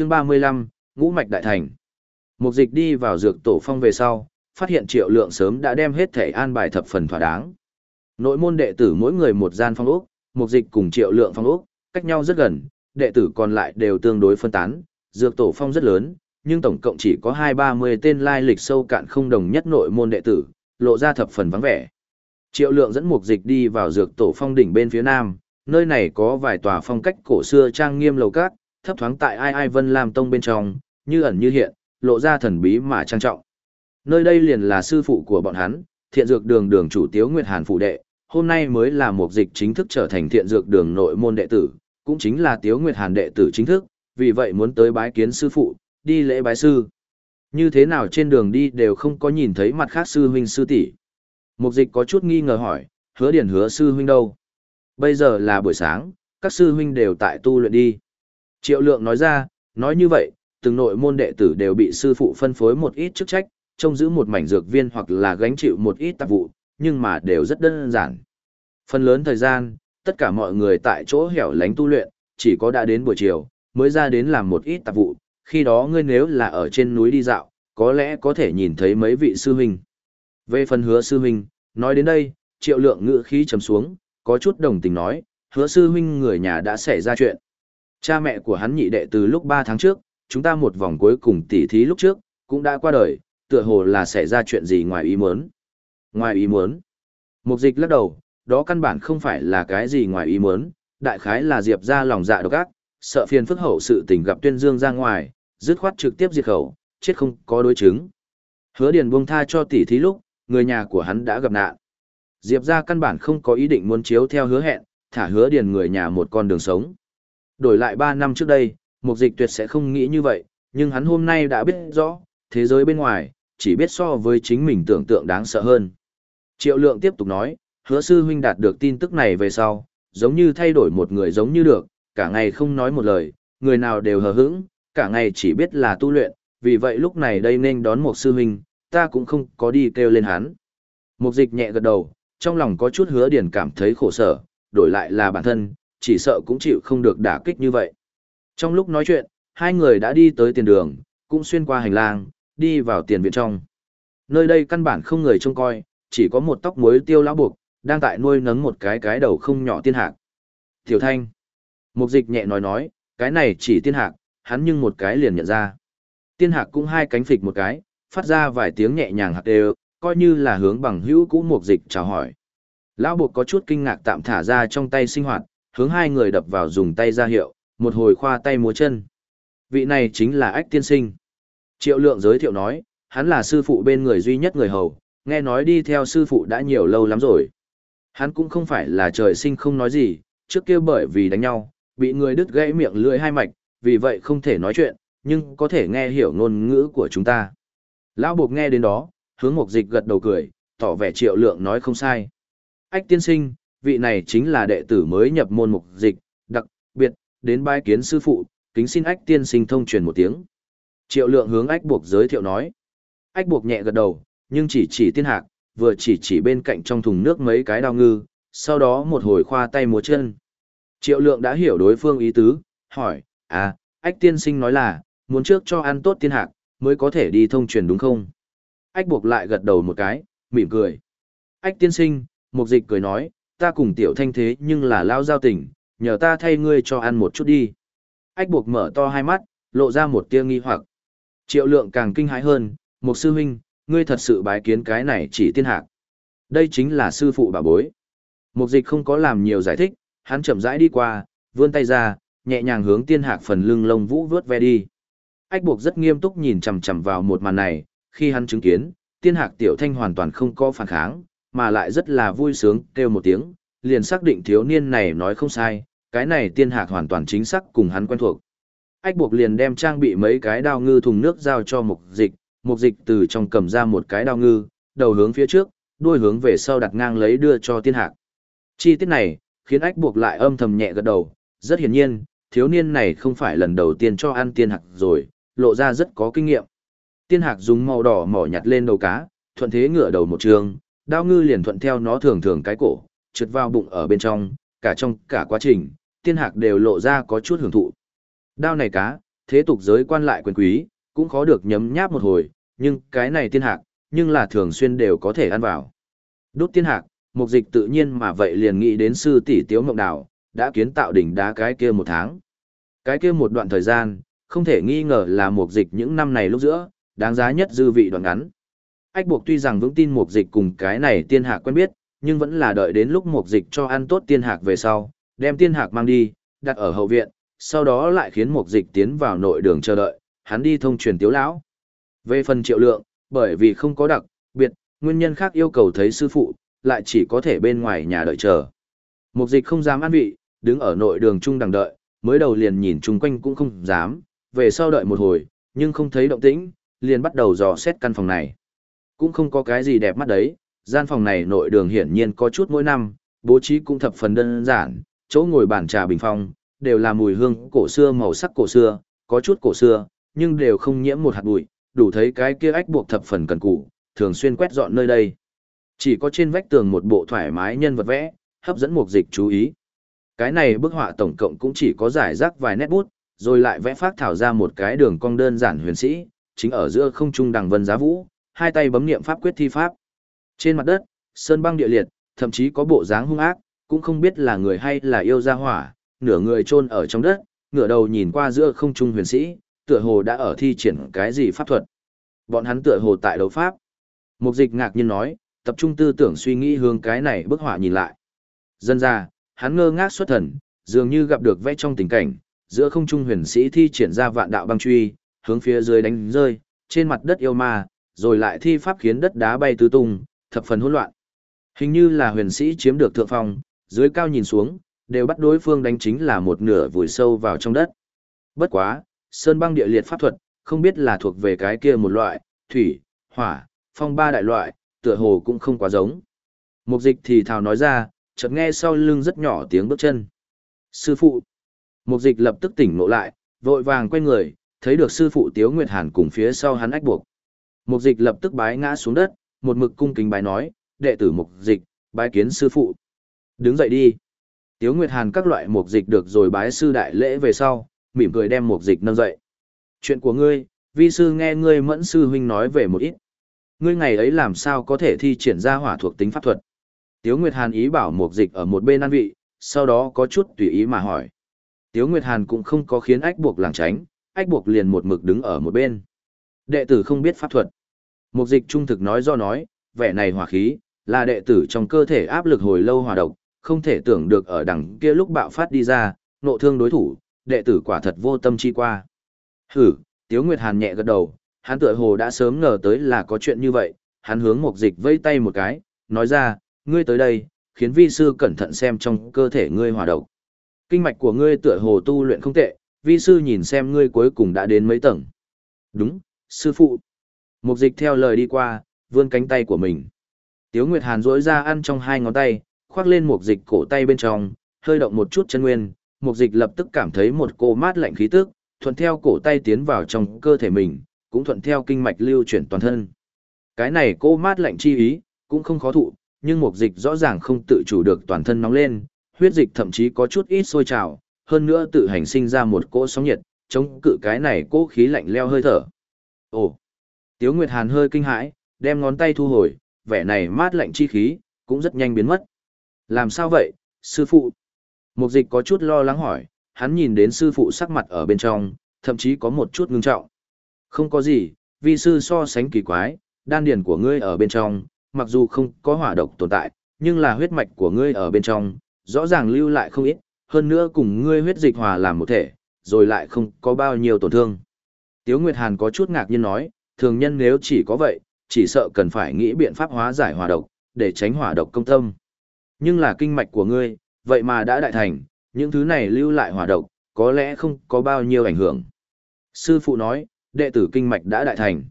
Chương 35, Ngũ mạch đại thành. Mục dịch đi vào dược tổ phong về sau, phát hiện triệu lượng sớm đã đem hết thể an bài thập phần thỏa đáng. Nội môn đệ tử mỗi người một gian phong ốc, mục dịch cùng triệu lượng phong ốc, cách nhau rất gần, đệ tử còn lại đều tương đối phân tán, dược tổ phong rất lớn, nhưng tổng cộng chỉ có hai ba mươi tên lai lịch sâu cạn không đồng nhất nội môn đệ tử, lộ ra thập phần vắng vẻ. Triệu lượng dẫn mục dịch đi vào dược tổ phong đỉnh bên phía nam, nơi này có vài tòa phong cách cổ xưa trang nghiêm lầu cát, thấp thoáng tại ai ai vân làm tông bên trong, như ẩn như hiện, lộ ra thần bí mà trang trọng. Nơi đây liền là sư phụ của bọn hắn, thiện dược đường đường chủ tiếu Nguyệt Hàn phụ đệ, hôm nay mới là một dịch chính thức trở thành thiện dược đường nội môn đệ tử, cũng chính là tiếu Nguyệt Hàn đệ tử chính thức, vì vậy muốn tới bái kiến sư phụ, đi lễ bái sư. Như thế nào trên đường đi đều không có nhìn thấy mặt khác sư huynh sư tỷ. Mục dịch có chút nghi ngờ hỏi, hứa điển hứa sư huynh đâu? Bây giờ là buổi sáng, các sư huynh đều tại tu luyện đi. Triệu lượng nói ra, nói như vậy, từng nội môn đệ tử đều bị sư phụ phân phối một ít chức trách, trông giữ một mảnh dược viên hoặc là gánh chịu một ít tạp vụ, nhưng mà đều rất đơn giản. Phần lớn thời gian, tất cả mọi người tại chỗ hẻo lánh tu luyện, chỉ có đã đến buổi chiều, mới ra đến làm một ít tạp vụ, khi đó ngươi nếu là ở trên núi đi dạo, có lẽ có thể nhìn thấy mấy vị sư huynh. Về phần hứa sư huynh, nói đến đây, triệu lượng ngữ khí trầm xuống, có chút đồng tình nói, hứa sư huynh người nhà đã xảy ra chuyện. Cha mẹ của hắn nhị đệ từ lúc 3 tháng trước, chúng ta một vòng cuối cùng tỉ thí lúc trước, cũng đã qua đời, tựa hồ là xảy ra chuyện gì ngoài ý muốn. Ngoài ý muốn. Mục dịch lắc đầu, đó căn bản không phải là cái gì ngoài ý muốn, đại khái là diệp ra lòng dạ độc ác, sợ phiền phức hậu sự tình gặp tuyên dương ra ngoài, dứt khoát trực tiếp diệt khẩu, chết không có đối chứng. Hứa Điền buông tha cho tỷ thí lúc, người nhà của hắn đã gặp nạn. Diệp ra căn bản không có ý định muốn chiếu theo hứa hẹn, thả hứa Điền người nhà một con đường sống. Đổi lại 3 năm trước đây, mục dịch tuyệt sẽ không nghĩ như vậy, nhưng hắn hôm nay đã biết rõ, thế giới bên ngoài, chỉ biết so với chính mình tưởng tượng đáng sợ hơn. Triệu lượng tiếp tục nói, hứa sư huynh đạt được tin tức này về sau, giống như thay đổi một người giống như được, cả ngày không nói một lời, người nào đều hờ hững, cả ngày chỉ biết là tu luyện, vì vậy lúc này đây nên đón một sư huynh, ta cũng không có đi kêu lên hắn. Mục dịch nhẹ gật đầu, trong lòng có chút hứa điển cảm thấy khổ sở, đổi lại là bản thân, chỉ sợ cũng chịu không được đả kích như vậy. Trong lúc nói chuyện, hai người đã đi tới tiền đường, cũng xuyên qua hành lang, đi vào tiền viện trong. Nơi đây căn bản không người trông coi, chỉ có một tóc muối tiêu lão buộc, đang tại nuôi nấng một cái cái đầu không nhỏ tiên hạc. Tiểu thanh. Mục dịch nhẹ nói nói, cái này chỉ tiên hạc, hắn nhưng một cái liền nhận ra. Tiên hạc cũng hai cánh phịch một cái, phát ra vài tiếng nhẹ nhàng hạc đều, coi như là hướng bằng hữu cũ mục dịch chào hỏi. Lão buộc có chút kinh ngạc tạm thả ra trong tay sinh hoạt, hướng hai người đập vào dùng tay ra hiệu, một hồi khoa tay múa chân. Vị này chính là ách tiên sinh. Triệu lượng giới thiệu nói, hắn là sư phụ bên người duy nhất người hầu, nghe nói đi theo sư phụ đã nhiều lâu lắm rồi. Hắn cũng không phải là trời sinh không nói gì, trước kia bởi vì đánh nhau, bị người đứt gãy miệng lưỡi hai mạch, vì vậy không thể nói chuyện, nhưng có thể nghe hiểu ngôn ngữ của chúng ta. Lão bộc nghe đến đó, hướng mục dịch gật đầu cười, tỏ vẻ triệu lượng nói không sai. Ách tiên sinh, vị này chính là đệ tử mới nhập môn mục dịch, đặc biệt, đến bái kiến sư phụ, kính xin ách tiên sinh thông truyền một tiếng. Triệu lượng hướng ách buộc giới thiệu nói. Ách buộc nhẹ gật đầu, nhưng chỉ chỉ tiên hạc, vừa chỉ chỉ bên cạnh trong thùng nước mấy cái đao ngư, sau đó một hồi khoa tay múa chân. Triệu lượng đã hiểu đối phương ý tứ, hỏi, à, ách tiên sinh nói là, muốn trước cho ăn tốt tiên hạc, mới có thể đi thông truyền đúng không? Ách buộc lại gật đầu một cái, mỉm cười. Ách tiên sinh, mục dịch cười nói, ta cùng tiểu thanh thế nhưng là lao giao tình, nhờ ta thay ngươi cho ăn một chút đi. Ách buộc mở to hai mắt, lộ ra một tia nghi hoặc. Triệu lượng càng kinh hãi hơn, một sư huynh, ngươi thật sự bái kiến cái này chỉ tiên hạc. Đây chính là sư phụ bà bối. Mục dịch không có làm nhiều giải thích, hắn chậm rãi đi qua, vươn tay ra, nhẹ nhàng hướng tiên hạc phần lưng lông vũ vướt ve đi. Ách buộc rất nghiêm túc nhìn chằm chằm vào một màn này, khi hắn chứng kiến, tiên hạc tiểu thanh hoàn toàn không có phản kháng, mà lại rất là vui sướng, kêu một tiếng, liền xác định thiếu niên này nói không sai, cái này tiên hạc hoàn toàn chính xác cùng hắn quen thuộc. Ách buộc liền đem trang bị mấy cái đao ngư thùng nước giao cho mục dịch, mục dịch từ trong cầm ra một cái đao ngư, đầu hướng phía trước, đuôi hướng về sau đặt ngang lấy đưa cho tiên hạc. Chi tiết này, khiến ách buộc lại âm thầm nhẹ gật đầu, rất hiển nhiên, thiếu niên này không phải lần đầu tiên cho ăn tiên hạc rồi, lộ ra rất có kinh nghiệm. Tiên hạc dùng màu đỏ mỏ nhặt lên đầu cá, thuận thế ngửa đầu một trường, đao ngư liền thuận theo nó thường thường cái cổ, trượt vào bụng ở bên trong, cả trong cả quá trình, tiên hạc đều lộ ra có chút hưởng thụ. Đao này cá, thế tục giới quan lại quyền quý, cũng khó được nhấm nháp một hồi, nhưng cái này tiên hạc, nhưng là thường xuyên đều có thể ăn vào. Đốt tiên hạc, mục dịch tự nhiên mà vậy liền nghĩ đến sư tỷ tiếu mộng đào, đã kiến tạo đỉnh đá cái kia một tháng. Cái kia một đoạn thời gian, không thể nghi ngờ là mục dịch những năm này lúc giữa, đáng giá nhất dư vị đoạn ngắn. Ách buộc tuy rằng vững tin mục dịch cùng cái này tiên hạc quen biết, nhưng vẫn là đợi đến lúc mục dịch cho ăn tốt tiên hạc về sau, đem tiên hạc mang đi, đặt ở hậu viện, sau đó lại khiến mục dịch tiến vào nội đường chờ đợi, hắn đi thông truyền tiếu lão. Về phần triệu lượng, bởi vì không có đặc biệt, nguyên nhân khác yêu cầu thấy sư phụ, lại chỉ có thể bên ngoài nhà đợi chờ. Mục dịch không dám ăn vị, đứng ở nội đường trung đằng đợi, mới đầu liền nhìn chung quanh cũng không dám, về sau đợi một hồi, nhưng không thấy động tĩnh, liền bắt đầu dò xét căn phòng này. Cũng không có cái gì đẹp mắt đấy, gian phòng này nội đường hiển nhiên có chút mỗi năm, bố trí cũng thập phần đơn giản, chỗ ngồi bàn trà bình phong, đều là mùi hương cổ xưa màu sắc cổ xưa, có chút cổ xưa, nhưng đều không nhiễm một hạt bụi, đủ thấy cái kia ách buộc thập phần cần cù, thường xuyên quét dọn nơi đây. Chỉ có trên vách tường một bộ thoải mái nhân vật vẽ, hấp dẫn mục dịch chú ý. Cái này bức họa tổng cộng cũng chỉ có giải rác vài nét bút, rồi lại vẽ phát thảo ra một cái đường cong đơn giản huyền sĩ, chính ở giữa không trung đằng vân giá vũ, hai tay bấm niệm pháp quyết thi pháp. Trên mặt đất, sơn băng địa liệt, thậm chí có bộ dáng hung ác, cũng không biết là người hay là yêu gia hỏa, nửa người chôn ở trong đất, ngửa đầu nhìn qua giữa không trung huyền sĩ, tựa hồ đã ở thi triển cái gì pháp thuật. Bọn hắn tựa hồ tại đấu pháp. Mục dịch ngạc nhiên nói, tập trung tư tưởng suy nghĩ hướng cái này bức họa nhìn lại. Dân ra, hắn ngơ ngác xuất thần, dường như gặp được vẽ trong tình cảnh, giữa không trung huyền sĩ thi triển ra vạn đạo băng truy, hướng phía dưới đánh rơi, trên mặt đất yêu ma, rồi lại thi pháp khiến đất đá bay tứ tung, thập phần hỗn loạn. Hình như là huyền sĩ chiếm được thượng phong, dưới cao nhìn xuống, đều bắt đối phương đánh chính là một nửa vùi sâu vào trong đất. Bất quá, sơn băng địa liệt pháp thuật, không biết là thuộc về cái kia một loại, thủy, hỏa, phong ba đại loại, tựa hồ cũng không quá giống. Mục dịch thì thào nói ra, chợt nghe sau lưng rất nhỏ tiếng bước chân. Sư phụ. Mục dịch lập tức tỉnh ngộ lại, vội vàng quay người, thấy được sư phụ Tiếu Nguyệt Hàn cùng phía sau hắn ách buộc. Mục dịch lập tức bái ngã xuống đất, một mực cung kính bái nói, đệ tử mục dịch, bái kiến sư phụ. Đứng dậy đi. Tiếu Nguyệt Hàn các loại mục dịch được rồi bái sư đại lễ về sau, mỉm cười đem mục dịch nâng dậy. Chuyện của ngươi, vi sư nghe ngươi mẫn sư huynh nói về một ít. Ngươi ngày ấy làm sao có thể thi triển ra hỏa thuộc tính pháp thuật. Tiếu Nguyệt Hàn ý bảo mục dịch ở một bên ăn vị, sau đó có chút tùy ý mà hỏi. Tiếu Nguyệt Hàn cũng không có khiến ách buộc làng tránh, ách buộc liền một mực đứng ở một bên. Đệ tử không biết pháp thuật. Mục dịch trung thực nói do nói, vẻ này hỏa khí, là đệ tử trong cơ thể áp lực hồi lâu hòa độc, không thể tưởng được ở đằng kia lúc bạo phát đi ra, nộ thương đối thủ, đệ tử quả thật vô tâm chi qua. Hử, Tiếu Nguyệt Hàn nhẹ gật đầu, hắn tựa hồ đã sớm ngờ tới là có chuyện như vậy, hắn hướng Mục Dịch vây tay một cái, nói ra, ngươi tới đây, khiến vi sư cẩn thận xem trong cơ thể ngươi hòa độc. Kinh mạch của ngươi tựa hồ tu luyện không tệ, vi sư nhìn xem ngươi cuối cùng đã đến mấy tầng. Đúng, sư phụ. Mục dịch theo lời đi qua, vươn cánh tay của mình. Tiếu Nguyệt Hàn rỗi ra ăn trong hai ngón tay, khoác lên mục dịch cổ tay bên trong, hơi động một chút chân nguyên, mục dịch lập tức cảm thấy một cô mát lạnh khí tức, thuận theo cổ tay tiến vào trong cơ thể mình, cũng thuận theo kinh mạch lưu chuyển toàn thân. Cái này cô mát lạnh chi ý, cũng không khó thụ, nhưng mục dịch rõ ràng không tự chủ được toàn thân nóng lên, huyết dịch thậm chí có chút ít sôi trào, hơn nữa tự hành sinh ra một cỗ sóng nhiệt, chống cự cái này cỗ khí lạnh leo hơi thở. Ồ! Tiếu Nguyệt Hàn hơi kinh hãi, đem ngón tay thu hồi, vẻ này mát lạnh chi khí, cũng rất nhanh biến mất. Làm sao vậy, sư phụ? Mục dịch có chút lo lắng hỏi, hắn nhìn đến sư phụ sắc mặt ở bên trong, thậm chí có một chút ngưng trọng. Không có gì, vi sư so sánh kỳ quái, đan điển của ngươi ở bên trong, mặc dù không có hỏa độc tồn tại, nhưng là huyết mạch của ngươi ở bên trong, rõ ràng lưu lại không ít, hơn nữa cùng ngươi huyết dịch hòa làm một thể, rồi lại không có bao nhiêu tổn thương. Tiếu Nguyệt Hàn có chút ngạc nhiên nói, thường nhân nếu chỉ có vậy, chỉ sợ cần phải nghĩ biện pháp hóa giải hỏa độc, để tránh hỏa độc công tâm. Nhưng là kinh mạch của ngươi, vậy mà đã đại thành, những thứ này lưu lại hỏa độc, có lẽ không có bao nhiêu ảnh hưởng. Sư phụ nói, đệ tử kinh mạch đã đại thành.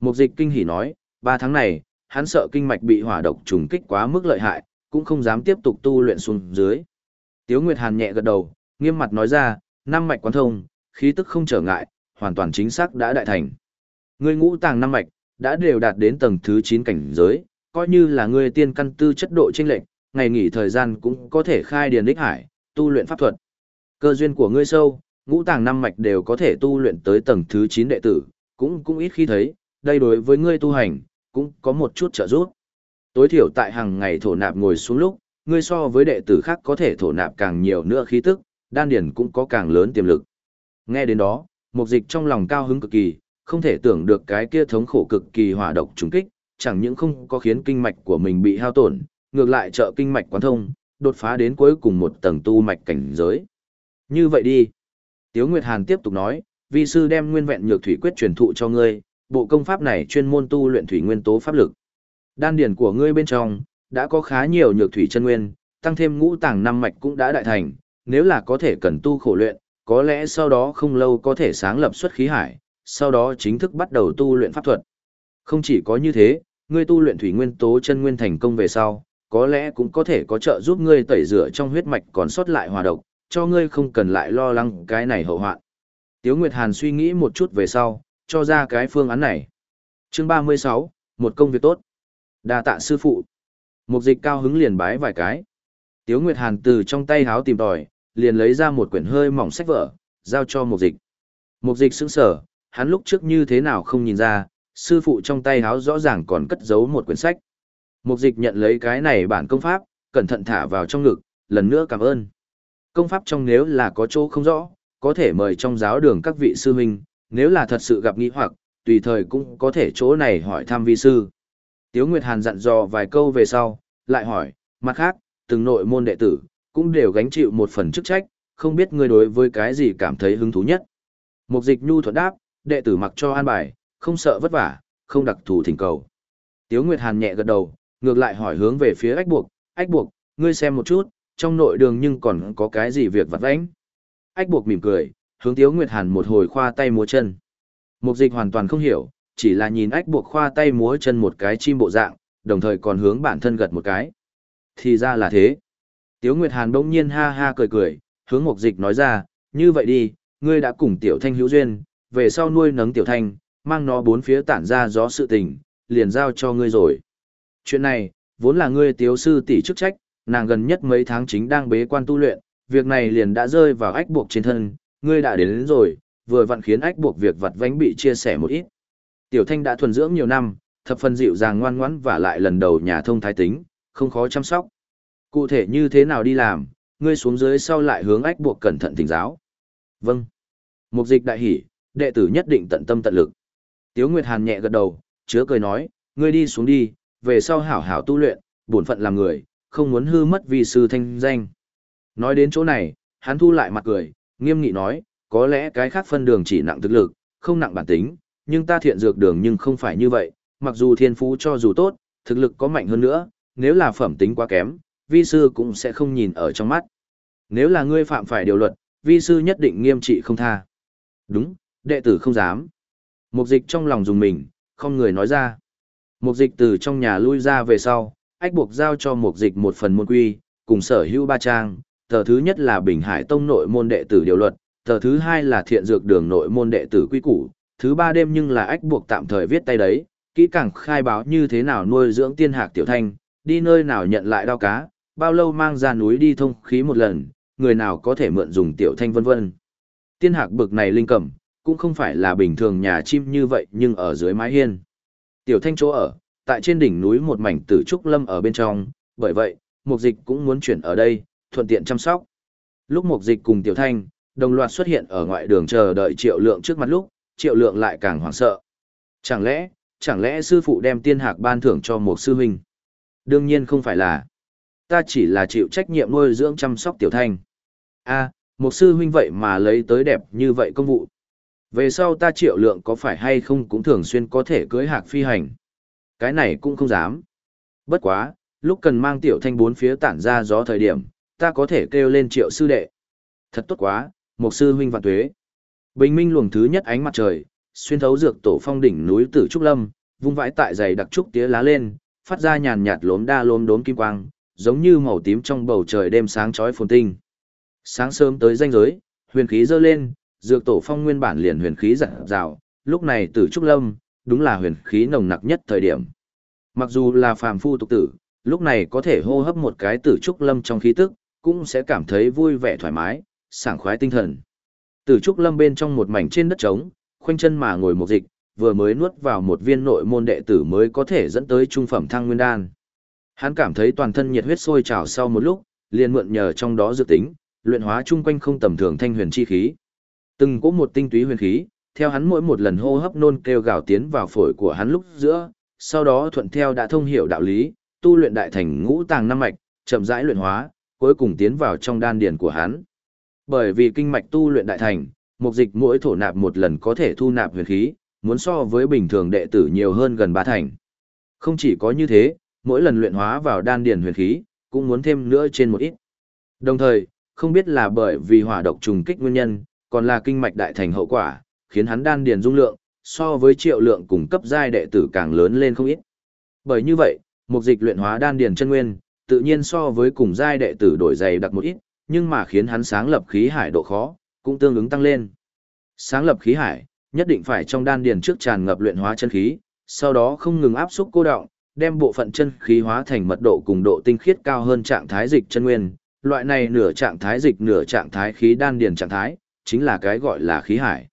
Mục dịch kinh hỉ nói, ba tháng này, hắn sợ kinh mạch bị hỏa độc trùng kích quá mức lợi hại, cũng không dám tiếp tục tu luyện xuống dưới. Tiếu Nguyệt Hàn nhẹ gật đầu, nghiêm mặt nói ra, năm mạch quán thông, khí tức không trở ngại, hoàn toàn chính xác đã đại thành. Ngươi ngũ tàng năm mạch, đã đều đạt đến tầng thứ 9 cảnh giới, coi như là ngươi tiên căn tư chất độ chênh lệch, ngày nghỉ thời gian cũng có thể khai điền đích hải, tu luyện pháp thuật. Cơ duyên của ngươi sâu, ngũ tàng năm mạch đều có thể tu luyện tới tầng thứ 9 đệ tử, cũng cũng ít khi thấy, đây đối với ngươi tu hành, cũng có một chút trợ giúp. Tối thiểu tại hàng ngày thổ nạp ngồi xuống lúc, ngươi so với đệ tử khác có thể thổ nạp càng nhiều nữa khí tức, đan điển cũng có càng lớn tiềm lực. Nghe đến đó, mục dịch trong lòng cao hứng cực kỳ, không thể tưởng được cái kia thống khổ cực kỳ hỏa độc trùng kích, chẳng những không có khiến kinh mạch của mình bị hao tổn, ngược lại trợ kinh mạch quán thông, đột phá đến cuối cùng một tầng tu mạch cảnh giới. Như vậy đi. Tiếu Nguyệt Hàn tiếp tục nói, vi sư đem nguyên vẹn nhược thủy quyết truyền thụ cho ngươi, bộ công pháp này chuyên môn tu luyện thủy nguyên tố pháp lực. Đan điển của ngươi bên trong đã có khá nhiều nhược thủy chân nguyên, tăng thêm ngũ tàng năm mạch cũng đã đại thành, nếu là có thể cần tu khổ luyện, có lẽ sau đó không lâu có thể sáng lập xuất khí hải, sau đó chính thức bắt đầu tu luyện pháp thuật. Không chỉ có như thế, ngươi tu luyện thủy nguyên tố chân nguyên thành công về sau, có lẽ cũng có thể có trợ giúp ngươi tẩy rửa trong huyết mạch còn sót lại hòa độc, cho ngươi không cần lại lo lắng cái này hậu hoạn. Tiếu Nguyệt Hàn suy nghĩ một chút về sau, cho ra cái phương án này. Chương 36, một công việc tốt. Đa tạ sư phụ. Mục dịch cao hứng liền bái vài cái. Tiếu Nguyệt Hàn từ trong tay háo tìm tòi, liền lấy ra một quyển hơi mỏng sách vở, giao cho mục dịch. Mục dịch sững sở, hắn lúc trước như thế nào không nhìn ra, sư phụ trong tay háo rõ ràng còn cất giấu một quyển sách. Mục dịch nhận lấy cái này bản công pháp, cẩn thận thả vào trong ngực, lần nữa cảm ơn. Công pháp trong nếu là có chỗ không rõ, có thể mời trong giáo đường các vị sư huynh, nếu là thật sự gặp nghi hoặc, tùy thời cũng có thể chỗ này hỏi thăm vi sư. Tiếu Nguyệt Hàn dặn dò vài câu về sau, lại hỏi, mặt khác, từng nội môn đệ tử, cũng đều gánh chịu một phần chức trách, không biết ngươi đối với cái gì cảm thấy hứng thú nhất. Mục dịch nhu thuật đáp, đệ tử mặc cho an bài, không sợ vất vả, không đặc thù thỉnh cầu. Tiếu Nguyệt Hàn nhẹ gật đầu, ngược lại hỏi hướng về phía ách buộc, ách buộc, ngươi xem một chút, trong nội đường nhưng còn có cái gì việc vặt vãnh. Ách buộc mỉm cười, hướng Tiếu Nguyệt Hàn một hồi khoa tay múa chân. Mục dịch hoàn toàn không hiểu, chỉ là nhìn ách buộc khoa tay múa chân một cái chim bộ dạng, đồng thời còn hướng bản thân gật một cái. Thì ra là thế. Tiếu Nguyệt Hàn bỗng nhiên ha ha cười cười, hướng mục dịch nói ra, như vậy đi, ngươi đã cùng tiểu thanh hữu duyên, về sau nuôi nấng tiểu thanh, mang nó bốn phía tản ra gió sự tình, liền giao cho ngươi rồi. Chuyện này, vốn là ngươi tiếu sư tỷ chức trách, nàng gần nhất mấy tháng chính đang bế quan tu luyện, việc này liền đã rơi vào ách buộc trên thân, ngươi đã đến, đến rồi, vừa vặn khiến ách buộc việc vặt vánh bị chia sẻ một ít. Tiểu Thanh đã thuần dưỡng nhiều năm, thập phần dịu dàng ngoan ngoãn và lại lần đầu nhà thông thái tính, không khó chăm sóc. Cụ thể như thế nào đi làm, ngươi xuống dưới sau lại hướng ách buộc cẩn thận thỉnh giáo. Vâng. Mục dịch đại hỉ, đệ tử nhất định tận tâm tận lực. Tiếu Nguyệt Hàn nhẹ gật đầu, chứa cười nói, ngươi đi xuống đi, về sau hảo hảo tu luyện, bổn phận làm người, không muốn hư mất vì sư thanh danh. Nói đến chỗ này, hắn thu lại mặt cười, nghiêm nghị nói, có lẽ cái khác phân đường chỉ nặng thực lực, không nặng bản tính, nhưng ta thiện dược đường nhưng không phải như vậy, mặc dù thiên phú cho dù tốt, thực lực có mạnh hơn nữa, nếu là phẩm tính quá kém, vi sư cũng sẽ không nhìn ở trong mắt. Nếu là ngươi phạm phải điều luật, vi sư nhất định nghiêm trị không tha. Đúng, đệ tử không dám. Mục dịch trong lòng dùng mình, không người nói ra. Mục dịch từ trong nhà lui ra về sau, ách buộc giao cho mục dịch một phần môn quy, cùng sở hữu ba trang. Tờ thứ nhất là Bình Hải Tông nội môn đệ tử điều luật, tờ thứ hai là Thiện Dược Đường nội môn đệ tử quy củ, thứ ba đêm nhưng là ách buộc tạm thời viết tay đấy, kỹ càng khai báo như thế nào nuôi dưỡng tiên hạc tiểu thanh, đi nơi nào nhận lại đao cá, bao lâu mang ra núi đi thông khí một lần, người nào có thể mượn dùng tiểu thanh vân vân. Tiên hạc bực này linh cẩm, cũng không phải là bình thường nhà chim như vậy nhưng ở dưới mái hiên. Tiểu thanh chỗ ở, tại trên đỉnh núi một mảnh tử trúc lâm ở bên trong, bởi vậy, mục dịch cũng muốn chuyển ở đây, thuận tiện chăm sóc. Lúc mục dịch cùng tiểu thanh, đồng loạt xuất hiện ở ngoại đường chờ đợi triệu lượng trước mặt lúc, triệu lượng lại càng hoảng sợ. Chẳng lẽ, chẳng lẽ sư phụ đem tiên hạc ban thưởng cho một sư huynh? Đương nhiên không phải là. Ta chỉ là chịu trách nhiệm nuôi dưỡng chăm sóc tiểu thanh. a một sư huynh vậy mà lấy tới đẹp như vậy công vụ. Về sau ta triệu lượng có phải hay không cũng thường xuyên có thể cưới hạc phi hành. Cái này cũng không dám. Bất quá, lúc cần mang tiểu thanh bốn phía tản ra gió thời điểm, ta có thể kêu lên triệu sư đệ. Thật tốt quá, một sư huynh vạn tuế. Bình minh luồng thứ nhất ánh mặt trời, xuyên thấu dược tổ phong đỉnh núi Tử Trúc Lâm, vung vãi tại dày đặc trúc tía lá lên, phát ra nhàn nhạt lốm đa lốm đốm kim quang, giống như màu tím trong bầu trời đêm sáng chói phồn tinh. Sáng sớm tới danh giới, huyền khí dơ lên, dược tổ phong nguyên bản liền huyền khí dặn dào, lúc này Tử Trúc Lâm, đúng là huyền khí nồng nặc nhất thời điểm. Mặc dù là phàm phu tục tử, lúc này có thể hô hấp một cái Tử Trúc Lâm trong khí tức, cũng sẽ cảm thấy vui vẻ thoải mái, sảng khoái tinh thần. Từ trúc lâm bên trong một mảnh trên đất trống, khoanh chân mà ngồi một dịch, vừa mới nuốt vào một viên nội môn đệ tử mới có thể dẫn tới trung phẩm thăng nguyên đan. Hắn cảm thấy toàn thân nhiệt huyết sôi trào sau một lúc, liền mượn nhờ trong đó dự tính, luyện hóa chung quanh không tầm thường thanh huyền chi khí. Từng có một tinh túy huyền khí, theo hắn mỗi một lần hô hấp nôn kêu gào tiến vào phổi của hắn lúc giữa, sau đó thuận theo đã thông hiểu đạo lý, tu luyện đại thành ngũ tàng năm mạch, chậm rãi luyện hóa, cuối cùng tiến vào trong đan điền của hắn. Bởi vì kinh mạch tu luyện đại thành, mục dịch mỗi thổ nạp một lần có thể thu nạp huyền khí, muốn so với bình thường đệ tử nhiều hơn gần ba thành. Không chỉ có như thế, mỗi lần luyện hóa vào đan điền huyền khí, cũng muốn thêm nữa trên một ít. Đồng thời, không biết là bởi vì hỏa độc trùng kích nguyên nhân, còn là kinh mạch đại thành hậu quả, khiến hắn đan điền dung lượng, so với triệu lượng cùng cấp giai đệ tử càng lớn lên không ít. Bởi như vậy, mục dịch luyện hóa đan điền chân nguyên, tự nhiên so với cùng giai đệ tử đổi dày đặc một ít, nhưng mà khiến hắn sáng lập khí hải độ khó, cũng tương ứng tăng lên. Sáng lập khí hải, nhất định phải trong đan điền trước tràn ngập luyện hóa chân khí, sau đó không ngừng áp xúc cô động, đem bộ phận chân khí hóa thành mật độ cùng độ tinh khiết cao hơn trạng thái dịch chân nguyên. Loại này nửa trạng thái dịch nửa trạng thái khí đan điền trạng thái, chính là cái gọi là khí hải.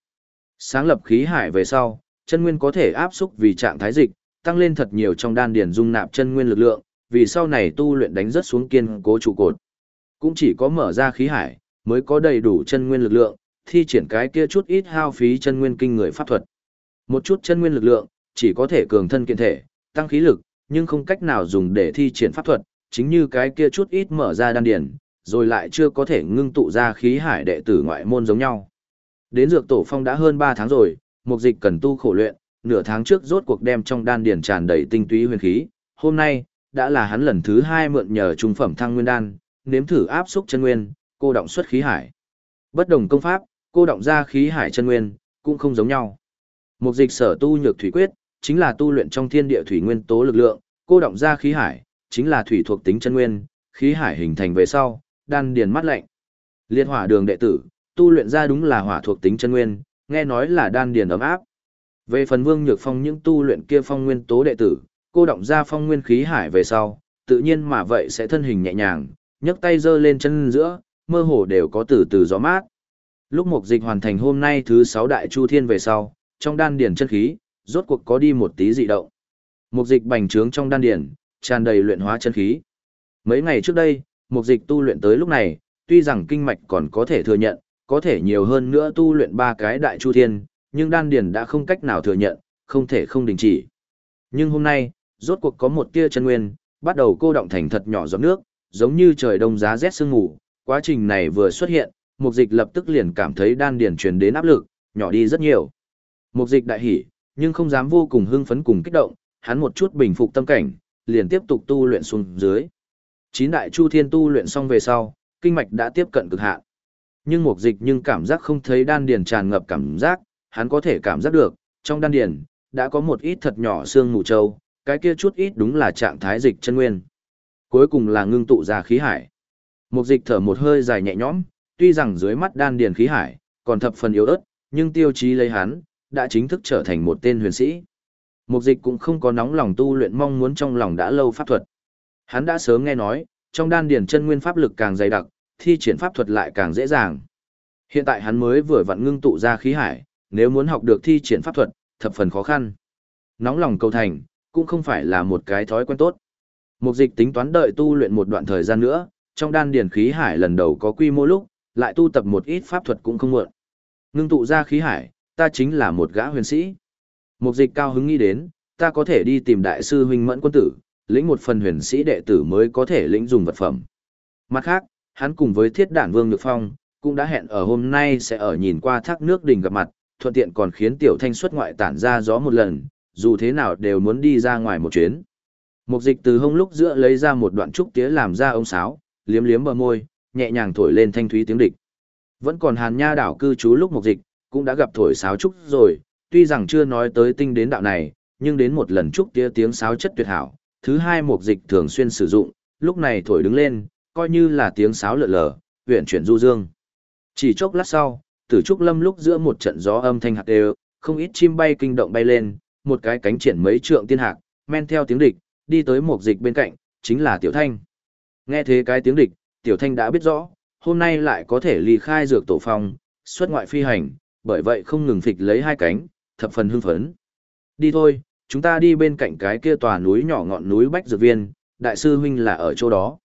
Sáng lập khí hải về sau, chân nguyên có thể áp xúc vì trạng thái dịch, tăng lên thật nhiều trong đan điền dung nạp chân nguyên lực lượng, vì sau này tu luyện đánh rất xuống kiên cố trụ cột. Cũng chỉ có mở ra khí hải, mới có đầy đủ chân nguyên lực lượng, thi triển cái kia chút ít hao phí chân nguyên kinh người pháp thuật. Một chút chân nguyên lực lượng, chỉ có thể cường thân kiện thể, tăng khí lực, nhưng không cách nào dùng để thi triển pháp thuật, chính như cái kia chút ít mở ra đan điền, rồi lại chưa có thể ngưng tụ ra khí hải đệ tử ngoại môn giống nhau. Đến dược tổ phong đã hơn 3 tháng rồi, mục dịch cần tu khổ luyện, nửa tháng trước rốt cuộc đem trong đan điển tràn đầy tinh túy huyền khí, hôm nay đã là hắn lần thứ 2 mượn nhờ trung phẩm thăng nguyên đan, nếm thử áp xúc chân nguyên, cô động xuất khí hải. Bất đồng công pháp, cô động ra khí hải chân nguyên, cũng không giống nhau. Mục dịch sở tu nhược thủy quyết, chính là tu luyện trong thiên địa thủy nguyên tố lực lượng, cô động ra khí hải, chính là thủy thuộc tính chân nguyên, khí hải hình thành về sau, đan điền mắt lạnh. Liệt hỏa đường đệ tử, tu luyện ra đúng là hỏa thuộc tính chân nguyên, nghe nói là đan điền ấm áp. Về phần Vương Nhược Phong những tu luyện kia phong nguyên tố đệ tử, cô động ra phong nguyên khí hải về sau, tự nhiên mà vậy sẽ thân hình nhẹ nhàng, nhấc tay giơ lên chân giữa, mơ hồ đều có từ từ gió mát. Lúc mục dịch hoàn thành hôm nay thứ 6 đại chu thiên về sau, trong đan điền chân khí, rốt cuộc có đi một tí dị động. Mục dịch bành trướng trong đan điền, tràn đầy luyện hóa chân khí. Mấy ngày trước đây, mục dịch tu luyện tới lúc này, tuy rằng kinh mạch còn có thể thừa nhận, có thể nhiều hơn nữa tu luyện ba cái đại chu thiên, nhưng đan điền đã không cách nào thừa nhận, không thể không đình chỉ. Nhưng hôm nay, rốt cuộc có một tia chân nguyên, bắt đầu cô động thành thật nhỏ giọt nước, giống như trời đông giá rét sương ngủ, quá trình này vừa xuất hiện, mục dịch lập tức liền cảm thấy đan điền truyền đến áp lực, nhỏ đi rất nhiều. Mục dịch đại hỉ, nhưng không dám vô cùng hưng phấn cùng kích động, hắn một chút bình phục tâm cảnh, liền tiếp tục tu luyện xuống dưới. Chín đại chu thiên tu luyện xong về sau, kinh mạch đã tiếp cận cực hạn. Nhưng mục dịch nhưng cảm giác không thấy đan điền tràn ngập cảm giác, hắn có thể cảm giác được, trong đan điền đã có một ít thật nhỏ xương mù châu, cái kia chút ít đúng là trạng thái dịch chân nguyên. Cuối cùng là ngưng tụ ra khí hải. Mục dịch thở một hơi dài nhẹ nhõm, tuy rằng dưới mắt đan điền khí hải còn thập phần yếu ớt, nhưng tiêu chí lấy hắn đã chính thức trở thành một tên huyền sĩ. Mục dịch cũng không có nóng lòng tu luyện mong muốn trong lòng đã lâu pháp thuật. Hắn đã sớm nghe nói, trong đan điền chân nguyên pháp lực càng dày đặc, thi triển pháp thuật lại càng dễ dàng. Hiện tại hắn mới vừa vặn ngưng tụ ra khí hải, nếu muốn học được thi triển pháp thuật, thập phần khó khăn. Nóng lòng cầu thành, cũng không phải là một cái thói quen tốt. Mục dịch tính toán đợi tu luyện một đoạn thời gian nữa, trong đan điền khí hải lần đầu có quy mô lúc, lại tu tập một ít pháp thuật cũng không muộn. Ngưng tụ ra khí hải, ta chính là một gã huyền sĩ. Mục dịch cao hứng nghĩ đến, ta có thể đi tìm đại sư huynh mẫn quân tử, lĩnh một phần huyền sĩ đệ tử mới có thể lĩnh dùng vật phẩm. Mặt khác, hắn cùng với thiết đản vương nhược phong, cũng đã hẹn ở hôm nay sẽ ở nhìn qua thác nước đình gặp mặt, thuận tiện còn khiến tiểu thanh xuất ngoại tản ra gió một lần, dù thế nào đều muốn đi ra ngoài một chuyến. Mục dịch từ hông lúc giữa lấy ra một đoạn trúc tía làm ra ống sáo, liếm liếm bờ môi, nhẹ nhàng thổi lên thanh thúy tiếng địch. Vẫn còn hàn nha đảo cư trú lúc mục dịch, cũng đã gặp thổi sáo trúc rồi, tuy rằng chưa nói tới tinh đến đạo này, nhưng đến một lần trúc tía tiếng sáo chất tuyệt hảo, thứ hai mục dịch thường xuyên sử dụng, lúc này thổi đứng lên, coi như là tiếng sáo lượn lờ, huyện chuyển du dương. Chỉ chốc lát sau, tử trúc lâm lúc giữa một trận gió âm thanh hạt đều, không ít chim bay kinh động bay lên, một cái cánh triển mấy trượng tiên hạc, men theo tiếng địch, đi tới một dịch bên cạnh, chính là Tiểu Thanh. Nghe thế cái tiếng địch, Tiểu Thanh đã biết rõ, hôm nay lại có thể ly khai dược tổ phong, xuất ngoại phi hành, bởi vậy không ngừng phịch lấy hai cánh, thập phần hưng phấn. Đi thôi, chúng ta đi bên cạnh cái kia tòa núi nhỏ ngọn núi Bách Dược Viên, đại sư huynh là ở chỗ đó.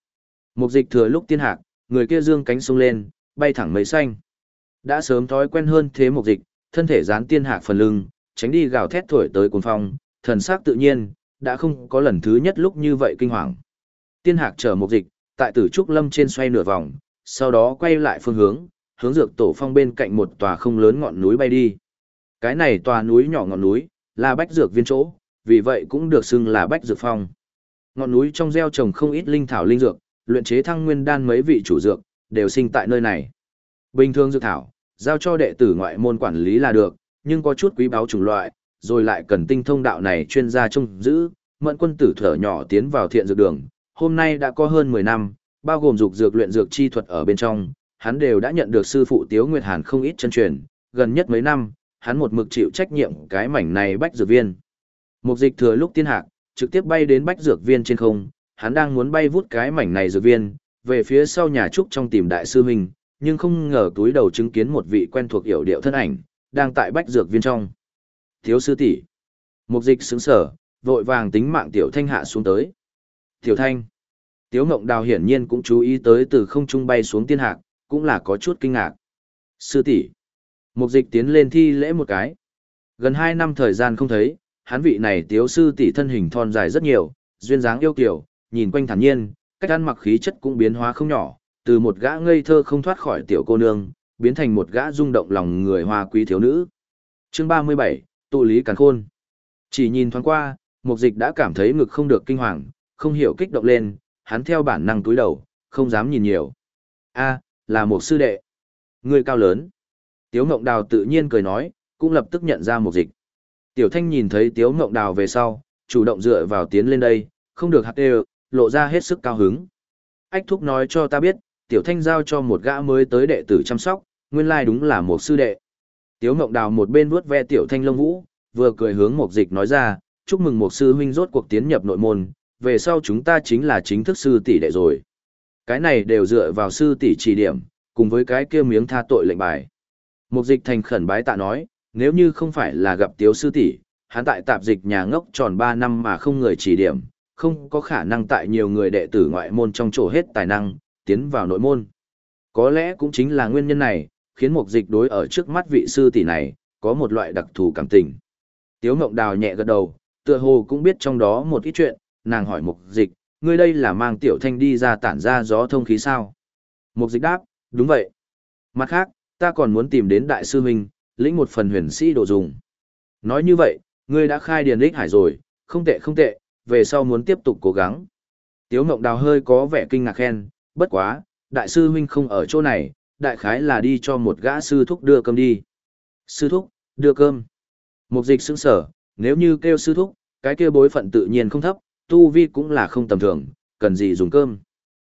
Mục dịch thừa lúc tiên hạc, người kia dương cánh sung lên, bay thẳng mây xanh. Đã sớm thói quen hơn thế mục dịch, thân thể dán tiên hạc phần lưng, tránh đi gào thét thổi tới cuồng phong, thần sắc tự nhiên, đã không có lần thứ nhất lúc như vậy kinh hoàng. Tiên hạc chở mục dịch, tại tử trúc lâm trên xoay nửa vòng, sau đó quay lại phương hướng, hướng dược tổ phong bên cạnh một tòa không lớn ngọn núi bay đi. Cái này tòa núi nhỏ ngọn núi, là bách dược viên chỗ, vì vậy cũng được xưng là bách dược phong. Ngọn núi trong gieo trồng không ít linh thảo linh dược, luyện chế thăng nguyên đan mấy vị chủ dược, đều sinh tại nơi này. Bình thường dược thảo, giao cho đệ tử ngoại môn quản lý là được, nhưng có chút quý báu chủng loại, rồi lại cần tinh thông đạo này chuyên gia trông giữ, Mẫn quân tử thở nhỏ tiến vào thiện dược đường, hôm nay đã có hơn 10 năm, bao gồm dục dược luyện dược chi thuật ở bên trong, hắn đều đã nhận được sư phụ Tiếu Nguyệt Hàn không ít chân truyền, gần nhất mấy năm, hắn một mực chịu trách nhiệm cái mảnh này bách dược viên. Mục dịch thừa lúc tiên hạc, trực tiếp bay đến bách dược viên trên không, hắn đang muốn bay vút cái mảnh này dược viên, về phía sau nhà trúc trong tìm đại sư mình nhưng không ngờ túi đầu chứng kiến một vị quen thuộc hiểu điệu thân ảnh, đang tại bách dược viên trong. Thiếu sư tỷ Mục dịch sững sở, vội vàng tính mạng tiểu thanh hạ xuống tới. Tiểu thanh. Tiếu ngộng đào hiển nhiên cũng chú ý tới từ không trung bay xuống tiên hạc, cũng là có chút kinh ngạc. Sư tỷ Mục dịch tiến lên thi lễ một cái. Gần hai năm thời gian không thấy, hắn vị này tiếu sư tỷ thân hình thon dài rất nhiều, duyên dáng yêu kiều, nhìn quanh thản nhiên, cách ăn mặc khí chất cũng biến hóa không nhỏ, từ một gã ngây thơ không thoát khỏi tiểu cô nương, biến thành một gã rung động lòng người hoa quý thiếu nữ. Chương 37, tụ lý càn khôn. Chỉ nhìn thoáng qua, mục dịch đã cảm thấy ngực không được kinh hoàng, không hiểu kích động lên, hắn theo bản năng túi đầu, không dám nhìn nhiều. a là một sư đệ. Người cao lớn. Tiếu Ngộng Đào tự nhiên cười nói, cũng lập tức nhận ra một dịch. Tiểu Thanh nhìn thấy Tiếu Ngộng Đào về sau, chủ động dựa vào tiến lên đây, không được hạt đều, lộ ra hết sức cao hứng. Ách thúc nói cho ta biết, Tiểu Thanh giao cho một gã mới tới đệ tử chăm sóc, nguyên lai đúng là một sư đệ. Tiếu Ngộng Đào một bên vuốt ve Tiểu Thanh lông vũ, vừa cười hướng một dịch nói ra, chúc mừng một sư huynh rốt cuộc tiến nhập nội môn, về sau chúng ta chính là chính thức sư tỷ đệ rồi. Cái này đều dựa vào sư tỷ chỉ điểm, cùng với cái kia miếng tha tội lệnh bài. Mục dịch thành khẩn bái tạ nói, nếu như không phải là gặp tiếu sư tỷ, hắn tại tạp dịch nhà ngốc tròn 3 năm mà không người chỉ điểm, không có khả năng tại nhiều người đệ tử ngoại môn trong chỗ hết tài năng, tiến vào nội môn. Có lẽ cũng chính là nguyên nhân này, khiến mục dịch đối ở trước mắt vị sư tỷ này, có một loại đặc thù cảm tình. Tiếu Ngộng Đào nhẹ gật đầu, tựa hồ cũng biết trong đó một ít chuyện, nàng hỏi mục dịch, ngươi đây là mang tiểu thanh đi ra tản ra gió thông khí sao? Mục dịch đáp, đúng vậy. Mặt khác, ta còn muốn tìm đến đại sư huynh, lĩnh một phần huyền sĩ đồ dùng. Nói như vậy, ngươi đã khai điền lích hải rồi, không tệ không tệ, về sau muốn tiếp tục cố gắng. Tiếu Ngộng Đào hơi có vẻ kinh ngạc khen, bất quá, đại sư huynh không ở chỗ này, đại khái là đi cho một gã sư thúc đưa cơm đi. Sư thúc, đưa cơm. Mục dịch sững sở, nếu như kêu sư thúc, cái kia bối phận tự nhiên không thấp, tu vi cũng là không tầm thường, cần gì dùng cơm.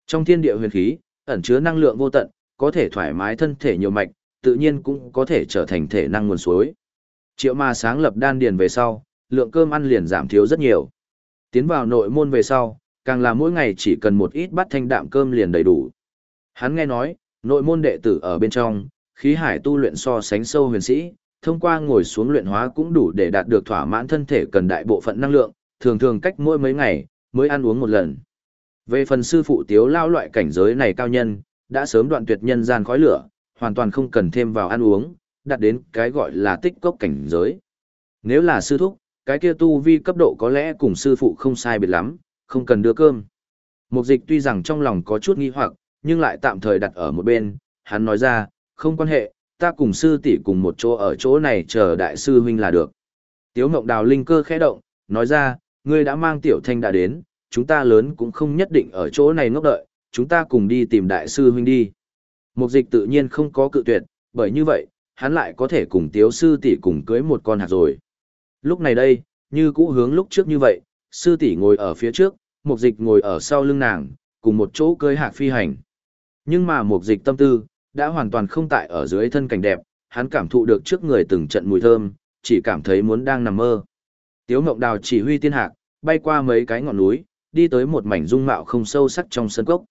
Trong thiên địa huyền khí, ẩn chứa năng lượng vô tận, có thể thoải mái thân thể nhiều mạch, tự nhiên cũng có thể trở thành thể năng nguồn suối. Triệu ma sáng lập đan điền về sau, lượng cơm ăn liền giảm thiếu rất nhiều. Tiến vào nội môn về sau, càng là mỗi ngày chỉ cần một ít bát thanh đạm cơm liền đầy đủ. Hắn nghe nói, nội môn đệ tử ở bên trong, khí hải tu luyện so sánh sâu huyền sĩ, thông qua ngồi xuống luyện hóa cũng đủ để đạt được thỏa mãn thân thể cần đại bộ phận năng lượng, thường thường cách mỗi mấy ngày mới ăn uống một lần. Về phần sư phụ tiếu lao loại cảnh giới này cao nhân, đã sớm đoạn tuyệt nhân gian khói lửa, hoàn toàn không cần thêm vào ăn uống, đạt đến cái gọi là tích cốc cảnh giới. Nếu là sư thúc, cái kia tu vi cấp độ có lẽ cùng sư phụ không sai biệt lắm, không cần đưa cơm. Mục dịch tuy rằng trong lòng có chút nghi hoặc, nhưng lại tạm thời đặt ở một bên, hắn nói ra, không quan hệ, ta cùng sư tỷ cùng một chỗ ở chỗ này chờ đại sư huynh là được. Tiếu Ngộng Đào linh cơ khẽ động, nói ra, ngươi đã mang tiểu thanh đã đến, chúng ta lớn cũng không nhất định ở chỗ này ngốc đợi, chúng ta cùng đi tìm đại sư huynh đi. Mục dịch tự nhiên không có cự tuyệt, bởi như vậy, hắn lại có thể cùng tiếu sư tỷ cùng cưới một con hạt rồi. Lúc này đây, như cũ hướng lúc trước như vậy, sư tỷ ngồi ở phía trước, mục dịch ngồi ở sau lưng nàng, cùng một chỗ cưới hạc phi hành. Nhưng mà mục dịch tâm tư, đã hoàn toàn không tại ở dưới thân cảnh đẹp, hắn cảm thụ được trước người từng trận mùi thơm, chỉ cảm thấy muốn đang nằm mơ. Tiếu Mộng Đào chỉ huy tiên hạc, bay qua mấy cái ngọn núi, đi tới một mảnh dung mạo không sâu sắc trong sân cốc.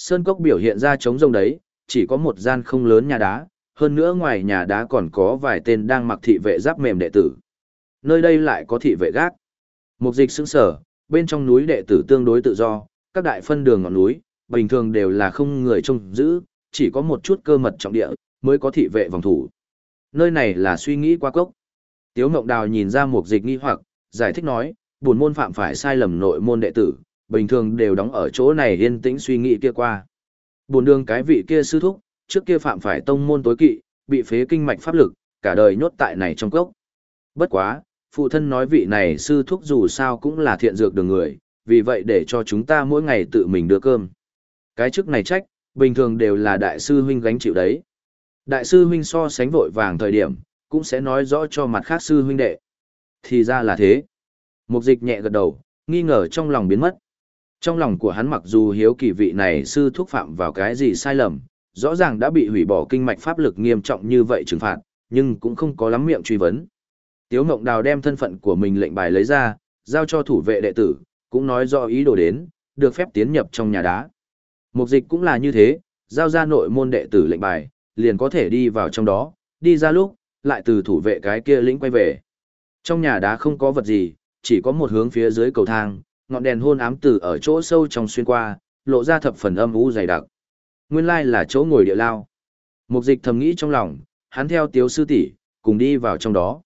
Sơn cốc biểu hiện ra trống rông đấy, chỉ có một gian không lớn nhà đá, hơn nữa ngoài nhà đá còn có vài tên đang mặc thị vệ giáp mềm đệ tử. Nơi đây lại có thị vệ gác. Mục dịch sững sở, bên trong núi đệ tử tương đối tự do, các đại phân đường ngọn núi, bình thường đều là không người trông giữ, chỉ có một chút cơ mật trọng địa, mới có thị vệ vòng thủ. Nơi này là suy nghĩ qua cốc. Tiếu Mộng Đào nhìn ra mục dịch nghi hoặc, giải thích nói, buồn môn phạm phải sai lầm nội môn đệ tử, bình thường đều đóng ở chỗ này yên tĩnh suy nghĩ kia qua. Buồn đường cái vị kia sư thúc, trước kia phạm phải tông môn tối kỵ, bị phế kinh mạch pháp lực, cả đời nhốt tại này trong cốc. Bất quá, phụ thân nói vị này sư thúc dù sao cũng là thiện dược đường người, vì vậy để cho chúng ta mỗi ngày tự mình đưa cơm. Cái chức này trách, bình thường đều là đại sư huynh gánh chịu đấy. Đại sư huynh so sánh vội vàng thời điểm, cũng sẽ nói rõ cho mặt khác sư huynh đệ. Thì ra là thế. Mục dịch nhẹ gật đầu, nghi ngờ trong lòng biến mất. Trong lòng của hắn mặc dù hiếu kỳ vị này sư thúc phạm vào cái gì sai lầm, rõ ràng đã bị hủy bỏ kinh mạch pháp lực nghiêm trọng như vậy trừng phạt, nhưng cũng không có lắm miệng truy vấn. Tiếu Ngộng Đào đem thân phận của mình lệnh bài lấy ra, giao cho thủ vệ đệ tử, cũng nói rõ ý đồ đến, được phép tiến nhập trong nhà đá. Mục dịch cũng là như thế, giao ra nội môn đệ tử lệnh bài, liền có thể đi vào trong đó, đi ra lúc, lại từ thủ vệ cái kia lĩnh quay về. Trong nhà đá không có vật gì, chỉ có một hướng phía dưới cầu thang, ngọn đèn hôn ám tử ở chỗ sâu trong xuyên qua, lộ ra thập phần âm u dày đặc. Nguyên lai là chỗ ngồi địa lao. Mục dịch thầm nghĩ trong lòng, hắn theo tiếu sư tỷ cùng đi vào trong đó.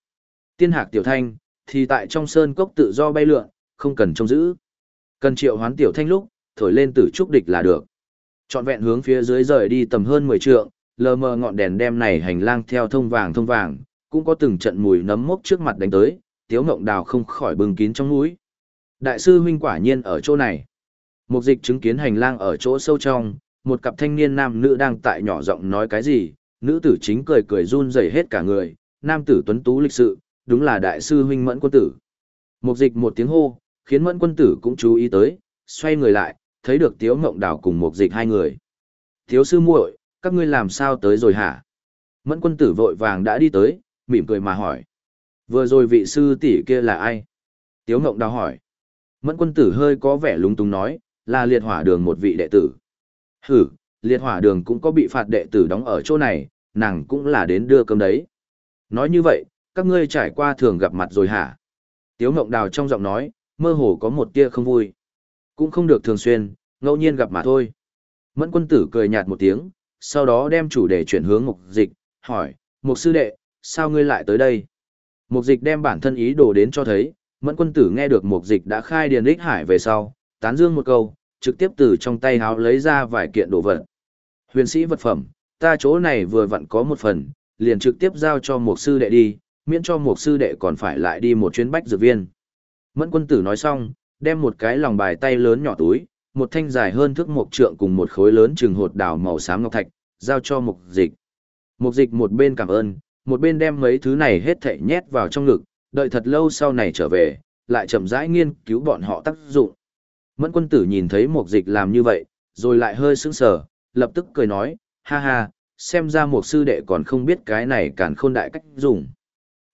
Tiên hạc tiểu thanh, thì tại trong sơn cốc tự do bay lượn, không cần trông giữ. Cần triệu hoán tiểu thanh lúc, thổi lên tử trúc địch là được. Chọn vẹn hướng phía dưới rời đi tầm hơn 10 trượng, lờ mờ ngọn đèn đem này hành lang theo thông vàng thông vàng, cũng có từng trận mùi nấm mốc trước mặt đánh tới, tiếu ngộng đào không khỏi bừng kín trong mũi. Đại sư huynh quả nhiên ở chỗ này. Mục dịch chứng kiến hành lang ở chỗ sâu trong, một cặp thanh niên nam nữ đang tại nhỏ giọng nói cái gì, nữ tử chính cười cười run rẩy hết cả người, nam tử tuấn tú lịch sự, đúng là đại sư huynh mẫn quân tử. Mục dịch một tiếng hô, khiến mẫn quân tử cũng chú ý tới, xoay người lại, thấy được tiếu ngộng đào cùng mục dịch hai người. Thiếu sư muội, các ngươi làm sao tới rồi hả? Mẫn quân tử vội vàng đã đi tới, mỉm cười mà hỏi. Vừa rồi vị sư tỷ kia là ai? Tiếu ngộng đào hỏi. Mẫn quân tử hơi có vẻ lúng túng nói, là liệt hỏa đường một vị đệ tử. Hử, liệt hỏa đường cũng có bị phạt đệ tử đóng ở chỗ này, nàng cũng là đến đưa cơm đấy. Nói như vậy, các ngươi trải qua thường gặp mặt rồi hả? Tiếu ngộng đào trong giọng nói, mơ hồ có một tia không vui. Cũng không được thường xuyên, ngẫu nhiên gặp mà thôi. Mẫn quân tử cười nhạt một tiếng, sau đó đem chủ đề chuyển hướng mục dịch, hỏi, mục sư đệ, sao ngươi lại tới đây? Mục dịch đem bản thân ý đồ đến cho thấy, mẫn quân tử nghe được mục dịch đã khai điền đích hải về sau, tán dương một câu, trực tiếp từ trong tay háo lấy ra vài kiện đồ vật. Huyền sĩ vật phẩm, ta chỗ này vừa vặn có một phần, liền trực tiếp giao cho mục sư đệ đi, miễn cho mục sư đệ còn phải lại đi một chuyến bách dược viên. Mẫn quân tử nói xong, đem một cái lòng bài tay lớn nhỏ túi, một thanh dài hơn thước một trượng cùng một khối lớn trừng hột đào màu xám ngọc thạch, giao cho mục dịch. Mục dịch một bên cảm ơn, một bên đem mấy thứ này hết thảy nhét vào trong ngực, đợi thật lâu sau này trở về, lại chậm rãi nghiên cứu bọn họ tác dụng. Mẫn quân tử nhìn thấy mục dịch làm như vậy, rồi lại hơi sững sờ, lập tức cười nói, ha ha, xem ra một sư đệ còn không biết cái này cản khôn đại cách dùng.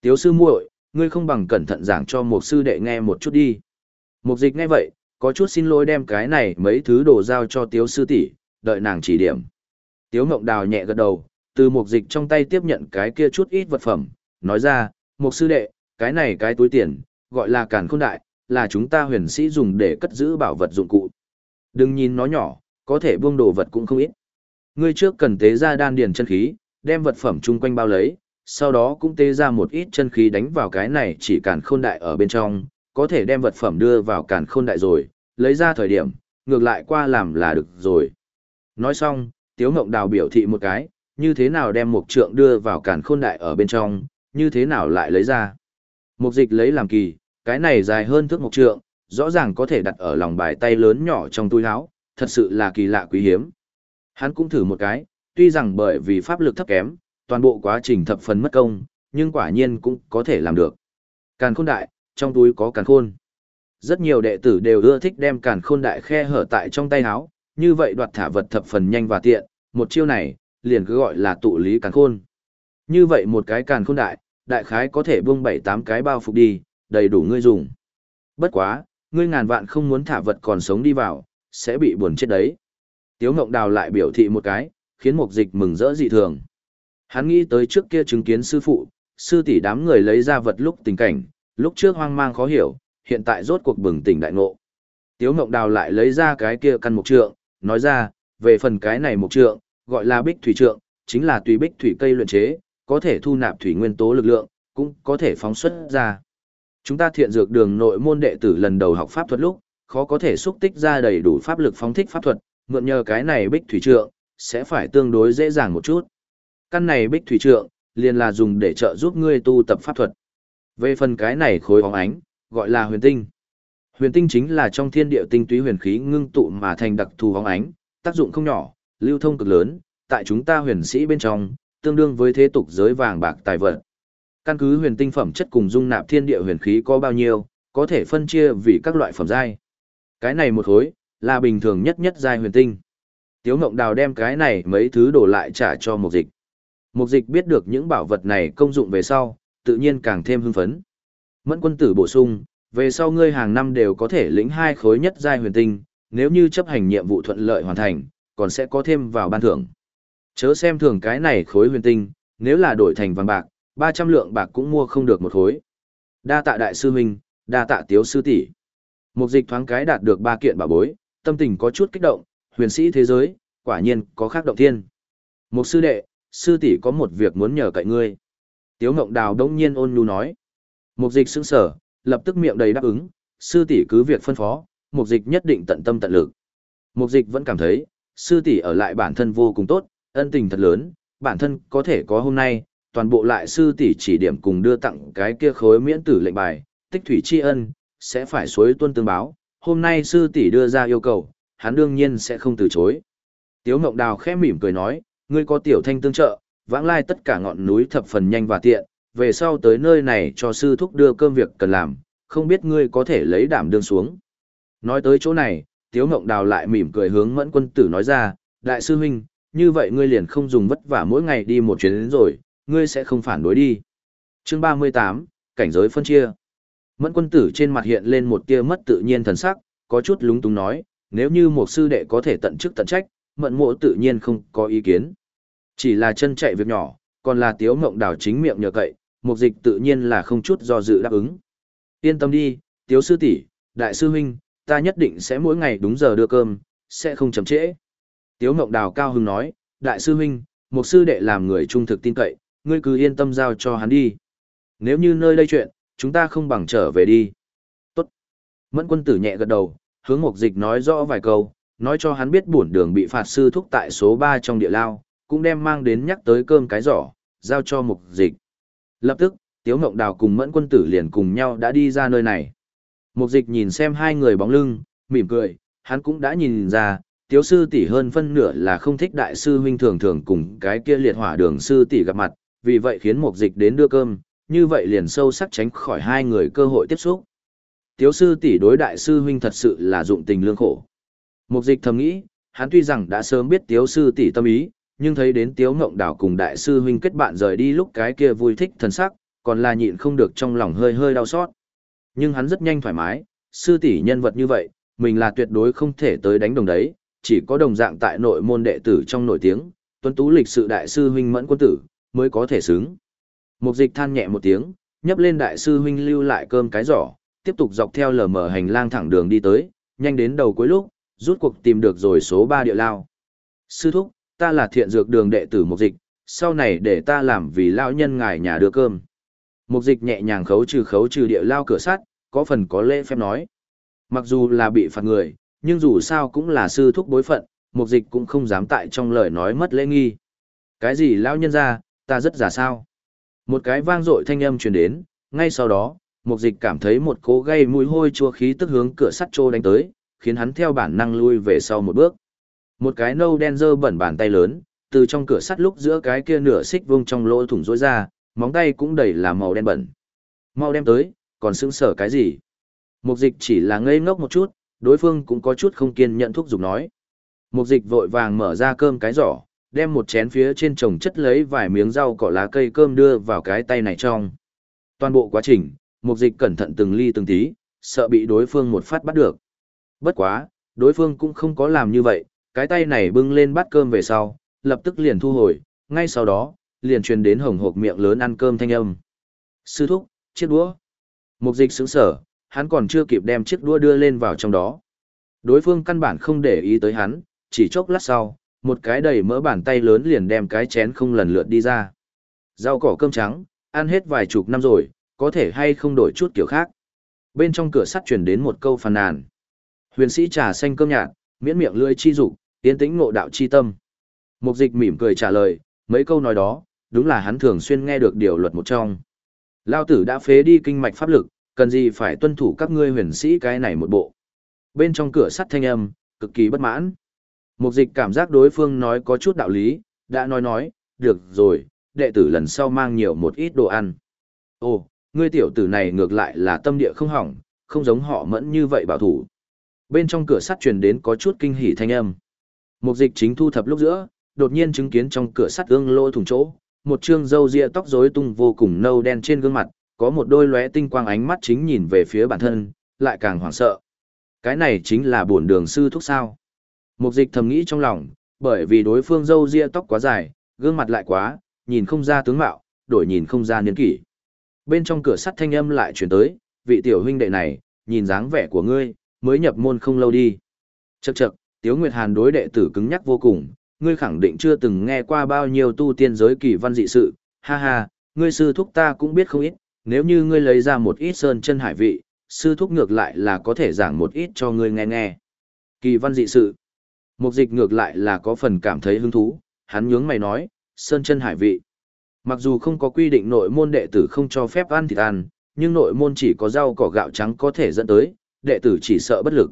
Tiếu sư muội, ngươi không bằng cẩn thận giảng cho một sư đệ nghe một chút đi. Mục dịch nghe vậy, có chút xin lỗi đem cái này mấy thứ đồ giao cho tiếu sư tỷ, đợi nàng chỉ điểm. Tiếu Ngộng Đào nhẹ gật đầu, từ mục dịch trong tay tiếp nhận cái kia chút ít vật phẩm, nói ra, mục sư đệ, cái này cái túi tiền, gọi là càn khôn đại, là chúng ta huyền sĩ dùng để cất giữ bảo vật dụng cụ. Đừng nhìn nó nhỏ, có thể buông đồ vật cũng không ít. Ngươi trước cần tế ra đan điền chân khí, đem vật phẩm chung quanh bao lấy, sau đó cũng tế ra một ít chân khí đánh vào cái này chỉ càn khôn đại ở bên trong, có thể đem vật phẩm đưa vào càn khôn đại rồi, lấy ra thời điểm, ngược lại qua làm là được rồi. Nói xong, Tiếu Ngộng Đào biểu thị một cái, như thế nào đem một trượng đưa vào càn khôn đại ở bên trong, như thế nào lại lấy ra. Mục dịch lấy làm kỳ, cái này dài hơn thước một trượng, rõ ràng có thể đặt ở lòng bài tay lớn nhỏ trong túi áo, thật sự là kỳ lạ quý hiếm. Hắn cũng thử một cái, tuy rằng bởi vì pháp lực thấp kém, toàn bộ quá trình thập phần mất công, nhưng quả nhiên cũng có thể làm được. Càn khôn đại, trong túi có càn khôn. Rất nhiều đệ tử đều ưa thích đem càn khôn đại khe hở tại trong tay áo, như vậy đoạt thả vật thập phần nhanh và tiện, một chiêu này, liền cứ gọi là tụ lý càn khôn. Như vậy một cái càn khôn đại, đại khái có thể buông bảy tám cái bao phục đi, đầy đủ ngươi dùng. Bất quá, ngươi ngàn vạn không muốn thả vật còn sống đi vào, sẽ bị buồn chết đấy. Tiếu Ngộng Đào lại biểu thị một cái, khiến Mục Dịch mừng rỡ dị thường. Hắn nghĩ tới trước kia chứng kiến sư phụ, sư tỷ đám người lấy ra vật lúc tình cảnh, lúc trước hoang mang khó hiểu, hiện tại rốt cuộc bừng tỉnh đại ngộ. Tiếu Ngộng Đào lại lấy ra cái kia căn mục trượng, nói ra, về phần cái này mục trượng, gọi là bích thủy trượng, chính là tùy bích thủy cây luyện chế, có thể thu nạp thủy nguyên tố lực lượng, cũng có thể phóng xuất ra. Chúng ta thiện dược đường nội môn đệ tử lần đầu học pháp thuật lúc, khó có thể xúc tích ra đầy đủ pháp lực phóng thích pháp thuật, mượn nhờ cái này bích thủy trượng, sẽ phải tương đối dễ dàng một chút. Căn này bích thủy trượng, liền là dùng để trợ giúp ngươi tu tập pháp thuật. Về phần cái này khối bóng ánh, gọi là huyền tinh. Huyền tinh chính là trong thiên địa tinh túy huyền khí ngưng tụ mà thành đặc thù bóng ánh, tác dụng không nhỏ, lưu thông cực lớn, tại chúng ta huyền sĩ bên trong, tương đương với thế tục giới vàng bạc tài vật. Căn cứ huyền tinh phẩm chất cùng dung nạp thiên địa huyền khí có bao nhiêu, có thể phân chia vì các loại phẩm giai. Cái này một khối, là bình thường nhất nhất giai huyền tinh. Tiếu Ngộng Đào đem cái này mấy thứ đổ lại trả cho Mục Dịch. Mục Dịch biết được những bảo vật này công dụng về sau, tự nhiên càng thêm hưng phấn. Mẫn quân tử bổ sung, về sau ngươi hàng năm đều có thể lĩnh hai khối nhất giai huyền tinh, nếu như chấp hành nhiệm vụ thuận lợi hoàn thành, còn sẽ có thêm vào ban thưởng. Chớ xem thường cái này khối huyền tinh, nếu là đổi thành vàng bạc, 300 lượng bạc cũng mua không được một khối. Đa tạ đại sư huynh, đa tạ tiếu sư tỷ. Mục dịch thoáng cái đạt được ba kiện bảo bối, tâm tình có chút kích động, huyền sĩ thế giới, quả nhiên có khác động thiên. Một sư đệ, sư tỷ có một việc muốn nhờ cậy ngươi. Tiếu Ngộng Đào đông nhiên ôn nhu nói. Mục dịch sững sở, lập tức miệng đầy đáp ứng, sư tỷ cứ việc phân phó, mục dịch nhất định tận tâm tận lực. Mục dịch vẫn cảm thấy, sư tỷ ở lại bản thân vô cùng tốt, ân tình thật lớn, bản thân có thể có hôm nay, toàn bộ lại sư tỷ chỉ điểm cùng đưa tặng cái kia khối miễn tử lệnh bài, tích thủy tri ân, sẽ phải suối tuân tương báo. Hôm nay sư tỷ đưa ra yêu cầu, hắn đương nhiên sẽ không từ chối. Tiếu Ngộng Đào khẽ mỉm cười nói, ngươi có tiểu thanh tương trợ, vãng lai tất cả ngọn núi thập phần nhanh và tiện, về sau tới nơi này cho sư thúc đưa cơm việc cần làm, không biết ngươi có thể lấy đảm đương xuống. Nói tới chỗ này, Tiếu Ngộng Đào lại mỉm cười hướng Mẫn Quân Tử nói ra, đại sư huynh, như vậy ngươi liền không dùng vất vả mỗi ngày đi một chuyến đến rồi, ngươi sẽ không phản đối đi. Chương 38, cảnh giới phân chia. Mẫn Quân Tử trên mặt hiện lên một tia mất tự nhiên thần sắc, có chút lúng túng nói, nếu như một sư đệ có thể tận chức tận trách, Mẫn Mộ tự nhiên không có ý kiến. Chỉ là chân chạy việc nhỏ, còn là Tiếu Mộng đảo chính miệng nhờ cậy, mục dịch tự nhiên là không chút do dự đáp ứng. Yên tâm đi, tiếu sư tỷ, đại sư huynh, ta nhất định sẽ mỗi ngày đúng giờ đưa cơm, sẽ không chậm trễ. Tiếu Ngộng Đào cao hứng nói, đại sư huynh, một sư đệ làm người trung thực tin cậy, ngươi cứ yên tâm giao cho hắn đi. Nếu như nơi đây chuyện, chúng ta không bằng trở về đi. Tốt. Mẫn quân tử nhẹ gật đầu, hướng mục dịch nói rõ vài câu, nói cho hắn biết bổn đường bị phạt sư thúc tại số 3 trong địa lao, cũng đem mang đến nhắc tới cơm cái giỏ, giao cho mục dịch. Lập tức, Tiếu Ngộng Đào cùng Mẫn Quân Tử liền cùng nhau đã đi ra nơi này. Mục dịch nhìn xem hai người bóng lưng, mỉm cười, hắn cũng đã nhìn ra, Tiếu sư tỷ hơn phân nửa là không thích đại sư huynh thường thường cùng cái kia liệt hỏa đường sư tỷ gặp mặt, vì vậy khiến mục dịch đến đưa cơm, như vậy liền sâu sắc tránh khỏi hai người cơ hội tiếp xúc. Tiếu sư tỷ đối đại sư huynh thật sự là dụng tình lương khổ. Mục dịch thầm nghĩ, hắn tuy rằng đã sớm biết tiếu sư tỷ tâm ý, nhưng thấy đến tiếu ngộng đảo cùng đại sư huynh kết bạn rời đi lúc cái kia vui thích thần sắc, còn là nhịn không được trong lòng hơi hơi đau xót. Nhưng hắn rất nhanh thoải mái, sư tỷ nhân vật như vậy, mình là tuyệt đối không thể tới đánh đồng đấy, chỉ có đồng dạng tại nội môn đệ tử trong nổi tiếng, tuấn tú lịch sự đại sư huynh mẫn quân tử, mới có thể xứng. Mục dịch than nhẹ một tiếng, nhấp lên đại sư huynh lưu lại cơm cái giỏ, tiếp tục dọc theo lờ mở hành lang thẳng đường đi tới, nhanh đến đầu cuối lúc, rút cuộc tìm được rồi số 3 địa lao. Sư thúc, ta là thiện dược đường đệ tử mục dịch, sau này để ta làm vì lão nhân ngài nhà đưa cơm. Mục dịch nhẹ nhàng khấu trừ khấu trừ địa lao cửa sắt, có phần có lễ phép nói. Mặc dù là bị phạt người, nhưng dù sao cũng là sư thúc bối phận, mục dịch cũng không dám tại trong lời nói mất lễ nghi. Cái gì lão nhân ra, ta rất giả sao. Một cái vang dội thanh âm truyền đến, ngay sau đó, mục dịch cảm thấy một cố gây mùi hôi chua khí tức hướng cửa sắt trô đánh tới, khiến hắn theo bản năng lui về sau một bước. Một cái nâu đen dơ bẩn bàn tay lớn, từ trong cửa sắt lúc giữa cái kia nửa xích vung trong lỗ thủng rối ra, móng tay cũng đầy là màu đen bẩn. Mau đem tới, còn sững sở cái gì? Mục dịch chỉ là ngây ngốc một chút, đối phương cũng có chút không kiên nhận thuốc dục nói. Mục dịch vội vàng mở ra cơm cái giỏ, đem một chén phía trên trồng chất lấy vài miếng rau cỏ lá cây cơm đưa vào cái tay này trong. Toàn bộ quá trình, mục dịch cẩn thận từng ly từng tí, sợ bị đối phương một phát bắt được. Bất quá, đối phương cũng không có làm như vậy, cái tay này bưng lên bát cơm về sau, lập tức liền thu hồi, ngay sau đó, liền truyền đến hồng hộc miệng lớn ăn cơm thanh âm. Sư thúc, chiếc đũa. Mục dịch sững sở, hắn còn chưa kịp đem chiếc đũa đưa lên vào trong đó. Đối phương căn bản không để ý tới hắn, chỉ chốc lát sau, một cái đầy mỡ bàn tay lớn liền đem cái chén không lần lượt đi ra. Rau cỏ cơm trắng, ăn hết vài chục năm rồi, có thể hay không đổi chút kiểu khác. Bên trong cửa sắt truyền đến một câu phàn nàn. Huyền sĩ trà xanh cơm nhạt, miễn miệng lưỡi chi dục, tiến tĩnh ngộ đạo chi tâm. Mục dịch mỉm cười trả lời, mấy câu nói đó, đúng là hắn thường xuyên nghe được điều luật một trong. Lao tử đã phế đi kinh mạch pháp lực, cần gì phải tuân thủ các ngươi huyền sĩ cái này một bộ. Bên trong cửa sắt thanh âm, cực kỳ bất mãn. Mục dịch cảm giác đối phương nói có chút đạo lý, đã nói nói, được rồi, đệ tử lần sau mang nhiều một ít đồ ăn. Ồ, ngươi tiểu tử này ngược lại là tâm địa không hỏng, không giống họ mẫn như vậy bảo thủ. Bên trong cửa sắt truyền đến có chút kinh hỉ thanh âm. Mục dịch chính thu thập lúc giữa, đột nhiên chứng kiến trong cửa sắt ương lỗ thủng chỗ, một trương râu ria tóc rối tung vô cùng nâu đen trên gương mặt, có một đôi lóe tinh quang ánh mắt chính nhìn về phía bản thân, lại càng hoảng sợ. Cái này chính là bổn đường sư thúc sao. Mục dịch thầm nghĩ trong lòng, bởi vì đối phương râu ria tóc quá dài, gương mặt lại quá, nhìn không ra tướng mạo, đổi nhìn không ra niên kỷ. Bên trong cửa sắt thanh âm lại chuyển tới, vị tiểu huynh đệ này, nhìn dáng vẻ của ngươi, mới nhập môn không lâu đi. Chậc chậc, Tiếu Nguyệt Hàn đối đệ tử cứng nhắc vô cùng, ngươi khẳng định chưa từng nghe qua bao nhiêu tu tiên giới kỳ văn dị sự, ha ha, ngươi sư thúc ta cũng biết không ít, nếu như ngươi lấy ra một ít sơn chân hải vị, sư thúc ngược lại là có thể giảng một ít cho ngươi nghe nghe. Kỳ văn dị sự. Mục dịch ngược lại là có phần cảm thấy hứng thú, hắn nhướng mày nói, sơn chân hải vị. Mặc dù không có quy định nội môn đệ tử không cho phép ăn thịt ăn, nhưng nội môn chỉ có rau cỏ gạo trắng có thể dẫn tới, đệ tử chỉ sợ bất lực.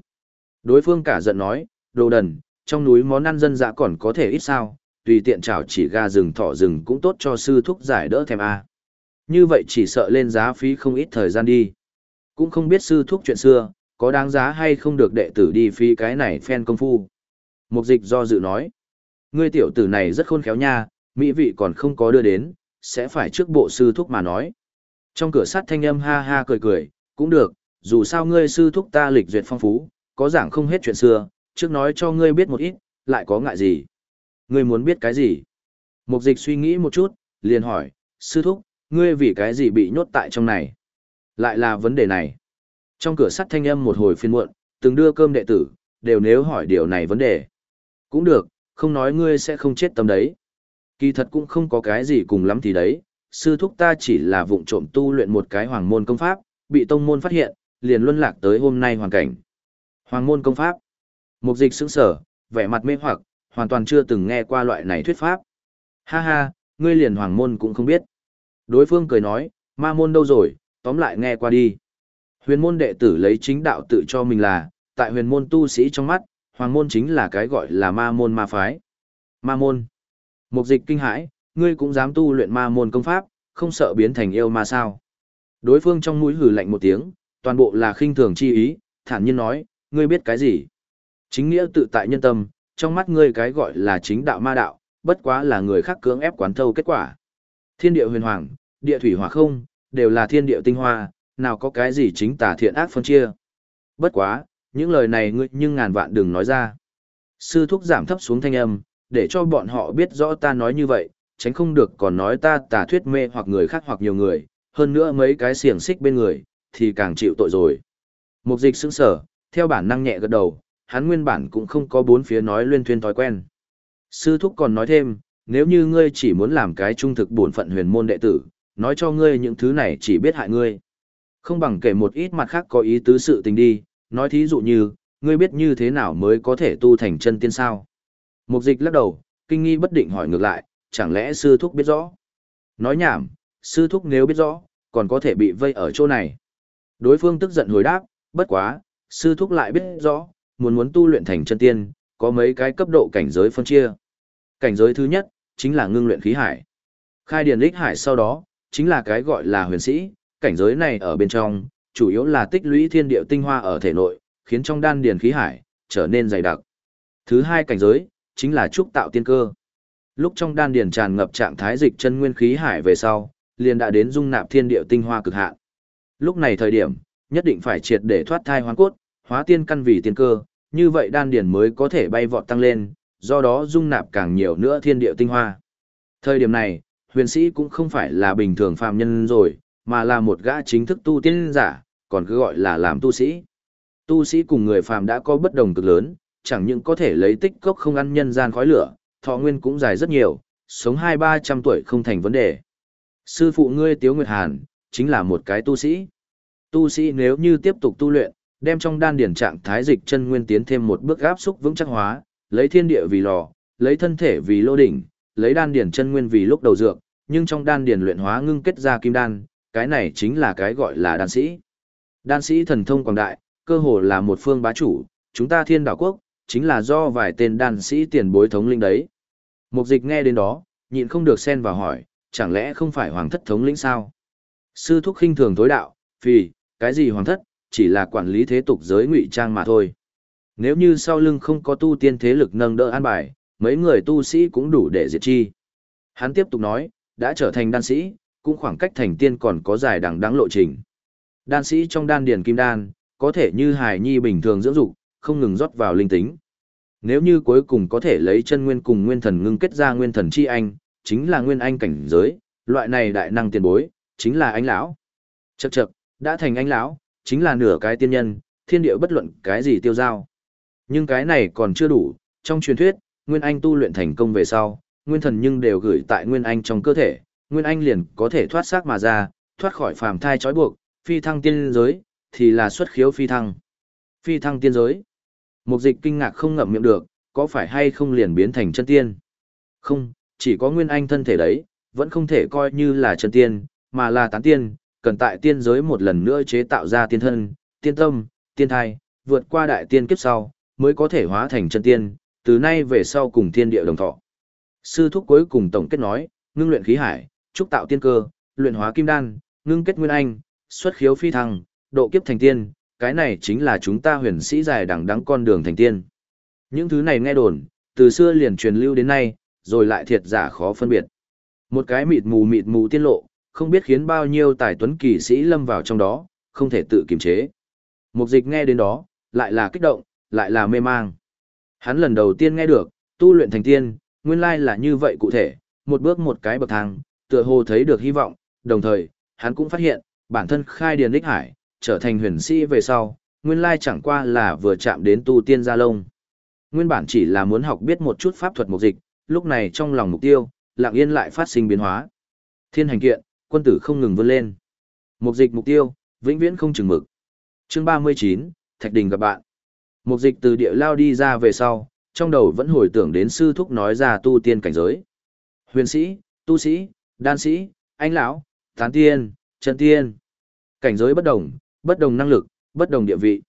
Đối phương cả giận nói, đồ đần, trong núi món ăn dân dã còn có thể ít sao, tùy tiện chảo chỉ gà rừng thỏ rừng cũng tốt cho sư thúc giải đỡ thèm a. Như vậy chỉ sợ lên giá phí không ít thời gian đi. Cũng không biết sư thúc chuyện xưa, có đáng giá hay không được đệ tử đi phí cái này phen công phu. Mục dịch do dự nói, ngươi tiểu tử này rất khôn khéo nha, mỹ vị còn không có đưa đến, sẽ phải trước bộ sư thúc mà nói. Trong cửa sắt thanh âm ha ha cười cười, cũng được, dù sao ngươi sư thúc ta lịch duyệt phong phú, có giảng không hết chuyện xưa, trước nói cho ngươi biết một ít, lại có ngại gì. Ngươi muốn biết cái gì? Mục dịch suy nghĩ một chút, liền hỏi, sư thúc, ngươi vì cái gì bị nhốt tại trong này? Lại là vấn đề này. Trong cửa sắt thanh âm một hồi phiên muộn, từng đưa cơm đệ tử, đều nếu hỏi điều này vấn đề. Cũng được, không nói ngươi sẽ không chết tâm đấy. Kỳ thật cũng không có cái gì cùng lắm thì đấy, sư thúc ta chỉ là vụng trộm tu luyện một cái hoàng môn công pháp, bị tông môn phát hiện, liền luân lạc tới hôm nay hoàn cảnh. Hoàng môn công pháp. Mục dịch sững sở, vẻ mặt mê hoặc, hoàn toàn chưa từng nghe qua loại này thuyết pháp. Ha ha, ngươi liền hoàng môn cũng không biết. Đối phương cười nói, ma môn đâu rồi, tóm lại nghe qua đi. Huyền môn đệ tử lấy chính đạo tự cho mình là, tại huyền môn tu sĩ trong mắt, hoàng môn chính là cái gọi là ma môn ma phái. Ma môn. Mục dịch kinh hãi, ngươi cũng dám tu luyện ma môn công pháp, không sợ biến thành yêu ma sao. Đối phương trong mũi hử lạnh một tiếng, toàn bộ là khinh thường chi ý, thản nhiên nói, ngươi biết cái gì? Chính nghĩa tự tại nhân tâm, trong mắt ngươi cái gọi là chính đạo ma đạo, bất quá là người khác cưỡng ép quán thâu kết quả. Thiên địa huyền hoàng, địa thủy hỏa không, đều là thiên địa tinh hoa, nào có cái gì chính tả thiện ác phân chia. Bất quá, những lời này ngươi nhưng ngàn vạn đừng nói ra. Sư thúc giảm thấp xuống thanh âm, để cho bọn họ biết rõ ta nói như vậy, tránh không được còn nói ta tà thuyết mê hoặc người khác hoặc nhiều người, hơn nữa mấy cái xiềng xích bên người, thì càng chịu tội rồi. Mục dịch sững sở, theo bản năng nhẹ gật đầu, hắn nguyên bản cũng không có bốn phía nói luyên thuyên thói quen. Sư thúc còn nói thêm, nếu như ngươi chỉ muốn làm cái trung thực bổn phận huyền môn đệ tử, nói cho ngươi những thứ này chỉ biết hại ngươi. Không bằng kể một ít mặt khác có ý tứ sự tình đi, nói thí dụ như, ngươi biết như thế nào mới có thể tu thành chân tiên sao. Mục dịch lắc đầu, kinh nghi bất định hỏi ngược lại, chẳng lẽ sư thúc biết rõ? Nói nhảm, sư thúc nếu biết rõ, còn có thể bị vây ở chỗ này. Đối phương tức giận hồi đáp, bất quá, sư thúc lại biết rõ, muốn muốn tu luyện thành chân tiên, có mấy cái cấp độ cảnh giới phân chia. Cảnh giới thứ nhất, chính là ngưng luyện khí hải. Khai điền lích hải sau đó, chính là cái gọi là huyền sĩ, cảnh giới này ở bên trong, chủ yếu là tích lũy thiên địa tinh hoa ở thể nội, khiến trong đan điền khí hải trở nên dày đặc. Thứ hai cảnh giới, chính là trúc tạo tiên cơ. Lúc trong đan điền tràn ngập trạng thái dịch chân nguyên khí hải về sau, liền đã đến dung nạp thiên địa tinh hoa cực hạn. Lúc này thời điểm, nhất định phải triệt để thoát thai hoán cốt, hóa tiên căn vì tiên cơ, như vậy đan điền mới có thể bay vọt tăng lên, do đó dung nạp càng nhiều nữa thiên địa tinh hoa. Thời điểm này, huyền sĩ cũng không phải là bình thường phàm nhân rồi, mà là một gã chính thức tu tiên giả, còn cứ gọi là làm tu sĩ. Tu sĩ cùng người phàm đã có bất đồng cực lớn, chẳng những có thể lấy tích cốc không ăn nhân gian khói lửa, thọ nguyên cũng dài rất nhiều, sống hai ba trăm tuổi không thành vấn đề. Sư phụ ngươi Tiếu Nguyệt Hàn, chính là một cái tu sĩ. Tu sĩ nếu như tiếp tục tu luyện, đem trong đan điển trạng thái dịch chân nguyên tiến thêm một bước áp xúc vững chắc hóa, lấy thiên địa vì lò, lấy thân thể vì lô đỉnh, lấy đan điển chân nguyên vì lúc đầu dược, nhưng trong đan điển luyện hóa ngưng kết ra kim đan, cái này chính là cái gọi là đan sĩ. Đan sĩ thần thông quảng đại, cơ hồ là một phương bá chủ, chúng ta thiên đảo quốc, chính là do vài tên đan sĩ tiền bối thống linh đấy. Mục dịch nghe đến đó, nhịn không được xen vào hỏi, chẳng lẽ không phải hoàng thất thống lĩnh sao? Sư thúc khinh thường tối đạo, vì, cái gì hoàng thất, chỉ là quản lý thế tục giới ngụy trang mà thôi. Nếu như sau lưng không có tu tiên thế lực nâng đỡ an bài, mấy người tu sĩ cũng đủ để diệt chi. Hắn tiếp tục nói, đã trở thành đan sĩ, cũng khoảng cách thành tiên còn có dài đằng đáng lộ trình. Đan sĩ trong đan điền kim đan, có thể như hài nhi bình thường dưỡng dục, không ngừng rót vào linh tính. Nếu như cuối cùng có thể lấy chân nguyên cùng nguyên thần ngưng kết ra nguyên thần chi anh, chính là nguyên anh cảnh giới, loại này đại năng tiền bối, chính là anh lão. Chậc chậc, đã thành anh lão, chính là nửa cái tiên nhân, thiên địa bất luận cái gì tiêu giao. Nhưng cái này còn chưa đủ, trong truyền thuyết, nguyên anh tu luyện thành công về sau, nguyên thần nhưng đều gửi tại nguyên anh trong cơ thể, nguyên anh liền có thể thoát xác mà ra, thoát khỏi phàm thai trói buộc, phi thăng tiên giới, thì là xuất khiếu phi thăng. Phi thăng tiên giới. Mục dịch kinh ngạc không ngậm miệng được, có phải hay không liền biến thành chân tiên? Không, chỉ có nguyên anh thân thể đấy, vẫn không thể coi như là chân tiên, mà là tán tiên, cần tại tiên giới một lần nữa chế tạo ra tiên thân, tiên tâm, tiên thai, vượt qua đại tiên kiếp sau, mới có thể hóa thành chân tiên, từ nay về sau cùng thiên địa đồng thọ. Sư thúc cuối cùng tổng kết nói, ngưng luyện khí hải, trúc tạo tiên cơ, luyện hóa kim đan, ngưng kết nguyên anh, xuất khiếu phi thăng, độ kiếp thành tiên, cái này chính là chúng ta huyền sĩ dài đằng đắng con đường thành tiên. Những thứ này nghe đồn, từ xưa liền truyền lưu đến nay, rồi lại thiệt giả khó phân biệt. Một cái mịt mù mịt mù tiên lộ, không biết khiến bao nhiêu tài tuấn kỳ sĩ lâm vào trong đó, không thể tự kiềm chế. Mục dịch nghe đến đó, lại là kích động, lại là mê mang. Hắn lần đầu tiên nghe được, tu luyện thành tiên, nguyên lai là như vậy cụ thể, một bước một cái bậc thang, tựa hồ thấy được hy vọng, đồng thời, hắn cũng phát hiện, bản thân khai điền đích hải, trở thành huyền sĩ về sau, nguyên lai chẳng qua là vừa chạm đến tu tiên gia lông. Nguyên bản chỉ là muốn học biết một chút pháp thuật mục dịch, lúc này trong lòng mục tiêu, lặng yên lại phát sinh biến hóa. Thiên hành kiện, quân tử không ngừng vươn lên. Mục dịch mục tiêu, vĩnh viễn không chừng mực. Chương 39, Thạch Đình gặp bạn. Mục dịch từ địa lao đi ra về sau, trong đầu vẫn hồi tưởng đến sư thúc nói ra tu tiên cảnh giới. Huyền sĩ, tu sĩ, đan sĩ, anh lão, tán tiên, chân tiên. Cảnh giới bất đồng, bất đồng năng lực, bất đồng địa vị.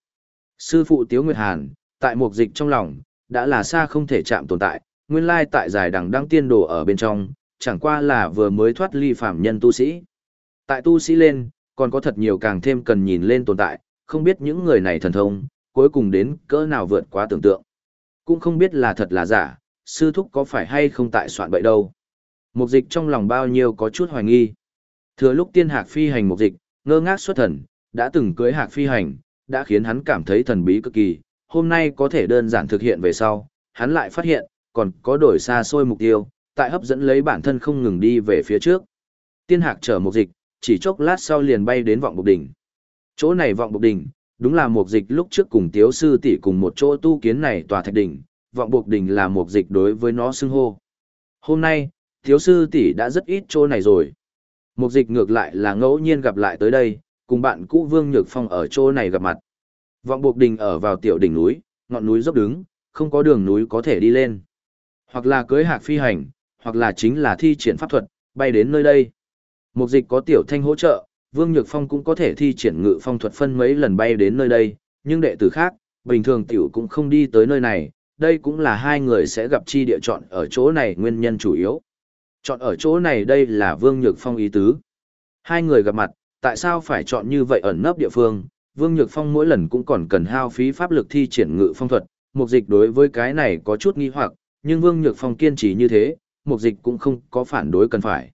Sư phụ Tiếu Nguyệt Hàn, tại mục dịch trong lòng, đã là xa không thể chạm tồn tại, nguyên lai tại giải đẳng đăng tiên đồ ở bên trong, chẳng qua là vừa mới thoát ly phạm nhân tu sĩ. Tại tu sĩ lên, còn có thật nhiều càng thêm cần nhìn lên tồn tại, không biết những người này thần thông, cuối cùng đến cỡ nào vượt quá tưởng tượng. Cũng không biết là thật là giả, sư thúc có phải hay không tại soạn bậy đâu. Mục dịch trong lòng bao nhiêu có chút hoài nghi. Thừa lúc tiên hạc phi hành mục dịch, ngơ ngác xuất thần, đã từng cưới hạc phi hành, đã khiến hắn cảm thấy thần bí cực kỳ, hôm nay có thể đơn giản thực hiện về sau, hắn lại phát hiện, còn có đổi xa xôi mục tiêu, tại hấp dẫn lấy bản thân không ngừng đi về phía trước. Tiên hạc chở mục dịch, chỉ chốc lát sau liền bay đến vọng bục đỉnh. Chỗ này vọng bục đỉnh, đúng là một dịch lúc trước cùng tiếu sư tỷ cùng một chỗ tu kiến này tòa thạch đỉnh, vọng buộc đỉnh là một dịch đối với nó xưng hô. Hôm nay, tiếu sư tỷ đã rất ít chỗ này rồi. Một dịch ngược lại là ngẫu nhiên gặp lại tới đây, cùng bạn cũ Vương Nhược Phong ở chỗ này gặp mặt. Vọng buộc đỉnh ở vào tiểu đỉnh núi, ngọn núi dốc đứng, không có đường núi có thể đi lên. Hoặc là cưới hạc phi hành, hoặc là chính là thi triển pháp thuật, bay đến nơi đây. Mục dịch có tiểu thanh hỗ trợ, Vương Nhược Phong cũng có thể thi triển ngự phong thuật phân mấy lần bay đến nơi đây, nhưng đệ tử khác, bình thường tiểu cũng không đi tới nơi này, đây cũng là hai người sẽ gặp chi địa chọn ở chỗ này nguyên nhân chủ yếu. Chọn ở chỗ này đây là Vương Nhược Phong ý tứ. Hai người gặp mặt, tại sao phải chọn như vậy ẩn nấp địa phương? Vương Nhược Phong mỗi lần cũng còn cần hao phí pháp lực thi triển ngự phong thuật, mục dịch đối với cái này có chút nghi hoặc, nhưng Vương Nhược Phong kiên trì như thế, mục dịch cũng không có phản đối cần phải.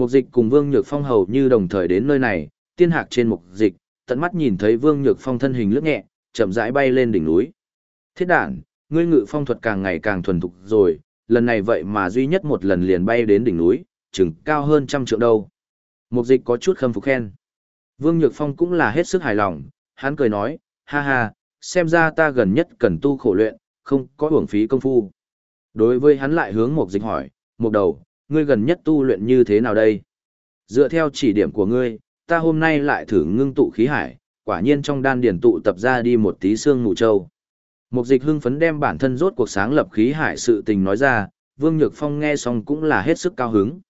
Mục dịch cùng Vương Nhược Phong hầu như đồng thời đến nơi này, tiên hạc trên mục dịch, tận mắt nhìn thấy Vương Nhược Phong thân hình lướt nhẹ, chậm rãi bay lên đỉnh núi. Thiết đản, ngươi ngự phong thuật càng ngày càng thuần thục rồi, lần này vậy mà duy nhất một lần liền bay đến đỉnh núi, chừng cao hơn trăm trượng đâu. Mục dịch có chút khâm phục khen. Vương Nhược Phong cũng là hết sức hài lòng, hắn cười nói, ha ha, xem ra ta gần nhất cần tu khổ luyện, không có uổng phí công phu. Đối với hắn lại hướng mục dịch hỏi, mục đầu, ngươi gần nhất tu luyện như thế nào đây? Dựa theo chỉ điểm của ngươi, ta hôm nay lại thử ngưng tụ khí hải, quả nhiên trong đan điển tụ tập ra đi một tí xương mù châu. Mục dịch hưng phấn đem bản thân rốt cuộc sáng lập khí hải sự tình nói ra, Vương Nhược Phong nghe xong cũng là hết sức cao hứng.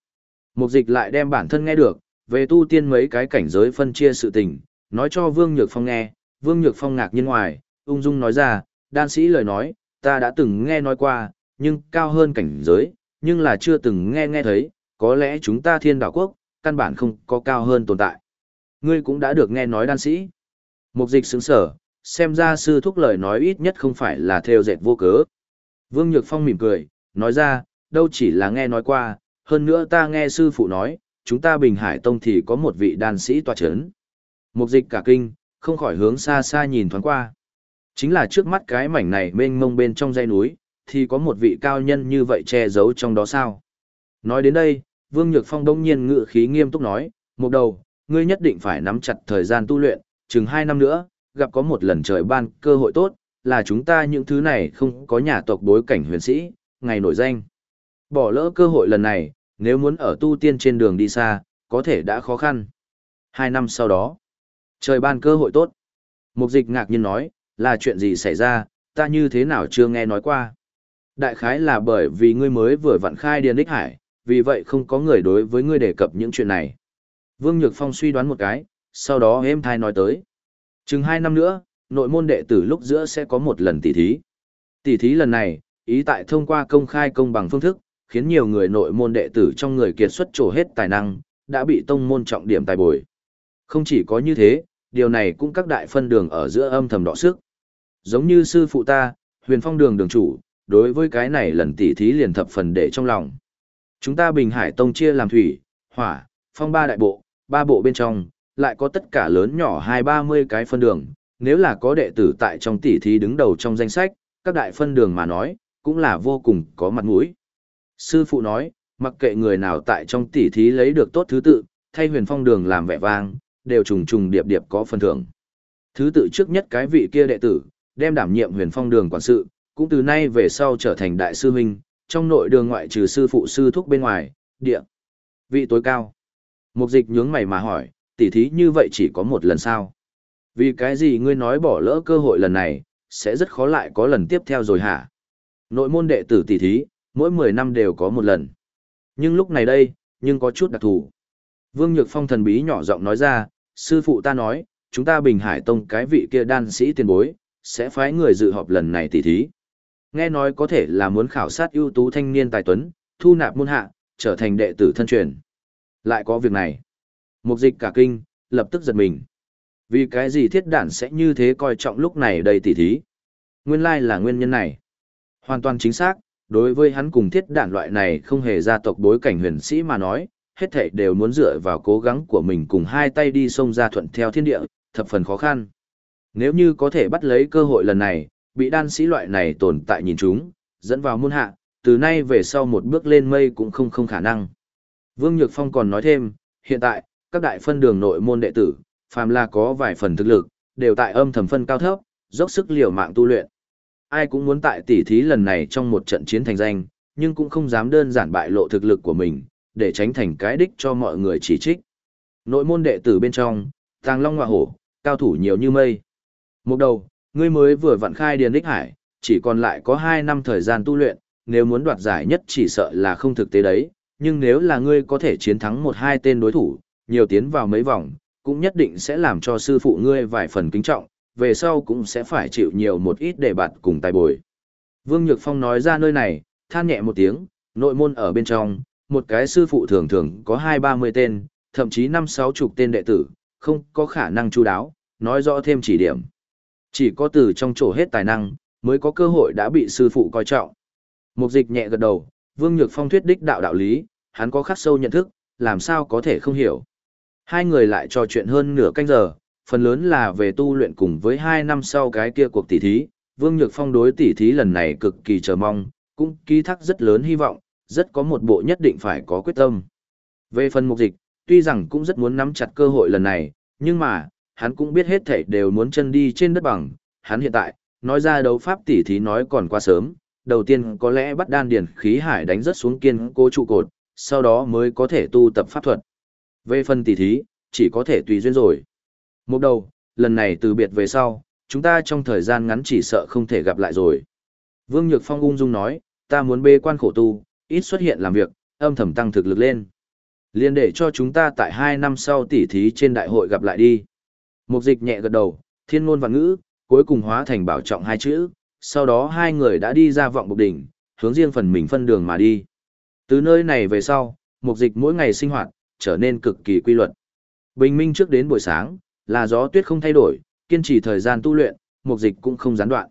Mục dịch lại đem bản thân nghe được, về tu tiên mấy cái cảnh giới phân chia sự tình, nói cho Vương Nhược Phong nghe, Vương Nhược Phong ngạc nhiên ngoài, ung dung nói ra, đan sĩ lời nói, ta đã từng nghe nói qua, nhưng cao hơn cảnh giới, nhưng là chưa từng nghe nghe thấy, có lẽ chúng ta thiên đảo quốc, căn bản không có cao hơn tồn tại. Ngươi cũng đã được nghe nói đan sĩ. Mục dịch sướng sở, xem ra sư thúc lời nói ít nhất không phải là theo dệt vô cớ. Vương Nhược Phong mỉm cười, nói ra, đâu chỉ là nghe nói qua, hơn nữa ta nghe sư phụ nói, chúng ta Bình Hải Tông thì có một vị đan sĩ tòa chấn. Mục dịch cả kinh, không khỏi hướng xa xa nhìn thoáng qua. Chính là trước mắt cái mảnh này mênh mông bên trong dãy núi, thì có một vị cao nhân như vậy che giấu trong đó sao. Nói đến đây, Vương Nhược Phong đông nhiên ngự khí nghiêm túc nói, một đầu, ngươi nhất định phải nắm chặt thời gian tu luyện, chừng hai năm nữa, gặp có một lần trời ban cơ hội tốt, là chúng ta những thứ này không có nhà tộc bối cảnh huyền sĩ, ngày nổi danh. Bỏ lỡ cơ hội lần này, nếu muốn ở tu tiên trên đường đi xa, có thể đã khó khăn. Hai năm sau đó, trời ban cơ hội tốt. Mục dịch ngạc nhiên nói, là chuyện gì xảy ra, ta như thế nào chưa nghe nói qua. Đại khái là bởi vì ngươi mới vừa vặn khai điền đích hải, vì vậy không có người đối với ngươi đề cập những chuyện này. Vương Nhược Phong suy đoán một cái, sau đó êm thai nói tới. Chừng hai năm nữa, nội môn đệ tử lúc giữa sẽ có một lần tỷ thí. Tỷ thí lần này, ý tại thông qua công khai công bằng phương thức, khiến nhiều người nội môn đệ tử trong người kiệt xuất trổ hết tài năng, đã bị tông môn trọng điểm tài bồi. Không chỉ có như thế, điều này cũng các đại phân đường ở giữa âm thầm đọ sức. Giống như sư phụ ta, huyền phong đường đường chủ, đối với cái này lần tỷ thí liền thập phần để trong lòng. Chúng ta Bình Hải Tông chia làm thủy, hỏa, phong ba đại bộ, ba bộ bên trong, lại có tất cả lớn nhỏ hai ba mươi cái phân đường, nếu là có đệ tử tại trong tỷ thí đứng đầu trong danh sách, các đại phân đường mà nói, cũng là vô cùng có mặt mũi. Sư phụ nói, mặc kệ người nào tại trong tỷ thí lấy được tốt thứ tự, thay huyền phong đường làm vẻ vang, đều trùng trùng điệp điệp có phần thưởng. Thứ tự trước nhất cái vị kia đệ tử, đem đảm nhiệm huyền phong đường quản sự, cũng từ nay về sau trở thành đại sư huynh, trong nội đường ngoại trừ sư phụ sư thúc bên ngoài, địa. Vị tối cao. Mục dịch nhướng mày mà hỏi, tỉ thí như vậy chỉ có một lần sao? Vì cái gì ngươi nói bỏ lỡ cơ hội lần này, sẽ rất khó lại có lần tiếp theo rồi hả? Nội môn đệ tử tỉ thí, mỗi 10 năm đều có một lần. Nhưng lúc này đây, nhưng có chút đặc thù. Vương Nhược Phong thần bí nhỏ giọng nói ra, sư phụ ta nói, chúng ta Bình Hải Tông cái vị kia đan sĩ tiền bối, sẽ phái người dự họp lần này tỉ thí. Nghe nói có thể là muốn khảo sát ưu tú thanh niên tài tuấn, thu nạp môn hạ, trở thành đệ tử thân truyền. Lại có việc này. Mục dịch cả kinh, lập tức giật mình. Vì cái gì thiết đản sẽ như thế coi trọng lúc này đầy tỉ thí. Nguyên lai là nguyên nhân này. Hoàn toàn chính xác, đối với hắn cùng thiết đản loại này không hề gia tộc bối cảnh huyền sĩ mà nói, hết thảy đều muốn dựa vào cố gắng của mình cùng hai tay đi sông ra thuận theo thiên địa, thập phần khó khăn. Nếu như có thể bắt lấy cơ hội lần này, bị đan sĩ loại này tồn tại nhìn chúng, dẫn vào môn hạ, từ nay về sau một bước lên mây cũng không không khả năng. Vương Nhược Phong còn nói thêm, hiện tại, các đại phân đường nội môn đệ tử, phàm là có vài phần thực lực, đều tại âm thầm phân cao thấp, dốc sức liều mạng tu luyện. Ai cũng muốn tại tỷ thí lần này trong một trận chiến thành danh, nhưng cũng không dám đơn giản bại lộ thực lực của mình, để tránh thành cái đích cho mọi người chỉ trích. Nội môn đệ tử bên trong, Tàng Long ngoại Hổ, cao thủ nhiều như mây. Một đầu, ngươi mới vừa vặn khai điền đích hải, chỉ còn lại có 2 năm thời gian tu luyện, nếu muốn đoạt giải nhất chỉ sợ là không thực tế đấy, nhưng nếu là ngươi có thể chiến thắng một hai tên đối thủ, nhiều tiến vào mấy vòng, cũng nhất định sẽ làm cho sư phụ ngươi vài phần kính trọng, về sau cũng sẽ phải chịu nhiều một ít để bạt cùng tài bồi. Vương Nhược Phong nói ra nơi này, than nhẹ một tiếng, nội môn ở bên trong, một cái sư phụ thường thường có hai ba mươi tên, thậm chí năm sáu chục tên đệ tử, không có khả năng chu đáo, nói rõ thêm chỉ điểm. Chỉ có từ trong chỗ hết tài năng, mới có cơ hội đã bị sư phụ coi trọng. Mục dịch nhẹ gật đầu, Vương Nhược Phong thuyết đích đạo đạo lý, hắn có khắc sâu nhận thức, làm sao có thể không hiểu. Hai người lại trò chuyện hơn nửa canh giờ, phần lớn là về tu luyện cùng với hai năm sau cái kia cuộc tỷ thí. Vương Nhược Phong đối tỷ thí lần này cực kỳ chờ mong, cũng ký thác rất lớn hy vọng, rất có một bộ nhất định phải có quyết tâm. Về phần mục dịch, tuy rằng cũng rất muốn nắm chặt cơ hội lần này, nhưng mà, hắn cũng biết hết thảy đều muốn chân đi trên đất bằng, hắn hiện tại, nói ra đấu pháp tỉ thí nói còn quá sớm, đầu tiên có lẽ bắt đan điển khí hải đánh rất xuống kiên cố trụ cột, sau đó mới có thể tu tập pháp thuật. Về phần tỉ thí, chỉ có thể tùy duyên rồi. Một đầu, lần này từ biệt về sau, chúng ta trong thời gian ngắn chỉ sợ không thể gặp lại rồi. Vương Nhược Phong ung dung nói, ta muốn bê quan khổ tu, ít xuất hiện làm việc, âm thầm tăng thực lực lên. Liên để cho chúng ta tại hai năm sau tỉ thí trên đại hội gặp lại đi. Mục dịch nhẹ gật đầu, thiên ngôn và ngữ, cuối cùng hóa thành bảo trọng hai chữ, sau đó hai người đã đi ra vọng bục đỉnh, hướng riêng phần mình phân đường mà đi. Từ nơi này về sau, mục dịch mỗi ngày sinh hoạt, trở nên cực kỳ quy luật. Bình minh trước đến buổi sáng, là gió tuyết không thay đổi, kiên trì thời gian tu luyện, mục dịch cũng không gián đoạn.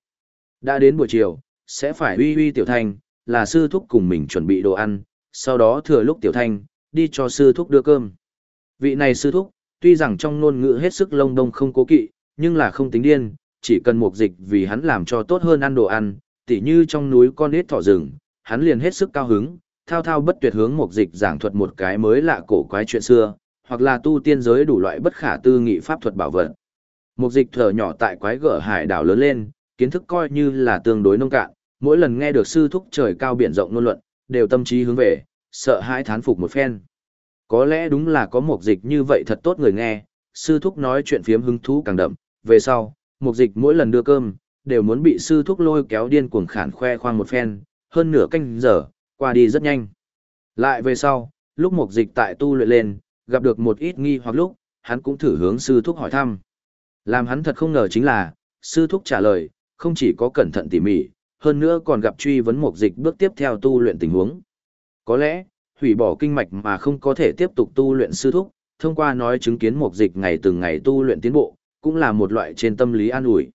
Đã đến buổi chiều, sẽ phải uy uy tiểu thanh, là sư thúc cùng mình chuẩn bị đồ ăn, sau đó thừa lúc tiểu thanh, đi cho sư thúc đưa cơm. Vị này sư thúc, tuy rằng trong ngôn ngữ hết sức lông đông không cố kỵ, nhưng là không tính điên, chỉ cần mục dịch vì hắn làm cho tốt hơn ăn đồ ăn, tỉ như trong núi con ít thỏ rừng, hắn liền hết sức cao hứng, thao thao bất tuyệt hướng mục dịch giảng thuật một cái mới lạ cổ quái chuyện xưa, hoặc là tu tiên giới đủ loại bất khả tư nghị pháp thuật bảo vật. Mục dịch thở nhỏ tại quái gở hải đảo lớn lên, kiến thức coi như là tương đối nông cạn, mỗi lần nghe được sư thúc trời cao biển rộng ngôn luận, đều tâm trí hướng về, sợ hãi thán phục một phen. Có lẽ đúng là có mục dịch như vậy thật tốt người nghe, sư thúc nói chuyện phiếm hứng thú càng đậm, về sau, mục dịch mỗi lần đưa cơm, đều muốn bị sư thúc lôi kéo điên cuồng khản khoe khoang một phen, hơn nửa canh giờ, qua đi rất nhanh. Lại về sau, lúc mục dịch tại tu luyện lên, gặp được một ít nghi hoặc lúc, hắn cũng thử hướng sư thúc hỏi thăm. Làm hắn thật không ngờ chính là, sư thúc trả lời, không chỉ có cẩn thận tỉ mỉ, hơn nữa còn gặp truy vấn mục dịch bước tiếp theo tu luyện tình huống. Có lẽ, hủy bỏ kinh mạch mà không có thể tiếp tục tu luyện sư thúc, thông qua nói chứng kiến mục dịch ngày từng ngày tu luyện tiến bộ, cũng là một loại trên tâm lý an ủi.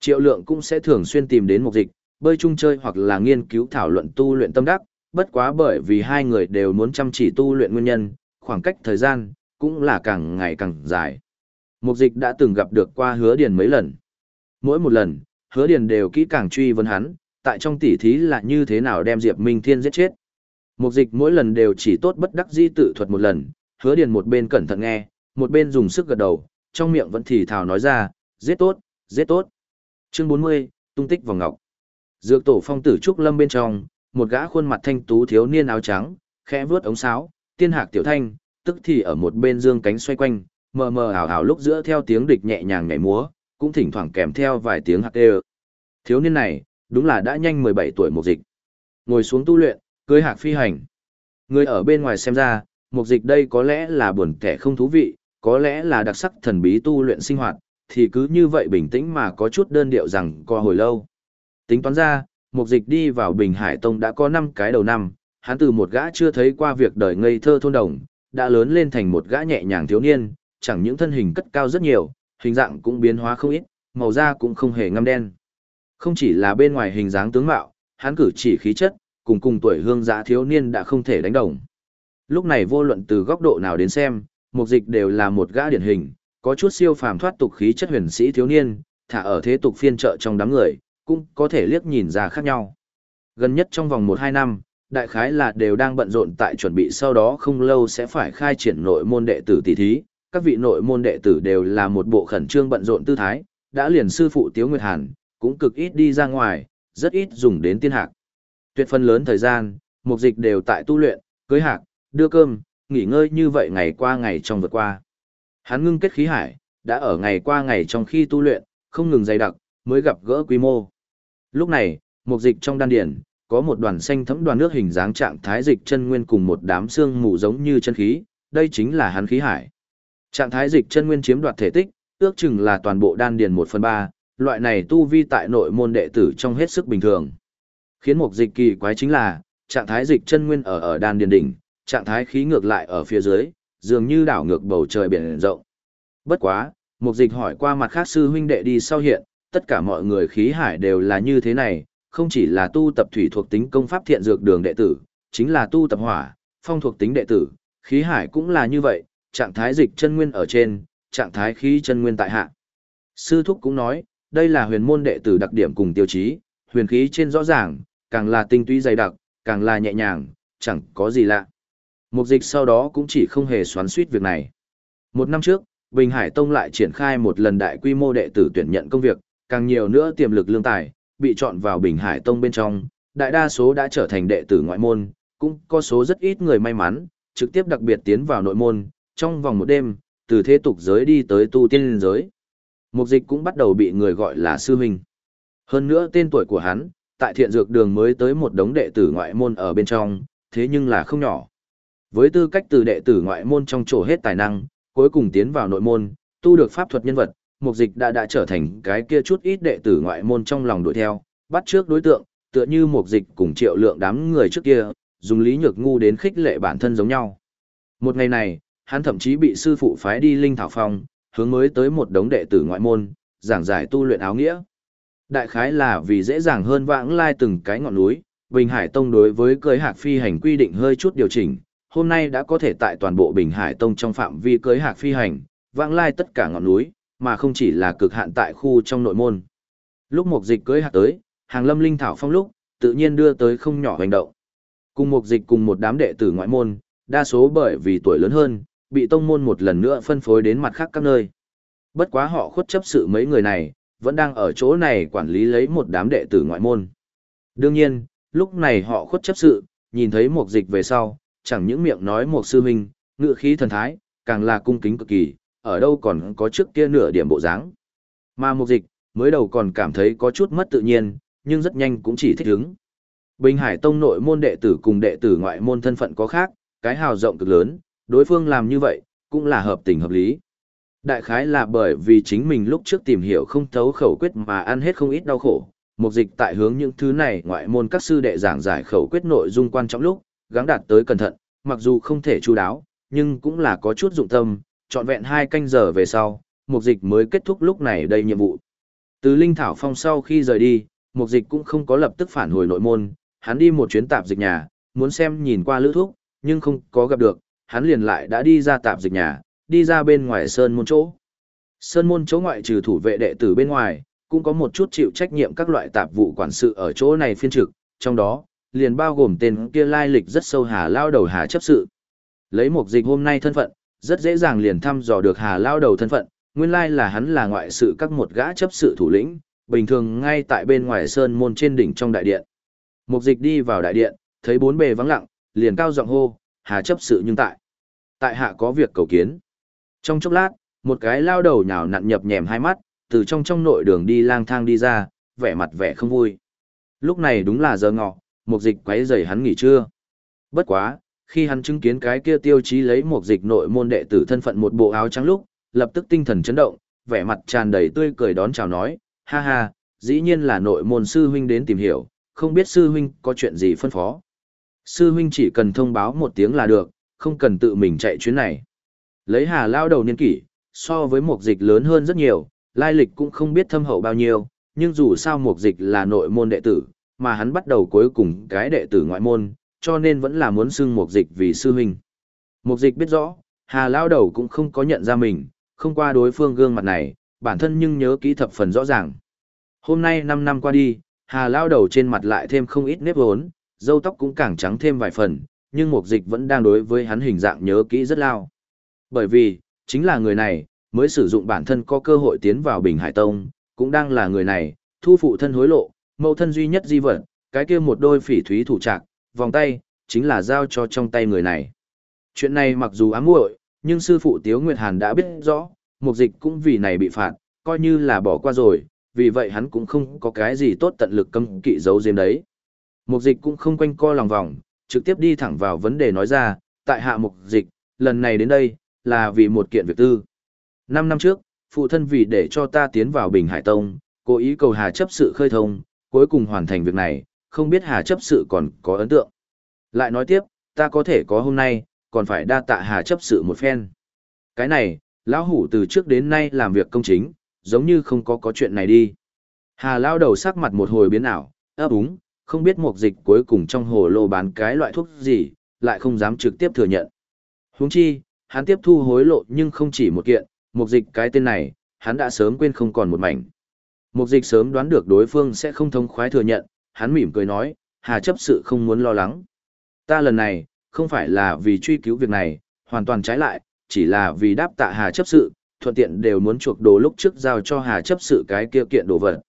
Triệu lượng cũng sẽ thường xuyên tìm đến mục dịch, bơi chung chơi hoặc là nghiên cứu thảo luận tu luyện tâm đắc, bất quá bởi vì hai người đều muốn chăm chỉ tu luyện nguyên nhân, khoảng cách thời gian cũng là càng ngày càng dài. Mục dịch đã từng gặp được qua hứa điền mấy lần. Mỗi một lần, hứa điền đều kỹ càng truy vấn hắn, tại trong tỉ thí là như thế nào đem Diệp Minh Thiên giết chết. Mục dịch mỗi lần đều chỉ tốt bất đắc di tự thuật một lần, hứa điền một bên cẩn thận nghe, một bên dùng sức gật đầu, trong miệng vẫn thì thào nói ra, giết tốt, giết tốt. Chương 40, tung tích vào ngọc. Dược tổ phong tử trúc lâm bên trong, một gã khuôn mặt thanh tú thiếu niên áo trắng, khẽ vướt ống sáo, tiên hạc tiểu thanh, tức thì ở một bên dương cánh xoay quanh, mờ mờ ảo ảo lúc giữa theo tiếng địch nhẹ nhàng nhảy múa, cũng thỉnh thoảng kèm theo vài tiếng hạc đều. Thiếu niên này, đúng là đã nhanh 17 tuổi một dịch. Ngồi xuống tu luyện, cưới hạc phi hành. Người ở bên ngoài xem ra, một dịch đây có lẽ là buồn kẻ không thú vị, có lẽ là đặc sắc thần bí tu luyện sinh hoạt, thì cứ như vậy bình tĩnh mà có chút đơn điệu rằng co hồi lâu. Tính toán ra, một dịch đi vào Bình Hải Tông đã có 5 cái đầu năm, hắn từ một gã chưa thấy qua việc đời ngây thơ thôn đồng, đã lớn lên thành một gã nhẹ nhàng thiếu niên, chẳng những thân hình cất cao rất nhiều, hình dạng cũng biến hóa không ít, màu da cũng không hề ngăm đen. Không chỉ là bên ngoài hình dáng tướng mạo, hắn cử chỉ khí chất, cùng cùng tuổi hương giã thiếu niên đã không thể đánh đồng. Lúc này vô luận từ góc độ nào đến xem, mục dịch đều là một gã điển hình, có chút siêu phàm thoát tục khí chất huyền sĩ thiếu niên, thả ở thế tục phiên trợ trong đám người, cũng có thể liếc nhìn ra khác nhau. Gần nhất trong vòng 1-2 năm, đại khái là đều đang bận rộn tại chuẩn bị sau đó không lâu sẽ phải khai triển nội môn đệ tử tỷ thí, các vị nội môn đệ tử đều là một bộ khẩn trương bận rộn tư thái, đã liền sư phụ Tiếu Nguyệt Hàn, cũng cực ít đi ra ngoài, rất ít dùng đến tiên hạc. Tuyệt phần lớn thời gian, mục dịch đều tại tu luyện, cưới hạc, đưa cơm, nghỉ ngơi như vậy ngày qua ngày trong vượt qua. Hắn ngưng kết khí hải, đã ở ngày qua ngày trong khi tu luyện, không ngừng dày đặc, mới gặp gỡ quy mô. Lúc này, mục dịch trong đan điển, có một đoàn xanh thấm đoàn nước hình dáng trạng thái dịch chân nguyên cùng một đám xương mù giống như chân khí, đây chính là hắn khí hải. Trạng thái dịch chân nguyên chiếm đoạt thể tích, ước chừng là toàn bộ đan điền 1 phần 3, loại này tu vi tại nội môn đệ tử trong hết sức bình thường. Khiến một dịch kỳ quái chính là, trạng thái dịch chân nguyên ở ở đan điền đỉnh, trạng thái khí ngược lại ở phía dưới, dường như đảo ngược bầu trời biển rộng. Bất quá, một dịch hỏi qua mặt khác sư huynh đệ đi sau hiện, tất cả mọi người khí hải đều là như thế này, không chỉ là tu tập thủy thuộc tính công pháp thiện dược đường đệ tử, chính là tu tập hỏa, phong thuộc tính đệ tử, khí hải cũng là như vậy, trạng thái dịch chân nguyên ở trên, trạng thái khí chân nguyên tại hạ. Sư thúc cũng nói, đây là huyền môn đệ tử đặc điểm cùng tiêu chí, huyền khí trên rõ ràng, càng là tinh túy dày đặc, càng là nhẹ nhàng, chẳng có gì lạ. Mục dịch sau đó cũng chỉ không hề xoắn suýt việc này. Một năm trước, Bình Hải Tông lại triển khai một lần đại quy mô đệ tử tuyển nhận công việc, càng nhiều nữa tiềm lực lương tài, bị chọn vào Bình Hải Tông bên trong, đại đa số đã trở thành đệ tử ngoại môn, cũng có số rất ít người may mắn, trực tiếp đặc biệt tiến vào nội môn, trong vòng một đêm, từ thế tục giới đi tới tu tiên giới. Mục dịch cũng bắt đầu bị người gọi là sư huynh. Hơn nữa tên tuổi của hắn, tại thiện dược đường mới tới một đống đệ tử ngoại môn ở bên trong, thế nhưng là không nhỏ. Với tư cách từ đệ tử ngoại môn trong chỗ hết tài năng, cuối cùng tiến vào nội môn, tu được pháp thuật nhân vật, mục dịch đã đã trở thành cái kia chút ít đệ tử ngoại môn trong lòng đuổi theo, bắt trước đối tượng, tựa như mục dịch cùng triệu lượng đám người trước kia, dùng lý nhược ngu đến khích lệ bản thân giống nhau. Một ngày này, hắn thậm chí bị sư phụ phái đi linh thảo phong, hướng mới tới một đống đệ tử ngoại môn, giảng giải tu luyện áo nghĩa. Đại khái là vì dễ dàng hơn vãng lai từng cái ngọn núi, Bình Hải Tông đối với cưới hạc phi hành quy định hơi chút điều chỉnh, hôm nay đã có thể tại toàn bộ Bình Hải Tông trong phạm vi cưới hạc phi hành, vãng lai tất cả ngọn núi, mà không chỉ là cực hạn tại khu trong nội môn. Lúc mục dịch cưới hạc tới, hàng lâm linh thảo phong lúc, tự nhiên đưa tới không nhỏ hành động. Cùng mục dịch cùng một đám đệ tử ngoại môn, đa số bởi vì tuổi lớn hơn, bị tông môn một lần nữa phân phối đến mặt khác các nơi. Bất quá họ khuất chấp sự mấy người này, vẫn đang ở chỗ này quản lý lấy một đám đệ tử ngoại môn. Đương nhiên, lúc này họ khuất chấp sự, nhìn thấy một dịch về sau, chẳng những miệng nói một sư huynh, ngựa khí thần thái, càng là cung kính cực kỳ, ở đâu còn có trước kia nửa điểm bộ dáng. Mà một dịch, mới đầu còn cảm thấy có chút mất tự nhiên, nhưng rất nhanh cũng chỉ thích ứng. Bình Hải Tông nội môn đệ tử cùng đệ tử ngoại môn thân phận có khác, cái hào rộng cực lớn, đối phương làm như vậy, cũng là hợp tình hợp lý. Đại khái là bởi vì chính mình lúc trước tìm hiểu không thấu khẩu quyết mà ăn hết không ít đau khổ, mục dịch tại hướng những thứ này ngoại môn các sư đệ giảng giải khẩu quyết nội dung quan trọng lúc, gắng đạt tới cẩn thận, mặc dù không thể chú đáo, nhưng cũng là có chút dụng tâm, trọn vẹn hai canh giờ về sau, mục dịch mới kết thúc lúc này đây nhiệm vụ. Từ Linh Thảo Phong sau khi rời đi, mục dịch cũng không có lập tức phản hồi nội môn, hắn đi một chuyến tạp dịch nhà, muốn xem nhìn qua lữ thuốc, nhưng không có gặp được, hắn liền lại đã đi ra tạp dịch nhà, đi ra bên ngoài sơn môn chỗ. Sơn môn chỗ ngoại trừ thủ vệ đệ tử bên ngoài, cũng có một chút chịu trách nhiệm các loại tạp vụ quản sự ở chỗ này phiên trực, trong đó, liền bao gồm tên kia lai lịch rất sâu Hà Lao Đầu Hà chấp sự. Lấy một dịch hôm nay thân phận, rất dễ dàng liền thăm dò được Hà Lao Đầu thân phận, nguyên lai là hắn là ngoại sự các một gã chấp sự thủ lĩnh, bình thường ngay tại bên ngoài sơn môn trên đỉnh trong đại điện. Một dịch đi vào đại điện, thấy bốn bề vắng lặng, liền cao giọng hô, Hà chấp sự nhưng tại. Tại hạ có việc cầu kiến. Trong chốc lát, một cái lao đầu nhào nặn nhập nhèm hai mắt, từ trong trong nội đường đi lang thang đi ra, vẻ mặt vẻ không vui. Lúc này đúng là giờ ngọ, một dịch quấy rầy hắn nghỉ trưa. Bất quá, khi hắn chứng kiến cái kia tiêu chí lấy một dịch nội môn đệ tử thân phận một bộ áo trắng lúc, lập tức tinh thần chấn động, vẻ mặt tràn đầy tươi cười đón chào nói, ha ha, dĩ nhiên là nội môn sư huynh đến tìm hiểu, không biết sư huynh có chuyện gì phân phó. Sư huynh chỉ cần thông báo một tiếng là được, không cần tự mình chạy chuyến này. Lấy hà lao đầu niên kỷ, so với Mục dịch lớn hơn rất nhiều, lai lịch cũng không biết thâm hậu bao nhiêu, nhưng dù sao Mục dịch là nội môn đệ tử, mà hắn bắt đầu cuối cùng cái đệ tử ngoại môn, cho nên vẫn là muốn xưng Mục dịch vì sư huynh. Mục dịch biết rõ, hà lao đầu cũng không có nhận ra mình, không qua đối phương gương mặt này, bản thân nhưng nhớ kỹ thập phần rõ ràng. Hôm nay 5 năm qua đi, hà lao đầu trên mặt lại thêm không ít nếp hốn, dâu tóc cũng càng trắng thêm vài phần, nhưng mục dịch vẫn đang đối với hắn hình dạng nhớ kỹ rất lao. Bởi vì, chính là người này, mới sử dụng bản thân có cơ hội tiến vào Bình Hải Tông, cũng đang là người này, thu phụ thân hối lộ, mẫu thân duy nhất di vật, cái kia một đôi phỉ thúy thủ trạc, vòng tay, chính là giao cho trong tay người này. Chuyện này mặc dù ám muội, nhưng sư phụ Tiếu Nguyệt Hàn đã biết rõ, mục dịch cũng vì này bị phạt, coi như là bỏ qua rồi, vì vậy hắn cũng không có cái gì tốt tận lực cấm kỵ giấu giếm đấy. Mục dịch cũng không quanh co lòng vòng, trực tiếp đi thẳng vào vấn đề nói ra, tại hạ mục dịch, lần này đến đây, là vì một kiện việc tư. Năm năm trước, phụ thân vì để cho ta tiến vào Bình Hải Tông, cố ý cầu Hà chấp sự khơi thông, cuối cùng hoàn thành việc này, không biết Hà chấp sự còn có ấn tượng. Lại nói tiếp, ta có thể có hôm nay, còn phải đa tạ Hà chấp sự một phen. Cái này, lão hủ từ trước đến nay làm việc công chính, giống như không có có chuyện này đi. Hà lao đầu sắc mặt một hồi biến ảo, ấp úng, không biết mục dịch cuối cùng trong hồ lô bán cái loại thuốc gì, lại không dám trực tiếp thừa nhận. Huống chi, hắn tiếp thu hối lộ nhưng không chỉ một kiện, mục dịch cái tên này, hắn đã sớm quên không còn một mảnh. Mục dịch sớm đoán được đối phương sẽ không thông khoái thừa nhận, hắn mỉm cười nói, hà chấp sự không muốn lo lắng. Ta lần này, không phải là vì truy cứu việc này, hoàn toàn trái lại, chỉ là vì đáp tạ Hà chấp sự, thuận tiện đều muốn chuộc đồ lúc trước giao cho Hà chấp sự cái kia kiện đồ vật.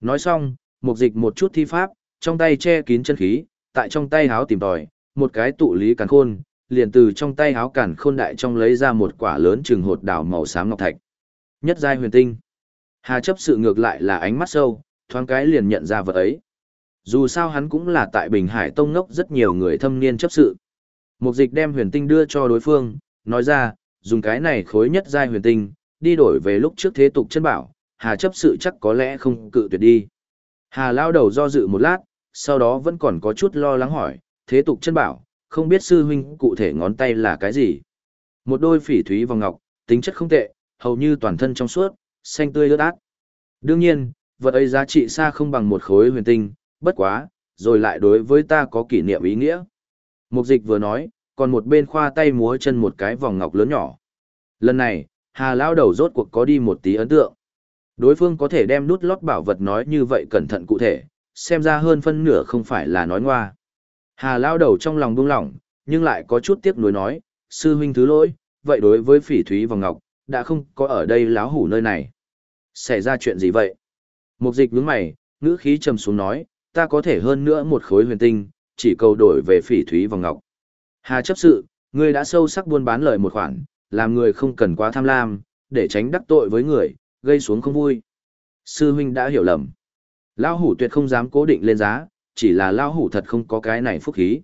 Nói xong, mục dịch một chút thi pháp, trong tay che kín chân khí, tại trong tay háo tìm tòi, một cái tụ lý càn khôn, liền từ trong tay háo cản khôn đại trong lấy ra một quả lớn trừng hột đào màu xám ngọc thạch. Nhất giai huyền tinh. Hà chấp sự ngược lại là ánh mắt sâu, thoáng cái liền nhận ra vật ấy. Dù sao hắn cũng là tại Bình Hải Tông ngốc rất nhiều người thâm niên chấp sự. Mục dịch đem huyền tinh đưa cho đối phương, nói ra, dùng cái này khối nhất giai huyền tinh, đi đổi về lúc trước thế tục chân bảo, Hà chấp sự chắc có lẽ không cự tuyệt đi. Hà lao đầu do dự một lát, sau đó vẫn còn có chút lo lắng hỏi, thế tục chân bảo, không biết sư huynh cụ thể ngón tay là cái gì. Một đôi phỉ thúy vòng ngọc, tính chất không tệ, hầu như toàn thân trong suốt, xanh tươi ướt át. Đương nhiên, vật ấy giá trị xa không bằng một khối huyền tinh, bất quá, rồi lại đối với ta có kỷ niệm ý nghĩa. Mục dịch vừa nói, còn một bên khoa tay múa chân một cái vòng ngọc lớn nhỏ. Lần này, Hà Lao đầu rốt cuộc có đi một tí ấn tượng. Đối phương có thể đem nút lót bảo vật nói như vậy cẩn thận cụ thể, xem ra hơn phân nửa không phải là nói ngoa. Hà Lao đầu trong lòng buông lỏng, nhưng lại có chút tiếc nuối nói, sư huynh thứ lỗi, vậy đối với phỉ thúy và ngọc, đã không có ở đây láo hủ nơi này. Xảy ra chuyện gì vậy? Mục dịch nhướng mày, ngữ khí trầm xuống nói, ta có thể hơn nữa một khối huyền tinh, chỉ cầu đổi về phỉ thúy và ngọc. Hà chấp sự, ngươi đã sâu sắc buôn bán lời một khoản, làm người không cần quá tham lam, để tránh đắc tội với người, gây xuống không vui. Sư huynh đã hiểu lầm. Lão hủ tuyệt không dám cố định lên giá, chỉ là lão hủ thật không có cái này phúc khí.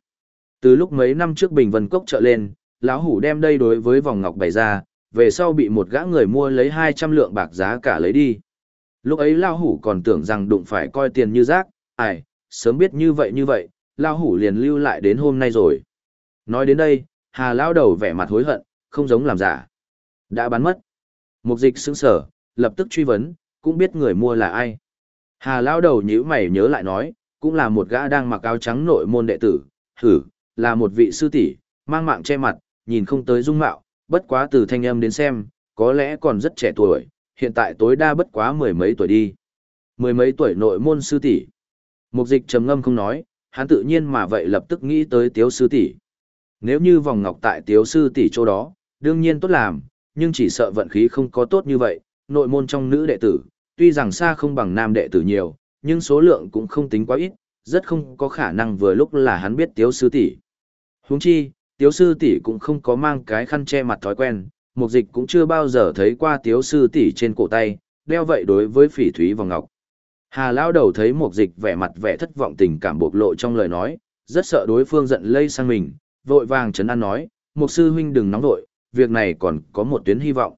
Từ lúc mấy năm trước Bình Vân Cốc trợ lên, lão hủ đem đây đối với vòng ngọc bày ra, về sau bị một gã người mua lấy 200 lượng bạc giá cả lấy đi. Lúc ấy lão hủ còn tưởng rằng đụng phải coi tiền như rác, ai, sớm biết như vậy như vậy, lão hủ liền lưu lại đến hôm nay rồi. Nói đến đây, Hà lão đầu vẻ mặt hối hận, không giống làm giả. Đã bán mất. Mục dịch sững sở, lập tức truy vấn, cũng biết người mua là ai. Hà lão đầu nhíu mày nhớ lại nói, cũng là một gã đang mặc áo trắng nội môn đệ tử, thử, là một vị sư tỷ, mang mạng che mặt, nhìn không tới dung mạo, bất quá từ thanh âm đến xem, có lẽ còn rất trẻ tuổi, hiện tại tối đa bất quá mười mấy tuổi đi. Mười mấy tuổi nội môn sư tỷ. Mục dịch trầm ngâm không nói, hắn tự nhiên mà vậy lập tức nghĩ tới tiếu sư tỷ. Nếu như vòng ngọc tại tiếu sư tỷ chỗ đó, đương nhiên tốt làm, nhưng chỉ sợ vận khí không có tốt như vậy, nội môn trong nữ đệ tử, tuy rằng xa không bằng nam đệ tử nhiều, nhưng số lượng cũng không tính quá ít, rất không có khả năng vừa lúc là hắn biết tiếu sư tỷ. Huống chi, tiếu sư tỷ cũng không có mang cái khăn che mặt thói quen, mục dịch cũng chưa bao giờ thấy qua tiếu sư tỷ trên cổ tay, đeo vậy đối với phỉ thúy vòng ngọc. Hà lao đầu thấy mục dịch vẻ mặt vẻ thất vọng tình cảm bộc lộ trong lời nói, rất sợ đối phương giận lây sang mình, vội vàng chấn an nói, mục sư huynh đừng nóng vội, việc này còn có một tuyến hy vọng.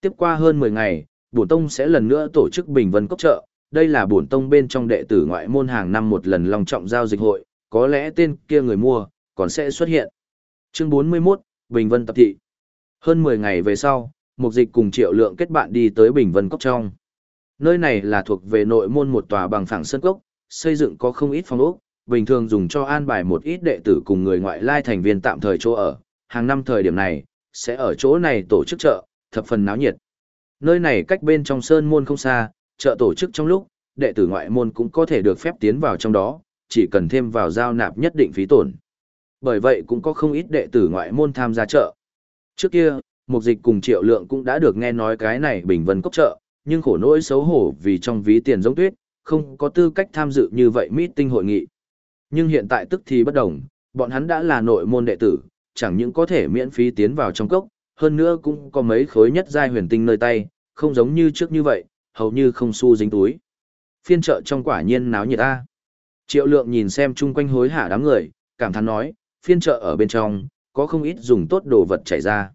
Tiếp qua hơn 10 ngày, bổn tông sẽ lần nữa tổ chức bình vân cốc trợ, đây là bổn tông bên trong đệ tử ngoại môn hàng năm một lần long trọng giao dịch hội, có lẽ tên kia người mua, còn sẽ xuất hiện. Chương 41, Bình Vân Tập Thị Hơn 10 ngày về sau, Mục Dịch cùng Triệu Lượng kết bạn đi tới Bình Vân Cốc trong. Nơi này là thuộc về nội môn một tòa bằng phẳng sân cốc, xây dựng có không ít phòng ốc, bình thường dùng cho an bài một ít đệ tử cùng người ngoại lai thành viên tạm thời chỗ ở. Hàng năm thời điểm này, sẽ ở chỗ này tổ chức chợ, thập phần náo nhiệt. Nơi này cách bên trong sơn môn không xa, chợ tổ chức trong lúc, đệ tử ngoại môn cũng có thể được phép tiến vào trong đó, chỉ cần thêm vào giao nạp nhất định phí tổn. Bởi vậy cũng có không ít đệ tử ngoại môn tham gia chợ. Trước kia, Mục Dịch cùng Triệu Lượng cũng đã được nghe nói cái này bình vân cốc chợ, nhưng khổ nỗi xấu hổ vì trong ví tiền giống tuyết, không có tư cách tham dự như vậy meeting hội nghị. Nhưng hiện tại tức thì bất đồng, bọn hắn đã là nội môn đệ tử, chẳng những có thể miễn phí tiến vào trong cốc, hơn nữa cũng có mấy khối nhất giai huyền tinh nơi tay, không giống như trước như vậy, hầu như không xu dính túi. Phiên chợ trong quả nhiên náo nhiệt ta. Triệu lượng nhìn xem chung quanh hối hả đám người, cảm thán nói, phiên chợ ở bên trong, có không ít dùng tốt đồ vật chảy ra.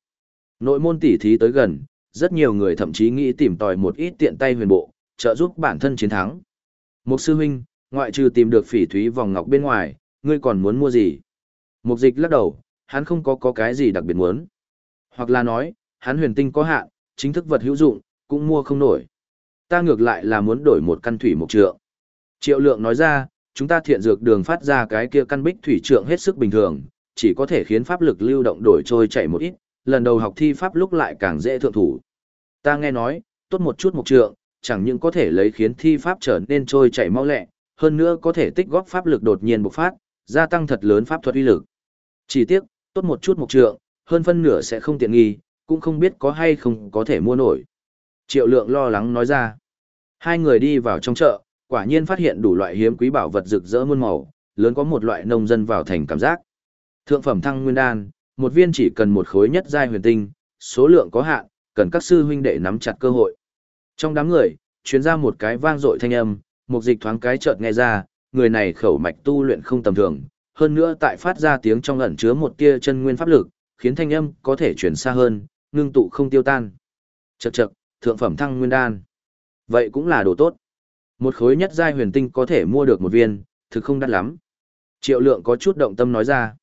Nội môn tỉ thí tới gần, rất nhiều người thậm chí nghĩ tìm tòi một ít tiện tay huyền bộ, trợ giúp bản thân chiến thắng. Một sư huynh, ngoại trừ tìm được phỉ thúy vòng ngọc bên ngoài, ngươi còn muốn mua gì? Mục dịch lắc đầu, hắn không có có cái gì đặc biệt muốn. Hoặc là nói, hắn huyền tinh có hạn, chính thức vật hữu dụng, cũng mua không nổi. Ta ngược lại là muốn đổi một căn thủy mục trượng. Triệu lượng nói ra, chúng ta thiện dược đường phát ra cái kia căn bích thủy trượng hết sức bình thường, chỉ có thể khiến pháp lực lưu động đổi trôi chảy một ít, lần đầu học thi pháp lúc lại càng dễ thượng thủ. Ta nghe nói, tốt một chút mục trượng, chẳng những có thể lấy khiến thi pháp trở nên trôi chảy mau lẹ, hơn nữa có thể tích góp pháp lực đột nhiên bộc phát, gia tăng thật lớn pháp thuật uy lực. Chỉ tiếc, tốt một chút mục trượng, hơn phân nửa sẽ không tiện nghi, cũng không biết có hay không có thể mua nổi. Triệu lượng lo lắng nói ra. Hai người đi vào trong chợ, quả nhiên phát hiện đủ loại hiếm quý bảo vật rực rỡ muôn màu, lớn có một loại nông dân vào thành cảm giác. Thượng phẩm thăng nguyên đan, một viên chỉ cần một khối nhất giai huyền tinh, số lượng có hạn, cần các sư huynh đệ nắm chặt cơ hội. Trong đám người, truyền ra một cái vang dội thanh âm, một dịch thoáng cái chợt nghe ra, người này khẩu mạch tu luyện không tầm thường, hơn nữa tại phát ra tiếng trong ẩn chứa một tia chân nguyên pháp lực, khiến thanh âm có thể truyền xa hơn, ngưng tụ không tiêu tan. Chậc chậc, thượng phẩm thăng nguyên đan. Vậy cũng là đồ tốt. Một khối nhất giai huyền tinh có thể mua được một viên, thực không đắt lắm. Triệu lượng có chút động tâm nói ra.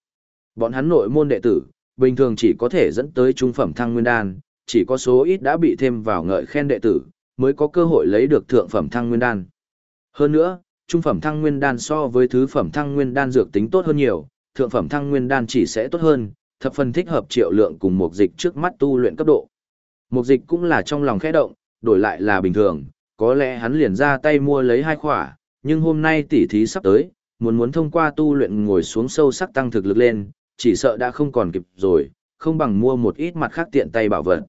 Bọn hắn nội môn đệ tử, bình thường chỉ có thể dẫn tới trung phẩm thăng nguyên đan, chỉ có số ít đã bị thêm vào ngợi khen đệ tử, mới có cơ hội lấy được thượng phẩm thăng nguyên đan. Hơn nữa, trung phẩm thăng nguyên đan so với thứ phẩm thăng nguyên đan dược tính tốt hơn nhiều, thượng phẩm thăng nguyên đan chỉ sẽ tốt hơn, thập phần thích hợp triệu lượng cùng một dịch trước mắt tu luyện cấp độ. Mục dịch cũng là trong lòng khẽ động, đổi lại là bình thường, có lẽ hắn liền ra tay mua lấy hai khỏa, nhưng hôm nay tỉ thí sắp tới, muốn muốn thông qua tu luyện ngồi xuống sâu sắc tăng thực lực lên, chỉ sợ đã không còn kịp rồi, không bằng mua một ít mặt khác tiện tay bảo vật.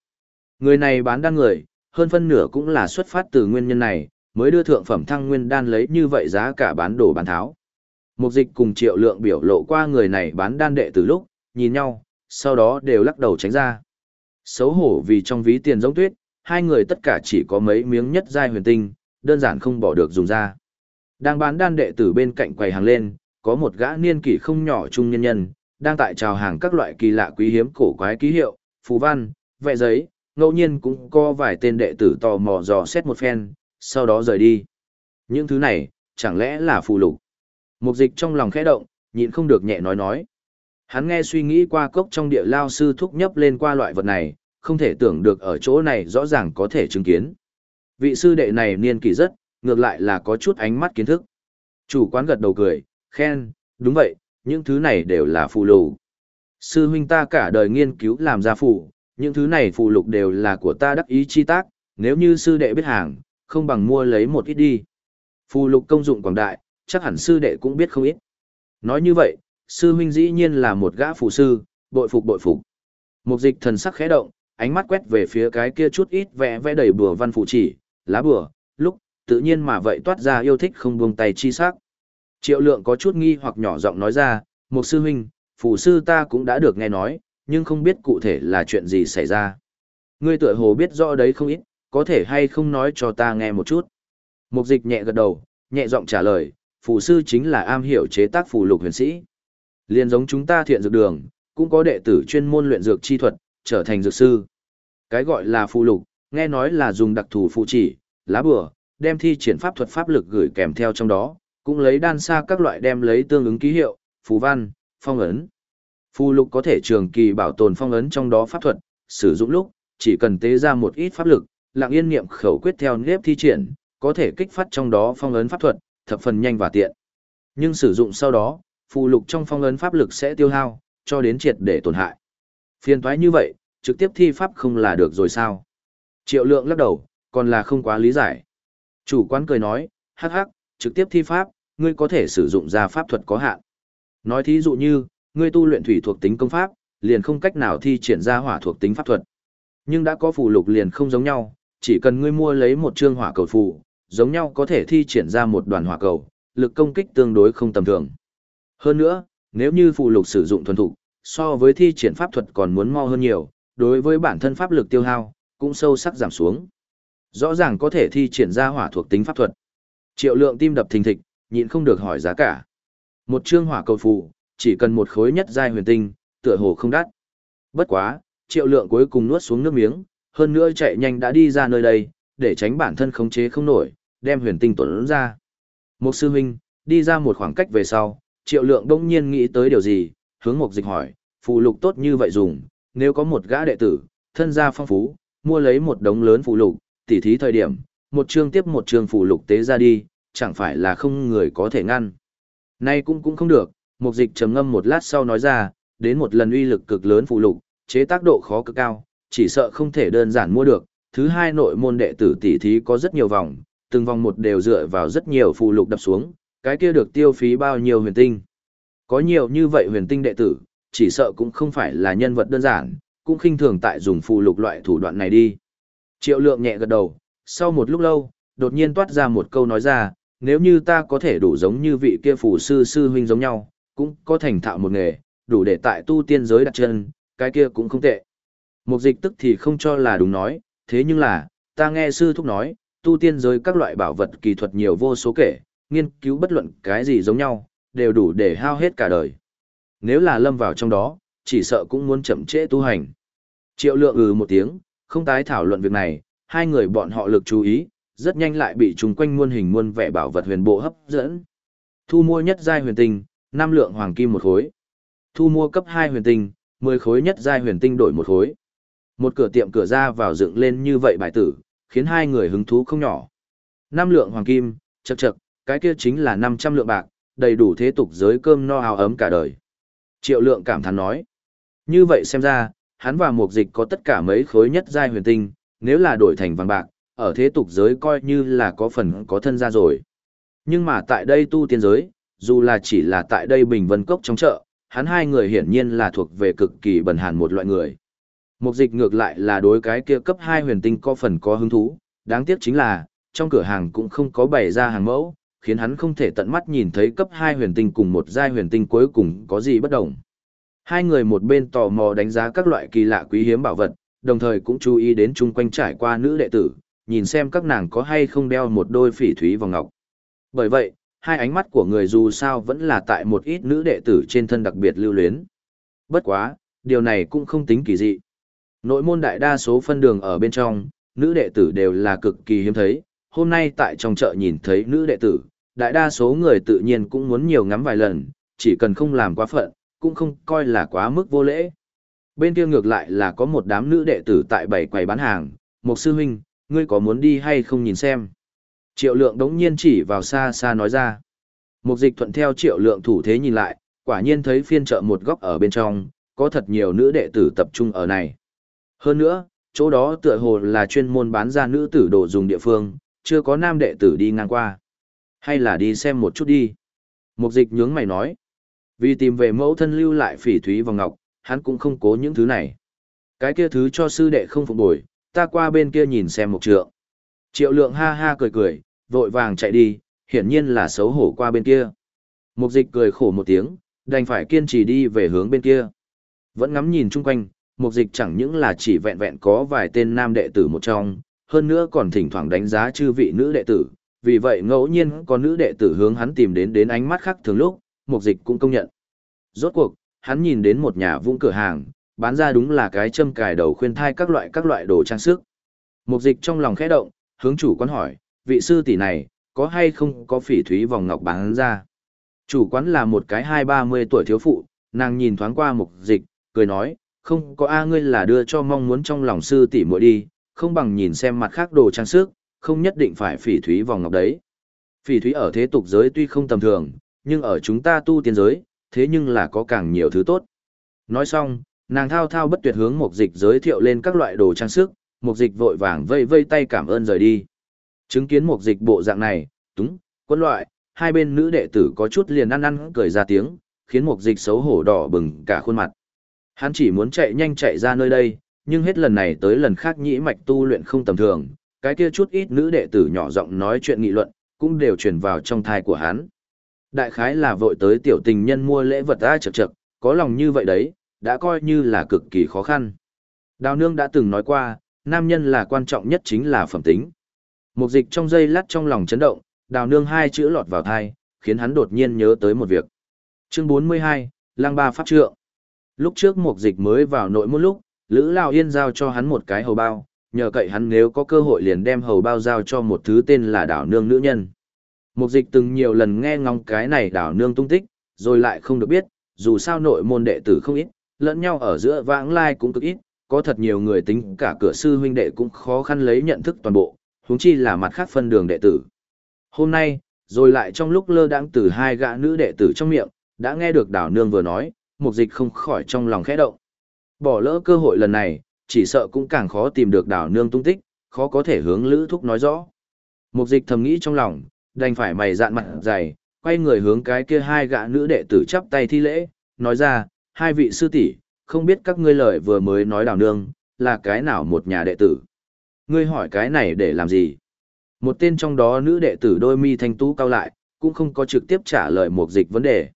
Người này bán đan người, hơn phân nửa cũng là xuất phát từ nguyên nhân này, mới đưa thượng phẩm thăng nguyên đan lấy như vậy giá cả bán đồ bán tháo. Mục dịch cùng triệu lượng biểu lộ qua người này bán đan đệ từ lúc, nhìn nhau, sau đó đều lắc đầu tránh ra. Xấu hổ vì trong ví tiền giống tuyết, hai người tất cả chỉ có mấy miếng nhất giai huyền tinh, đơn giản không bỏ được dùng ra. Đang bán đan đệ tử bên cạnh quầy hàng lên, có một gã niên kỷ không nhỏ trung nhân nhân, đang tại chào hàng các loại kỳ lạ quý hiếm cổ quái ký hiệu, phù văn, vẽ giấy, ngẫu nhiên cũng có vài tên đệ tử tò mò dò xét một phen, sau đó rời đi. Những thứ này, chẳng lẽ là phù lục? Mục dịch trong lòng khẽ động, nhịn không được nhẹ nói nói. Hắn nghe suy nghĩ qua cốc trong địa lao sư thúc nhấp lên qua loại vật này, không thể tưởng được ở chỗ này rõ ràng có thể chứng kiến. Vị sư đệ này niên kỳ rất, ngược lại là có chút ánh mắt kiến thức. Chủ quán gật đầu cười, khen, đúng vậy, những thứ này đều là phụ lục. Sư huynh ta cả đời nghiên cứu làm ra phụ, những thứ này phụ lục đều là của ta đắc ý chi tác, nếu như sư đệ biết hàng, không bằng mua lấy một ít đi. Phụ lục công dụng quảng đại, chắc hẳn sư đệ cũng biết không ít. Nói như vậy, sư huynh dĩ nhiên là một gã phụ sư, bội phục bội phục. Mục dịch thần sắc khẽ động, ánh mắt quét về phía cái kia chút ít vẽ vẽ đầy bùa văn phụ chỉ, lá bùa, lúc, tự nhiên mà vậy toát ra yêu thích không buông tay chi sắc. Triệu lượng có chút nghi hoặc nhỏ giọng nói ra, một sư huynh, phụ sư ta cũng đã được nghe nói, nhưng không biết cụ thể là chuyện gì xảy ra. Ngươi tựa hồ biết rõ đấy không ít, có thể hay không nói cho ta nghe một chút. Mục dịch nhẹ gật đầu, nhẹ giọng trả lời, phụ sư chính là am hiểu chế tác phù lục huyền sĩ. Liên giống chúng ta thiện dược đường, cũng có đệ tử chuyên môn luyện dược chi thuật, trở thành dược sư. Cái gọi là phù lục, nghe nói là dùng đặc thù phụ chỉ, lá bừa đem thi triển pháp thuật pháp lực gửi kèm theo trong đó, cũng lấy đan xa các loại đem lấy tương ứng ký hiệu, phù văn, phong ấn. Phù lục có thể trường kỳ bảo tồn phong ấn trong đó pháp thuật, sử dụng lúc, chỉ cần tế ra một ít pháp lực, lặng yên niệm khẩu quyết theo nếp thi triển, có thể kích phát trong đó phong ấn pháp thuật, thập phần nhanh và tiện. Nhưng sử dụng sau đó, phù lục trong phong ấn pháp lực sẽ tiêu hao, cho đến triệt để tổn hại. Phiền toái như vậy, trực tiếp thi pháp không là được rồi sao? Triệu lượng lắc đầu, còn là không quá lý giải. Chủ quán cười nói, hắc hắc, trực tiếp thi pháp, ngươi có thể sử dụng ra pháp thuật có hạn. Nói thí dụ như, ngươi tu luyện thủy thuộc tính công pháp, liền không cách nào thi triển ra hỏa thuộc tính pháp thuật. Nhưng đã có phù lục liền không giống nhau, chỉ cần ngươi mua lấy một chương hỏa cầu phù, giống nhau có thể thi triển ra một đoàn hỏa cầu, lực công kích tương đối không tầm thường. Hơn nữa, nếu như phụ lục sử dụng thuần thục, so với thi triển pháp thuật còn muốn mau hơn nhiều, đối với bản thân pháp lực tiêu hao, cũng sâu sắc giảm xuống. Rõ ràng có thể thi triển ra hỏa thuộc tính pháp thuật. Triệu lượng tim đập thình thịch, nhịn không được hỏi giá cả. Một chương hỏa cầu phù, chỉ cần một khối nhất giai huyền tinh, tựa hồ không đắt. Bất quá, triệu lượng cuối cùng nuốt xuống nước miếng, hơn nữa chạy nhanh đã đi ra nơi đây, để tránh bản thân khống chế không nổi, đem huyền tinh tuấn ra. Một sư huynh, đi ra một khoảng cách về sau, triệu lượng đông nhiên nghĩ tới điều gì, hướng Mục dịch hỏi, Phụ lục tốt như vậy dùng, nếu có một gã đệ tử, thân gia phong phú, mua lấy một đống lớn phụ lục, tỉ thí thời điểm, một chương tiếp một chương phụ lục tế ra đi, chẳng phải là không người có thể ngăn. Nay cũng cũng không được, Mục dịch trầm ngâm một lát sau nói ra, đến một lần uy lực cực lớn phụ lục, chế tác độ khó cực cao, chỉ sợ không thể đơn giản mua được. Thứ hai nội môn đệ tử tỷ thí có rất nhiều vòng, từng vòng một đều dựa vào rất nhiều phụ lục đập xuống, cái kia được tiêu phí bao nhiêu huyền tinh. Có nhiều như vậy huyền tinh đệ tử, chỉ sợ cũng không phải là nhân vật đơn giản, cũng khinh thường tại dùng phù lục loại thủ đoạn này đi. Triệu lượng nhẹ gật đầu, sau một lúc lâu, đột nhiên toát ra một câu nói ra, nếu như ta có thể đủ giống như vị kia phù sư sư huynh giống nhau, cũng có thành thạo một nghề, đủ để tại tu tiên giới đặt chân, cái kia cũng không tệ. Mục dịch tức thì không cho là đúng nói, thế nhưng là, ta nghe sư thúc nói, tu tiên giới các loại bảo vật kỳ thuật nhiều vô số kể, nghiên cứu bất luận cái gì giống nhau, đều đủ để hao hết cả đời. Nếu là lâm vào trong đó, chỉ sợ cũng muốn chậm trễ tu hành. Triệu lượng ừ một tiếng, không tái thảo luận việc này, hai người bọn họ lực chú ý, rất nhanh lại bị chúng quanh muôn hình muôn vẻ bảo vật huyền bộ hấp dẫn. Thu mua nhất giai huyền tinh, năm lượng hoàng kim một khối. Thu mua cấp 2 huyền tinh, 10 khối nhất giai huyền tinh đổi một khối. Một cửa tiệm cửa ra vào dựng lên như vậy bài tử, khiến hai người hứng thú không nhỏ. Năm lượng hoàng kim, chậc chậc, cái kia chính là 500 lượng bạc, đầy đủ thế tục giới cơm no hào ấm cả đời. Triệu lượng cảm thán nói. Như vậy xem ra, hắn và mục dịch có tất cả mấy khối nhất giai huyền tinh, nếu là đổi thành vàng bạc, ở thế tục giới coi như là có phần có thân ra rồi. Nhưng mà tại đây tu tiên giới, dù là chỉ là tại đây bình vân cốc trong chợ, hắn hai người hiển nhiên là thuộc về cực kỳ bần hàn một loại người. Mục dịch ngược lại là đối cái kia cấp 2 huyền tinh có phần có hứng thú, đáng tiếc chính là, trong cửa hàng cũng không có bày ra hàng mẫu, khiến hắn không thể tận mắt nhìn thấy cấp 2 huyền tinh cùng một giai huyền tinh cuối cùng có gì bất đồng. Hai người một bên tò mò đánh giá các loại kỳ lạ quý hiếm bảo vật, đồng thời cũng chú ý đến chung quanh trải qua nữ đệ tử, nhìn xem các nàng có hay không đeo một đôi phỉ thúy vòng ngọc. Bởi vậy, hai ánh mắt của người dù sao vẫn là tại một ít nữ đệ tử trên thân đặc biệt lưu luyến. Bất quá, điều này cũng không tính kỳ dị. Nội môn đại đa số phân đường ở bên trong, nữ đệ tử đều là cực kỳ hiếm thấy, hôm nay tại trong chợ nhìn thấy nữ đệ tử, đại đa số người tự nhiên cũng muốn nhiều ngắm vài lần, chỉ cần không làm quá phận, cũng không coi là quá mức vô lễ. Bên kia ngược lại là có một đám nữ đệ tử tại bảy quầy bán hàng, một sư huynh, ngươi có muốn đi hay không nhìn xem. Triệu lượng đống nhiên chỉ vào xa xa nói ra. Mục dịch thuận theo triệu lượng thủ thế nhìn lại, quả nhiên thấy phiên chợ một góc ở bên trong, có thật nhiều nữ đệ tử tập trung ở này. Hơn nữa, chỗ đó tựa hồ là chuyên môn bán ra nữ tử đồ dùng địa phương, chưa có nam đệ tử đi ngang qua. Hay là đi xem một chút đi. Mục dịch nhướng mày nói. Vì tìm về mẫu thân lưu lại phỉ thúy và ngọc, hắn cũng không cố những thứ này. Cái kia thứ cho sư đệ không phục bồi, ta qua bên kia nhìn xem một trượng. Triệu lượng ha ha cười cười, vội vàng chạy đi, hiển nhiên là xấu hổ qua bên kia. Mục dịch cười khổ một tiếng, đành phải kiên trì đi về hướng bên kia. Vẫn ngắm nhìn chung quanh, mục dịch chẳng những là chỉ vẹn vẹn có vài tên nam đệ tử một trong, hơn nữa còn thỉnh thoảng đánh giá chư vị nữ đệ tử, vì vậy ngẫu nhiên có nữ đệ tử hướng hắn tìm đến đến ánh mắt khác thường lúc, mục dịch cũng công nhận. Rốt cuộc, hắn nhìn đến một nhà vung cửa hàng, bán ra đúng là cái châm cài đầu khuyên thai các loại các loại đồ trang sức. Mục dịch trong lòng khẽ động, hướng chủ quán hỏi, vị sư tỷ này, có hay không có phỉ thúy vòng ngọc bán ra? Chủ quán là một cái hai ba mươi tuổi thiếu phụ, nàng nhìn thoáng qua mục dịch, cười nói, không có A ngươi là đưa cho mong muốn trong lòng sư tỷ muội đi, không bằng nhìn xem mặt khác đồ trang sức, không nhất định phải phỉ thúy vòng ngọc đấy. Phỉ thúy ở thế tục giới tuy không tầm thường, nhưng ở chúng ta tu tiên giới, thế nhưng là có càng nhiều thứ tốt. Nói xong, nàng thao thao bất tuyệt hướng mục dịch giới thiệu lên các loại đồ trang sức, mục dịch vội vàng vây vây tay cảm ơn rời đi. Chứng kiến mục dịch bộ dạng này, túng, quân loại, hai bên nữ đệ tử có chút liền ăn ăn cười ra tiếng, khiến mục dịch xấu hổ đỏ bừng cả khuôn mặt. Hắn chỉ muốn chạy nhanh chạy ra nơi đây, nhưng hết lần này tới lần khác nhĩ mạch tu luyện không tầm thường, cái kia chút ít nữ đệ tử nhỏ giọng nói chuyện nghị luận, cũng đều truyền vào trong thai của hắn. Đại khái là vội tới tiểu tình nhân mua lễ vật ra chật chật, có lòng như vậy đấy, đã coi như là cực kỳ khó khăn. Đào nương đã từng nói qua, nam nhân là quan trọng nhất chính là phẩm tính. Một dịch trong dây lát trong lòng chấn động, đào nương hai chữ lọt vào thai, khiến hắn đột nhiên nhớ tới một việc. Chương 42, Lăng Ba Pháp Trượng. Lúc trước một dịch mới vào nội một lúc, Lữ Lào Yên giao cho hắn một cái hầu bao, nhờ cậy hắn nếu có cơ hội liền đem hầu bao giao cho một thứ tên là đảo nương nữ nhân. Một dịch từng nhiều lần nghe ngóng cái này đảo nương tung tích, rồi lại không được biết, dù sao nội môn đệ tử không ít, lẫn nhau ở giữa vãng lai cũng cực ít, có thật nhiều người tính cả cửa sư huynh đệ cũng khó khăn lấy nhận thức toàn bộ, huống chi là mặt khác phân đường đệ tử. Hôm nay, rồi lại trong lúc lơ đãng từ hai gã nữ đệ tử trong miệng, đã nghe được đảo nương vừa nói, mục dịch không khỏi trong lòng khẽ động. Bỏ lỡ cơ hội lần này, chỉ sợ cũng càng khó tìm được đảo nương tung tích, khó có thể hướng lữ thúc nói rõ. Mục dịch thầm nghĩ trong lòng, đành phải mày dạn mặt dày, quay người hướng cái kia hai gã nữ đệ tử chắp tay thi lễ, nói ra, hai vị sư tỷ, không biết các ngươi lời vừa mới nói đào nương, là cái nào một nhà đệ tử. Ngươi hỏi cái này để làm gì? Một tên trong đó nữ đệ tử đôi mi thanh tú cao lại, cũng không có trực tiếp trả lời một dịch vấn đề.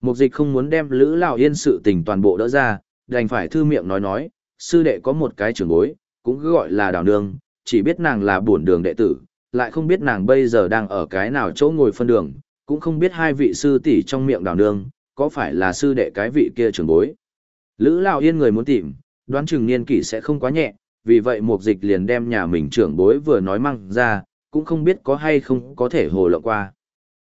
Mục dịch không muốn đem Lữ Lão Yên sự tình toàn bộ đỡ ra, đành phải thư miệng nói nói, sư đệ có một cái trưởng bối, cũng cứ gọi là đào nương, chỉ biết nàng là bổn đường đệ tử, lại không biết nàng bây giờ đang ở cái nào chỗ ngồi phân đường, cũng không biết hai vị sư tỷ trong miệng đào nương, có phải là sư đệ cái vị kia trưởng bối. Lữ Lão Yên người muốn tìm, đoán chừng niên kỷ sẽ không quá nhẹ, vì vậy một dịch liền đem nhà mình trưởng bối vừa nói mang ra, cũng không biết có hay không có thể hồ lộ qua.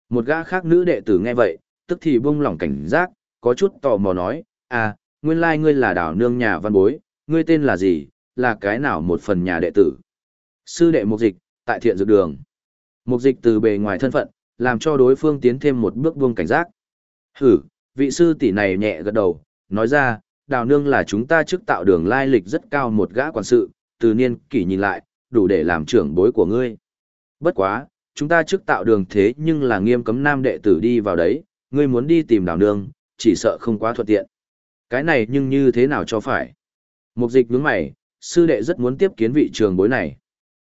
Một gã khác nữ đệ tử nghe vậy, tức thì buông lỏng cảnh giác, có chút tò mò nói, à, nguyên lai ngươi là đảo nương nhà văn bối, ngươi tên là gì, là cái nào một phần nhà đệ tử. Sư đệ mục dịch, tại thiện dược đường. Mục dịch từ bề ngoài thân phận, làm cho đối phương tiến thêm một bước buông cảnh giác. Hử, vị sư tỷ này nhẹ gật đầu, nói ra, đào nương là chúng ta trước tạo đường lai lịch rất cao một gã quản sự, từ niên kỷ nhìn lại, đủ để làm trưởng bối của ngươi. Bất quá, chúng ta trước tạo đường thế nhưng là nghiêm cấm nam đệ tử đi vào đấy, ngươi muốn đi tìm đào nương, chỉ sợ không quá thuận tiện. Cái này nhưng như thế nào cho phải? Mục dịch nhướng mày, sư đệ rất muốn tiếp kiến vị trường bối này.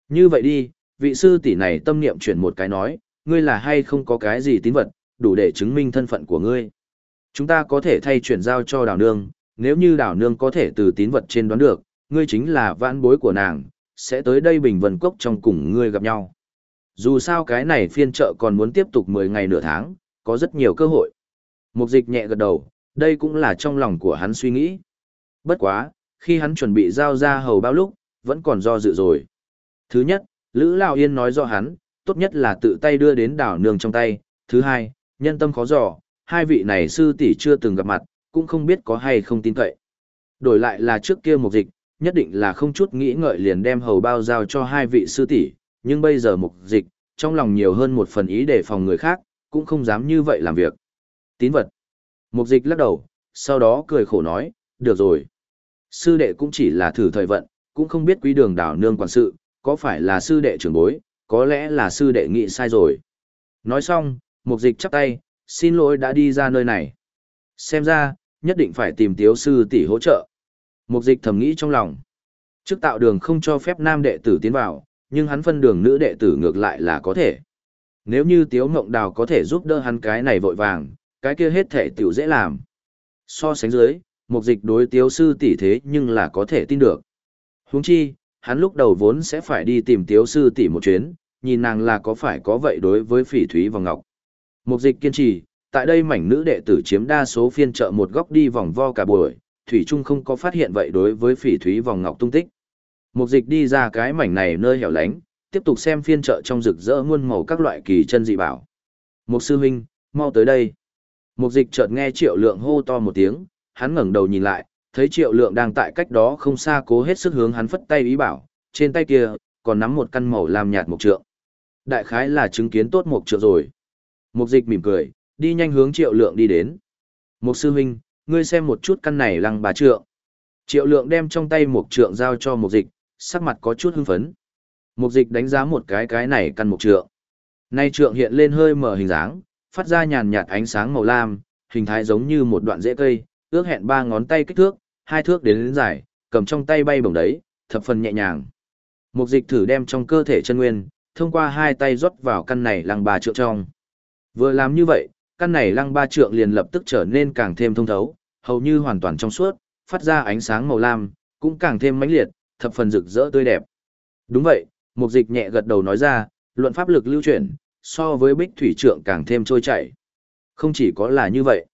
Như vậy đi, vị sư tỷ này tâm niệm chuyển một cái nói, ngươi là hay không có cái gì tín vật, đủ để chứng minh thân phận của ngươi. Chúng ta có thể thay chuyển giao cho đào nương, nếu như đào nương có thể từ tín vật trên đoán được, ngươi chính là vãn bối của nàng, sẽ tới đây bình vân cốc trong cùng ngươi gặp nhau. Dù sao cái này phiên trợ còn muốn tiếp tục 10 ngày nửa tháng, có rất nhiều cơ hội. Mục dịch nhẹ gật đầu, đây cũng là trong lòng của hắn suy nghĩ. Bất quá, khi hắn chuẩn bị giao ra hầu bao lúc, vẫn còn do dự rồi. Thứ nhất, Lữ Lão Yên nói do hắn, tốt nhất là tự tay đưa đến đảo nương trong tay. Thứ hai, nhân tâm khó dò, hai vị này sư tỷ chưa từng gặp mặt, cũng không biết có hay không tin cậy. Đổi lại là trước kia mục dịch, nhất định là không chút nghĩ ngợi liền đem hầu bao giao cho hai vị sư tỷ, nhưng bây giờ mục dịch, trong lòng nhiều hơn một phần ý để phòng người khác, cũng không dám như vậy làm việc. Tín vật. Mục dịch lắc đầu, sau đó cười khổ nói, được rồi. Sư đệ cũng chỉ là thử thời vận, cũng không biết quý đường đảo nương quản sự, có phải là sư đệ trưởng bối, có lẽ là sư đệ nghĩ sai rồi. Nói xong, mục dịch chắp tay, xin lỗi đã đi ra nơi này. Xem ra, nhất định phải tìm tiếu sư tỷ hỗ trợ. Mục dịch thầm nghĩ trong lòng. Trước tạo đường không cho phép nam đệ tử tiến vào, nhưng hắn phân đường nữ đệ tử ngược lại là có thể. Nếu như Tiếu Ngộng Đào có thể giúp đỡ hắn cái này vội vàng, cái kia hết thể tiểu dễ làm. So sánh dưới, mục dịch đối Tiếu sư tỷ thế nhưng là có thể tin được. Huống chi, hắn lúc đầu vốn sẽ phải đi tìm Tiếu sư tỷ một chuyến, nhìn nàng là có phải có vậy đối với Phỉ Thúy và Ngọc. Mục dịch kiên trì, tại đây mảnh nữ đệ tử chiếm đa số phiên trợ một góc đi vòng vo cả buổi, Thủy Trung không có phát hiện vậy đối với Phỉ Thúy vòng Ngọc tung tích. Mục dịch đi ra cái mảnh này nơi hẻo lánh, tiếp tục xem phiên chợ trong rực rỡ muôn màu các loại kỳ chân dị bảo. Mục sư huynh, mau tới đây. Mục dịch chợt nghe triệu lượng hô to một tiếng, hắn ngẩng đầu nhìn lại, thấy triệu lượng đang tại cách đó không xa cố hết sức hướng hắn phất tay ý bảo, trên tay kia, còn nắm một căn màu làm nhạt mục trượng. Đại khái là chứng kiến tốt mục trượng rồi. Mục dịch mỉm cười, đi nhanh hướng triệu lượng đi đến. Mục sư huynh, ngươi xem một chút căn này lăng bà trượng. Triệu lượng đem trong tay mục trượng giao cho mục dịch, sắc mặt có chút hưng phấn. Mục dịch đánh giá một cái cái này căn mục trượng. Nay trượng hiện lên hơi mở hình dáng, phát ra nhàn nhạt ánh sáng màu lam, hình thái giống như một đoạn rễ cây, ước hẹn ba ngón tay kích thước, hai thước đến lớn dài, cầm trong tay bay bổng đấy, thập phần nhẹ nhàng. Mục dịch thử đem trong cơ thể chân nguyên, thông qua hai tay rót vào căn này lăng ba trượng trong. Vừa làm như vậy, căn này lăng ba trượng liền lập tức trở nên càng thêm thông thấu, hầu như hoàn toàn trong suốt, phát ra ánh sáng màu lam, cũng càng thêm mãnh liệt, thập phần rực rỡ tươi đẹp. Đúng vậy, Mục dịch nhẹ gật đầu nói ra, luận pháp lực lưu chuyển, so với bích thủy trượng càng thêm trôi chảy. Không chỉ có là như vậy.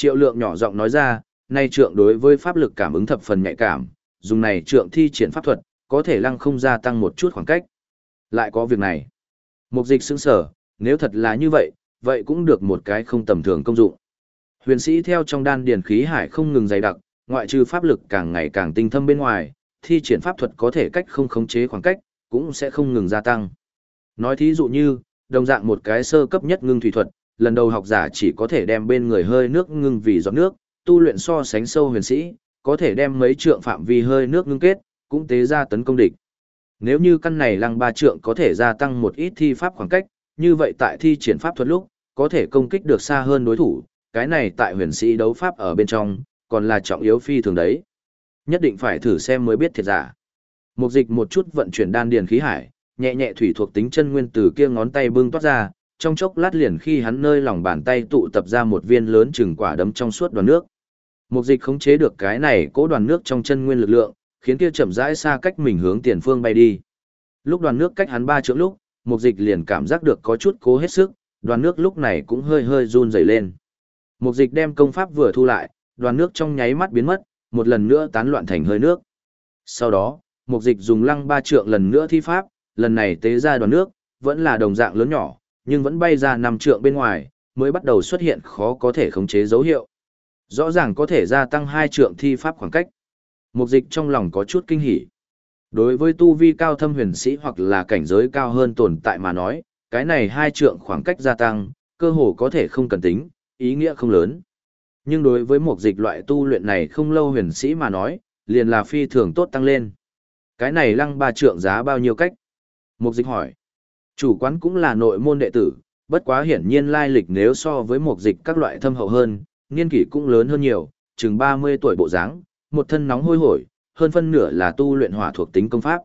Triệu lượng nhỏ giọng nói ra, nay trượng đối với pháp lực cảm ứng thập phần nhạy cảm, dùng này trượng thi triển pháp thuật, có thể lăng không gia tăng một chút khoảng cách. Lại có việc này. Mục dịch sững sở, nếu thật là như vậy, vậy cũng được một cái không tầm thường công dụng. Huyền sĩ theo trong đan điền khí hải không ngừng dày đặc, ngoại trừ pháp lực càng ngày càng tinh thâm bên ngoài, thi triển pháp thuật có thể cách không khống chế khoảng cách, cũng sẽ không ngừng gia tăng. Nói thí dụ như, đồng dạng một cái sơ cấp nhất ngưng thủy thuật, lần đầu học giả chỉ có thể đem bên người hơi nước ngưng vì giọt nước, tu luyện so sánh sâu huyền sĩ, có thể đem mấy trượng phạm vi hơi nước ngưng kết, cũng tế ra tấn công địch. Nếu như căn này lăng ba trượng có thể gia tăng một ít thi pháp khoảng cách, như vậy tại thi triển pháp thuật lúc, có thể công kích được xa hơn đối thủ, cái này tại huyền sĩ đấu pháp ở bên trong, còn là trọng yếu phi thường đấy. Nhất định phải thử xem mới biết thiệt giả. Mục dịch một chút vận chuyển đan điền khí hải, nhẹ nhẹ thủy thuộc tính chân nguyên từ kia ngón tay bưng toát ra, trong chốc lát liền khi hắn nơi lòng bàn tay tụ tập ra một viên lớn chừng quả đấm trong suốt đoàn nước. Mục dịch khống chế được cái này cố đoàn nước trong chân nguyên lực lượng, khiến kia chậm rãi xa cách mình hướng tiền phương bay đi. Lúc đoàn nước cách hắn ba trượng lúc, mục dịch liền cảm giác được có chút cố hết sức, đoàn nước lúc này cũng hơi hơi run rẩy lên. Mục dịch đem công pháp vừa thu lại, đoàn nước trong nháy mắt biến mất, một lần nữa tán loạn thành hơi nước. Sau đó, mục dịch dùng lăng ba trượng lần nữa thi pháp, lần này tế ra đoàn nước, vẫn là đồng dạng lớn nhỏ, nhưng vẫn bay ra năm trượng bên ngoài, mới bắt đầu xuất hiện khó có thể khống chế dấu hiệu. Rõ ràng có thể gia tăng hai trượng thi pháp khoảng cách. Mục dịch trong lòng có chút kinh hỉ. Đối với tu vi cao thâm huyền sĩ hoặc là cảnh giới cao hơn tồn tại mà nói, cái này hai trượng khoảng cách gia tăng, cơ hồ có thể không cần tính, ý nghĩa không lớn. Nhưng đối với một dịch loại tu luyện này không lâu huyền sĩ mà nói, liền là phi thường tốt tăng lên. Cái này lăng ba trượng giá bao nhiêu cách? Mục dịch hỏi. Chủ quán cũng là nội môn đệ tử, bất quá hiển nhiên lai lịch nếu so với một dịch các loại thâm hậu hơn, niên kỷ cũng lớn hơn nhiều, chừng 30 tuổi bộ dáng, một thân nóng hôi hổi, hơn phân nửa là tu luyện hỏa thuộc tính công pháp.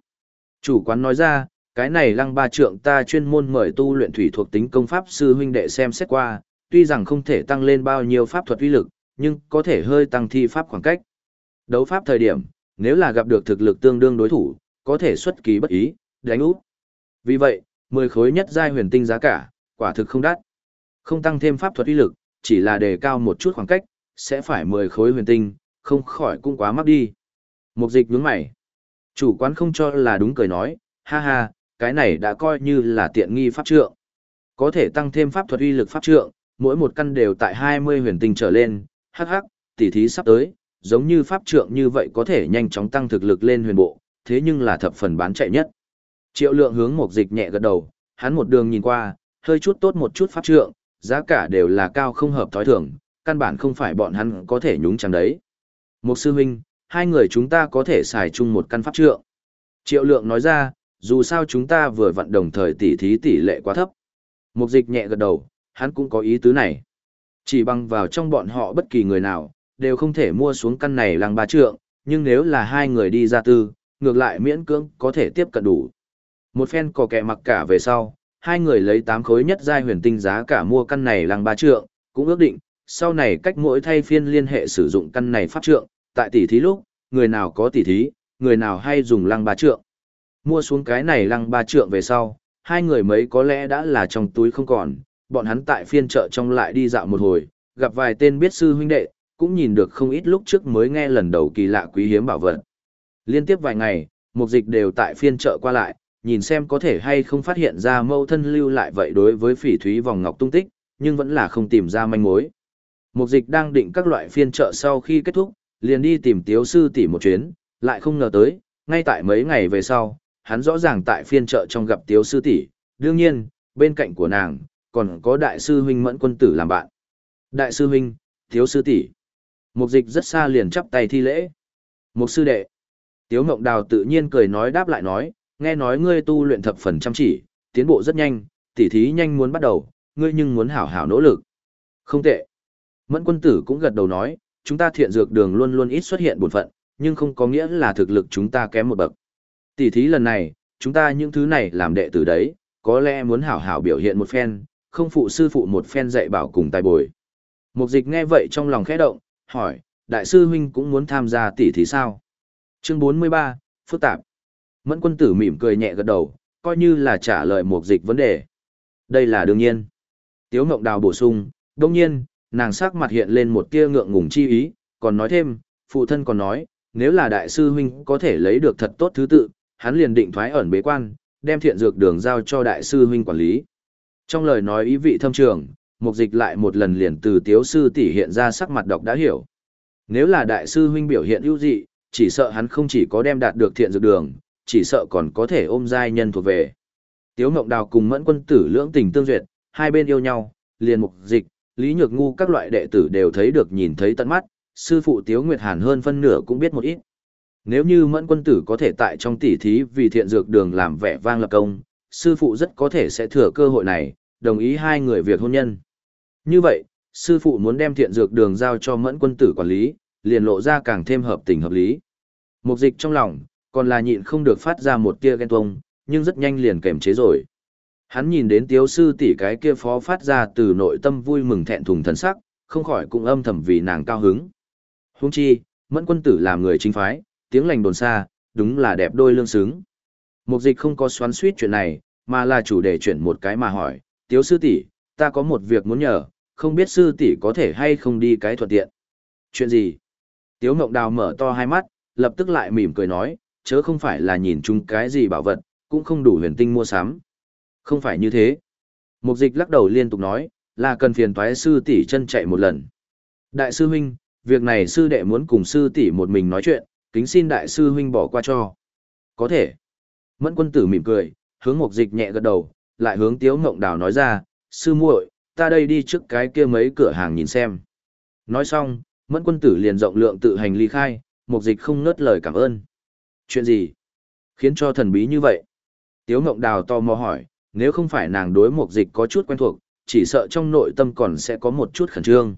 Chủ quán nói ra, cái này lăng ba trượng ta chuyên môn mời tu luyện thủy thuộc tính công pháp sư huynh đệ xem xét qua, tuy rằng không thể tăng lên bao nhiêu pháp thuật uy lực, nhưng có thể hơi tăng thi pháp khoảng cách. Đấu pháp thời điểm, nếu là gặp được thực lực tương đương đối thủ, có thể xuất kỳ bất ý, đánh úp. Vì vậy, 10 khối nhất giai huyền tinh giá cả, quả thực không đắt. Không tăng thêm pháp thuật uy lực, chỉ là đề cao một chút khoảng cách, sẽ phải 10 khối huyền tinh, không khỏi cũng quá mắc đi. Mục dịch nhướng mày. Chủ quán không cho là đúng cười nói, ha ha, cái này đã coi như là tiện nghi pháp trượng. Có thể tăng thêm pháp thuật uy lực pháp trượng, mỗi một căn đều tại 20 huyền tinh trở lên, hắc hắc, tỉ thí sắp tới, giống như pháp trượng như vậy có thể nhanh chóng tăng thực lực lên huyền bộ, thế nhưng là thập phần bán chạy nhất. Triệu lượng hướng một dịch nhẹ gật đầu, hắn một đường nhìn qua, hơi chút tốt một chút pháp trượng, giá cả đều là cao không hợp thói thường, căn bản không phải bọn hắn có thể nhúng chẳng đấy. Một sư huynh, hai người chúng ta có thể xài chung một căn pháp trượng. Triệu lượng nói ra, dù sao chúng ta vừa vận đồng thời tỉ thí tỷ lệ quá thấp. Mục dịch nhẹ gật đầu, hắn cũng có ý tứ này. Chỉ bằng vào trong bọn họ bất kỳ người nào, đều không thể mua xuống căn này lăng ba trượng, nhưng nếu là hai người đi ra tư, ngược lại miễn cưỡng có thể tiếp cận đủ. Một phen cò kẹ mặc cả về sau, hai người lấy tám khối nhất giai huyền tinh giá cả mua căn này lăng ba trượng, cũng ước định, sau này cách mỗi thay phiên liên hệ sử dụng căn này pháp trượng, tại tỷ thí lúc, người nào có tỷ thí, người nào hay dùng lăng ba trượng. Mua xuống cái này lăng ba trượng về sau, hai người mấy có lẽ đã là trong túi không còn, bọn hắn tại phiên chợ trong lại đi dạo một hồi, gặp vài tên biết sư huynh đệ, cũng nhìn được không ít lúc trước mới nghe lần đầu kỳ lạ quý hiếm bảo vật. Liên tiếp vài ngày, mục dịch đều tại phiên chợ qua lại, nhìn xem có thể hay không phát hiện ra mâu thân lưu lại vậy đối với phỉ thúy vòng ngọc tung tích, nhưng vẫn là không tìm ra manh mối. Mục dịch đang định các loại phiên chợ sau khi kết thúc, liền đi tìm tiếu sư tỷ một chuyến, lại không ngờ tới, ngay tại mấy ngày về sau, hắn rõ ràng tại phiên chợ trong gặp tiếu sư tỷ, đương nhiên, bên cạnh của nàng, còn có đại sư huynh mẫn quân tử làm bạn. Đại sư huynh, tiếu sư tỷ. Mục dịch rất xa liền chắp tay thi lễ. Mục sư đệ. Tiếu Mộng Đào tự nhiên cười nói đáp lại nói, nghe nói ngươi tu luyện thập phần chăm chỉ, tiến bộ rất nhanh, tỉ thí nhanh muốn bắt đầu, ngươi nhưng muốn hảo hảo nỗ lực. Không tệ. Mẫn quân tử cũng gật đầu nói, chúng ta thiện dược đường luôn luôn ít xuất hiện buồn phận, nhưng không có nghĩa là thực lực chúng ta kém một bậc. Tỷ thí lần này, chúng ta những thứ này làm đệ tử đấy, có lẽ muốn hảo hảo biểu hiện một phen, không phụ sư phụ một phen dạy bảo cùng tài bồi. Mục dịch nghe vậy trong lòng khẽ động, hỏi, đại sư huynh cũng muốn tham gia tỷ thí sao? Chương 43, phức tạp. Mẫn quân tử mỉm cười nhẹ gật đầu, coi như là trả lời một dịch vấn đề. Đây là đương nhiên. Tiếu Ngộng Đào bổ sung, đương nhiên, nàng sắc mặt hiện lên một tia ngượng ngùng chi ý, còn nói thêm, phụ thân còn nói, nếu là đại sư huynh có thể lấy được thật tốt thứ tự, hắn liền định thoái ẩn bế quan, đem thiện dược đường giao cho đại sư huynh quản lý. Trong lời nói ý vị thâm trường, mục dịch lại một lần liền từ tiếu sư tỷ hiện ra sắc mặt đọc đã hiểu. Nếu là đại sư huynh biểu hiện ưu dị, chỉ sợ hắn không chỉ có đem đạt được thiện dược đường, chỉ sợ còn có thể ôm giai nhân thuộc về. Tiếu Ngộng Đào cùng Mẫn Quân Tử lưỡng tình tương duyệt, hai bên yêu nhau, liền mục dịch, Lý Nhược Ngu các loại đệ tử đều thấy được nhìn thấy tận mắt, sư phụ Tiếu Nguyệt Hàn hơn phân nửa cũng biết một ít. Nếu như Mẫn Quân Tử có thể tại trong tỷ thí vì thiện dược đường làm vẻ vang lập công, sư phụ rất có thể sẽ thừa cơ hội này, đồng ý hai người việc hôn nhân. Như vậy, sư phụ muốn đem thiện dược đường giao cho Mẫn Quân Tử quản lý, liền lộ ra càng thêm hợp tình hợp lý. Mục dịch trong lòng, còn là nhịn không được phát ra một tia ghen tuông, nhưng rất nhanh liền kềm chế rồi. Hắn nhìn đến tiếu sư tỷ cái kia phó phát ra từ nội tâm vui mừng thẹn thùng thần sắc, không khỏi cũng âm thầm vì nàng cao hứng. Huống chi, mẫn quân tử làm người chính phái, tiếng lành đồn xa, đúng là đẹp đôi lương xứng. Mục dịch không có xoắn suýt chuyện này, mà là chủ đề chuyển một cái mà hỏi, tiếu sư tỷ, ta có một việc muốn nhờ, không biết sư tỷ có thể hay không đi cái thuận tiện. Chuyện gì? Tiếu mộng đào mở to hai mắt, lập tức lại mỉm cười nói, chớ không phải là nhìn chung cái gì bảo vật, cũng không đủ huyền tinh mua sắm. Không phải như thế. Mục dịch lắc đầu liên tục nói, là cần phiền toái sư tỷ chân chạy một lần. Đại sư huynh, việc này sư đệ muốn cùng sư tỷ một mình nói chuyện, kính xin đại sư huynh bỏ qua cho. Có thể. Mẫn quân tử mỉm cười, hướng mục dịch nhẹ gật đầu, lại hướng tiếu ngộng đào nói ra, sư muội, ta đây đi trước cái kia mấy cửa hàng nhìn xem. Nói xong, mẫn quân tử liền rộng lượng tự hành ly khai, mục dịch không ngớt lời cảm ơn. Chuyện gì? Khiến cho thần bí như vậy? Tiếu ngộng đào to mò hỏi, nếu không phải nàng đối mục dịch có chút quen thuộc, chỉ sợ trong nội tâm còn sẽ có một chút khẩn trương.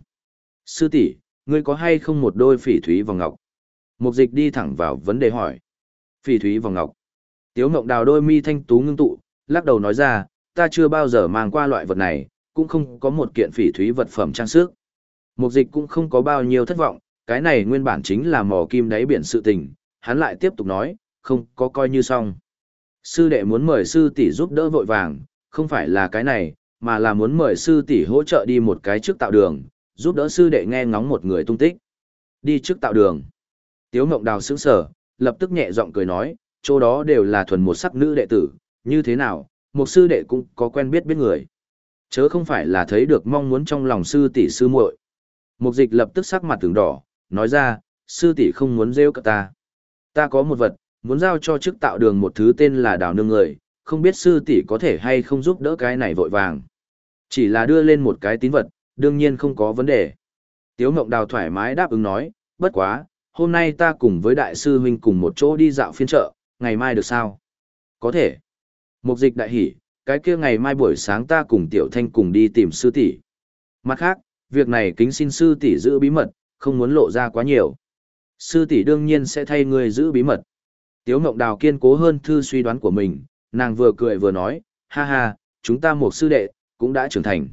Sư tỷ, ngươi có hay không một đôi phỉ thúy vòng ngọc? Mục dịch đi thẳng vào vấn đề hỏi. Phỉ thúy vòng ngọc. Tiếu ngộng đào đôi mi thanh tú ngưng tụ, lắc đầu nói ra, ta chưa bao giờ mang qua loại vật này, cũng không có một kiện phỉ thúy vật phẩm trang sức. Mục dịch cũng không có bao nhiêu thất vọng, cái này nguyên bản chính là mỏ kim đáy biển sự tình, hắn lại tiếp tục nói, không có coi như xong. Sư đệ muốn mời sư tỷ giúp đỡ vội vàng, không phải là cái này, mà là muốn mời sư tỷ hỗ trợ đi một cái trước tạo đường, giúp đỡ sư đệ nghe ngóng một người tung tích. Đi trước tạo đường. Tiếu Mộng Đào sững sờ lập tức nhẹ giọng cười nói, chỗ đó đều là thuần một sắc nữ đệ tử, như thế nào, một sư đệ cũng có quen biết biết người. Chớ không phải là thấy được mong muốn trong lòng sư tỷ sư muội. Mục dịch lập tức sắc mặt tướng đỏ, nói ra, sư tỷ không muốn rêu cả ta. Ta có một vật, muốn giao cho chức tạo đường một thứ tên là đào nương người, không biết sư tỷ có thể hay không giúp đỡ cái này vội vàng. Chỉ là đưa lên một cái tín vật, đương nhiên không có vấn đề. Tiếu Ngộng Đào thoải mái đáp ứng nói, bất quá, hôm nay ta cùng với đại sư huynh cùng một chỗ đi dạo phiên chợ, ngày mai được sao? Có thể. Mục dịch đại hỉ, cái kia ngày mai buổi sáng ta cùng Tiểu Thanh cùng đi tìm sư tỷ. Mặt khác, việc này kính xin sư tỷ giữ bí mật, không muốn lộ ra quá nhiều. Sư tỷ đương nhiên sẽ thay người giữ bí mật. Tiếu Ngộng Đào kiên cố hơn thư suy đoán của mình, nàng vừa cười vừa nói, ha ha, chúng ta một sư đệ, cũng đã trưởng thành.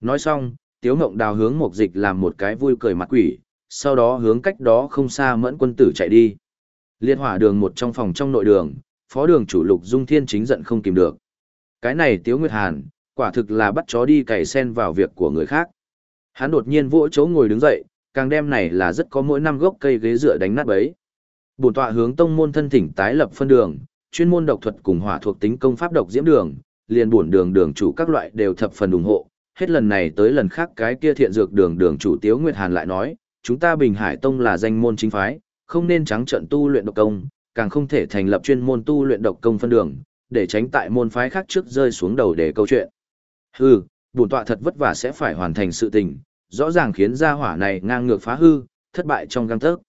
Nói xong, Tiếu Ngộng Đào hướng một dịch làm một cái vui cười mặt quỷ, sau đó hướng cách đó không xa mẫn quân tử chạy đi. Liệt hỏa đường một trong phòng trong nội đường, phó đường chủ lục dung thiên chính giận không kìm được. Cái này Tiếu Nguyệt Hàn, quả thực là bắt chó đi cày sen vào việc của người khác. Hắn đột nhiên vỗ chỗ ngồi đứng dậy, càng đem này là rất có mỗi năm gốc cây ghế dựa đánh nát bấy. Bổn tọa hướng tông môn thân thỉnh tái lập phân đường, chuyên môn độc thuật cùng hỏa thuộc tính công pháp độc diễm đường, liền bổn đường đường chủ các loại đều thập phần ủng hộ. Hết lần này tới lần khác cái kia thiện dược đường đường chủ Tiếu Nguyệt Hàn lại nói, chúng ta Bình Hải Tông là danh môn chính phái, không nên trắng trận tu luyện độc công, càng không thể thành lập chuyên môn tu luyện độc công phân đường, để tránh tại môn phái khác trước rơi xuống đầu để câu chuyện. Hừ, bổn tọa thật vất vả sẽ phải hoàn thành sự tình, rõ ràng khiến gia hỏa này ngang ngược phá hư, thất bại trong găng tấc.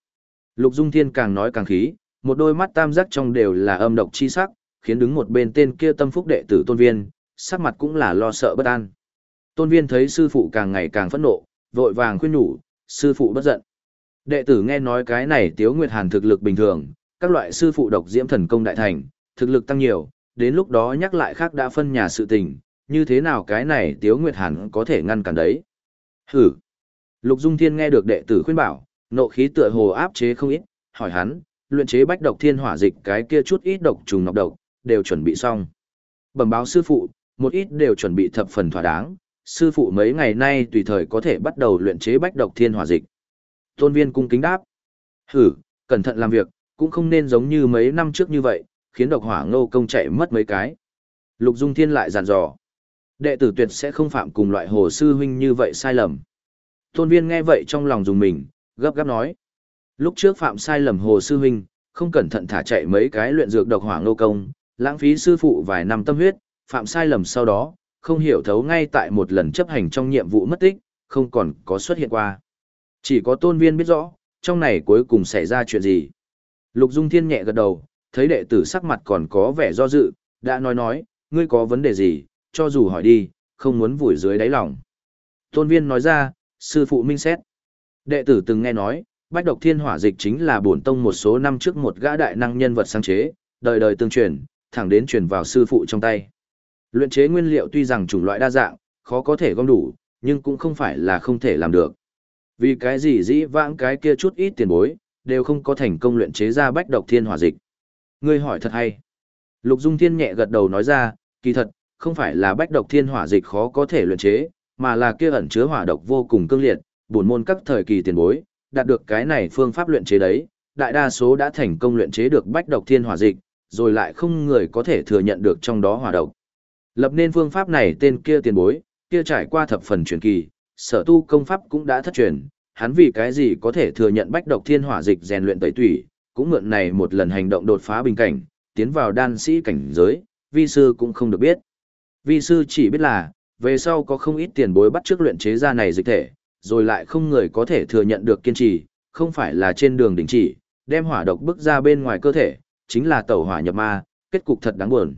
Lục Dung Thiên càng nói càng khí, một đôi mắt tam giác trong đều là âm độc chi sắc, khiến đứng một bên tên kia tâm phúc đệ tử Tôn Viên, sắc mặt cũng là lo sợ bất an. Tôn Viên thấy sư phụ càng ngày càng phẫn nộ, vội vàng khuyên nhủ, sư phụ bất giận. Đệ tử nghe nói cái này Tiếu Nguyệt Hàn thực lực bình thường, các loại sư phụ độc diễm thần công đại thành, thực lực tăng nhiều, đến lúc đó nhắc lại khác đã phân nhà sự tình, như thế nào cái này Tiếu Nguyệt Hàn có thể ngăn cản đấy. Hử! Lục Dung Thiên nghe được đệ tử khuyên bảo, nộ khí tựa hồ áp chế không ít, hỏi hắn, luyện chế bách độc thiên hỏa dịch cái kia chút ít độc trùng nọc độc, đều chuẩn bị xong. Bẩm báo sư phụ, một ít đều chuẩn bị thập phần thỏa đáng, sư phụ mấy ngày nay tùy thời có thể bắt đầu luyện chế bách độc thiên hỏa dịch. Tôn viên cung kính đáp. Hử, cẩn thận làm việc, cũng không nên giống như mấy năm trước như vậy, khiến độc hỏa ngô công chạy mất mấy cái. Lục Dung Thiên lại dặn dò. Đệ tử tuyệt sẽ không phạm cùng loại hồ sư huynh như vậy sai lầm. Tôn viên nghe vậy trong lòng dùng mình, gấp gáp nói. Lúc trước phạm sai lầm hồ sư huynh, không cẩn thận thả chạy mấy cái luyện dược độc hỏa ngô công, lãng phí sư phụ vài năm tâm huyết, phạm sai lầm sau đó, không hiểu thấu ngay tại một lần chấp hành trong nhiệm vụ mất tích, không còn có xuất hiện qua. Chỉ có tôn viên biết rõ, trong này cuối cùng xảy ra chuyện gì. Lục Dung Thiên nhẹ gật đầu, thấy đệ tử sắc mặt còn có vẻ do dự, đã nói nói, ngươi có vấn đề gì, cho dù hỏi đi, không muốn vùi dưới đáy lòng. Tôn viên nói ra, sư phụ minh xét. Đệ tử từng nghe nói, Bách độc thiên hỏa dịch chính là bổn tông một số năm trước một gã đại năng nhân vật sáng chế, đời đời tương truyền, thẳng đến truyền vào sư phụ trong tay. Luyện chế nguyên liệu tuy rằng chủng loại đa dạng, khó có thể gom đủ, nhưng cũng không phải là không thể làm được. Vì cái gì dĩ vãng cái kia chút ít tiền bối, đều không có thành công luyện chế ra bách độc thiên hỏa dịch. Ngươi hỏi thật hay. Lục Dung Thiên nhẹ gật đầu nói ra, kỳ thật, không phải là bách độc thiên hỏa dịch khó có thể luyện chế, mà là kia ẩn chứa hỏa độc vô cùng cương liệt, buồn môn các thời kỳ tiền bối, đạt được cái này phương pháp luyện chế đấy, đại đa số đã thành công luyện chế được bách độc thiên hỏa dịch, rồi lại không người có thể thừa nhận được trong đó hỏa độc. Lập nên phương pháp này tên kia tiền bối, kia trải qua thập phần truyền kỳ, sở tu công pháp cũng đã thất truyền, hắn vì cái gì có thể thừa nhận bách độc thiên hỏa dịch rèn luyện tẩy tủy, cũng mượn này một lần hành động đột phá bình cảnh, tiến vào đan sĩ cảnh giới, vi sư cũng không được biết. Vi sư chỉ biết là, về sau có không ít tiền bối bắt trước luyện chế ra này dịch thể, rồi lại không người có thể thừa nhận được kiên trì, không phải là trên đường đình chỉ, đem hỏa độc bức ra bên ngoài cơ thể, chính là tẩu hỏa nhập ma, kết cục thật đáng buồn.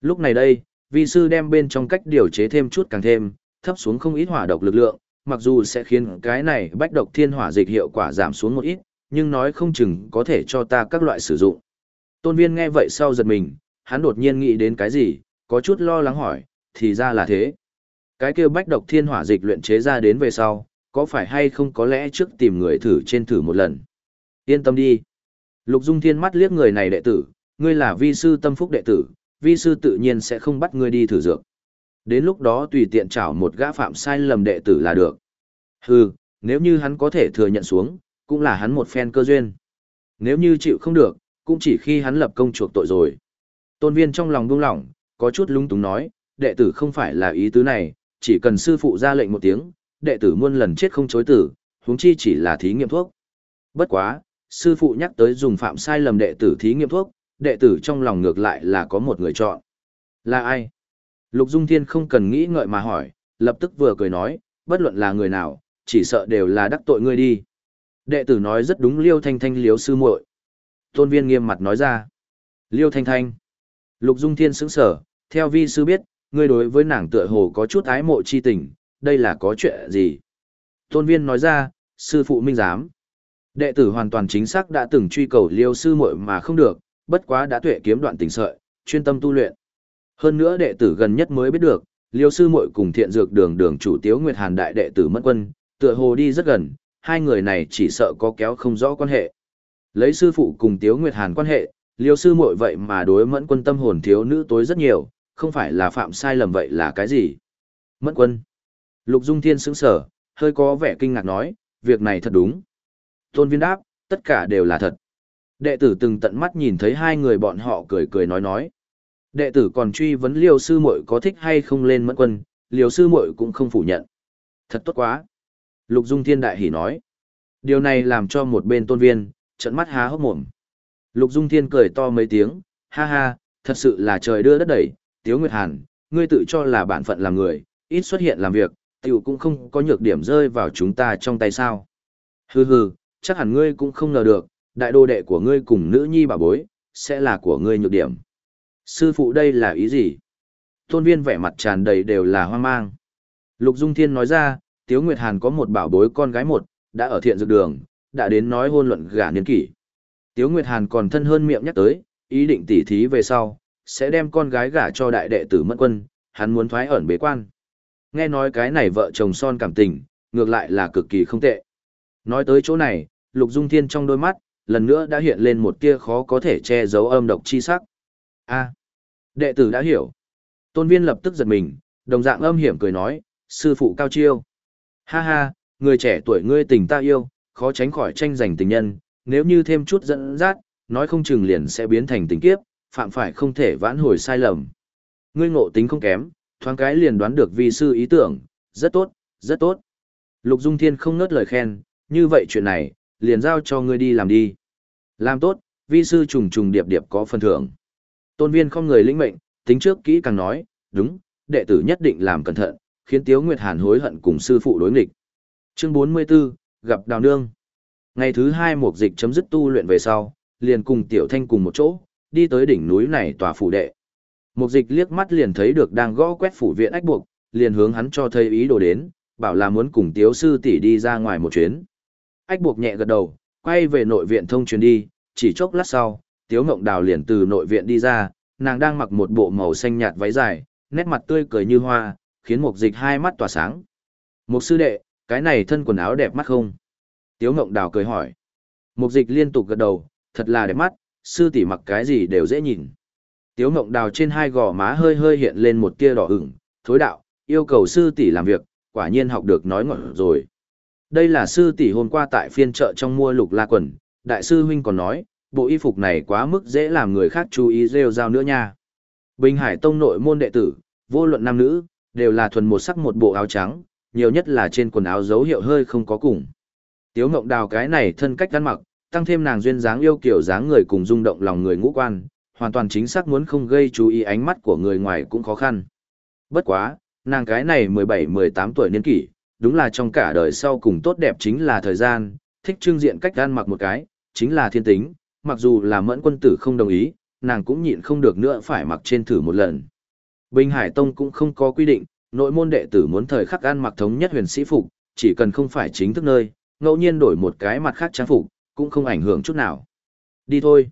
Lúc này đây, vi sư đem bên trong cách điều chế thêm chút càng thêm, thấp xuống không ít hỏa độc lực lượng, mặc dù sẽ khiến cái này bách độc thiên hỏa dịch hiệu quả giảm xuống một ít, nhưng nói không chừng có thể cho ta các loại sử dụng. Tôn viên nghe vậy sau giật mình, hắn đột nhiên nghĩ đến cái gì, có chút lo lắng hỏi, thì ra là thế. Cái kia bách độc thiên hỏa dịch luyện chế ra đến về sau, có phải hay không có lẽ trước tìm người thử trên thử một lần. Yên tâm đi. Lục Dung Thiên mắt liếc người này đệ tử, ngươi là vi sư tâm phúc đệ tử, vi sư tự nhiên sẽ không bắt ngươi đi thử dược. Đến lúc đó tùy tiện trảo một gã phạm sai lầm đệ tử là được. Hừ, nếu như hắn có thể thừa nhận xuống, cũng là hắn một phen cơ duyên. Nếu như chịu không được, cũng chỉ khi hắn lập công chuộc tội rồi. Tôn viên trong lòng buông lỏng, có chút lung túng nói, đệ tử không phải là ý tứ này, chỉ cần sư phụ ra lệnh một tiếng, đệ tử muôn lần chết không chối tử, huống chi chỉ là thí nghiệm thuốc. Bất quá, sư phụ nhắc tới dùng phạm sai lầm đệ tử thí nghiệm thuốc, đệ tử trong lòng ngược lại là có một người chọn. Là ai? Lục Dung Thiên không cần nghĩ ngợi mà hỏi, lập tức vừa cười nói, bất luận là người nào, chỉ sợ đều là đắc tội ngươi đi. Đệ tử nói rất đúng Liêu Thanh Thanh liếu sư muội. Tôn viên nghiêm mặt nói ra. Liêu Thanh Thanh. Lục Dung Thiên sững sở, theo vi sư biết, ngươi đối với nàng tựa hồ có chút ái mộ chi tình, đây là có chuyện gì? Tôn viên nói ra, sư phụ minh giám. Đệ tử hoàn toàn chính xác đã từng truy cầu liêu sư muội mà không được, bất quá đã tuệ kiếm đoạn tình sợi, chuyên tâm tu luyện. Hơn nữa đệ tử gần nhất mới biết được, liêu sư muội cùng thiện dược đường đường chủ tiếu Nguyệt Hàn đại đệ tử mất quân, tựa hồ đi rất gần, hai người này chỉ sợ có kéo không rõ quan hệ. Lấy sư phụ cùng tiếu Nguyệt Hàn quan hệ, liêu sư muội vậy mà đối mẫn quân tâm hồn thiếu nữ tối rất nhiều, không phải là phạm sai lầm vậy là cái gì? Mẫn quân. Lục Dung Thiên sững sở, hơi có vẻ kinh ngạc nói, việc này thật đúng. Tôn viên đáp, tất cả đều là thật. Đệ tử từng tận mắt nhìn thấy hai người bọn họ cười cười nói nói. Đệ tử còn truy vấn liều sư muội có thích hay không lên mẫn quân, liều sư muội cũng không phủ nhận. Thật tốt quá. Lục Dung Thiên đại hỉ nói. Điều này làm cho một bên tôn viên, trận mắt há hốc mồm. Lục Dung Thiên cười to mấy tiếng, ha ha, thật sự là trời đưa đất đẩy, Tiếu Nguyệt Hàn, ngươi tự cho là bản phận làm người, ít xuất hiện làm việc, tiểu cũng không có nhược điểm rơi vào chúng ta trong tay sao. Hừ hừ, chắc hẳn ngươi cũng không ngờ được, đại đô đệ của ngươi cùng nữ nhi bà bối, sẽ là của ngươi nhược điểm. Sư phụ đây là ý gì? Tôn viên vẻ mặt tràn đầy đều là hoang mang. Lục Dung Thiên nói ra, Tiếu Nguyệt Hàn có một bảo bối con gái một, đã ở thiện dược đường, đã đến nói hôn luận gả niên kỷ. Tiếu Nguyệt Hàn còn thân hơn miệng nhắc tới, ý định tỉ thí về sau, sẽ đem con gái gả cho đại đệ tử Mẫn Quân, hắn muốn thoái ẩn bế quan. Nghe nói cái này vợ chồng son cảm tình, ngược lại là cực kỳ không tệ. Nói tới chỗ này, Lục Dung Thiên trong đôi mắt, lần nữa đã hiện lên một tia khó có thể che giấu âm độc chi sắc. A, đệ tử đã hiểu. Tôn Viên lập tức giật mình, đồng dạng âm hiểm cười nói, sư phụ cao chiêu. Ha ha, người trẻ tuổi ngươi tình ta yêu, khó tránh khỏi tranh giành tình nhân, nếu như thêm chút dẫn dắt, nói không chừng liền sẽ biến thành tình kiếp, phạm phải không thể vãn hồi sai lầm. Ngươi ngộ tính không kém, thoáng cái liền đoán được vi sư ý tưởng, rất tốt, rất tốt. Lục Dung Thiên không ngớt lời khen, như vậy chuyện này, liền giao cho ngươi đi làm đi. Làm tốt, vi sư trùng trùng điệp điệp có phần thưởng. Tôn viên không người lĩnh mệnh, tính trước kỹ càng nói, đúng, đệ tử nhất định làm cẩn thận, khiến Tiếu Nguyệt Hàn hối hận cùng sư phụ đối nghịch. Chương 44, gặp Đào Nương. Ngày thứ hai mục dịch chấm dứt tu luyện về sau, liền cùng Tiểu Thanh cùng một chỗ, đi tới đỉnh núi này tòa phủ đệ. Mục dịch liếc mắt liền thấy được đang gõ quét phủ viện ách buộc, liền hướng hắn cho thấy ý đồ đến, bảo là muốn cùng tiếu sư tỷ đi ra ngoài một chuyến. Ách buộc nhẹ gật đầu, quay về nội viện thông truyền đi, chỉ chốc lát sau, Tiếu Ngộng Đào liền từ nội viện đi ra, nàng đang mặc một bộ màu xanh nhạt váy dài, nét mặt tươi cười như hoa, khiến Mục Dịch hai mắt tỏa sáng. Mục sư đệ, cái này thân quần áo đẹp mắt không? Tiếu Ngộng Đào cười hỏi. Mục Dịch liên tục gật đầu, thật là đẹp mắt, sư tỷ mặc cái gì đều dễ nhìn. Tiếu Ngộng Đào trên hai gò má hơi hơi hiện lên một tia đỏ ửng, thối đạo, yêu cầu sư tỷ làm việc, quả nhiên học được nói ngọt rồi. Đây là sư tỷ hôm qua tại phiên chợ trong mua lục la quần, đại sư huynh còn nói, bộ y phục này quá mức dễ làm người khác chú ý rêu rao nữa nha. Bình Hải Tông nội môn đệ tử, vô luận nam nữ, đều là thuần một sắc một bộ áo trắng, nhiều nhất là trên quần áo dấu hiệu hơi không có cùng. Tiếu Ngộng Đào cái này thân cách ăn mặc, tăng thêm nàng duyên dáng yêu kiểu dáng người cùng rung động lòng người ngũ quan, hoàn toàn chính xác muốn không gây chú ý ánh mắt của người ngoài cũng khó khăn. Bất quá, nàng cái này 17-18 tuổi niên kỷ, đúng là trong cả đời sau cùng tốt đẹp chính là thời gian, thích trưng diện cách ăn mặc một cái, chính là thiên tính, mặc dù là mẫn quân tử không đồng ý, nàng cũng nhịn không được nữa phải mặc trên thử một lần. Bình Hải Tông cũng không có quy định, nội môn đệ tử muốn thời khắc ăn mặc thống nhất huyền sĩ phục, chỉ cần không phải chính thức nơi, ngẫu nhiên đổi một cái mặt khác trang phục, cũng không ảnh hưởng chút nào. Đi thôi.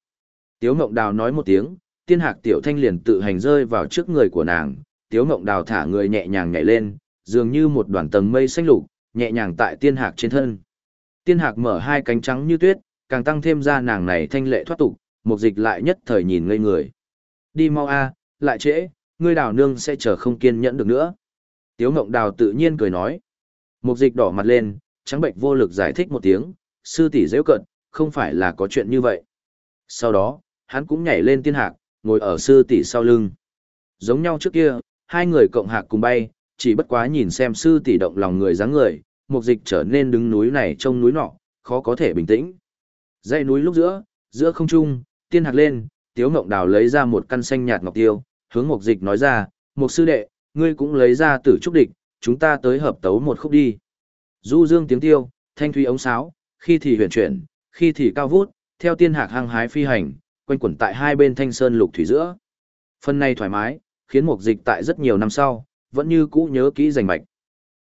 Tiếu Ngộng Đào nói một tiếng, tiên hạc tiểu thanh liền tự hành rơi vào trước người của nàng, Tiếu Ngộng Đào thả người nhẹ nhàng nhảy lên, dường như một đoàn tầng mây xanh lục, nhẹ nhàng tại tiên hạc trên thân. Tiên hạc mở hai cánh trắng như tuyết, càng tăng thêm ra nàng này thanh lệ thoát tục, một dịch lại nhất thời nhìn ngây người. Đi mau a, lại trễ, ngươi đào nương sẽ chờ không kiên nhẫn được nữa. Tiếu Ngộng Đào tự nhiên cười nói. Một dịch đỏ mặt lên, trắng bệnh vô lực giải thích một tiếng, sư tỷ dễ cận, không phải là có chuyện như vậy. Sau đó, hắn cũng nhảy lên tiên hạc, ngồi ở sư tỷ sau lưng. Giống nhau trước kia, hai người cộng hạc cùng bay, chỉ bất quá nhìn xem sư tỷ động lòng người dáng người, mục dịch trở nên đứng núi này trông núi nọ, khó có thể bình tĩnh. Dãy núi lúc giữa, giữa không trung, tiên hạc lên, tiếu ngộng đào lấy ra một căn xanh nhạt ngọc tiêu, hướng mục dịch nói ra, mục sư đệ, ngươi cũng lấy ra tử trúc địch, chúng ta tới hợp tấu một khúc đi. Du dương tiếng tiêu, thanh thủy ống sáo, khi thì huyền chuyển, khi thì cao vút, theo tiên hạc hăng hái phi hành, quanh quẩn tại hai bên thanh sơn lục thủy giữa. Phần này thoải mái, khiến mục dịch tại rất nhiều năm sau, vẫn như cũ nhớ kỹ rành mạch.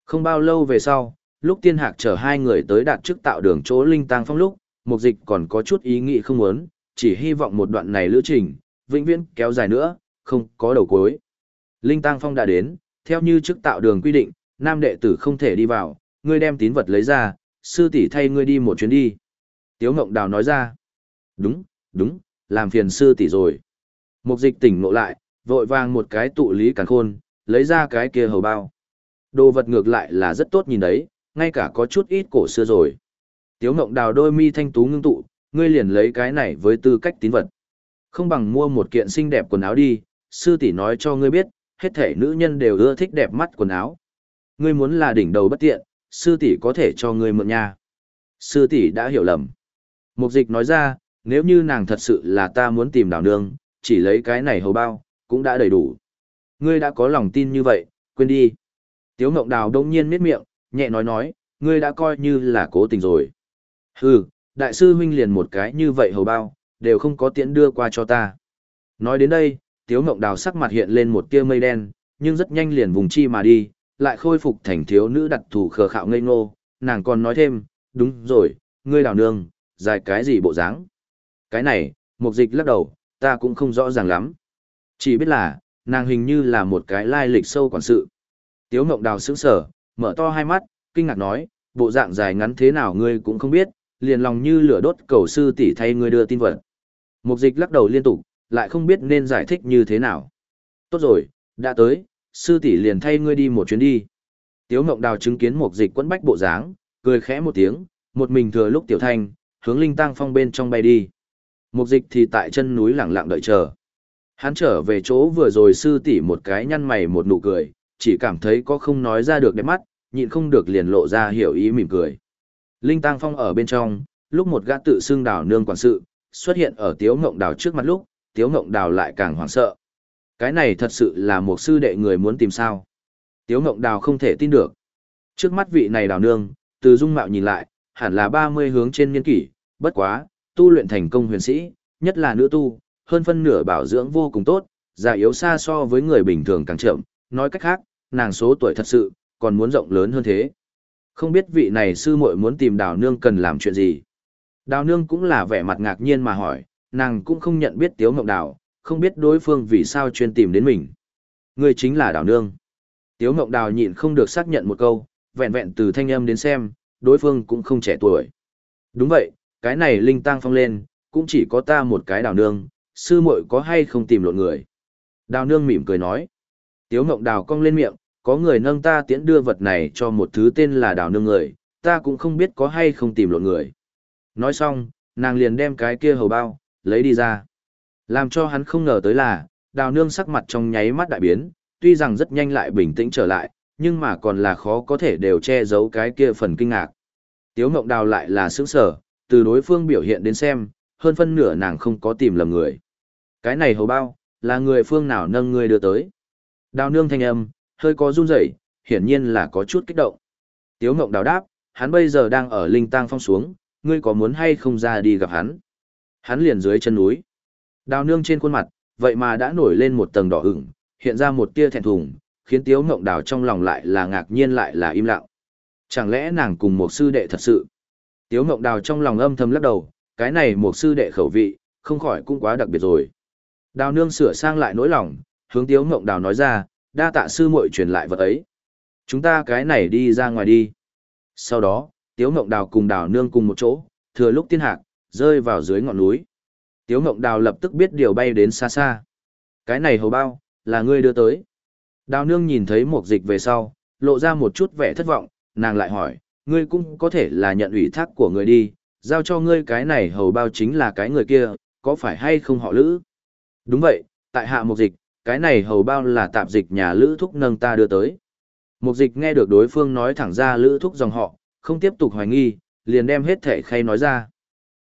Không bao lâu về sau, lúc tiên hạc chở hai người tới đạt chức tạo đường chỗ linh tang phong lúc, mục dịch còn có chút ý nghĩ không muốn, chỉ hy vọng một đoạn này lữ trình, vĩnh viễn kéo dài nữa, không có đầu cuối. Linh tang phong đã đến, theo như chức tạo đường quy định, nam đệ tử không thể đi vào, ngươi đem tín vật lấy ra, sư tỷ thay ngươi đi một chuyến đi. Tiếu Ngộng Đào nói ra. Đúng, đúng, làm phiền sư tỷ rồi. Mục dịch tỉnh ngộ lại, vội vàng một cái tụ lý càn khôn, lấy ra cái kia hầu bao. Đồ vật ngược lại là rất tốt nhìn đấy, ngay cả có chút ít cổ xưa rồi. Tiếu Ngộng Đào đôi mi thanh tú ngưng tụ, ngươi liền lấy cái này với tư cách tín vật. Không bằng mua một kiện xinh đẹp quần áo đi, sư tỷ nói cho ngươi biết, hết thể nữ nhân đều ưa thích đẹp mắt quần áo. Ngươi muốn là đỉnh đầu bất tiện, sư tỷ có thể cho ngươi mượn nha. Sư tỷ đã hiểu lầm. Mục dịch nói ra, nếu như nàng thật sự là ta muốn tìm đào nương, chỉ lấy cái này hầu bao, cũng đã đầy đủ. Ngươi đã có lòng tin như vậy, quên đi. Tiếu Ngộng Đào đông nhiên miết miệng, nhẹ nói nói, ngươi đã coi như là cố tình rồi. Hừ, đại sư huynh liền một cái như vậy hầu bao, đều không có tiễn đưa qua cho ta. Nói đến đây, Tiếu Ngộng Đào sắc mặt hiện lên một tia mây đen, nhưng rất nhanh liền vùng chi mà đi, lại khôi phục thành thiếu nữ đặt thủ khờ khạo ngây ngô, nàng còn nói thêm, đúng rồi, ngươi đào nương, dài cái gì bộ dáng? Cái này, mục dịch lắc đầu, ta cũng không rõ ràng lắm. Chỉ biết là, nàng hình như là một cái lai lịch sâu quản sự. Tiếu Ngộng Đào sững sờ, mở to hai mắt, kinh ngạc nói, bộ dạng dài ngắn thế nào ngươi cũng không biết, liền lòng như lửa đốt cầu sư tỷ thay ngươi đưa tin vật. Mục dịch lắc đầu liên tục, lại không biết nên giải thích như thế nào. Tốt rồi, đã tới, sư tỷ liền thay ngươi đi một chuyến đi. Tiếu Ngộng Đào chứng kiến mục dịch quấn bách bộ dáng, cười khẽ một tiếng, một mình thừa lúc tiểu thanh, hướng linh tăng phong bên trong bay đi. Mục dịch thì tại chân núi lặng lặng đợi chờ. Hắn trở về chỗ vừa rồi sư tỷ một cái nhăn mày một nụ cười, chỉ cảm thấy có không nói ra được đẹp mắt, nhịn không được liền lộ ra hiểu ý mỉm cười. Linh Tăng Phong ở bên trong, lúc một gã tự xưng đào nương quản sự, xuất hiện ở Tiếu Ngộng Đào trước mặt lúc, Tiếu Ngộng Đào lại càng hoảng sợ. Cái này thật sự là một sư đệ người muốn tìm sao. Tiếu Ngộng Đào không thể tin được. Trước mắt vị này đào nương, từ dung mạo nhìn lại, hẳn là 30 hướng trên niên kỷ, bất quá, tu luyện thành công huyền sĩ, nhất là nữ tu, hơn phân nửa bảo dưỡng vô cùng tốt, già yếu xa so với người bình thường càng chậm, nói cách khác, nàng số tuổi thật sự, còn muốn rộng lớn hơn thế. Không biết vị này sư muội muốn tìm đào nương cần làm chuyện gì. Đào nương cũng là vẻ mặt ngạc nhiên mà hỏi, nàng cũng không nhận biết tiếu mộng đào, không biết đối phương vì sao chuyên tìm đến mình. Người chính là đào nương. Tiếu mộng đào nhịn không được xác nhận một câu, vẹn vẹn từ thanh âm đến xem, đối phương cũng không trẻ tuổi. Đúng vậy, cái này linh tăng phong lên, cũng chỉ có ta một cái đào nương, sư muội có hay không tìm lộn người. Đào nương mỉm cười nói. Tiếu mộng đào cong lên miệng, có người nâng ta tiễn đưa vật này cho một thứ tên là đào nương người, ta cũng không biết có hay không tìm lộn người. Nói xong, nàng liền đem cái kia hầu bao, lấy đi ra. Làm cho hắn không ngờ tới là, đào nương sắc mặt trong nháy mắt đại biến, tuy rằng rất nhanh lại bình tĩnh trở lại, nhưng mà còn là khó có thể đều che giấu cái kia phần kinh ngạc. Tiếu mộng đào lại là sướng sở, từ đối phương biểu hiện đến xem, hơn phân nửa nàng không có tìm lầm người. Cái này hầu bao, là người phương nào nâng người đưa tới. Đào nương thanh âm, hơi có run rẩy, hiển nhiên là có chút kích động. Tiếu Ngộng đào đáp, hắn bây giờ đang ở linh tang phong xuống, ngươi có muốn hay không ra đi gặp hắn. Hắn liền dưới chân núi. Đào nương trên khuôn mặt, vậy mà đã nổi lên một tầng đỏ ửng, hiện ra một tia thẹn thùng, khiến tiếu Ngộng đào trong lòng lại là ngạc nhiên lại là im lặng. Chẳng lẽ nàng cùng một sư đệ thật sự? Tiếu mộng đào trong lòng âm thầm lắc đầu, cái này một sư đệ khẩu vị, không khỏi cũng quá đặc biệt rồi. Đào nương sửa sang lại nỗi lòng, hướng tiếu mộng đào nói ra, đa tạ sư muội truyền lại vật ấy. Chúng ta cái này đi ra ngoài đi. Sau đó, tiếu mộng đào cùng đào nương cùng một chỗ, thừa lúc tiên hạc, rơi vào dưới ngọn núi. Tiếu mộng đào lập tức biết điều bay đến xa xa. Cái này hầu bao, là ngươi đưa tới. Đào nương nhìn thấy một dịch về sau, lộ ra một chút vẻ thất vọng, nàng lại hỏi, ngươi cũng có thể là nhận ủy thác của người đi, giao cho ngươi cái này hầu bao chính là cái người kia, có phải hay không họ lữ? Đúng vậy, tại hạ một dịch, cái này hầu bao là tạp dịch nhà lữ thúc nâng ta đưa tới. Một dịch nghe được đối phương nói thẳng ra lữ thúc dòng họ, không tiếp tục hoài nghi, liền đem hết thể khay nói ra.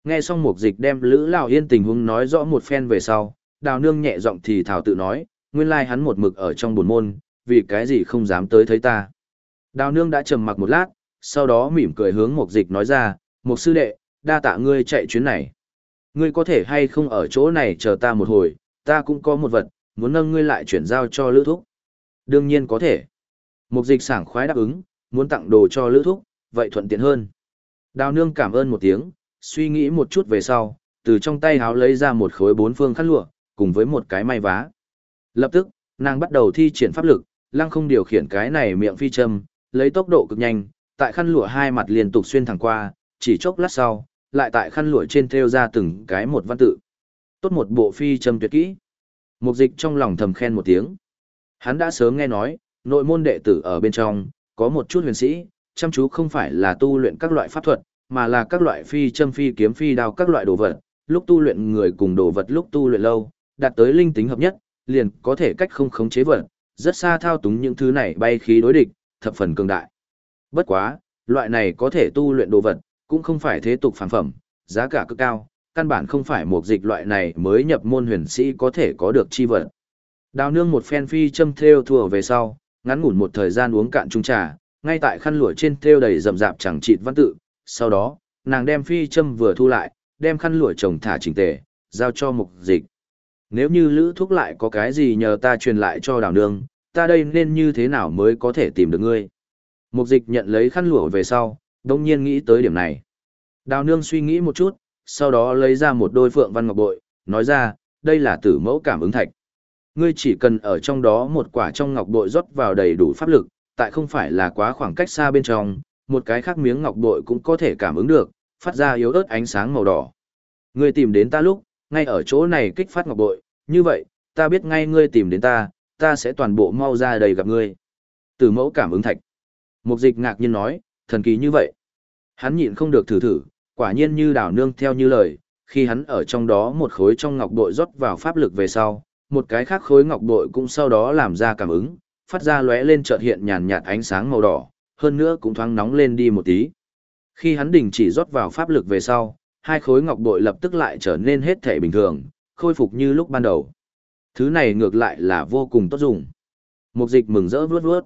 Nghe xong một dịch đem lữ lão yên tình huống nói rõ một phen về sau, đào nương nhẹ giọng thì thảo tự nói, nguyên lai hắn một mực ở trong buồn môn, vì cái gì không dám tới thấy ta. Đào nương đã trầm mặc một lát, sau đó mỉm cười hướng mục dịch nói ra, một sư đệ, đa tạ ngươi chạy chuyến này. Ngươi có thể hay không ở chỗ này chờ ta một hồi, ta cũng có một vật, muốn nâng ngươi lại chuyển giao cho lữ thúc. Đương nhiên có thể. Mục dịch sảng khoái đáp ứng, muốn tặng đồ cho lữ thúc, vậy thuận tiện hơn. Đào nương cảm ơn một tiếng, suy nghĩ một chút về sau, từ trong tay háo lấy ra một khối bốn phương khăn lụa, cùng với một cái may vá. Lập tức, nàng bắt đầu thi triển pháp lực, lăng không điều khiển cái này miệng phi châm, lấy tốc độ cực nhanh, tại khăn lụa hai mặt liên tục xuyên thẳng qua, chỉ chốc lát sau, lại tại khăn lụa trên thêu ra từng cái một văn tự. Tốt một bộ phi châm tuyệt kỹ. Mục dịch trong lòng thầm khen một tiếng. Hắn đã sớm nghe nói, nội môn đệ tử ở bên trong, có một chút huyền sĩ, chăm chú không phải là tu luyện các loại pháp thuật, mà là các loại phi châm phi kiếm phi đao các loại đồ vật. Lúc tu luyện người cùng đồ vật lúc tu luyện lâu, đạt tới linh tính hợp nhất, liền có thể cách không khống chế vật, rất xa thao túng những thứ này bay khí đối địch, thập phần cường đại. Bất quá, loại này có thể tu luyện đồ vật, cũng không phải thế tục phản phẩm, giá cả cực cao, căn bản không phải một dịch loại này mới nhập môn huyền sĩ có thể có được chi vật. Đào nương một phen phi châm theo thùa về sau, ngắn ngủn một thời gian uống cạn chung trà, ngay tại khăn lụa trên theo đầy rậm rạp chẳng chịt văn tự, sau đó, nàng đem phi châm vừa thu lại, đem khăn lụa chồng thả chỉnh tề, giao cho mục dịch. Nếu như lữ thuốc lại có cái gì nhờ ta truyền lại cho đào nương, ta đây nên như thế nào mới có thể tìm được ngươi? Mục dịch nhận lấy khăn lụa về sau, đông nhiên nghĩ tới điểm này. Đào nương suy nghĩ một chút, sau đó lấy ra một đôi phượng văn ngọc bội, nói ra, đây là tử mẫu cảm ứng thạch. Ngươi chỉ cần ở trong đó một quả trong ngọc bội rót vào đầy đủ pháp lực, tại không phải là quá khoảng cách xa bên trong, một cái khác miếng ngọc bội cũng có thể cảm ứng được, phát ra yếu ớt ánh sáng màu đỏ. Ngươi tìm đến ta lúc, ngay ở chỗ này kích phát ngọc bội, như vậy, ta biết ngay ngươi tìm đến ta, ta sẽ toàn bộ mau ra đầy gặp ngươi. Tử mẫu cảm ứng thạch. Mục dịch ngạc nhiên nói, thần kỳ như vậy. Hắn nhịn không được thử thử, quả nhiên như đảo nương theo như lời, khi hắn ở trong đó một khối trong ngọc bội rót vào pháp lực về sau, một cái khác khối ngọc bội cũng sau đó làm ra cảm ứng, phát ra lóe lên chợt hiện nhàn nhạt ánh sáng màu đỏ, hơn nữa cũng thoáng nóng lên đi một tí. Khi hắn đình chỉ rót vào pháp lực về sau, hai khối ngọc bội lập tức lại trở nên hết thể bình thường, khôi phục như lúc ban đầu. Thứ này ngược lại là vô cùng tốt dùng. Mục dịch mừng rỡ vướt vướt.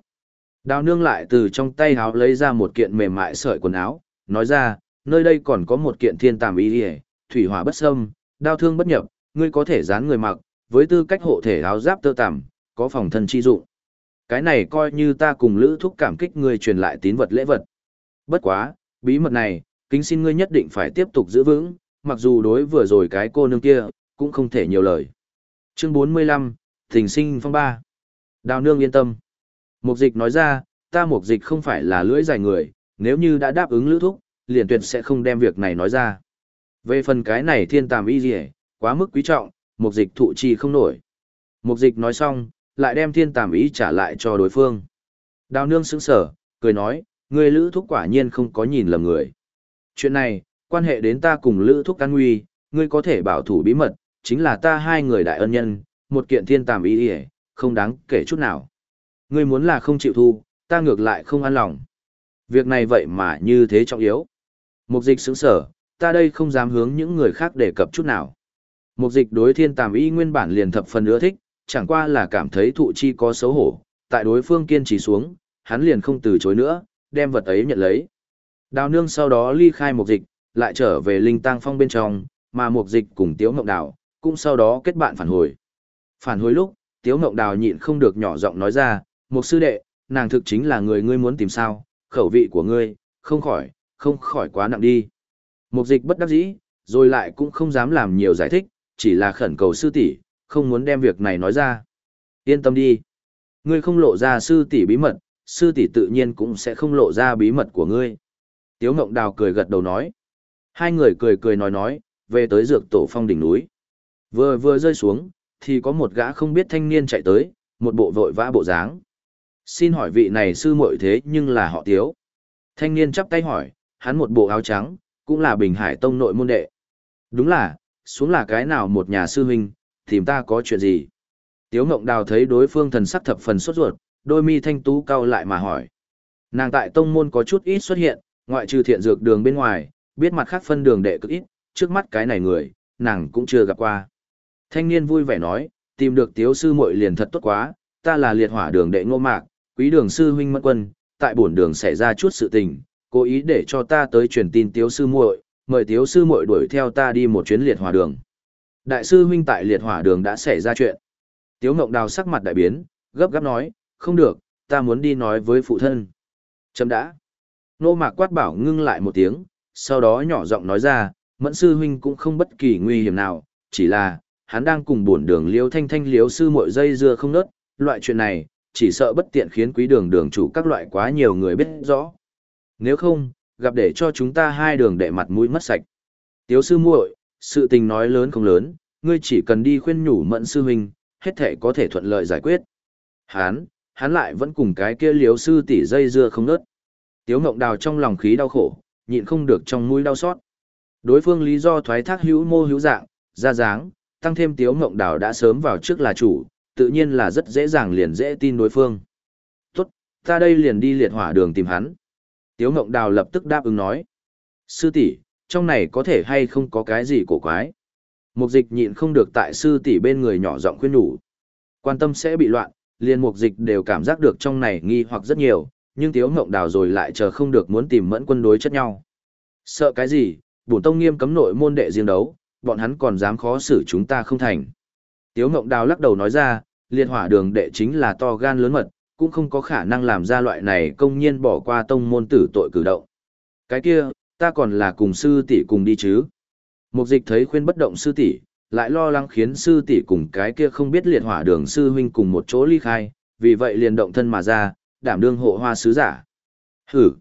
Đào nương lại từ trong tay háo lấy ra một kiện mềm mại sợi quần áo, nói ra, nơi đây còn có một kiện thiên tàm y hề, thủy hỏa bất xâm, đao thương bất nhập, ngươi có thể dán người mặc, với tư cách hộ thể áo giáp tơ tằm, có phòng thân chi dụng. Cái này coi như ta cùng lữ thúc cảm kích ngươi truyền lại tín vật lễ vật. Bất quá, bí mật này, kính xin ngươi nhất định phải tiếp tục giữ vững, mặc dù đối vừa rồi cái cô nương kia, cũng không thể nhiều lời. Chương 45, Thình sinh phong ba. Đào nương yên tâm. Mục dịch nói ra, ta mục dịch không phải là lưỡi dài người, nếu như đã đáp ứng lữ thúc, liền tuyệt sẽ không đem việc này nói ra. Về phần cái này thiên tàm y dì quá mức quý trọng, mục dịch thụ chi không nổi. Mục dịch nói xong, lại đem thiên tàm ý trả lại cho đối phương. Đào nương sững sở, cười nói, người lữ thúc quả nhiên không có nhìn lầm người. Chuyện này, quan hệ đến ta cùng lữ thúc căn nguy, ngươi có thể bảo thủ bí mật, chính là ta hai người đại ân nhân, một kiện thiên tàm ý dì không đáng kể chút nào ngươi muốn là không chịu thu ta ngược lại không an lòng. Việc này vậy mà như thế trọng yếu. Mục dịch sững sở ta đây không dám hướng những người khác đề cập chút nào. Mục dịch đối thiên tàm y nguyên bản liền thập phần ưa thích chẳng qua là cảm thấy thụ chi có xấu hổ tại đối phương kiên trì xuống hắn liền không từ chối nữa đem vật ấy nhận lấy. Đào nương sau đó ly khai mục dịch lại trở về linh tăng phong bên trong mà mục dịch cùng tiếu mộng đào cũng sau đó kết bạn phản hồi. Phản hồi lúc, Tiếu Ngộng Đào nhịn không được nhỏ giọng nói ra, một sư đệ, nàng thực chính là người ngươi muốn tìm sao, khẩu vị của ngươi, không khỏi, không khỏi quá nặng đi. Mục dịch bất đắc dĩ, rồi lại cũng không dám làm nhiều giải thích, chỉ là khẩn cầu sư tỷ, không muốn đem việc này nói ra. Yên tâm đi. Ngươi không lộ ra sư tỷ bí mật, sư tỷ tự nhiên cũng sẽ không lộ ra bí mật của ngươi. Tiếu Ngộng Đào cười gật đầu nói. Hai người cười cười nói nói, về tới dược tổ phong đỉnh núi. Vừa vừa rơi xuống, thì có một gã không biết thanh niên chạy tới, một bộ vội vã bộ dáng. Xin hỏi vị này sư muội thế nhưng là họ Tiếu. Thanh niên chắp tay hỏi, hắn một bộ áo trắng, cũng là Bình Hải Tông nội môn đệ. Đúng là, xuống là cái nào một nhà sư huynh, tìm ta có chuyện gì? Tiếu Ngộng Đào thấy đối phương thần sắc thập phần sốt ruột, đôi mi thanh tú cau lại mà hỏi. Nàng tại tông môn có chút ít xuất hiện, ngoại trừ thiện dược đường bên ngoài, biết mặt khác phân đường đệ cực ít, trước mắt cái này người, nàng cũng chưa gặp qua. Thanh niên vui vẻ nói, tìm được tiếu sư muội liền thật tốt quá, ta là liệt hỏa đường đệ ngô mạc, quý đường sư huynh mất quân, tại bổn đường xảy ra chút sự tình, cố ý để cho ta tới truyền tin tiếu sư muội, mời tiếu sư muội đuổi theo ta đi một chuyến liệt hỏa đường. Đại sư huynh tại liệt hỏa đường đã xảy ra chuyện. Tiếu ngộng đào sắc mặt đại biến, gấp gáp nói, không được, ta muốn đi nói với phụ thân. Chấm đã. Nô mạc quát bảo ngưng lại một tiếng, sau đó nhỏ giọng nói ra, mẫn sư huynh cũng không bất kỳ nguy hiểm nào, chỉ là, hắn đang cùng bổn đường liêu thanh thanh liếu sư mội dây dưa không nớt, loại chuyện này, chỉ sợ bất tiện khiến quý đường đường chủ các loại quá nhiều người biết rõ. Nếu không, gặp để cho chúng ta hai đường đệ mặt mũi mất sạch. Tiếu sư muội, sự tình nói lớn không lớn, ngươi chỉ cần đi khuyên nhủ mẫn sư huynh, hết thể có thể thuận lợi giải quyết. Hắn, hắn lại vẫn cùng cái kia liếu sư tỷ dây dưa không nớt. Tiếu ngộng đào trong lòng khí đau khổ, nhịn không được trong mũi đau xót. Đối phương lý do thoái thác hữu mô hữu dạng, ra dáng, tăng thêm tiếu ngộng đào đã sớm vào trước là chủ, tự nhiên là rất dễ dàng liền dễ tin đối phương. Tốt, ta đây liền đi liệt hỏa đường tìm hắn. Tiếu ngộng đào lập tức đáp ứng nói. Sư tỷ, trong này có thể hay không có cái gì cổ quái. Mục dịch nhịn không được tại sư tỷ bên người nhỏ giọng khuyên nhủ. Quan tâm sẽ bị loạn, liền mục dịch đều cảm giác được trong này nghi hoặc rất nhiều, nhưng tiếu ngộng đào rồi lại chờ không được muốn tìm mẫn quân đối chất nhau. Sợ cái gì, bổn tông nghiêm cấm nội môn đệ riêng đấu, bọn hắn còn dám khó xử chúng ta không thành. Tiếu Ngộng Đào lắc đầu nói ra, liệt hỏa đường đệ chính là to gan lớn mật, cũng không có khả năng làm ra loại này công nhiên bỏ qua tông môn tử tội cử động. Cái kia, ta còn là cùng sư tỷ cùng đi chứ. Mục dịch thấy khuyên bất động sư tỷ, lại lo lắng khiến sư tỷ cùng cái kia không biết liệt hỏa đường sư huynh cùng một chỗ ly khai, vì vậy liền động thân mà ra, đảm đương hộ hoa sứ giả. Hử!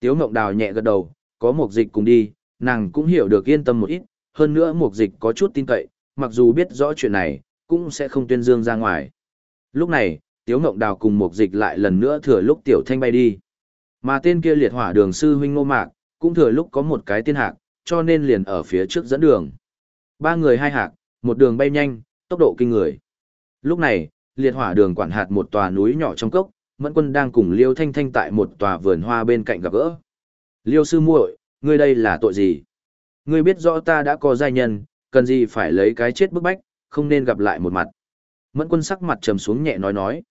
Tiếu Ngộng Đào nhẹ gật đầu, có mục dịch cùng đi, nàng cũng hiểu được yên tâm một ít, hơn nữa mục dịch có chút tin cậy, mặc dù biết rõ chuyện này, cũng sẽ không tuyên dương ra ngoài. Lúc này, Tiếu Ngộng Đào cùng mục dịch lại lần nữa thừa lúc Tiểu Thanh bay đi. Mà tên kia liệt hỏa đường sư huynh ngô mạc, cũng thừa lúc có một cái tiên hạc, cho nên liền ở phía trước dẫn đường. Ba người hai hạc, một đường bay nhanh, tốc độ kinh người. Lúc này, liệt hỏa đường quản hạt một tòa núi nhỏ trong cốc, Mẫn Quân đang cùng Liêu Thanh Thanh tại một tòa vườn hoa bên cạnh gặp gỡ. Liêu sư muội, ngươi đây là tội gì? Ngươi biết rõ ta đã có giai nhân, cần gì phải lấy cái chết bức bách, không nên gặp lại một mặt. Mẫn quân sắc mặt trầm xuống nhẹ nói nói.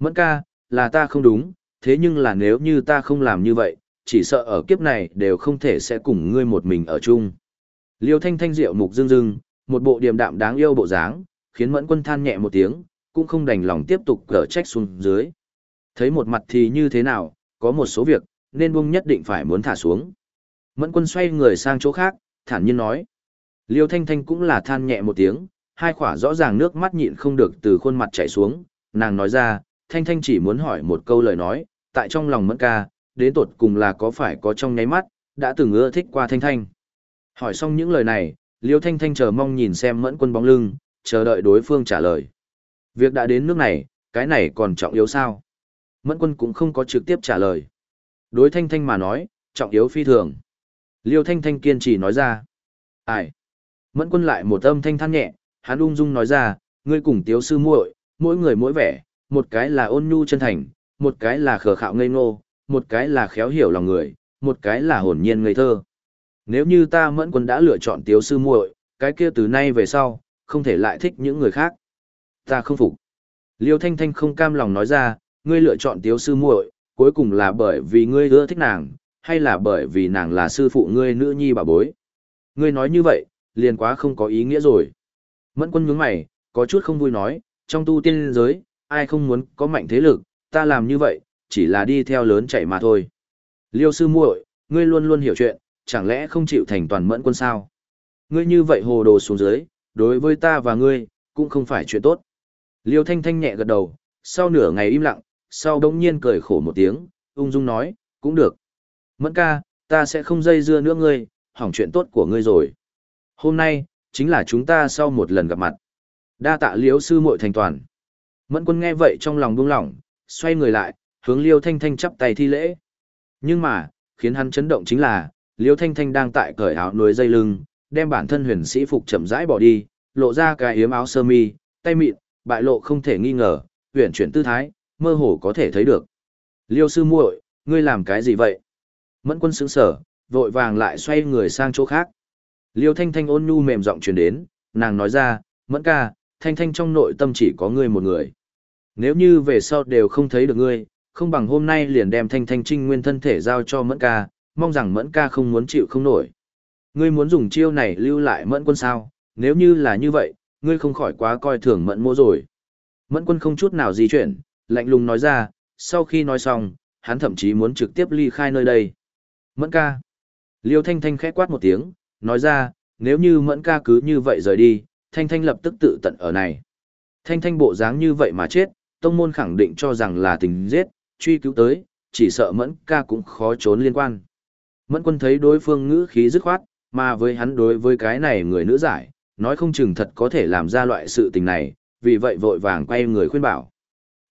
Mẫn ca, là ta không đúng, thế nhưng là nếu như ta không làm như vậy, chỉ sợ ở kiếp này đều không thể sẽ cùng ngươi một mình ở chung. Liêu thanh thanh diệu mục dương dương, một bộ điềm đạm đáng yêu bộ dáng, khiến mẫn quân than nhẹ một tiếng, cũng không đành lòng tiếp tục cở trách xuống dưới. Thấy một mặt thì như thế nào, có một số việc, nên buông nhất định phải muốn thả xuống. Mẫn quân xoay người sang chỗ khác, thản nhiên nói. Liêu Thanh Thanh cũng là than nhẹ một tiếng, hai khỏa rõ ràng nước mắt nhịn không được từ khuôn mặt chảy xuống, nàng nói ra, Thanh Thanh chỉ muốn hỏi một câu lời nói, tại trong lòng Mẫn ca, đến tột cùng là có phải có trong nháy mắt, đã từng ưa thích qua Thanh Thanh. Hỏi xong những lời này, Liêu Thanh Thanh chờ mong nhìn xem Mẫn quân bóng lưng, chờ đợi đối phương trả lời. Việc đã đến nước này, cái này còn trọng yếu sao? Mẫn quân cũng không có trực tiếp trả lời. Đối Thanh Thanh mà nói, trọng yếu phi thường. Liêu Thanh Thanh kiên trì nói ra. Ai? Mẫn quân lại một âm thanh than nhẹ, hắn ung dung nói ra, ngươi cùng tiếu sư muội, mỗi người mỗi vẻ, một cái là ôn nhu chân thành, một cái là khờ khạo ngây ngô, một cái là khéo hiểu lòng người, một cái là hồn nhiên ngây thơ. Nếu như ta mẫn quân đã lựa chọn tiếu sư muội, cái kia từ nay về sau, không thể lại thích những người khác. Ta không phục. Liêu Thanh Thanh không cam lòng nói ra, ngươi lựa chọn tiếu sư muội, cuối cùng là bởi vì ngươi ưa thích nàng, hay là bởi vì nàng là sư phụ ngươi nữ nhi bà bối. Ngươi nói như vậy, liền quá không có ý nghĩa rồi. Mẫn quân nhướng mày, có chút không vui nói, trong tu tiên giới, ai không muốn có mạnh thế lực, ta làm như vậy, chỉ là đi theo lớn chạy mà thôi. Liêu sư muội, ngươi luôn luôn hiểu chuyện, chẳng lẽ không chịu thành toàn mẫn quân sao? Ngươi như vậy hồ đồ xuống dưới, đối với ta và ngươi, cũng không phải chuyện tốt. Liêu thanh thanh nhẹ gật đầu, sau nửa ngày im lặng, sau đống nhiên cười khổ một tiếng, ung dung nói, cũng được. Mẫn ca, ta sẽ không dây dưa nữa ngươi, hỏng chuyện tốt của ngươi rồi. Hôm nay, chính là chúng ta sau một lần gặp mặt. Đa tạ liếu sư muội thành toàn. Mẫn quân nghe vậy trong lòng buông lỏng, xoay người lại, hướng liêu thanh thanh chắp tay thi lễ. Nhưng mà, khiến hắn chấn động chính là, liêu thanh thanh đang tại cởi áo núi dây lưng, đem bản thân huyền sĩ phục chậm rãi bỏ đi, lộ ra cái yếm áo sơ mi, tay mịn, bại lộ không thể nghi ngờ, huyền chuyển tư thái, mơ hồ có thể thấy được. Liêu sư muội, ngươi làm cái gì vậy? Mẫn quân sững sở, vội vàng lại xoay người sang chỗ khác. Liêu thanh thanh ôn nhu mềm giọng truyền đến, nàng nói ra, mẫn ca, thanh thanh trong nội tâm chỉ có ngươi một người. Nếu như về sau đều không thấy được ngươi, không bằng hôm nay liền đem thanh thanh trinh nguyên thân thể giao cho mẫn ca, mong rằng mẫn ca không muốn chịu không nổi. Ngươi muốn dùng chiêu này lưu lại mẫn quân sao, nếu như là như vậy, ngươi không khỏi quá coi thường mẫn mô rồi. Mẫn quân không chút nào di chuyển, lạnh lùng nói ra, sau khi nói xong, hắn thậm chí muốn trực tiếp ly khai nơi đây. Mẫn ca. Liêu Thanh Thanh khẽ quát một tiếng, nói ra, nếu như Mẫn ca cứ như vậy rời đi, Thanh Thanh lập tức tự tận ở này. Thanh Thanh bộ dáng như vậy mà chết, tông môn khẳng định cho rằng là tình giết, truy cứu tới, chỉ sợ Mẫn ca cũng khó trốn liên quan. Mẫn quân thấy đối phương ngữ khí dứt khoát, mà với hắn đối với cái này người nữ giải, nói không chừng thật có thể làm ra loại sự tình này, vì vậy vội vàng quay người khuyên bảo.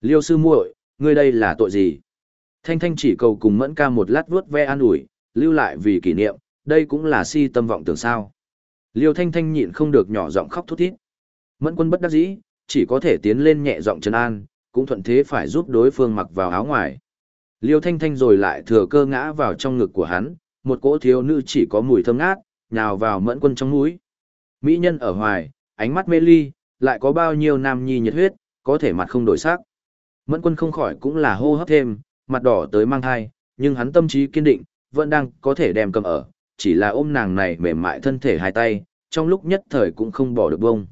Liêu sư muội, ngươi đây là tội gì? Thanh Thanh chỉ cầu cùng Mẫn ca một lát vuốt ve an ủi, lưu lại vì kỷ niệm, đây cũng là si tâm vọng tưởng sao. Liêu Thanh Thanh nhịn không được nhỏ giọng khóc thút thít. Mẫn quân bất đắc dĩ, chỉ có thể tiến lên nhẹ giọng trấn an, cũng thuận thế phải giúp đối phương mặc vào áo ngoài. Liêu Thanh Thanh rồi lại thừa cơ ngã vào trong ngực của hắn, một cỗ thiếu nữ chỉ có mùi thơm ngát, nhào vào mẫn quân trong mũi. Mỹ nhân ở hoài, ánh mắt mê ly, lại có bao nhiêu nam nhi nhiệt huyết, có thể mặt không đổi sắc. Mẫn quân không khỏi cũng là hô hấp thêm, mặt đỏ tới mang thai, nhưng hắn tâm trí kiên định, vẫn đang có thể đem cầm ở, chỉ là ôm nàng này mềm mại thân thể hai tay, trong lúc nhất thời cũng không bỏ được bông.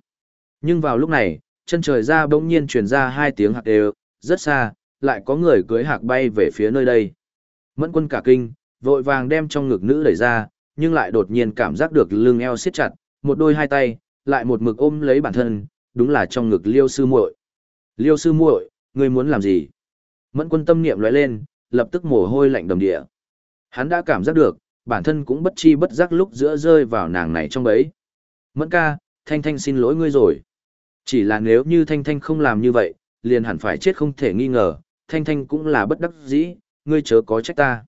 Nhưng vào lúc này, chân trời ra bỗng nhiên truyền ra hai tiếng hạc đều, rất xa, lại có người cưới hạc bay về phía nơi đây. Mẫn quân cả kinh, vội vàng đem trong ngực nữ đẩy ra, nhưng lại đột nhiên cảm giác được lưng eo siết chặt, một đôi hai tay, lại một mực ôm lấy bản thân, đúng là trong ngực liêu sư muội. Liêu sư muội, ngươi muốn làm gì? Mẫn quân tâm niệm lóe lên, lập tức mồ hôi lạnh đầm địa. Hắn đã cảm giác được, bản thân cũng bất chi bất giác lúc giữa rơi vào nàng này trong bấy. Mẫn ca, Thanh Thanh xin lỗi ngươi rồi. Chỉ là nếu như Thanh Thanh không làm như vậy, liền hẳn phải chết không thể nghi ngờ, Thanh Thanh cũng là bất đắc dĩ, ngươi chớ có trách ta.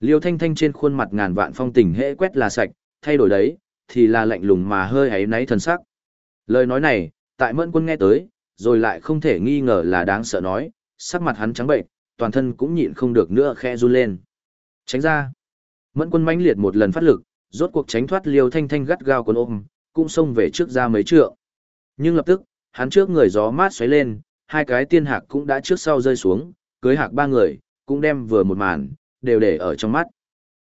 Liêu Thanh Thanh trên khuôn mặt ngàn vạn phong tình hễ quét là sạch, thay đổi đấy, thì là lạnh lùng mà hơi ấy náy thần sắc. Lời nói này, tại mẫn quân nghe tới, rồi lại không thể nghi ngờ là đáng sợ nói, sắc mặt hắn trắng bệnh, toàn thân cũng nhịn không được nữa khe run lên. Tránh ra. Mẫn quân mãnh liệt một lần phát lực, rốt cuộc tránh thoát liêu thanh thanh gắt gao quân ôm, cũng xông về trước ra mấy trượng. Nhưng lập tức, hắn trước người gió mát xoáy lên, hai cái tiên hạc cũng đã trước sau rơi xuống, cưới hạc ba người, cũng đem vừa một màn, đều để ở trong mắt.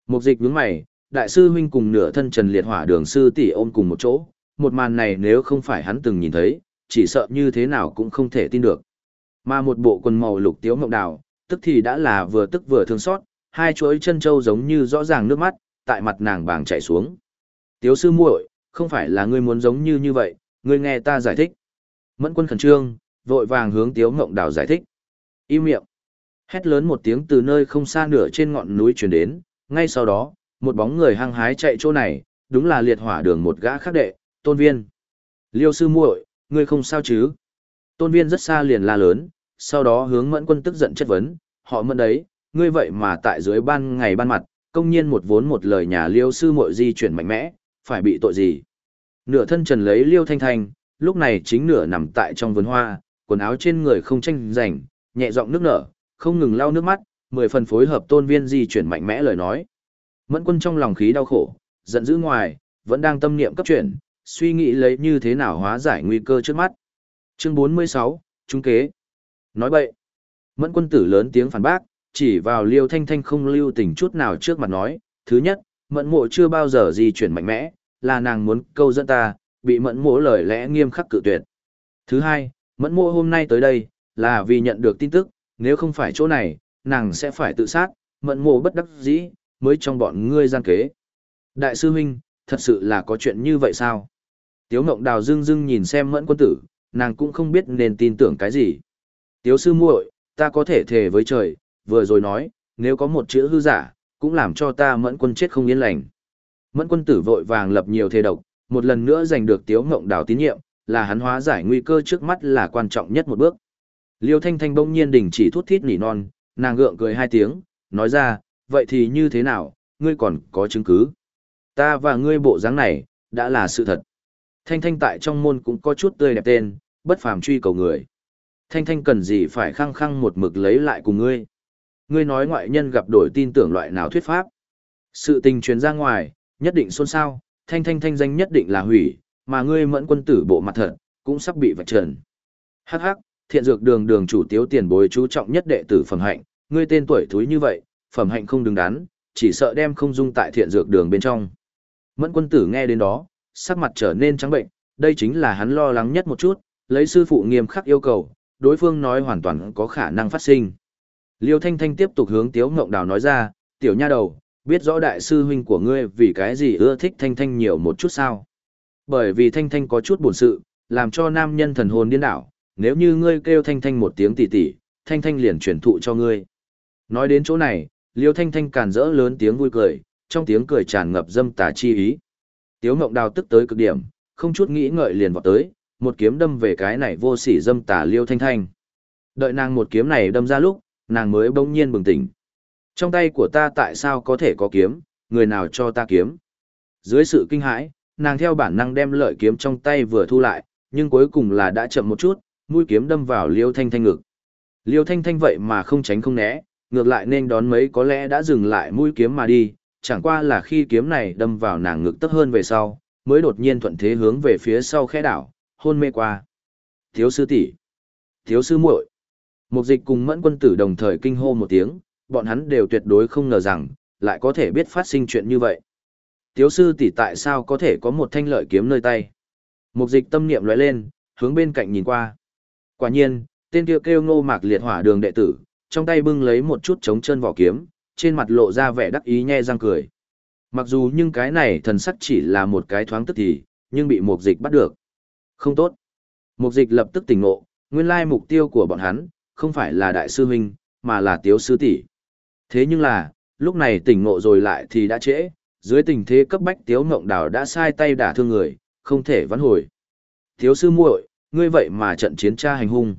Một dịch nhướng mày, đại sư huynh cùng nửa thân trần liệt hỏa đường sư tỷ ôm cùng một chỗ, một màn này nếu không phải hắn từng nhìn thấy, chỉ sợ như thế nào cũng không thể tin được. Mà một bộ quần màu lục tiếu mộng đào, tức thì đã là vừa tức vừa thương xót, hai chuỗi chân trâu giống như rõ ràng nước mắt, tại mặt nàng bàng chảy xuống. Tiếu sư muội, không phải là ngươi muốn giống như như vậy, ngươi nghe ta giải thích. Mẫn quân khẩn trương, vội vàng hướng Tiếu Ngộng Đào giải thích. Im miệng. Hét lớn một tiếng từ nơi không xa nửa trên ngọn núi truyền đến, ngay sau đó, một bóng người hăng hái chạy chỗ này, đúng là liệt hỏa đường một gã khắc đệ, tôn viên. Liêu sư muội, ngươi không sao chứ? Tôn viên rất xa liền la lớn, sau đó hướng mẫn quân tức giận chất vấn, họ mẫn đấy, ngươi vậy mà tại dưới ban ngày ban mặt, công nhiên một vốn một lời nhà liêu sư muội di chuyển mạnh mẽ, phải bị tội gì? Nửa thân trần lấy liêu thanh thanh, lúc này chính nửa nằm tại trong vườn hoa, quần áo trên người không tranh giành, nhẹ giọng nước nở, không ngừng lau nước mắt, mười phần phối hợp tôn viên di chuyển mạnh mẽ lời nói. Mẫn quân trong lòng khí đau khổ, giận dữ ngoài, vẫn đang tâm niệm cấp chuyển, suy nghĩ lấy như thế nào hóa giải nguy cơ trước mắt. Chương 46, Trung kế. Nói bậy. Mẫn quân tử lớn tiếng phản bác, chỉ vào liêu thanh thanh không lưu tình chút nào trước mặt nói. Thứ nhất, mẫn mộ chưa bao giờ di chuyển mạnh mẽ, là nàng muốn câu dẫn ta, bị mẫn mộ lời lẽ nghiêm khắc cự tuyệt. Thứ hai, mẫn mộ hôm nay tới đây, là vì nhận được tin tức, nếu không phải chỗ này, nàng sẽ phải tự sát, mẫn mộ bất đắc dĩ, mới trong bọn ngươi gian kế. Đại sư huynh, thật sự là có chuyện như vậy sao? Tiếu Ngộng Đào dưng dưng nhìn xem mẫn quân tử, nàng cũng không biết nên tin tưởng cái gì. Tiếu sư muội, ta có thể thề với trời, vừa rồi nói, nếu có một chữ hư giả, cũng làm cho ta mẫn quân chết không yên lành. Mẫn quân tử vội vàng lập nhiều thề độc, một lần nữa giành được Tiếu Ngộng Đào tín nhiệm, là hắn hóa giải nguy cơ trước mắt là quan trọng nhất một bước. Liêu Thanh Thanh bỗng nhiên đình chỉ thút thít nỉ non, nàng gượng cười hai tiếng, nói ra, vậy thì như thế nào, ngươi còn có chứng cứ. Ta và ngươi bộ dáng này, đã là sự thật. Thanh Thanh tại trong môn cũng có chút tươi đẹp tên, bất phàm truy cầu người. Thanh Thanh cần gì phải khăng khăng một mực lấy lại cùng ngươi. Ngươi nói ngoại nhân gặp đổi tin tưởng loại nào thuyết pháp. Sự tình truyền ra ngoài, nhất định xôn xao, Thanh Thanh thanh danh nhất định là hủy, mà ngươi mẫn quân tử bộ mặt thật, cũng sắp bị vạch trần. Hắc hắc, thiện dược đường đường chủ tiếu tiền bối chú trọng nhất đệ tử phẩm hạnh, ngươi tên tuổi thúi như vậy, phẩm hạnh không đứng đắn, chỉ sợ đem không dung tại thiện dược đường bên trong. Mẫn quân tử nghe đến đó, sắc mặt trở nên trắng bệnh, đây chính là hắn lo lắng nhất một chút, lấy sư phụ nghiêm khắc yêu cầu, đối phương nói hoàn toàn có khả năng phát sinh. Liêu Thanh Thanh tiếp tục hướng Tiếu Ngộng Đào nói ra, tiểu nha đầu, biết rõ đại sư huynh của ngươi vì cái gì ưa thích Thanh Thanh nhiều một chút sao. Bởi vì Thanh Thanh có chút buồn sự, làm cho nam nhân thần hồn điên đảo, nếu như ngươi kêu Thanh Thanh một tiếng tỉ tỉ, Thanh Thanh liền truyền thụ cho ngươi. Nói đến chỗ này, Liêu Thanh Thanh càn rỡ lớn tiếng vui cười, trong tiếng cười tràn ngập dâm tà chi ý. Tiếu Ngộng Đào tức tới cực điểm, không chút nghĩ ngợi liền vọt tới, một kiếm đâm về cái này vô sỉ dâm tà Liêu Thanh Thanh. Đợi nàng một kiếm này đâm ra lúc, nàng mới bỗng nhiên bừng tỉnh. Trong tay của ta tại sao có thể có kiếm, người nào cho ta kiếm? Dưới sự kinh hãi, nàng theo bản năng đem lợi kiếm trong tay vừa thu lại, nhưng cuối cùng là đã chậm một chút, mũi kiếm đâm vào Liêu Thanh Thanh ngực. Liêu Thanh Thanh vậy mà không tránh không né, ngược lại nên đón mấy có lẽ đã dừng lại mũi kiếm mà đi, chẳng qua là khi kiếm này đâm vào nàng ngực tấp hơn về sau, mới đột nhiên thuận thế hướng về phía sau khẽ đảo, hôn mê qua. Thiếu sư tỷ, thiếu sư muội. Mục dịch cùng mẫn quân tử đồng thời kinh hô một tiếng, bọn hắn đều tuyệt đối không ngờ rằng, lại có thể biết phát sinh chuyện như vậy. Tiếu sư tỷ tại sao có thể có một thanh lợi kiếm nơi tay? Mục dịch tâm niệm lóe lên, hướng bên cạnh nhìn qua. Quả nhiên, tên kia kêu, kêu ngô mạc liệt hỏa đường đệ tử, trong tay bưng lấy một chút trống chân vỏ kiếm, trên mặt lộ ra vẻ đắc ý nhe răng cười. Mặc dù nhưng cái này thần sắc chỉ là một cái thoáng tức thì, nhưng bị mục dịch bắt được. Không tốt. Mục dịch lập tức tỉnh ngộ, nguyên lai mục tiêu của bọn hắn, không phải là đại sư huynh, mà là tiếu sư tỷ. Thế nhưng là, lúc này tỉnh ngộ rồi lại thì đã trễ, dưới tình thế cấp bách tiếu ngộng đào đã sai tay đả thương người, không thể vãn hồi. Tiếu sư muội, ngươi vậy mà trận chiến tra hành hung.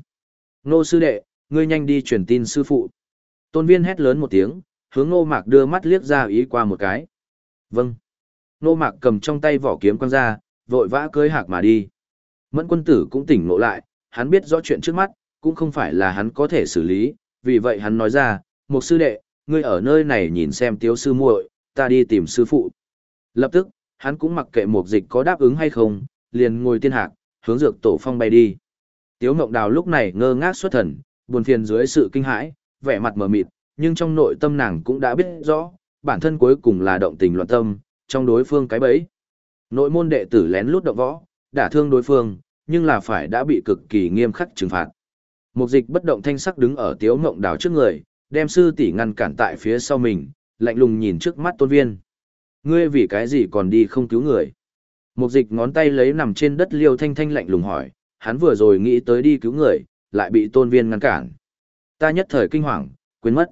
Nô sư đệ, ngươi nhanh đi truyền tin sư phụ. Tôn viên hét lớn một tiếng, hướng nô mạc đưa mắt liếc ra ý qua một cái. Vâng. Nô mạc cầm trong tay vỏ kiếm quăng ra, vội vã cưới hạc mà đi. Mẫn quân tử cũng tỉnh ngộ lại, hắn biết rõ chuyện trước mắt, cũng không phải là hắn có thể xử lý, vì vậy hắn nói ra, một sư đệ, ngươi ở nơi này nhìn xem tiếu sư muội, ta đi tìm sư phụ. Lập tức, hắn cũng mặc kệ một dịch có đáp ứng hay không, liền ngồi tiên hạc, hướng dược tổ phong bay đi. Tiếu Ngộng Đào lúc này ngơ ngác xuất thần, buồn phiền dưới sự kinh hãi, vẻ mặt mờ mịt, nhưng trong nội tâm nàng cũng đã biết rõ, bản thân cuối cùng là động tình loạn tâm, trong đối phương cái bẫy. Nội môn đệ tử lén lút động võ, đả thương đối phương, nhưng là phải đã bị cực kỳ nghiêm khắc trừng phạt. Mục dịch bất động thanh sắc đứng ở tiếu mộng đảo trước người, đem sư tỷ ngăn cản tại phía sau mình, lạnh lùng nhìn trước mắt tôn viên. Ngươi vì cái gì còn đi không cứu người? Mục dịch ngón tay lấy nằm trên đất liêu thanh thanh lạnh lùng hỏi, hắn vừa rồi nghĩ tới đi cứu người, lại bị tôn viên ngăn cản. Ta nhất thời kinh hoàng, quên mất.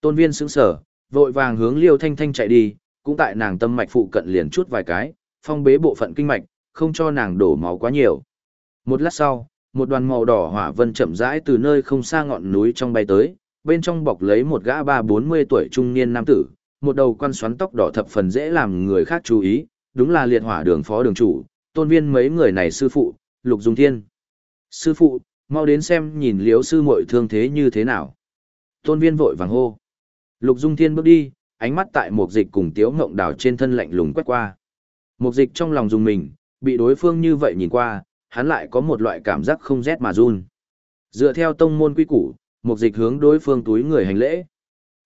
Tôn viên sững sở, vội vàng hướng liêu thanh thanh chạy đi, cũng tại nàng tâm mạch phụ cận liền chút vài cái, phong bế bộ phận kinh mạch, không cho nàng đổ máu quá nhiều. Một lát sau, một đoàn màu đỏ hỏa vân chậm rãi từ nơi không xa ngọn núi trong bay tới, bên trong bọc lấy một gã ba bốn mươi tuổi trung niên nam tử, một đầu quan xoắn tóc đỏ thập phần dễ làm người khác chú ý, đúng là liệt hỏa đường phó đường chủ, tôn viên mấy người này sư phụ, Lục Dung Thiên. Sư phụ, mau đến xem nhìn liếu sư muội thương thế như thế nào. Tôn viên vội vàng hô. Lục Dung Thiên bước đi, ánh mắt tại một dịch cùng tiếu ngộng đảo trên thân lạnh lùng quét qua. Một dịch trong lòng dùng mình, bị đối phương như vậy nhìn qua, hắn lại có một loại cảm giác không rét mà run. Dựa theo tông môn quy củ, một dịch hướng đối phương túi người hành lễ.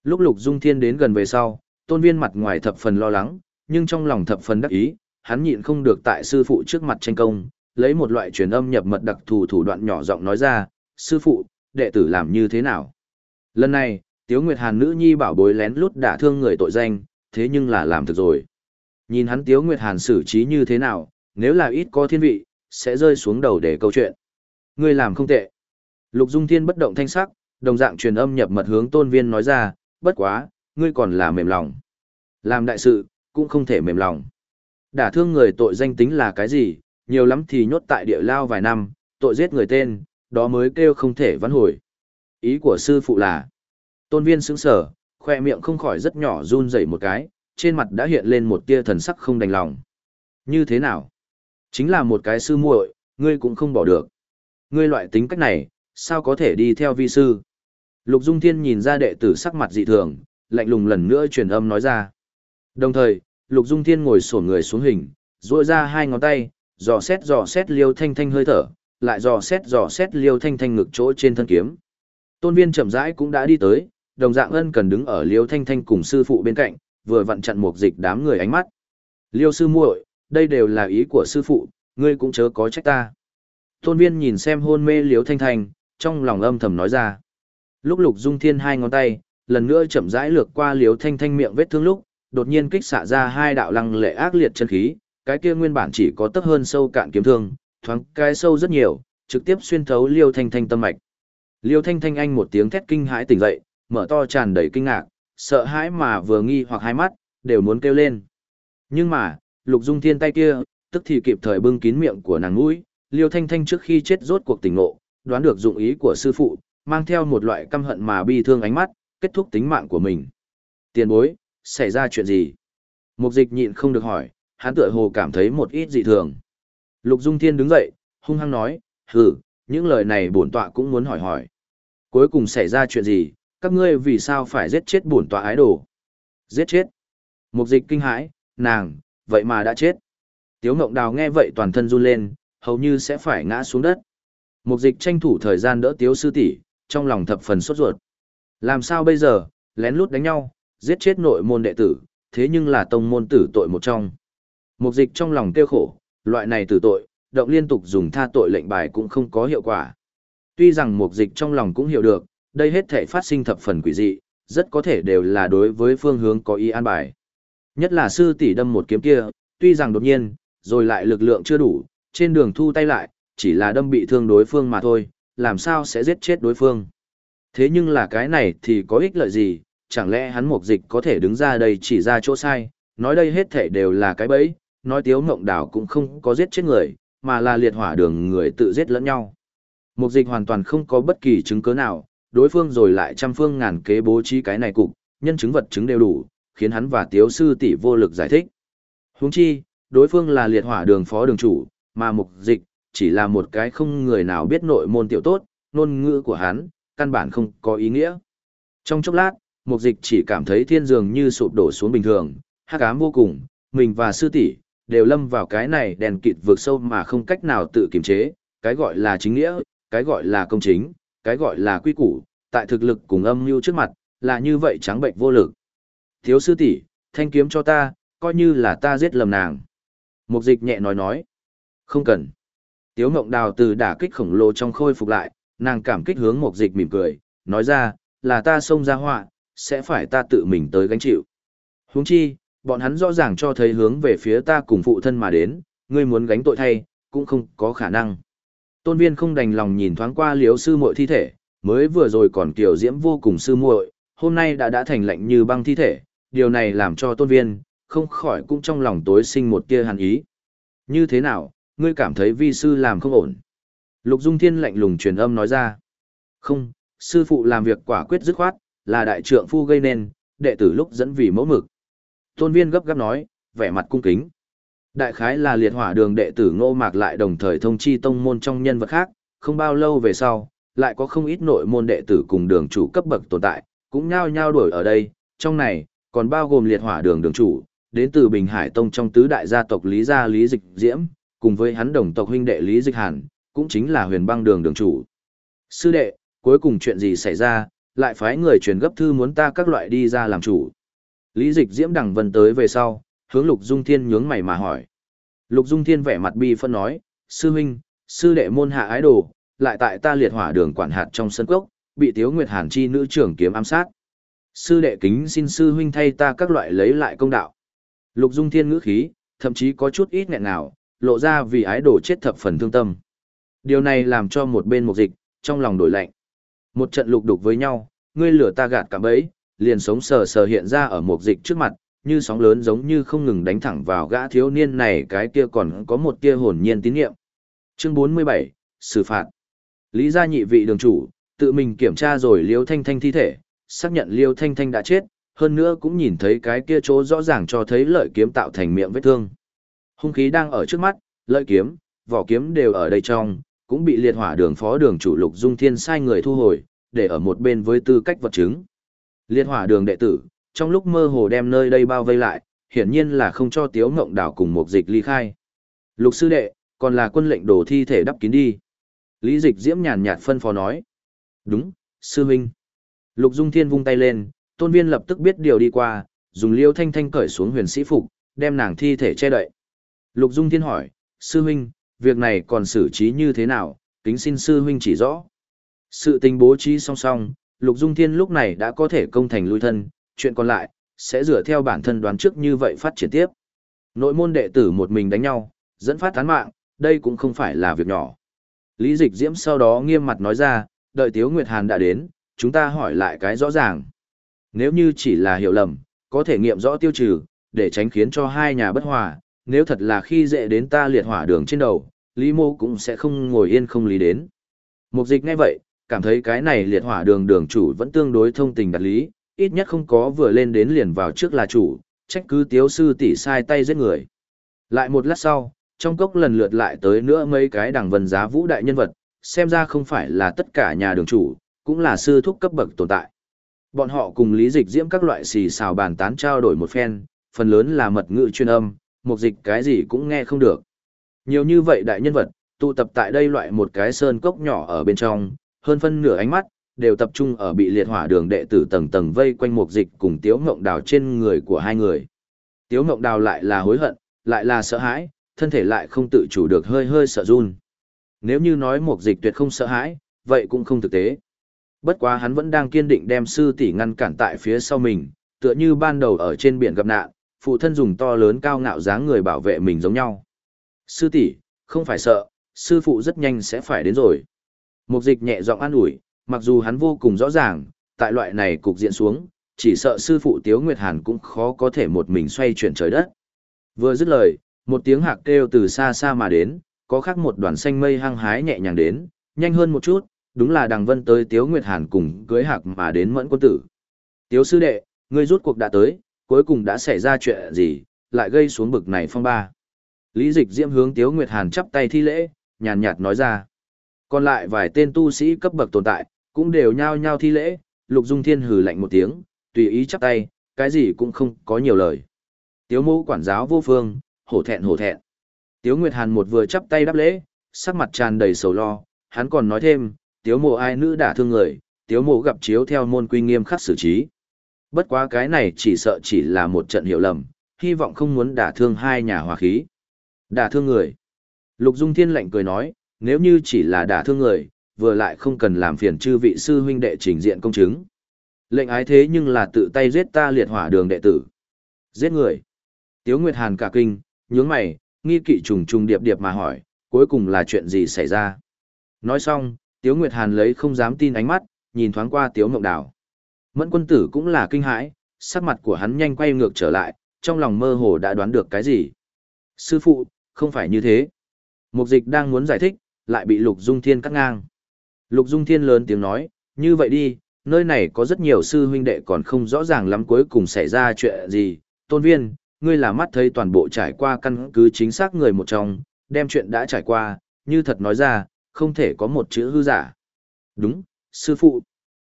Lúc Lục Dung Thiên đến gần về sau, tôn viên mặt ngoài thập phần lo lắng, nhưng trong lòng thập phần đắc ý, hắn nhịn không được tại sư phụ trước mặt tranh công, lấy một loại truyền âm nhập mật đặc thù thủ đoạn nhỏ giọng nói ra, sư phụ, đệ tử làm như thế nào? Lần này, Tiếu Nguyệt Hàn nữ nhi bảo bối lén lút đả thương người tội danh, thế nhưng là làm thực rồi. Nhìn hắn Tiếu Nguyệt Hàn xử trí như thế nào, nếu là ít có thiên vị, sẽ rơi xuống đầu để câu chuyện. Ngươi làm không tệ. Lục Dung Thiên bất động thanh sắc, đồng dạng truyền âm nhập mật hướng tôn viên nói ra, bất quá, ngươi còn là mềm lòng. Làm đại sự, cũng không thể mềm lòng. Đả thương người tội danh tính là cái gì, nhiều lắm thì nhốt tại địa lao vài năm, tội giết người tên, đó mới kêu không thể vãn hồi. Ý của sư phụ là, tôn viên sững sở, khoe miệng không khỏi rất nhỏ run rẩy một cái, trên mặt đã hiện lên một tia thần sắc không đành lòng. Như thế nào? Chính là một cái sư muội, ngươi cũng không bỏ được. Ngươi loại tính cách này, sao có thể đi theo vi sư? Lục Dung Thiên nhìn ra đệ tử sắc mặt dị thường, lạnh lùng lần nữa truyền âm nói ra. Đồng thời, Lục Dung Thiên ngồi xổm người xuống hình, duỗi ra hai ngón tay, dò xét dò xét Liêu Thanh Thanh hơi thở, lại dò xét dò xét Liêu Thanh Thanh ngực chỗ trên thân kiếm. Tôn Viên chậm rãi cũng đã đi tới, đồng dạng ân cần đứng ở Liêu Thanh Thanh cùng sư phụ bên cạnh, vừa vặn chặn một dịch đám người ánh mắt. Liêu sư muội, đây đều là ý của sư phụ, ngươi cũng chớ có trách ta. Tôn Viên nhìn xem hôn mê liếu Thanh Thanh, trong lòng âm thầm nói ra. Lúc Lục Dung Thiên hai ngón tay, lần nữa chậm rãi lược qua liếu Thanh Thanh miệng vết thương lúc, đột nhiên kích xạ ra hai đạo lăng lệ ác liệt chân khí, cái kia nguyên bản chỉ có tấp hơn sâu cạn kiếm thương, thoáng cái sâu rất nhiều, trực tiếp xuyên thấu Liêu Thanh Thanh tâm mạch. Liêu Thanh Thanh anh một tiếng thét kinh hãi tỉnh dậy, mở to tràn đầy kinh ngạc, sợ hãi mà vừa nghi hoặc hai mắt, đều muốn kêu lên. Nhưng mà, Lục Dung Thiên tay kia, tức thì kịp thời bưng kín miệng của nàng mũi, Liêu Thanh Thanh trước khi chết rốt cuộc tỉnh ngộ, đoán được dụng ý của sư phụ, mang theo một loại căm hận mà bi thương ánh mắt, kết thúc tính mạng của mình. Tiền bối, xảy ra chuyện gì? Mục dịch nhịn không được hỏi, hắn tựa hồ cảm thấy một ít dị thường. Lục Dung Thiên đứng dậy, hung hăng nói, hừ, những lời này bổn tọa cũng muốn hỏi hỏi. Cuối cùng xảy ra chuyện gì, các ngươi vì sao phải giết chết bổn tọa ái đồ? Giết chết? Mục dịch kinh hãi, nàng, vậy mà đã chết. Tiếu Ngộng Đào nghe vậy toàn thân run lên, hầu như sẽ phải ngã xuống đất. Mục dịch tranh thủ thời gian đỡ Tiếu sư tỷ, trong lòng thập phần sốt ruột. Làm sao bây giờ, lén lút đánh nhau, giết chết nội môn đệ tử, thế nhưng là tông môn tử tội một trong. Mục dịch trong lòng tiêu khổ, loại này tử tội, động liên tục dùng tha tội lệnh bài cũng không có hiệu quả. Tuy rằng mục dịch trong lòng cũng hiểu được, đây hết thể phát sinh thập phần quỷ dị, rất có thể đều là đối với phương hướng có ý an bài. Nhất là sư tỷ đâm một kiếm kia, tuy rằng đột nhiên, rồi lại lực lượng chưa đủ, trên đường thu tay lại, chỉ là đâm bị thương đối phương mà thôi, làm sao sẽ giết chết đối phương. Thế nhưng là cái này thì có ích lợi gì, chẳng lẽ hắn mục dịch có thể đứng ra đây chỉ ra chỗ sai, nói đây hết thể đều là cái bẫy, nói tiếu mộng đảo cũng không có giết chết người, mà là liệt hỏa đường người tự giết lẫn nhau. Mục dịch hoàn toàn không có bất kỳ chứng cứ nào, đối phương rồi lại trăm phương ngàn kế bố trí cái này cục, nhân chứng vật chứng đều đủ, khiến hắn và tiếu sư tỷ vô lực giải thích. Huống chi, đối phương là liệt hỏa đường phó đường chủ, mà mục dịch, chỉ là một cái không người nào biết nội môn tiểu tốt, ngôn ngữ của hắn, căn bản không có ý nghĩa. Trong chốc lát, mục dịch chỉ cảm thấy thiên dường như sụp đổ xuống bình thường, hắc ám vô cùng, mình và sư tỷ đều lâm vào cái này đèn kịt vượt sâu mà không cách nào tự kiềm chế, cái gọi là chính nghĩa, cái gọi là công chính, cái gọi là quy củ, tại thực lực cùng âm mưu trước mặt, là như vậy trắng bệnh vô lực. Thiếu sư tỷ, thanh kiếm cho ta, coi như là ta giết lầm nàng. Mục dịch nhẹ nói nói. Không cần. Tiếu mộng đào từ đả kích khổng lồ trong khôi phục lại, nàng cảm kích hướng mục dịch mỉm cười, nói ra, là ta xông ra họa, sẽ phải ta tự mình tới gánh chịu. Huống chi, bọn hắn rõ ràng cho thấy hướng về phía ta cùng phụ thân mà đến, ngươi muốn gánh tội thay, cũng không có khả năng. Tôn viên không đành lòng nhìn thoáng qua liếu sư muội thi thể, mới vừa rồi còn kiểu diễm vô cùng sư muội, hôm nay đã đã thành lạnh như băng thi thể, điều này làm cho tôn viên, không khỏi cũng trong lòng tối sinh một tia hàn ý. Như thế nào, ngươi cảm thấy vi sư làm không ổn? Lục Dung Thiên lạnh lùng truyền âm nói ra. Không, sư phụ làm việc quả quyết dứt khoát, là đại trượng phu gây nên, đệ tử lúc dẫn vì mẫu mực. Tôn viên gấp gáp nói, vẻ mặt cung kính. Đại khái là liệt hỏa đường đệ tử ngô mạc lại đồng thời thông chi tông môn trong nhân vật khác, không bao lâu về sau, lại có không ít nội môn đệ tử cùng đường chủ cấp bậc tồn tại, cũng nhao nhao đuổi ở đây, trong này, còn bao gồm liệt hỏa đường đường chủ, đến từ Bình Hải Tông trong tứ đại gia tộc Lý Gia Lý Dịch Diễm, cùng với hắn đồng tộc huynh đệ Lý Dịch Hàn, cũng chính là huyền băng đường đường chủ. Sư đệ, cuối cùng chuyện gì xảy ra, lại phái người truyền gấp thư muốn ta các loại đi ra làm chủ. Lý Dịch Diễm đằng vân tới về sau, hướng Lục Dung Thiên nhướng mày mà hỏi. Lục Dung Thiên vẻ mặt bi phân nói, sư huynh, sư đệ môn hạ ái đồ, lại tại ta liệt hỏa đường quản hạt trong sân cốc, bị Tiếu Nguyệt Hàn chi nữ trưởng kiếm ám sát. Sư đệ kính xin sư huynh thay ta các loại lấy lại công đạo. Lục Dung Thiên ngữ khí, thậm chí có chút ít nghẹn nào, lộ ra vì ái đồ chết thập phần thương tâm. Điều này làm cho một bên một dịch, trong lòng đổi lạnh. Một trận lục đục với nhau, ngươi lửa ta gạt cả bấy, liền sống sờ sờ hiện ra ở một dịch trước mặt, như sóng lớn giống như không ngừng đánh thẳng vào gã thiếu niên này cái kia còn có một tia hồn nhiên tín nhiệm. Chương 47, xử phạt. Lý gia nhị vị đường chủ, tự mình kiểm tra rồi Liêu Thanh Thanh thi thể, xác nhận Liêu Thanh Thanh đã chết, hơn nữa cũng nhìn thấy cái kia chỗ rõ ràng cho thấy lợi kiếm tạo thành miệng vết thương. Hung khí đang ở trước mắt, lợi kiếm, vỏ kiếm đều ở đây trong, cũng bị liệt hỏa đường phó đường chủ Lục Dung Thiên sai người thu hồi, để ở một bên với tư cách vật chứng. Liệt hỏa đường đệ tử, trong lúc mơ hồ đem nơi đây bao vây lại, hiển nhiên là không cho Tiếu Ngộng Đảo cùng một dịch ly khai. Lục sư đệ, còn là quân lệnh đồ thi thể đắp kín đi. Lý dịch diễm nhàn nhạt phân phó nói. Đúng, sư huynh. Lục Dung Thiên vung tay lên, tôn viên lập tức biết điều đi qua, dùng liêu thanh thanh cởi xuống huyền sĩ phục, đem nàng thi thể che đậy. Lục Dung Thiên hỏi, sư huynh, việc này còn xử trí như thế nào, kính xin sư huynh chỉ rõ. Sự tình bố trí song song, Lục Dung Thiên lúc này đã có thể công thành lui thân, chuyện còn lại, sẽ dựa theo bản thân đoán trước như vậy phát triển tiếp. Nội môn đệ tử một mình đánh nhau, dẫn phát tán mạng, đây cũng không phải là việc nhỏ. Lý Dịch Diễm sau đó nghiêm mặt nói ra, đợi Tiếu Nguyệt Hàn đã đến, chúng ta hỏi lại cái rõ ràng. Nếu như chỉ là hiểu lầm, có thể nghiệm rõ tiêu trừ, để tránh khiến cho hai nhà bất hòa, nếu thật là khi dễ đến ta liệt hỏa đường trên đầu, Lý Mô cũng sẽ không ngồi yên không lý đến. Mục dịch ngay vậy, cảm thấy cái này liệt hỏa đường đường chủ vẫn tương đối thông tình đặt lý, ít nhất không có vừa lên đến liền vào trước là chủ, trách cứ tiếu sư tỷ sai tay giết người. Lại một lát sau, trong cốc lần lượt lại tới nữa mấy cái đảng vân giá vũ đại nhân vật, xem ra không phải là tất cả nhà đường chủ, cũng là sư thúc cấp bậc tồn tại. Bọn họ cùng lý dịch diễm các loại xì xào bàn tán trao đổi một phen, phần lớn là mật ngữ chuyên âm, một dịch cái gì cũng nghe không được. Nhiều như vậy đại nhân vật, tụ tập tại đây loại một cái sơn cốc nhỏ ở bên trong, hơn phân nửa ánh mắt, đều tập trung ở bị liệt hỏa đường đệ tử tầng tầng vây quanh một dịch cùng tiếu ngộng đào trên người của hai người. Tiếu ngộng đào lại là hối hận, lại là sợ hãi, thân thể lại không tự chủ được hơi hơi sợ run. Nếu như nói một dịch tuyệt không sợ hãi, vậy cũng không thực tế. Bất quá hắn vẫn đang kiên định đem sư tỷ ngăn cản tại phía sau mình, tựa như ban đầu ở trên biển gặp nạn, phụ thân dùng to lớn cao ngạo dáng người bảo vệ mình giống nhau. Sư tỷ, không phải sợ, sư phụ rất nhanh sẽ phải đến rồi. Mục dịch nhẹ giọng an ủi, mặc dù hắn vô cùng rõ ràng, tại loại này cục diện xuống, chỉ sợ sư phụ Tiếu Nguyệt Hàn cũng khó có thể một mình xoay chuyển trời đất. Vừa dứt lời, một tiếng hạc kêu từ xa xa mà đến, có khác một đoàn xanh mây hăng hái nhẹ nhàng đến, nhanh hơn một chút, đúng là đằng vân tới Tiếu Nguyệt Hàn cùng cưới hạc mà đến mẫn quân tử. Tiếu sư đệ, ngươi rút cuộc đã tới, cuối cùng đã xảy ra chuyện gì, lại gây xuống bực này phong ba. Lý dịch diễm hướng Tiếu Nguyệt Hàn chắp tay thi lễ, nhàn nhạt nói ra. Còn lại vài tên tu sĩ cấp bậc tồn tại, cũng đều nhao nhao thi lễ, Lục Dung Thiên hừ lạnh một tiếng, tùy ý chắp tay, cái gì cũng không có nhiều lời. Tiếu mẫu quản giáo vô phương, hổ thẹn hổ thẹn. Tiếu Nguyệt Hàn một vừa chắp tay đáp lễ, sắc mặt tràn đầy sầu lo, hắn còn nói thêm, tiếu mộ ai nữ đả thương người, tiếu mộ gặp chiếu theo môn quy nghiêm khắc xử trí. Bất quá cái này chỉ sợ chỉ là một trận hiểu lầm, hy vọng không muốn đả thương hai nhà hòa khí. Đả thương người. Lục Dung Thiên lạnh cười nói, nếu như chỉ là đả thương người, vừa lại không cần làm phiền chư vị sư huynh đệ trình diện công chứng. Lệnh ái thế nhưng là tự tay giết ta liệt hỏa đường đệ tử. Giết người. Tiếu Nguyệt Hàn cả kinh, nhướng mày, nghi kỵ trùng trùng điệp điệp mà hỏi, cuối cùng là chuyện gì xảy ra. Nói xong, Tiếu Nguyệt Hàn lấy không dám tin ánh mắt, nhìn thoáng qua Tiếu Mộng Đào. Mẫn quân tử cũng là kinh hãi, sắc mặt của hắn nhanh quay ngược trở lại, trong lòng mơ hồ đã đoán được cái gì. Sư phụ, không phải như thế. Mục dịch đang muốn giải thích, lại bị Lục Dung Thiên cắt ngang. Lục Dung Thiên lớn tiếng nói, như vậy đi, nơi này có rất nhiều sư huynh đệ còn không rõ ràng lắm cuối cùng xảy ra chuyện gì. Tôn viên, ngươi là mắt thấy toàn bộ trải qua căn cứ chính xác người một trong, đem chuyện đã trải qua, như thật nói ra, không thể có một chữ hư giả. Đúng, sư phụ.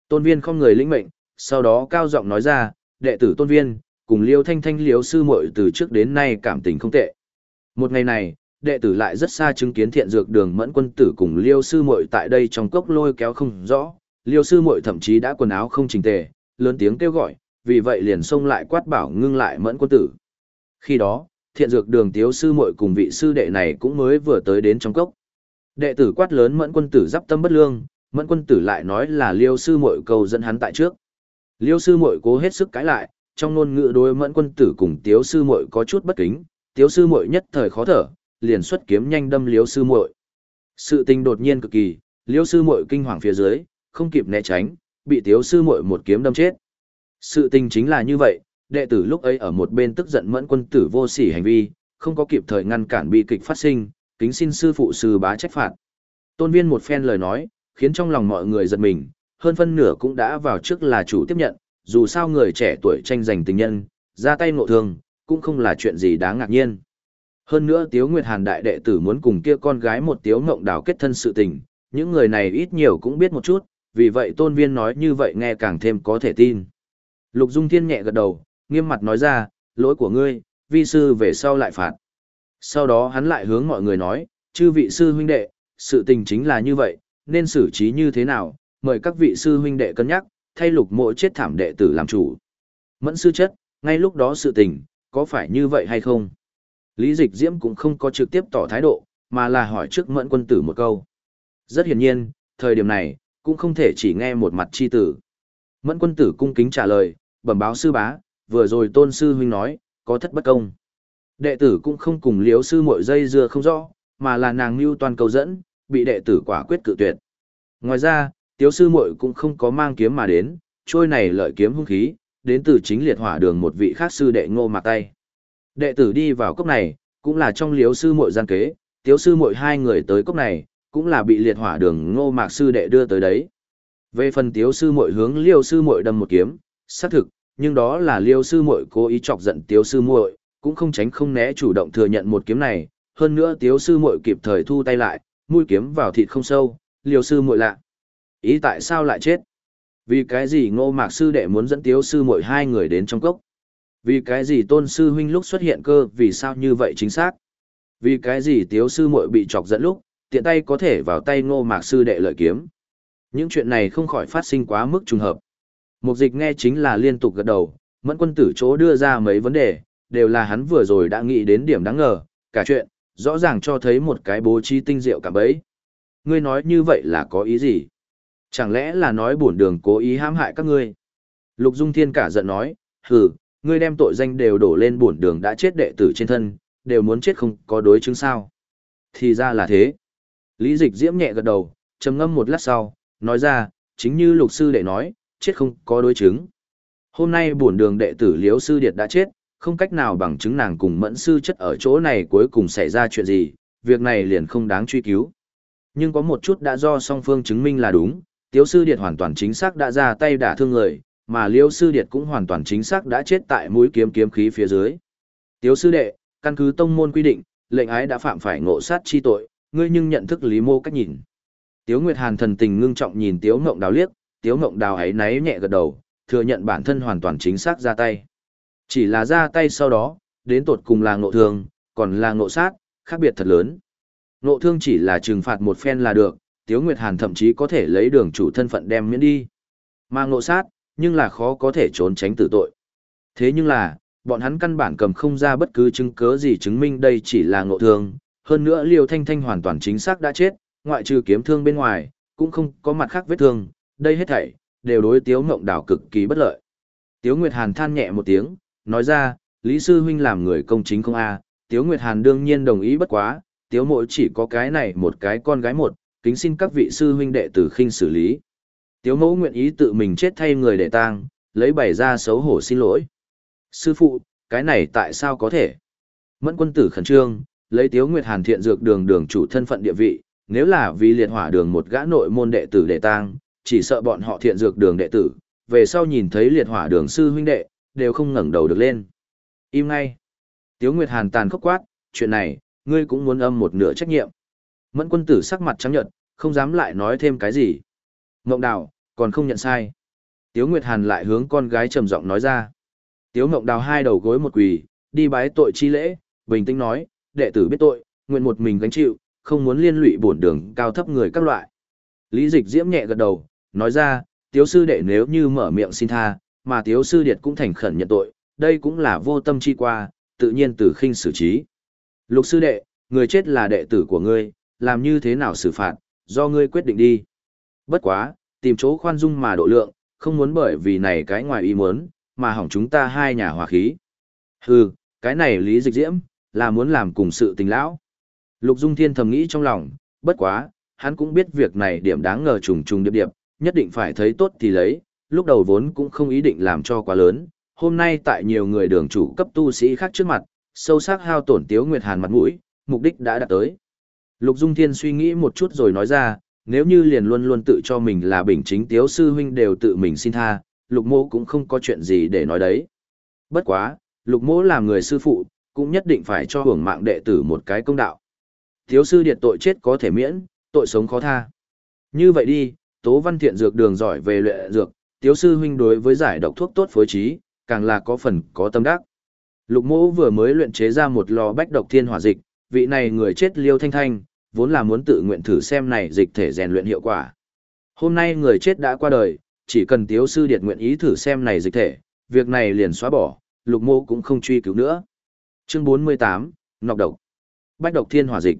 Tôn viên không người lĩnh mệnh, sau đó cao giọng nói ra, đệ tử tôn viên, cùng liêu thanh thanh liếu sư muội từ trước đến nay cảm tình không tệ. Một ngày này, đệ tử lại rất xa chứng kiến thiện dược đường mẫn quân tử cùng liêu sư muội tại đây trong cốc lôi kéo không rõ, liêu sư muội thậm chí đã quần áo không chỉnh tề, lớn tiếng kêu gọi, vì vậy liền xông lại quát bảo ngưng lại mẫn quân tử. Khi đó, thiện dược đường tiếu sư muội cùng vị sư đệ này cũng mới vừa tới đến trong cốc. Đệ tử quát lớn mẫn quân tử giáp tâm bất lương, mẫn quân tử lại nói là liêu sư muội cầu dẫn hắn tại trước. Liêu sư muội cố hết sức cãi lại, trong ngôn ngữ đối mẫn quân tử cùng tiếu sư muội có chút bất kính, tiếu sư muội nhất thời khó thở, liền xuất kiếm nhanh đâm liêu sư muội. Sự tình đột nhiên cực kỳ, liêu sư muội kinh hoàng phía dưới, không kịp né tránh, bị tiếu sư muội một kiếm đâm chết. Sự tình chính là như vậy, đệ tử lúc ấy ở một bên tức giận mẫn quân tử vô sỉ hành vi, không có kịp thời ngăn cản bi kịch phát sinh, kính xin sư phụ sư bá trách phạt. Tôn viên một phen lời nói, khiến trong lòng mọi người giật mình, hơn phân nửa cũng đã vào trước là chủ tiếp nhận, dù sao người trẻ tuổi tranh giành tình nhân, ra tay ngộ thương, cũng không là chuyện gì đáng ngạc nhiên. Hơn nữa Tiếu Nguyệt Hàn đại đệ tử muốn cùng kia con gái một Tiếu Ngộng Đào kết thân sự tình, những người này ít nhiều cũng biết một chút, vì vậy tôn viên nói như vậy nghe càng thêm có thể tin. Lục Dung Thiên nhẹ gật đầu, nghiêm mặt nói ra, lỗi của ngươi, vi sư về sau lại phạt. Sau đó hắn lại hướng mọi người nói, chư vị sư huynh đệ, sự tình chính là như vậy, nên xử trí như thế nào, mời các vị sư huynh đệ cân nhắc, thay lục mộ chết thảm đệ tử làm chủ. Mẫn sư chất, ngay lúc đó sự tình, có phải như vậy hay không? Lý Dịch Diễm cũng không có trực tiếp tỏ thái độ, mà là hỏi trước mẫn quân tử một câu. Rất hiển nhiên, thời điểm này, cũng không thể chỉ nghe một mặt chi tử. Mẫn quân tử cung kính trả lời, bẩm báo sư bá, vừa rồi tôn sư huynh nói, có thất bất công. Đệ tử cũng không cùng liếu sư mội dây dưa không rõ, mà là nàng mưu toàn cầu dẫn, bị đệ tử quả quyết cự tuyệt. Ngoài ra, tiếu sư muội cũng không có mang kiếm mà đến, trôi này lợi kiếm hung khí, đến từ chính liệt hỏa đường một vị khác sư đệ ngô mạc tay. Đệ tử đi vào cốc này, cũng là trong liếu sư muội gian kế, tiếu sư muội hai người tới cốc này, cũng là bị liệt hỏa đường ngô mạc sư đệ đưa tới đấy. Về phần tiếu sư muội hướng liêu sư muội đâm một kiếm, xác thực, nhưng đó là liêu sư muội cố ý chọc giận tiếu sư muội, cũng không tránh không né chủ động thừa nhận một kiếm này, hơn nữa tiếu sư muội kịp thời thu tay lại, mũi kiếm vào thịt không sâu, liều sư muội lạ. Ý tại sao lại chết? Vì cái gì ngô mạc sư đệ muốn dẫn tiếu sư muội hai người đến trong cốc? Vì cái gì tôn sư huynh lúc xuất hiện cơ vì sao như vậy chính xác? Vì cái gì tiếu sư muội bị chọc dẫn lúc, tiện tay có thể vào tay ngô mạc sư đệ lợi kiếm? Những chuyện này không khỏi phát sinh quá mức trùng hợp. Mục dịch nghe chính là liên tục gật đầu, mẫn quân tử chỗ đưa ra mấy vấn đề, đều là hắn vừa rồi đã nghĩ đến điểm đáng ngờ, cả chuyện, rõ ràng cho thấy một cái bố trí tinh diệu cả bấy. Ngươi nói như vậy là có ý gì? Chẳng lẽ là nói bổn đường cố ý hãm hại các ngươi? Lục Dung Thiên cả giận nói, hừ, ngươi đem tội danh đều đổ lên bổn đường đã chết đệ tử trên thân, đều muốn chết không có đối chứng sao? Thì ra là thế. Lý Dịch diễm nhẹ gật đầu, trầm ngâm một lát sau, nói ra, chính như lục sư đệ nói, chết không có đối chứng. Hôm nay bổn đường đệ tử Liễu sư điệt đã chết, không cách nào bằng chứng nàng cùng mẫn sư chất ở chỗ này cuối cùng xảy ra chuyện gì, việc này liền không đáng truy cứu. Nhưng có một chút đã do song phương chứng minh là đúng, tiếu sư điệt hoàn toàn chính xác đã ra tay đả thương người, mà liêu sư điệt cũng hoàn toàn chính xác đã chết tại mũi kiếm kiếm khí phía dưới. Tiếu sư đệ, căn cứ tông môn quy định, lệnh ái đã phạm phải ngộ sát chi tội, ngươi nhưng nhận thức lý mô cách nhìn. Tiếu Nguyệt Hàn thần tình ngưng trọng nhìn Tiếu Ngộng Đào liếc, Tiếu Ngộng Đào ấy náy nhẹ gật đầu, thừa nhận bản thân hoàn toàn chính xác ra tay. Chỉ là ra tay sau đó, đến tột cùng là ngộ thương, còn là ngộ sát, khác biệt thật lớn. Ngộ thương chỉ là trừng phạt một phen là được, Tiếu Nguyệt Hàn thậm chí có thể lấy đường chủ thân phận đem miễn đi. Mà ngộ sát, nhưng là khó có thể trốn tránh tử tội. Thế nhưng là, bọn hắn căn bản cầm không ra bất cứ chứng cứ gì chứng minh đây chỉ là ngộ thương, hơn nữa Liêu Thanh Thanh hoàn toàn chính xác đã chết, ngoại trừ kiếm thương bên ngoài, cũng không có mặt khác vết thương, đây hết thảy đều đối Tiếu Ngộng Đào cực kỳ bất lợi. Tiếu Nguyệt Hàn than nhẹ một tiếng, nói ra, Lý Sư Huynh làm người công chính không a Tiếu Nguyệt Hàn đương nhiên đồng ý bất quá, Tiếu Mộ chỉ có cái này một cái con gái một, kính xin các vị sư huynh đệ tử khinh xử lý. Tiếu Mẫu nguyện ý tự mình chết thay người để tang, lấy bày ra xấu hổ xin lỗi. Sư phụ, cái này tại sao có thể? Mẫn quân tử khẩn trương, lấy Tiếu Nguyệt Hàn thiện dược đường đường chủ thân phận địa vị, nếu là vì liệt hỏa đường một gã nội môn đệ tử để tang, chỉ sợ bọn họ thiện dược đường đệ tử, về sau nhìn thấy liệt hỏa đường sư huynh đệ, đều không ngẩng đầu được lên. Im ngay. Tiếu Nguyệt Hàn tàn khốc quát, chuyện này, ngươi cũng muốn âm một nửa trách nhiệm. Mẫn quân tử sắc mặt trắng nhợt, không dám lại nói thêm cái gì. Ngộng đào, còn không nhận sai. Tiếu Nguyệt Hàn lại hướng con gái trầm giọng nói ra. Tiếu Ngộng đào hai đầu gối một quỳ, đi bái tội chi lễ, bình tĩnh nói, đệ tử biết tội, nguyện một mình gánh chịu, không muốn liên lụy bổn đường cao thấp người các loại. Lý Dịch diễm nhẹ gật đầu, nói ra, tiếu sư đệ nếu như mở miệng xin tha, mà tiếu sư điệt cũng thành khẩn nhận tội, đây cũng là vô tâm chi qua, tự nhiên từ khinh xử trí. Lục sư đệ, người chết là đệ tử của ngươi, làm như thế nào xử phạt, do ngươi quyết định đi. Bất quá, tìm chỗ khoan dung mà độ lượng, không muốn bởi vì này cái ngoài ý muốn, mà hỏng chúng ta hai nhà hòa khí. Hừ, cái này lý dịch diễm, là muốn làm cùng sự tình lão. Lục Dung Thiên thầm nghĩ trong lòng, bất quá, hắn cũng biết việc này điểm đáng ngờ trùng trùng điệp điệp, nhất định phải thấy tốt thì lấy, lúc đầu vốn cũng không ý định làm cho quá lớn, hôm nay tại nhiều người đường chủ cấp tu sĩ khác trước mặt, sâu sắc hao tổn Tiếu Nguyệt Hàn mặt mũi, mục đích đã đạt tới. Lục Dung Thiên suy nghĩ một chút rồi nói ra, nếu như liền luôn luôn tự cho mình là bình chính Tiếu Sư Huynh đều tự mình xin tha, Lục Mô cũng không có chuyện gì để nói đấy. Bất quá, Lục Mô làm người sư phụ, cũng nhất định phải cho hưởng mạng đệ tử một cái công đạo. Thiếu sư điệt tội chết có thể miễn, tội sống khó tha. Như vậy đi, Tố Văn Thiện dược đường giỏi về luyện dược, Tiếu sư huynh đối với giải độc thuốc tốt phối trí, càng là có phần có tâm đắc. Lục Mỗ vừa mới luyện chế ra một lò bách độc thiên hỏa dịch, vị này người chết Liêu Thanh Thanh, vốn là muốn tự nguyện thử xem này dịch thể rèn luyện hiệu quả. Hôm nay người chết đã qua đời, chỉ cần Tiếu sư điệt nguyện ý thử xem này dịch thể, việc này liền xóa bỏ, Lục mô cũng không truy cứu nữa. Chương 48, Nọc độc. Bách độc thiên hỏa dịch.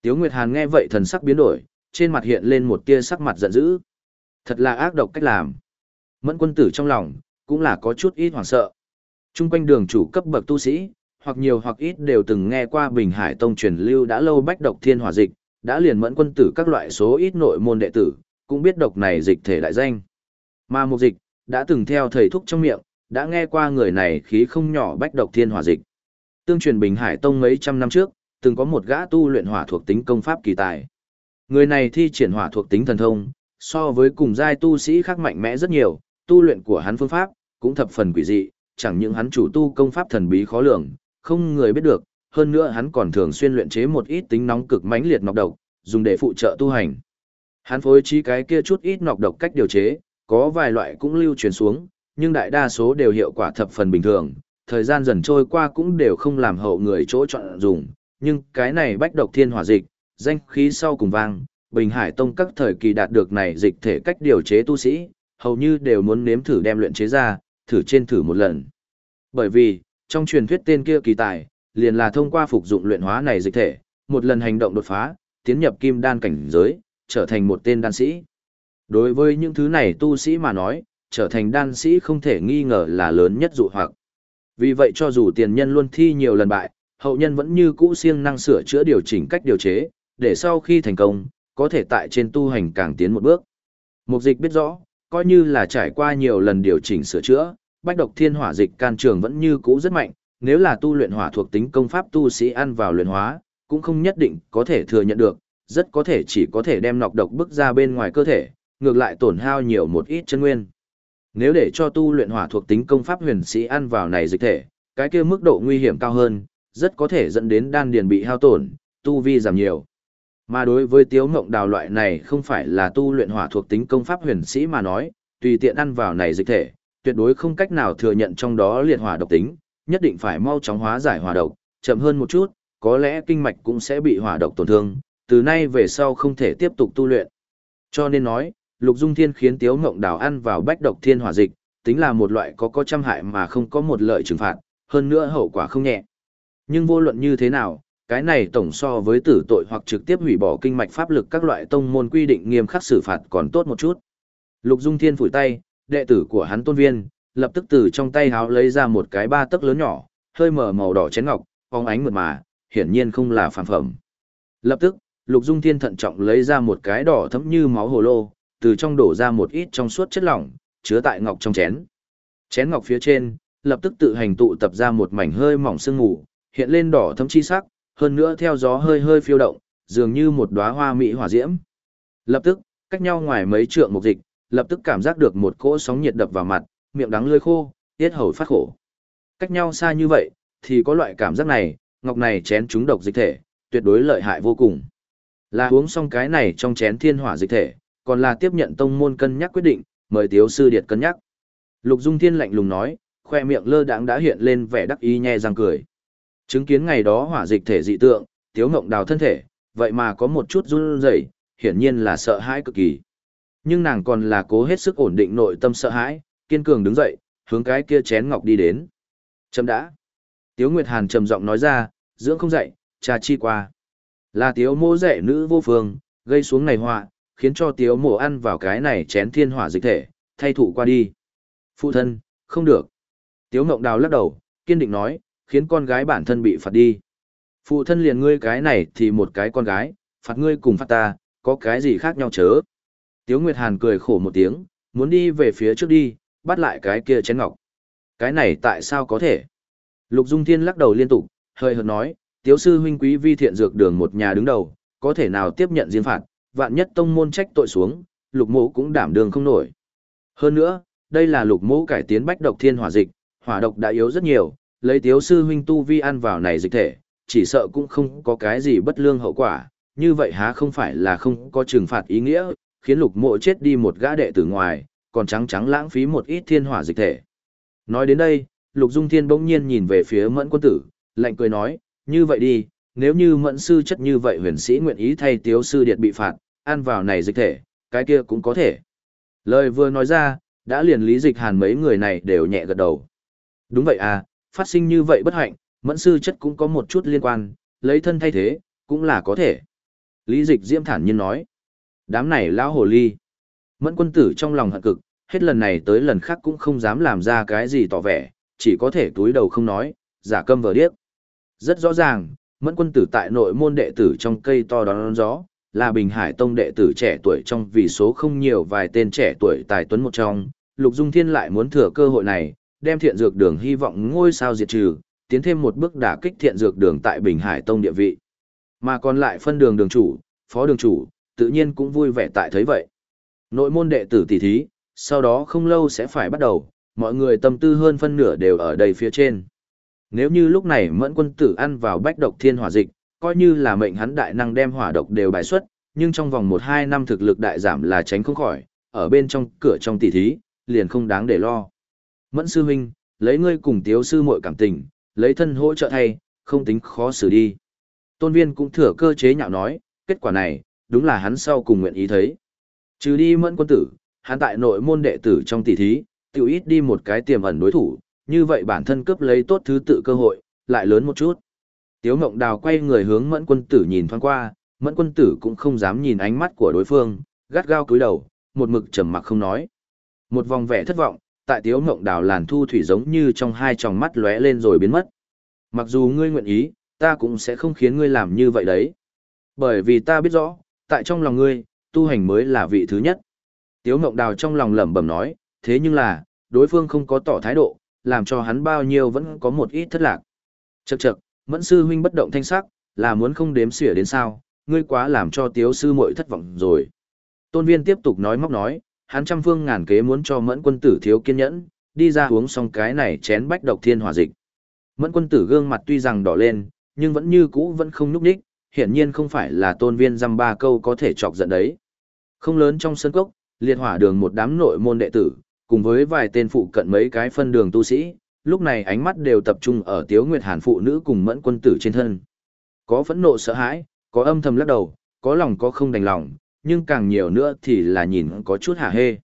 Tiếu Nguyệt Hàn nghe vậy thần sắc biến đổi, trên mặt hiện lên một tia sắc mặt giận dữ. Thật là ác độc cách làm. Mẫn quân tử trong lòng, cũng là có chút ít hoảng sợ. Trung quanh đường chủ cấp bậc tu sĩ, hoặc nhiều hoặc ít đều từng nghe qua Bình Hải Tông truyền lưu đã lâu bách độc thiên hỏa dịch, đã liền mẫn quân tử các loại số ít nội môn đệ tử, cũng biết độc này dịch thể đại danh. Mà một dịch, đã từng theo thầy thúc trong miệng, đã nghe qua người này khí không nhỏ bách độc thiên hỏa dịch. Tương truyền Bình Hải Tông mấy trăm năm trước, từng có một gã tu luyện hỏa thuộc tính công pháp kỳ tài. Người này thi triển hỏa thuộc tính thần thông, so với cùng giai tu sĩ khác mạnh mẽ rất nhiều, tu luyện của hắn phương pháp cũng thập phần quỷ dị, chẳng những hắn chủ tu công pháp thần bí khó lường, không người biết được, hơn nữa hắn còn thường xuyên luyện chế một ít tính nóng cực mãnh liệt nọc độc, dùng để phụ trợ tu hành. Hắn phối trí cái kia chút ít nọc độc cách điều chế, có vài loại cũng lưu truyền xuống, nhưng đại đa số đều hiệu quả thập phần bình thường, thời gian dần trôi qua cũng đều không làm hậu người chỗ chọn dùng, nhưng cái này bách độc thiên hỏa dịch, danh khí sau cùng vang, Bình Hải Tông các thời kỳ đạt được này dịch thể cách điều chế tu sĩ, hầu như đều muốn nếm thử đem luyện chế ra, thử trên thử một lần. Bởi vì, trong truyền thuyết tên kia kỳ tài, liền là thông qua phục dụng luyện hóa này dịch thể, một lần hành động đột phá, tiến nhập kim đan cảnh giới, trở thành một tên đan sĩ. Đối với những thứ này tu sĩ mà nói, trở thành đan sĩ không thể nghi ngờ là lớn nhất dụ hoặc. Vì vậy cho dù tiền nhân luôn thi nhiều lần bại, hậu nhân vẫn như cũ siêng năng sửa chữa điều chỉnh cách điều chế, để sau khi thành công, có thể tại trên tu hành càng tiến một bước. Mục dịch biết rõ, coi như là trải qua nhiều lần điều chỉnh sửa chữa, bách độc thiên hỏa dịch can trường vẫn như cũ rất mạnh, nếu là tu luyện hỏa thuộc tính công pháp tu sĩ ăn vào luyện hóa, cũng không nhất định có thể thừa nhận được, rất có thể chỉ có thể đem nọc độc bức ra bên ngoài cơ thể, ngược lại tổn hao nhiều một ít chân nguyên. Nếu để cho tu luyện hỏa thuộc tính công pháp huyền sĩ ăn vào này dịch thể, cái kia mức độ nguy hiểm cao hơn, rất có thể dẫn đến đan điền bị hao tổn, tu vi giảm nhiều. Mà đối với tiếu ngộng đào loại này không phải là tu luyện hỏa thuộc tính công pháp huyền sĩ mà nói, tùy tiện ăn vào này dịch thể, tuyệt đối không cách nào thừa nhận trong đó liệt hỏa độc tính, nhất định phải mau chóng hóa giải hỏa độc, chậm hơn một chút, có lẽ kinh mạch cũng sẽ bị hỏa độc tổn thương, từ nay về sau không thể tiếp tục tu luyện. Cho nên nói, Lục Dung Thiên khiến Tiếu Ngộng Đào ăn vào bách độc thiên hỏa dịch, tính là một loại có có trăm hại mà không có một lợi trừng phạt, hơn nữa hậu quả không nhẹ. Nhưng vô luận như thế nào, cái này tổng so với tử tội hoặc trực tiếp hủy bỏ kinh mạch pháp lực các loại tông môn quy định nghiêm khắc xử phạt còn tốt một chút. Lục Dung Thiên phủi tay, đệ tử của hắn tôn viên, lập tức từ trong tay háo lấy ra một cái ba tấc lớn nhỏ, hơi mở màu đỏ chén ngọc, phóng ánh mượt mà, hiển nhiên không là phản phẩm. Lập tức, Lục Dung Thiên thận trọng lấy ra một cái đỏ thẫm như máu hồ lô, từ trong đổ ra một ít trong suốt chất lỏng, chứa tại ngọc trong chén. Chén ngọc phía trên, lập tức tự hành tụ tập ra một mảnh hơi mỏng sương mù, hiện lên đỏ thẫm chi sắc, hơn nữa theo gió hơi hơi phiêu động, dường như một đóa hoa mỹ hỏa diễm. Lập tức, cách nhau ngoài mấy trượng một dịch, lập tức cảm giác được một cỗ sóng nhiệt đập vào mặt, miệng đắng lưỡi khô, tiết hầu phát khổ. Cách nhau xa như vậy, thì có loại cảm giác này, ngọc này chén chúng độc dịch thể, tuyệt đối lợi hại vô cùng. Là uống xong cái này trong chén thiên hỏa dịch thể, còn là tiếp nhận tông môn cân nhắc quyết định, mời tiếu sư điệt cân nhắc. Lục Dung Thiên lạnh lùng nói, khoe miệng lơ đãng đã hiện lên vẻ đắc ý nhe răng cười. Chứng kiến ngày đó hỏa dịch thể dị tượng, tiếu ngộng đào thân thể, vậy mà có một chút run rẩy, hiển nhiên là sợ hãi cực kỳ. Nhưng nàng còn là cố hết sức ổn định nội tâm sợ hãi, kiên cường đứng dậy, hướng cái kia chén ngọc đi đến. Chấm đã. Tiếu Nguyệt Hàn trầm giọng nói ra, dưỡng không dậy, cha chi qua. Là tiếu mô rẻ nữ vô phương, gây xuống này họa, khiến cho tiếu mổ ăn vào cái này chén thiên hỏa dịch thể, thay thủ qua đi. Phụ thân, không được. Tiếu Ngộng Đào lắc đầu, kiên định nói, khiến con gái bản thân bị phạt đi. Phụ thân liền ngươi cái này thì một cái con gái, phạt ngươi cùng phạt ta, có cái gì khác nhau chớ. Tiếu Nguyệt Hàn cười khổ một tiếng, muốn đi về phía trước đi, bắt lại cái kia chén ngọc. Cái này tại sao có thể? Lục Dung Thiên lắc đầu liên tục, hơi hợt nói, Tiếu sư huynh quý vi thiện dược đường một nhà đứng đầu, có thể nào tiếp nhận riêng phạt, vạn nhất tông môn trách tội xuống, lục mộ cũng đảm đường không nổi. Hơn nữa, đây là lục mộ cải tiến bách độc thiên hỏa dịch, hỏa độc đã yếu rất nhiều, lấy tiếu sư huynh tu vi ăn vào này dịch thể, chỉ sợ cũng không có cái gì bất lương hậu quả, như vậy há không phải là không có trừng phạt ý nghĩa, khiến lục mộ chết đi một gã đệ tử ngoài, còn trắng trắng lãng phí một ít thiên hỏa dịch thể. Nói đến đây, lục dung thiên bỗng nhiên nhìn về phía mẫn quân tử, lạnh cười nói, như vậy đi, nếu như mẫn sư chất như vậy huyền sĩ nguyện ý thay tiếu sư điệt bị phạt, ăn vào này dịch thể, cái kia cũng có thể. Lời vừa nói ra, đã liền lý dịch hàn mấy người này đều nhẹ gật đầu. Đúng vậy à, phát sinh như vậy bất hạnh, mẫn sư chất cũng có một chút liên quan, lấy thân thay thế, cũng là có thể. Lý dịch diễm thản nhiên nói. Đám này lão hồ ly. Mẫn quân tử trong lòng hận cực, hết lần này tới lần khác cũng không dám làm ra cái gì tỏ vẻ, chỉ có thể túi đầu không nói, giả câm vờ điếc. Rất rõ ràng, mẫn quân tử tại nội môn đệ tử trong cây to đón gió, là Bình Hải Tông đệ tử trẻ tuổi trong vì số không nhiều vài tên trẻ tuổi tài tuấn một trong, Lục Dung Thiên lại muốn thừa cơ hội này, đem thiện dược đường hy vọng ngôi sao diệt trừ, tiến thêm một bước đả kích thiện dược đường tại Bình Hải Tông địa vị. Mà còn lại phân đường đường chủ, phó đường chủ, tự nhiên cũng vui vẻ tại thấy vậy. Nội môn đệ tử tỷ thí, sau đó không lâu sẽ phải bắt đầu, mọi người tâm tư hơn phân nửa đều ở đây phía trên. Nếu như lúc này mẫn quân tử ăn vào bách độc thiên hỏa dịch, coi như là mệnh hắn đại năng đem hỏa độc đều bài xuất, nhưng trong vòng 1-2 năm thực lực đại giảm là tránh không khỏi, ở bên trong cửa trong tỷ thí, liền không đáng để lo. Mẫn sư huynh, lấy ngươi cùng tiếu sư muội cảm tình, lấy thân hỗ trợ thay, không tính khó xử đi. Tôn viên cũng thừa cơ chế nhạo nói, kết quả này, đúng là hắn sau cùng nguyện ý thấy. Trừ đi mẫn quân tử, hắn tại nội môn đệ tử trong tỷ thí, tiểu ít đi một cái tiềm ẩn đối thủ, như vậy bản thân cướp lấy tốt thứ tự cơ hội, lại lớn một chút. Tiếu Ngộng Đào quay người hướng Mẫn Quân Tử nhìn thoáng qua, Mẫn Quân Tử cũng không dám nhìn ánh mắt của đối phương, gắt gao cúi đầu, một mực trầm mặc không nói. Một vòng vẻ thất vọng, tại Tiếu mộng Đào làn thu thủy giống như trong hai tròng mắt lóe lên rồi biến mất. Mặc dù ngươi nguyện ý, ta cũng sẽ không khiến ngươi làm như vậy đấy. Bởi vì ta biết rõ, tại trong lòng ngươi, tu hành mới là vị thứ nhất. Tiếu mộng Đào trong lòng lẩm bẩm nói, thế nhưng là, đối phương không có tỏ thái độ, làm cho hắn bao nhiêu vẫn có một ít thất lạc. Chậc chậc, Mẫn sư huynh bất động thanh sắc, là muốn không đếm xỉa đến sao, ngươi quá làm cho tiếu sư muội thất vọng rồi. Tôn viên tiếp tục nói móc nói, hắn trăm phương ngàn kế muốn cho mẫn quân tử thiếu kiên nhẫn, đi ra uống xong cái này chén bách độc thiên hỏa dịch. Mẫn quân tử gương mặt tuy rằng đỏ lên, nhưng vẫn như cũ vẫn không nhúc nhích hiển nhiên không phải là tôn viên dăm ba câu có thể chọc giận đấy. Không lớn trong sân cốc, liệt hỏa đường một đám nội môn đệ tử, cùng với vài tên phụ cận mấy cái phân đường tu sĩ, lúc này ánh mắt đều tập trung ở Tiếu Nguyệt Hàn phụ nữ cùng mẫn quân tử trên thân. Có phẫn nộ sợ hãi, có âm thầm lắc đầu, có lòng có không đành lòng, nhưng càng nhiều nữa thì là nhìn có chút hả hê.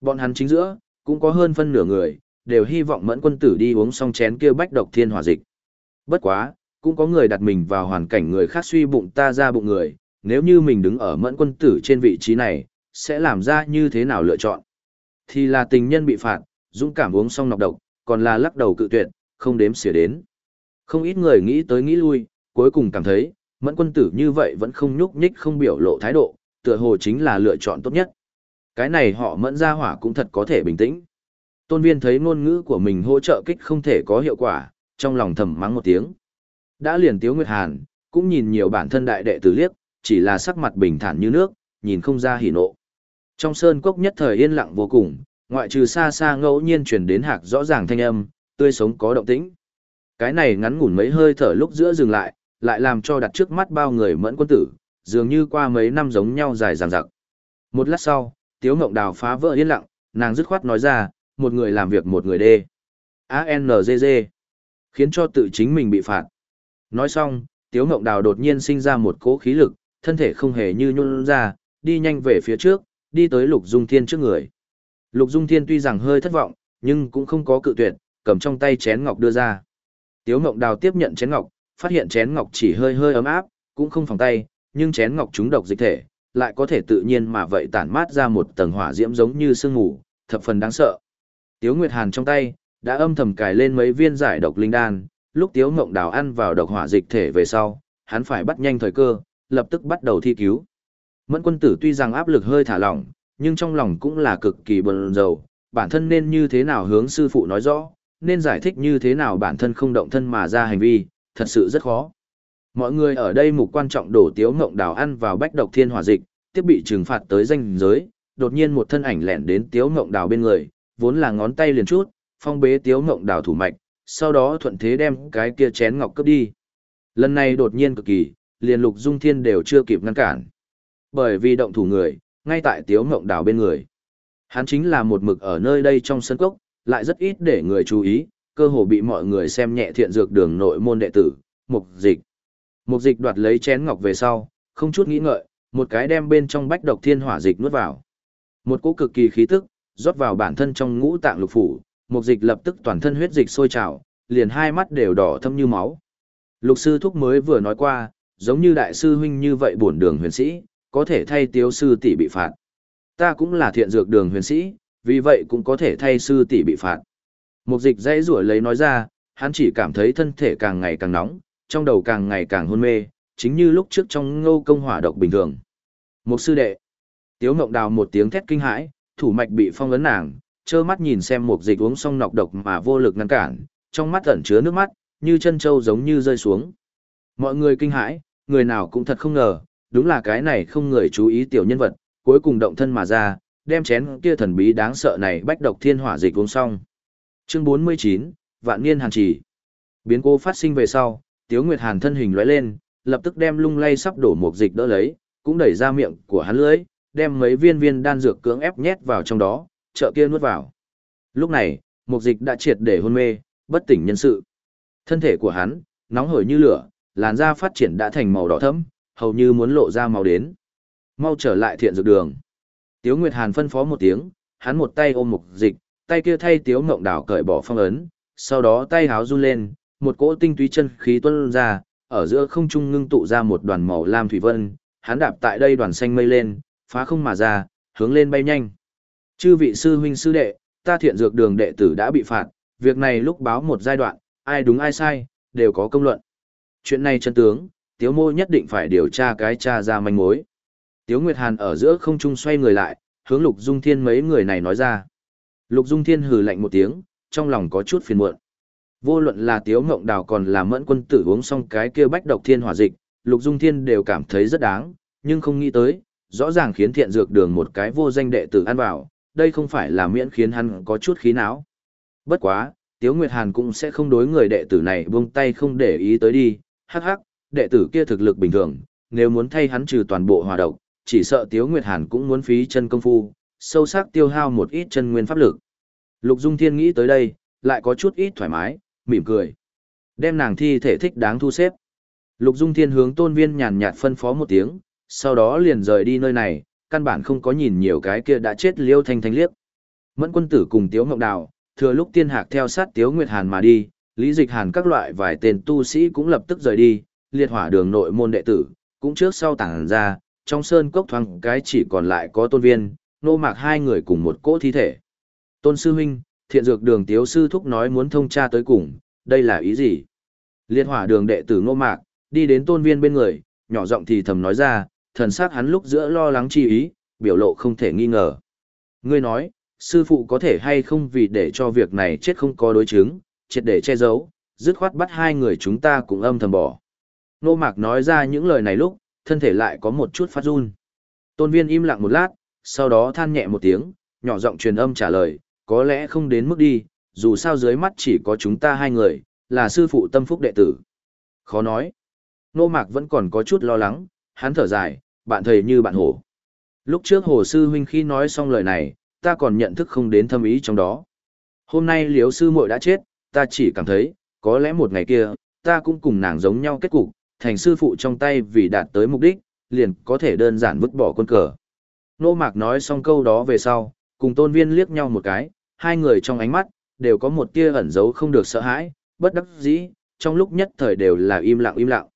Bọn hắn chính giữa, cũng có hơn phân nửa người, đều hy vọng mẫn quân tử đi uống xong chén kia bách độc thiên hỏa dịch. Bất quá, cũng có người đặt mình vào hoàn cảnh người khác suy bụng ta ra bụng người, nếu như mình đứng ở mẫn quân tử trên vị trí này, sẽ làm ra như thế nào lựa chọn. Thì là tình nhân bị phạt, dũng cảm uống xong nọc độc, còn là lắc đầu cự tuyệt, không đếm xỉa đến. Không ít người nghĩ tới nghĩ lui, cuối cùng cảm thấy, mẫn quân tử như vậy vẫn không nhúc nhích không biểu lộ thái độ, tựa hồ chính là lựa chọn tốt nhất. Cái này họ mẫn ra hỏa cũng thật có thể bình tĩnh. Tôn viên thấy ngôn ngữ của mình hỗ trợ kích không thể có hiệu quả, trong lòng thầm mắng một tiếng. Đã liền Tiếu Nguyệt Hàn, cũng nhìn nhiều bản thân đại đệ tử liếc, chỉ là sắc mặt bình thản như nước, nhìn không ra hỉ nộ. Trong sơn cốc nhất thời yên lặng vô cùng, ngoại trừ xa xa ngẫu nhiên truyền đến hạc rõ ràng thanh âm, tươi sống có động tĩnh. Cái này ngắn ngủn mấy hơi thở lúc giữa dừng lại, lại làm cho đặt trước mắt bao người mẫn quân tử, dường như qua mấy năm giống nhau dài dằng dặc. Một lát sau, Tiếu Ngộng Đào phá vỡ yên lặng, nàng dứt khoát nói ra, một người làm việc một người đê. ANGG. Khiến cho tự chính mình bị phạt. Nói xong, Tiếu Ngộng Đào đột nhiên sinh ra một cỗ khí lực, thân thể không hề như nhún ra, đi nhanh về phía trước, đi tới Lục Dung Thiên trước người. Lục Dung Thiên tuy rằng hơi thất vọng, nhưng cũng không có cự tuyệt, cầm trong tay chén ngọc đưa ra. Tiếu Ngộng Đào tiếp nhận chén ngọc, phát hiện chén ngọc chỉ hơi hơi ấm áp, cũng không phòng tay, nhưng chén ngọc trúng độc dịch thể, lại có thể tự nhiên mà vậy tản mát ra một tầng hỏa diễm giống như sương mù, thập phần đáng sợ. Tiếu Nguyệt Hàn trong tay đã âm thầm cài lên mấy viên giải độc linh đan, lúc Tiếu Ngộng Đào ăn vào độc hỏa dịch thể về sau, hắn phải bắt nhanh thời cơ, lập tức bắt đầu thi cứu. Mẫn quân tử tuy rằng áp lực hơi thả lỏng, nhưng trong lòng cũng là cực kỳ bần rầu, bản thân nên như thế nào hướng sư phụ nói rõ, nên giải thích như thế nào bản thân không động thân mà ra hành vi, thật sự rất khó. Mọi người ở đây mục quan trọng đổ tiếu ngộng đào ăn vào bách độc thiên hỏa dịch, tiếp bị trừng phạt tới danh giới, đột nhiên một thân ảnh lẻn đến tiếu ngộng đào bên người, vốn là ngón tay liền chút, phong bế tiếu ngộng đào thủ mạch, sau đó thuận thế đem cái kia chén ngọc cướp đi. Lần này đột nhiên cực kỳ, liền lục dung thiên đều chưa kịp ngăn cản. Bởi vì động thủ người, ngay tại tiếu ngộng đào bên người. Hắn chính là một mực ở nơi đây trong sân cốc, lại rất ít để người chú ý, cơ hồ bị mọi người xem nhẹ thiện dược đường nội môn đệ tử, mục dịch. Mục dịch đoạt lấy chén ngọc về sau, không chút nghĩ ngợi, một cái đem bên trong bách độc thiên hỏa dịch nuốt vào. Một cỗ cực kỳ khí tức, rót vào bản thân trong ngũ tạng lục phủ, mục dịch lập tức toàn thân huyết dịch sôi trào, liền hai mắt đều đỏ thâm như máu. Lục sư thúc mới vừa nói qua, giống như đại sư huynh như vậy bổn đường huyền sĩ, có thể thay tiếu sư tỷ bị phạt. Ta cũng là thiện dược đường huyền sĩ, vì vậy cũng có thể thay sư tỷ bị phạt. Mục dịch dãy rủa lấy nói ra, hắn chỉ cảm thấy thân thể càng ngày càng nóng, trong đầu càng ngày càng hôn mê, chính như lúc trước trong ngô công hỏa độc bình thường. Một sư đệ. Tiếu Ngộng Đào một tiếng thét kinh hãi, thủ mạch bị phong ấn nàng, trơ mắt nhìn xem một dịch uống xong nọc độc mà vô lực ngăn cản, trong mắt ẩn chứa nước mắt, như chân trâu giống như rơi xuống. Mọi người kinh hãi, người nào cũng thật không ngờ, đúng là cái này không người chú ý tiểu nhân vật, cuối cùng động thân mà ra, đem chén kia thần bí đáng sợ này bách độc thiên hỏa dịch uống xong. Chương 49, Vạn Niên Hàn Chỉ. Biến cố phát sinh về sau, Tiếu Nguyệt Hàn thân hình lóe lên, lập tức đem lung lay sắp đổ một dịch đỡ lấy, cũng đẩy ra miệng của hắn lưỡi, đem mấy viên viên đan dược cưỡng ép nhét vào trong đó, trợ kia nuốt vào. Lúc này, một dịch đã triệt để hôn mê, bất tỉnh nhân sự. Thân thể của hắn, nóng hổi như lửa, làn da phát triển đã thành màu đỏ thẫm, hầu như muốn lộ ra màu đến. Mau trở lại thiện dược đường. Tiếu Nguyệt Hàn phân phó một tiếng, hắn một tay ôm mục dịch, tay kia thay Tiếu Ngộng Đảo cởi bỏ phong ấn, sau đó tay háo run lên, một cỗ tinh túy chân khí tuôn ra, ở giữa không trung ngưng tụ ra một đoàn màu lam thủy vân, hắn đạp tại đây đoàn xanh mây lên, phá không mà ra, hướng lên bay nhanh. Chư vị sư huynh sư đệ, ta thiện dược đường đệ tử đã bị phạt, việc này lúc báo một giai đoạn, ai đúng ai sai, đều có công luận. Chuyện này chân tướng, Tiếu Mô nhất định phải điều tra cái tra ra manh mối. Tiếu Nguyệt Hàn ở giữa không trung xoay người lại, hướng Lục Dung Thiên mấy người này nói ra. Lục Dung Thiên hừ lạnh một tiếng, trong lòng có chút phiền muộn. Vô luận là Tiếu Ngộng Đào còn là Mẫn Quân Tử uống xong cái kia bách độc thiên hỏa dịch, Lục Dung Thiên đều cảm thấy rất đáng, nhưng không nghĩ tới, rõ ràng khiến thiện dược đường một cái vô danh đệ tử ăn vào, đây không phải là miễn khiến hắn có chút khí não. Bất quá, Tiếu Nguyệt Hàn cũng sẽ không đối người đệ tử này buông tay không để ý tới đi, hắc hắc, đệ tử kia thực lực bình thường, nếu muốn thay hắn trừ toàn bộ hòa độc, chỉ sợ Tiếu Nguyệt Hàn cũng muốn phí chân công phu, sâu sắc tiêu hao một ít chân nguyên pháp lực. Lục Dung Thiên nghĩ tới đây, lại có chút ít thoải mái, mỉm cười. Đem nàng thi thể thích đáng thu xếp. Lục Dung Thiên hướng tôn viên nhàn nhạt phân phó một tiếng, sau đó liền rời đi nơi này, căn bản không có nhìn nhiều cái kia đã chết liêu thanh thanh liếc. Mẫn quân tử cùng Tiếu Ngọc Đào, thừa lúc tiên hạc theo sát Tiếu Nguyệt Hàn mà đi, Lý Dịch Hàn các loại vài tên tu sĩ cũng lập tức rời đi, liệt hỏa đường nội môn đệ tử, cũng trước sau tảng ra, trong sơn cốc thoáng cái chỉ còn lại có tôn viên, nô mạc hai người cùng một cỗ thi thể. Tôn sư huynh, thiện dược đường tiếu sư thúc nói muốn thông tra tới cùng, đây là ý gì? Liệt hỏa đường đệ tử ngô mạc, đi đến tôn viên bên người, nhỏ giọng thì thầm nói ra, thần sắc hắn lúc giữa lo lắng chi ý, biểu lộ không thể nghi ngờ. Ngươi nói, sư phụ có thể hay không vì để cho việc này chết không có đối chứng, triệt để che giấu, dứt khoát bắt hai người chúng ta cũng âm thầm bỏ. Nô Mạc nói ra những lời này lúc, thân thể lại có một chút phát run. Tôn viên im lặng một lát, sau đó than nhẹ một tiếng, nhỏ giọng truyền âm trả lời, có lẽ không đến mức đi, dù sao dưới mắt chỉ có chúng ta hai người, là sư phụ tâm phúc đệ tử. Khó nói. Nô Mạc vẫn còn có chút lo lắng, hắn thở dài, bạn thầy như bạn hổ. Lúc trước hồ sư huynh khi nói xong lời này, ta còn nhận thức không đến thâm ý trong đó. Hôm nay liếu sư muội đã chết, ta chỉ cảm thấy, có lẽ một ngày kia, ta cũng cùng nàng giống nhau kết cục, thành sư phụ trong tay vì đạt tới mục đích, liền có thể đơn giản vứt bỏ quân cờ. Nô Mạc nói xong câu đó về sau, cùng tôn viên liếc nhau một cái, hai người trong ánh mắt, đều có một tia ẩn giấu không được sợ hãi, bất đắc dĩ, trong lúc nhất thời đều là im lặng im lặng.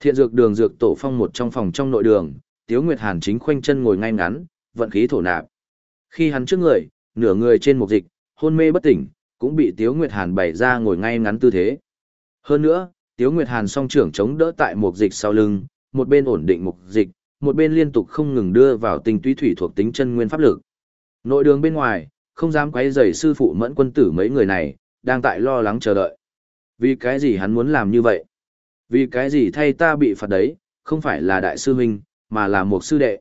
Thiện dược đường dược tổ phong một trong phòng trong nội đường, Tiếu Nguyệt Hàn chính khoanh chân ngồi ngay ngắn, vận khí thổ nạp. Khi hắn trước người, nửa người trên mục dịch, hôn mê bất tỉnh, cũng bị Tiếu Nguyệt Hàn bày ra ngồi ngay ngắn tư thế. Hơn nữa, Tiếu Nguyệt Hàn song trưởng chống đỡ tại mục dịch sau lưng, một bên ổn định mục dịch, một bên liên tục không ngừng đưa vào tinh túy thủy thuộc tính chân nguyên pháp lực. Nội đường bên ngoài, không dám quấy rầy sư phụ mẫn quân tử mấy người này, đang tại lo lắng chờ đợi. Vì cái gì hắn muốn làm như vậy? Vì cái gì thay ta bị phạt đấy, không phải là đại sư huynh, mà là một sư đệ.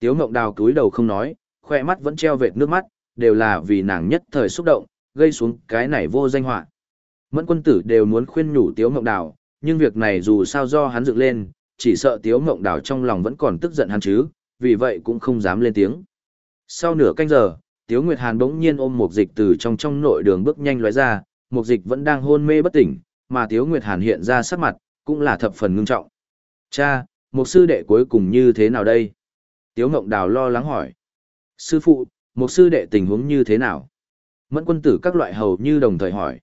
Tiếu mộng Đào cúi đầu không nói, khoe mắt vẫn treo vệt nước mắt, đều là vì nàng nhất thời xúc động, gây xuống cái này vô danh họa. Mẫn quân tử đều muốn khuyên nhủ Tiếu mộng Đào, nhưng việc này dù sao do hắn dựng lên, chỉ sợ Tiếu mộng Đào trong lòng vẫn còn tức giận hắn chứ, vì vậy cũng không dám lên tiếng. Sau nửa canh giờ, Tiếu Nguyệt Hàn bỗng nhiên ôm Mục dịch từ trong trong nội đường bước nhanh lóe ra, Mục dịch vẫn đang hôn mê bất tỉnh, mà Tiếu Nguyệt Hàn hiện ra sắc mặt, cũng là thập phần ngưng trọng. Cha, Mục sư đệ cuối cùng như thế nào đây? Tiếu Ngộng Đào lo lắng hỏi. Sư phụ, Mục sư đệ tình huống như thế nào? Mẫn quân tử các loại hầu như đồng thời hỏi.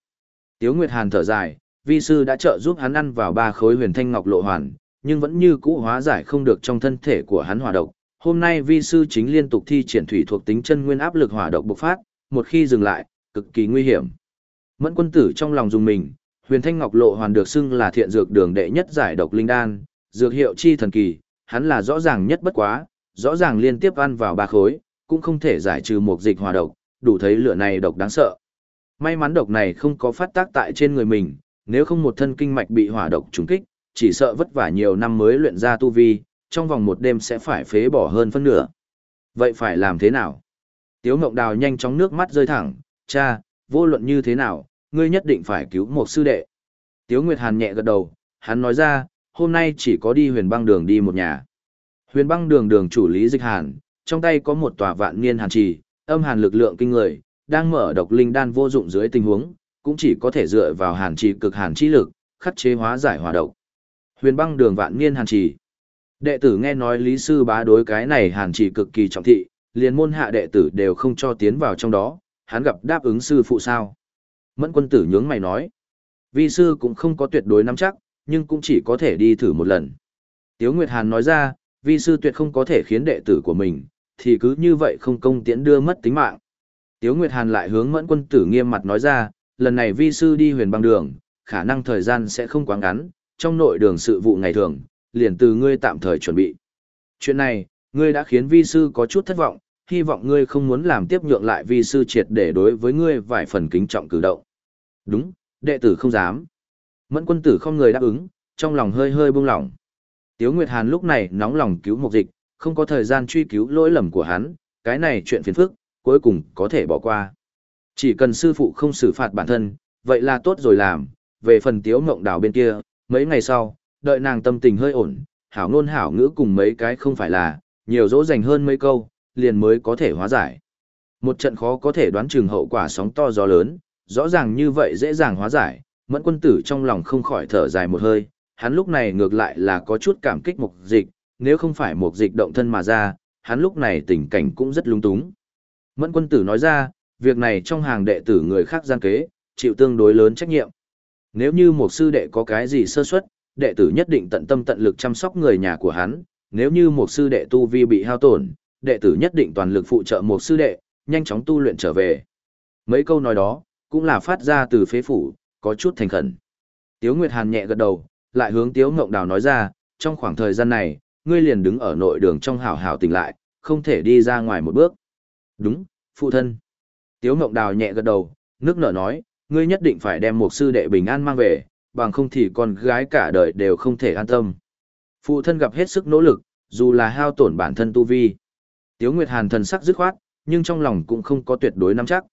Tiếu Nguyệt Hàn thở dài, vi sư đã trợ giúp hắn ăn vào ba khối huyền thanh ngọc lộ hoàn, nhưng vẫn như cũ hóa giải không được trong thân thể của hắn hòa độc. Hôm nay vi sư chính liên tục thi triển thủy thuộc tính chân nguyên áp lực hỏa độc bộc phát, một khi dừng lại, cực kỳ nguy hiểm. Mẫn quân tử trong lòng dùng mình, huyền thanh ngọc lộ hoàn được xưng là thiện dược đường đệ nhất giải độc linh đan, dược hiệu chi thần kỳ, hắn là rõ ràng nhất bất quá, rõ ràng liên tiếp ăn vào ba khối, cũng không thể giải trừ một dịch hỏa độc, đủ thấy lửa này độc đáng sợ. May mắn độc này không có phát tác tại trên người mình, nếu không một thân kinh mạch bị hỏa độc trúng kích, chỉ sợ vất vả nhiều năm mới luyện ra tu vi, trong vòng một đêm sẽ phải phế bỏ hơn phân nửa. Vậy phải làm thế nào? Tiếu Ngộng Đào nhanh chóng nước mắt rơi thẳng, cha, vô luận như thế nào, ngươi nhất định phải cứu một sư đệ. Tiếu Nguyệt Hàn nhẹ gật đầu, hắn nói ra, hôm nay chỉ có đi huyền băng đường đi một nhà. Huyền băng đường đường chủ lý dịch hàn, trong tay có một tòa vạn niên hàn trì, âm hàn lực lượng kinh người, đang mở độc linh đan vô dụng dưới tình huống, cũng chỉ có thể dựa vào hàn trì cực hàn chi lực, khắc chế hóa giải hỏa độc. Huyền băng đường vạn niên hàn trì. Đệ tử nghe nói lý sư bá đối cái này hàn chỉ cực kỳ trọng thị, liền môn hạ đệ tử đều không cho tiến vào trong đó, hắn gặp đáp ứng sư phụ sao. Mẫn quân tử nhướng mày nói, vi sư cũng không có tuyệt đối nắm chắc, nhưng cũng chỉ có thể đi thử một lần. Tiếu Nguyệt Hàn nói ra, vi sư tuyệt không có thể khiến đệ tử của mình, thì cứ như vậy không công tiễn đưa mất tính mạng. Tiếu Nguyệt Hàn lại hướng mẫn quân tử nghiêm mặt nói ra, lần này vi sư đi huyền băng đường, khả năng thời gian sẽ không quá ngắn, trong nội đường sự vụ ngày thường, liền từ ngươi tạm thời chuẩn bị. Chuyện này, ngươi đã khiến vi sư có chút thất vọng, hy vọng ngươi không muốn làm tiếp nhượng lại vi sư triệt để đối với ngươi vài phần kính trọng cử động. Đúng, đệ tử không dám. Mẫn quân tử không người đáp ứng, trong lòng hơi hơi buông lỏng. Tiếu Nguyệt Hàn lúc này nóng lòng cứu một dịch, không có thời gian truy cứu lỗi lầm của hắn, cái này chuyện phiền phức, cuối cùng có thể bỏ qua. Chỉ cần sư phụ không xử phạt bản thân, vậy là tốt rồi làm, về phần tiếu mộng đảo bên kia, mấy ngày sau, đợi nàng tâm tình hơi ổn, hảo ngôn hảo ngữ cùng mấy cái không phải là, nhiều dỗ dành hơn mấy câu, liền mới có thể hóa giải. Một trận khó có thể đoán chừng hậu quả sóng to gió lớn, rõ ràng như vậy dễ dàng hóa giải, mẫn quân tử trong lòng không khỏi thở dài một hơi, hắn lúc này ngược lại là có chút cảm kích mục dịch, nếu không phải mục dịch động thân mà ra, hắn lúc này tình cảnh cũng rất lung túng. Mẫn quân tử nói ra, việc này trong hàng đệ tử người khác gian kế, chịu tương đối lớn trách nhiệm. Nếu như một sư đệ có cái gì sơ suất, đệ tử nhất định tận tâm tận lực chăm sóc người nhà của hắn, nếu như một sư đệ tu vi bị hao tổn, đệ tử nhất định toàn lực phụ trợ một sư đệ, nhanh chóng tu luyện trở về. Mấy câu nói đó, cũng là phát ra từ phế phủ, có chút thành khẩn. Tiếu Nguyệt Hàn nhẹ gật đầu, lại hướng Tiếu Ngộng Đào nói ra, trong khoảng thời gian này, ngươi liền đứng ở nội đường trong hào hào tỉnh lại, không thể đi ra ngoài một bước. Đúng, phụ thân. Tiếu Ngộng Đào nhẹ gật đầu, nước nở nói, ngươi nhất định phải đem một sư đệ bình an mang về, bằng không thì con gái cả đời đều không thể an tâm. Phụ thân gặp hết sức nỗ lực, dù là hao tổn bản thân tu vi. Tiếu Nguyệt Hàn thần sắc dứt khoát, nhưng trong lòng cũng không có tuyệt đối nắm chắc.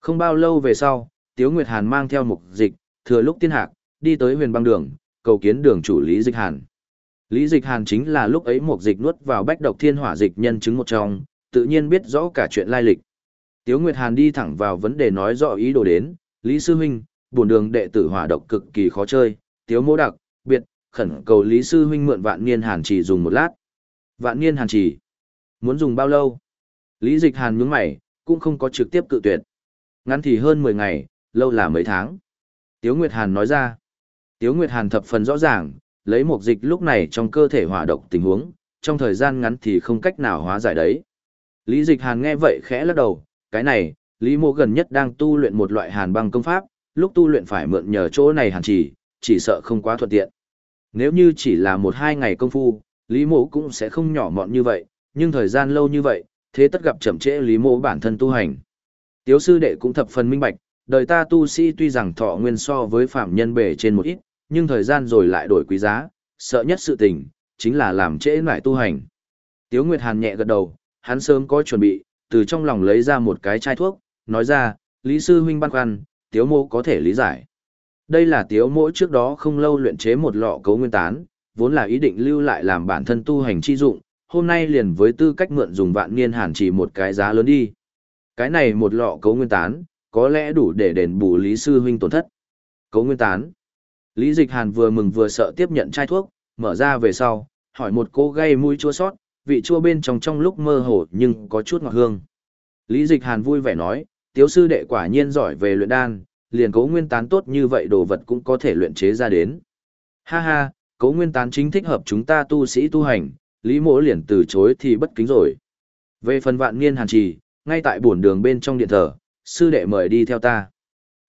Không bao lâu về sau, Tiếu Nguyệt Hàn mang theo mục dịch, thừa lúc tiên hạc, đi tới huyền băng đường, cầu kiến đường chủ Lý Dịch Hàn. Lý Dịch Hàn chính là lúc ấy mục dịch nuốt vào bách độc thiên hỏa dịch nhân chứng một trong, tự nhiên biết rõ cả chuyện lai lịch. Tiếu Nguyệt Hàn đi thẳng vào vấn đề nói rõ ý đồ đến, Lý Sư minh bổn đường đệ tử hỏa độc cực kỳ khó chơi, Tiếu mô đặc, biệt, khẩn cầu Lý Sư Huynh mượn vạn niên hàn chỉ dùng một lát. Vạn niên hàn chỉ, muốn dùng bao lâu? Lý Dịch Hàn nhướng mày, cũng không có trực tiếp cự tuyệt. Ngắn thì hơn 10 ngày, lâu là mấy tháng. Tiếu Nguyệt Hàn nói ra. Tiếu Nguyệt Hàn thập phần rõ ràng, lấy một dịch lúc này trong cơ thể hỏa độc tình huống, trong thời gian ngắn thì không cách nào hóa giải đấy. Lý Dịch Hàn nghe vậy khẽ lắc đầu, cái này, Lý Mộ gần nhất đang tu luyện một loại hàn băng công pháp, lúc tu luyện phải mượn nhờ chỗ này hàn chỉ, chỉ sợ không quá thuận tiện. Nếu như chỉ là một hai ngày công phu, Lý Mộ cũng sẽ không nhỏ mọn như vậy, nhưng thời gian lâu như vậy, thế tất gặp chậm trễ Lý Mộ bản thân tu hành. Tiếu sư đệ cũng thập phần minh bạch, đời ta tu sĩ tuy rằng thọ nguyên so với phạm nhân bề trên một ít, nhưng thời gian rồi lại đổi quý giá, sợ nhất sự tình, chính là làm trễ lại tu hành. Tiếu Nguyệt Hàn nhẹ gật đầu, hắn sớm có chuẩn bị, từ trong lòng lấy ra một cái chai thuốc, nói ra, Lý Sư Huynh băn khoăn, Tiếu Mô có thể lý giải. Đây là Tiếu Mỗ trước đó không lâu luyện chế một lọ cấu nguyên tán, vốn là ý định lưu lại làm bản thân tu hành chi dụng, hôm nay liền với tư cách mượn dùng vạn niên hàn chỉ một cái giá lớn đi. Cái này một lọ cấu nguyên tán, có lẽ đủ để đền bù Lý Sư Huynh tổn thất. Cấu nguyên tán. Lý Dịch Hàn vừa mừng vừa sợ tiếp nhận chai thuốc, mở ra về sau, hỏi một cô gây mũi chua sót, vị chua bên trong trong lúc mơ hồ nhưng có chút ngọt hương. Lý Dịch Hàn vui vẻ nói, tiếu sư đệ quả nhiên giỏi về luyện đan, liền cấu nguyên tán tốt như vậy đồ vật cũng có thể luyện chế ra đến. Ha ha, cấu nguyên tán chính thích hợp chúng ta tu sĩ tu hành, Lý Mỗ liền từ chối thì bất kính rồi. Về phần vạn niên hàn trì, ngay tại buồn đường bên trong điện thờ, sư đệ mời đi theo ta.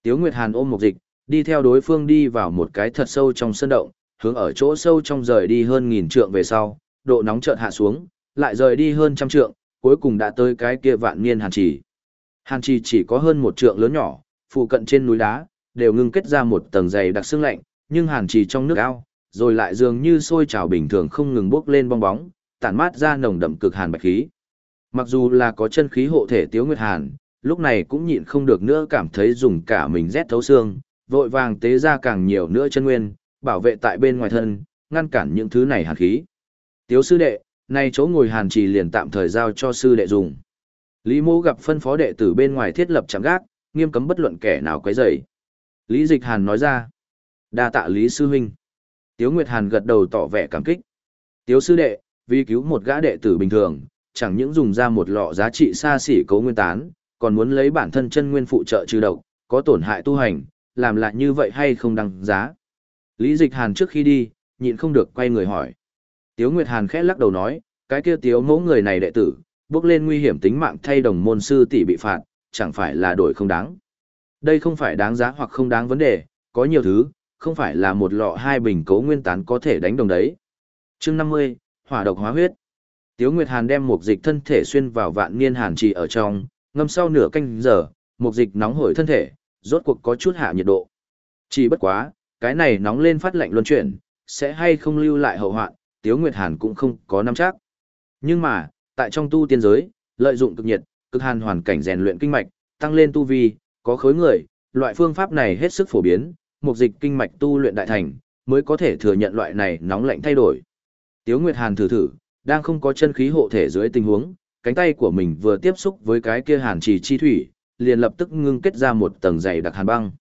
Tiếu Nguyệt Hàn ôm một dịch, đi theo đối phương đi vào một cái thật sâu trong sân động, hướng ở chỗ sâu trong rời đi hơn nghìn trượng về sau, độ nóng chợt hạ xuống, lại rời đi hơn trăm trượng, cuối cùng đã tới cái kia vạn niên hàn trì. Hàn trì chỉ có hơn một trượng lớn nhỏ, phụ cận trên núi đá, đều ngưng kết ra một tầng dày đặc xương lạnh, nhưng hàn trì trong nước ao, rồi lại dường như sôi trào bình thường không ngừng bốc lên bong bóng, tản mát ra nồng đậm cực hàn bạch khí. Mặc dù là có chân khí hộ thể Tiếu Nguyệt Hàn, lúc này cũng nhịn không được nữa cảm thấy dùng cả mình rét thấu xương, vội vàng tế ra càng nhiều nữa chân nguyên, bảo vệ tại bên ngoài thân, ngăn cản những thứ này hàn khí. Tiếu sư đệ, nay chỗ ngồi hàn trì liền tạm thời giao cho sư đệ dùng. Lý Mô gặp phân phó đệ tử bên ngoài thiết lập trạm gác, nghiêm cấm bất luận kẻ nào quấy rầy. Lý Dịch Hàn nói ra. Đa tạ Lý sư huynh. Tiếu Nguyệt Hàn gật đầu tỏ vẻ cảm kích. Tiếu sư đệ, vì cứu một gã đệ tử bình thường, chẳng những dùng ra một lọ giá trị xa xỉ cấu nguyên tán, còn muốn lấy bản thân chân nguyên phụ trợ trừ độc, có tổn hại tu hành, làm lại như vậy hay không đăng giá. Lý Dịch Hàn trước khi đi, nhịn không được quay người hỏi. Tiếu Nguyệt Hàn khẽ lắc đầu nói, cái kia tiếu mẫu người này đệ tử, bước lên nguy hiểm tính mạng thay đồng môn sư tỷ bị phạt, chẳng phải là đổi không đáng. Đây không phải đáng giá hoặc không đáng vấn đề, có nhiều thứ, không phải là một lọ hai bình cấu nguyên tán có thể đánh đồng đấy. chương 50, hỏa độc hóa huyết. Tiếu Nguyệt Hàn đem một dịch thân thể xuyên vào vạn niên hàn trì ở trong, ngâm sau nửa canh giờ, một dịch nóng hổi thân thể, rốt cuộc có chút hạ nhiệt độ. Chỉ bất quá, cái này nóng lên phát lạnh luân chuyển, sẽ hay không lưu lại hậu hoạn, Tiếu Nguyệt Hàn cũng không có nắm chắc. Nhưng mà, tại trong tu tiên giới, lợi dụng cực nhiệt, cực hàn hoàn cảnh rèn luyện kinh mạch, tăng lên tu vi, có khối người, loại phương pháp này hết sức phổ biến, Mục dịch kinh mạch tu luyện đại thành, mới có thể thừa nhận loại này nóng lạnh thay đổi. Tiếu Nguyệt Hàn thử thử, đang không có chân khí hộ thể dưới tình huống, cánh tay của mình vừa tiếp xúc với cái kia hàn trì chi thủy, liền lập tức ngưng kết ra một tầng dày đặc hàn băng.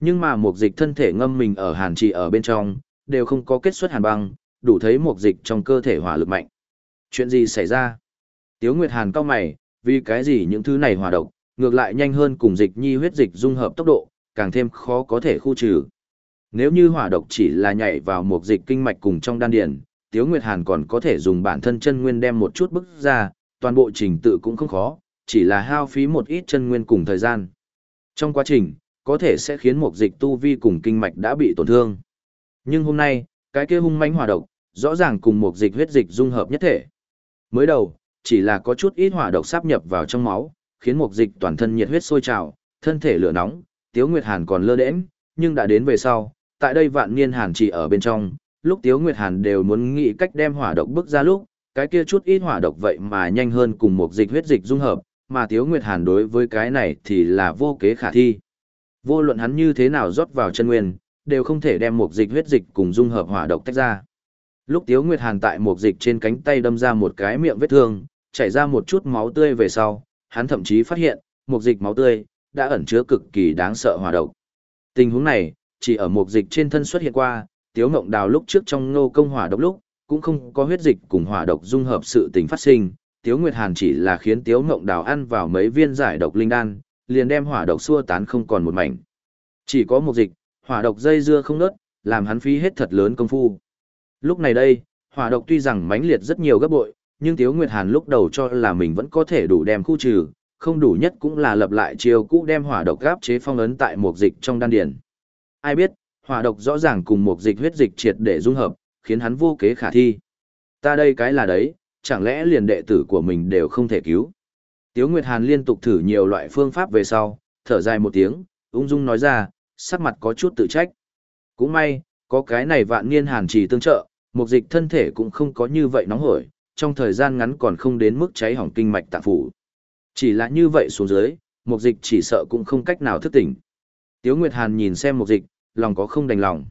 Nhưng mà mục dịch thân thể ngâm mình ở hàn trì ở bên trong, đều không có kết xuất hàn băng, đủ thấy mục dịch trong cơ thể hỏa lực mạnh. Chuyện gì xảy ra? Tiếu Nguyệt Hàn cao mày, vì cái gì những thứ này hòa độc, ngược lại nhanh hơn cùng dịch nhi huyết dịch dung hợp tốc độ, càng thêm khó có thể khu trừ. Nếu như hỏa độc chỉ là nhảy vào một dịch kinh mạch cùng trong đan điền, Tiếu Nguyệt Hàn còn có thể dùng bản thân chân nguyên đem một chút bức ra, toàn bộ trình tự cũng không khó, chỉ là hao phí một ít chân nguyên cùng thời gian. Trong quá trình, có thể sẽ khiến một dịch tu vi cùng kinh mạch đã bị tổn thương. Nhưng hôm nay, cái kia hung mãnh hỏa độc, rõ ràng cùng một dịch huyết dịch dung hợp nhất thể. Mới đầu, chỉ là có chút ít hỏa độc sáp nhập vào trong máu, khiến một dịch toàn thân nhiệt huyết sôi trào, thân thể lửa nóng, Tiếu Nguyệt Hàn còn lơ đễnh, nhưng đã đến về sau, tại đây vạn niên hàn chỉ ở bên trong, lúc Tiếu Nguyệt Hàn đều muốn nghĩ cách đem hỏa độc bước ra lúc, cái kia chút ít hỏa độc vậy mà nhanh hơn cùng một dịch huyết dịch dung hợp, mà Tiếu Nguyệt Hàn đối với cái này thì là vô kế khả thi. Vô luận hắn như thế nào rót vào chân nguyên, đều không thể đem một dịch huyết dịch cùng dung hợp hỏa độc tách ra. Lúc Tiếu Nguyệt Hàn tại một dịch trên cánh tay đâm ra một cái miệng vết thương, chảy ra một chút máu tươi về sau, hắn thậm chí phát hiện, một dịch máu tươi đã ẩn chứa cực kỳ đáng sợ hỏa độc. Tình huống này, chỉ ở một dịch trên thân xuất hiện qua, Tiếu Ngộng Đào lúc trước trong nô công hỏa độc lúc, cũng không có huyết dịch cùng hỏa độc dung hợp sự tình phát sinh, Tiếu Nguyệt Hàn chỉ là khiến Tiếu Ngộng Đào ăn vào mấy viên giải độc linh đan, liền đem hỏa độc xua tán không còn một mảnh. Chỉ có một dịch, hỏa độc dây dưa không nớt, làm hắn phí hết thật lớn công phu. Lúc này đây, hỏa độc tuy rằng mãnh liệt rất nhiều gấp bội, nhưng Tiếu Nguyệt Hàn lúc đầu cho là mình vẫn có thể đủ đem khu trừ, không đủ nhất cũng là lập lại chiêu cũ đem hỏa độc gáp chế phong ấn tại một dịch trong đan điển. Ai biết, hỏa độc rõ ràng cùng một dịch huyết dịch triệt để dung hợp, khiến hắn vô kế khả thi. Ta đây cái là đấy, chẳng lẽ liền đệ tử của mình đều không thể cứu. Tiếu Nguyệt Hàn liên tục thử nhiều loại phương pháp về sau, thở dài một tiếng, ung dung nói ra, sắc mặt có chút tự trách. Cũng may, có cái này vạn niên hàn trì tương trợ, mục dịch thân thể cũng không có như vậy nóng hổi, trong thời gian ngắn còn không đến mức cháy hỏng kinh mạch tạng phủ. Chỉ là như vậy xuống dưới, một dịch chỉ sợ cũng không cách nào thức tỉnh. Tiếu Nguyệt Hàn nhìn xem một dịch, lòng có không đành lòng.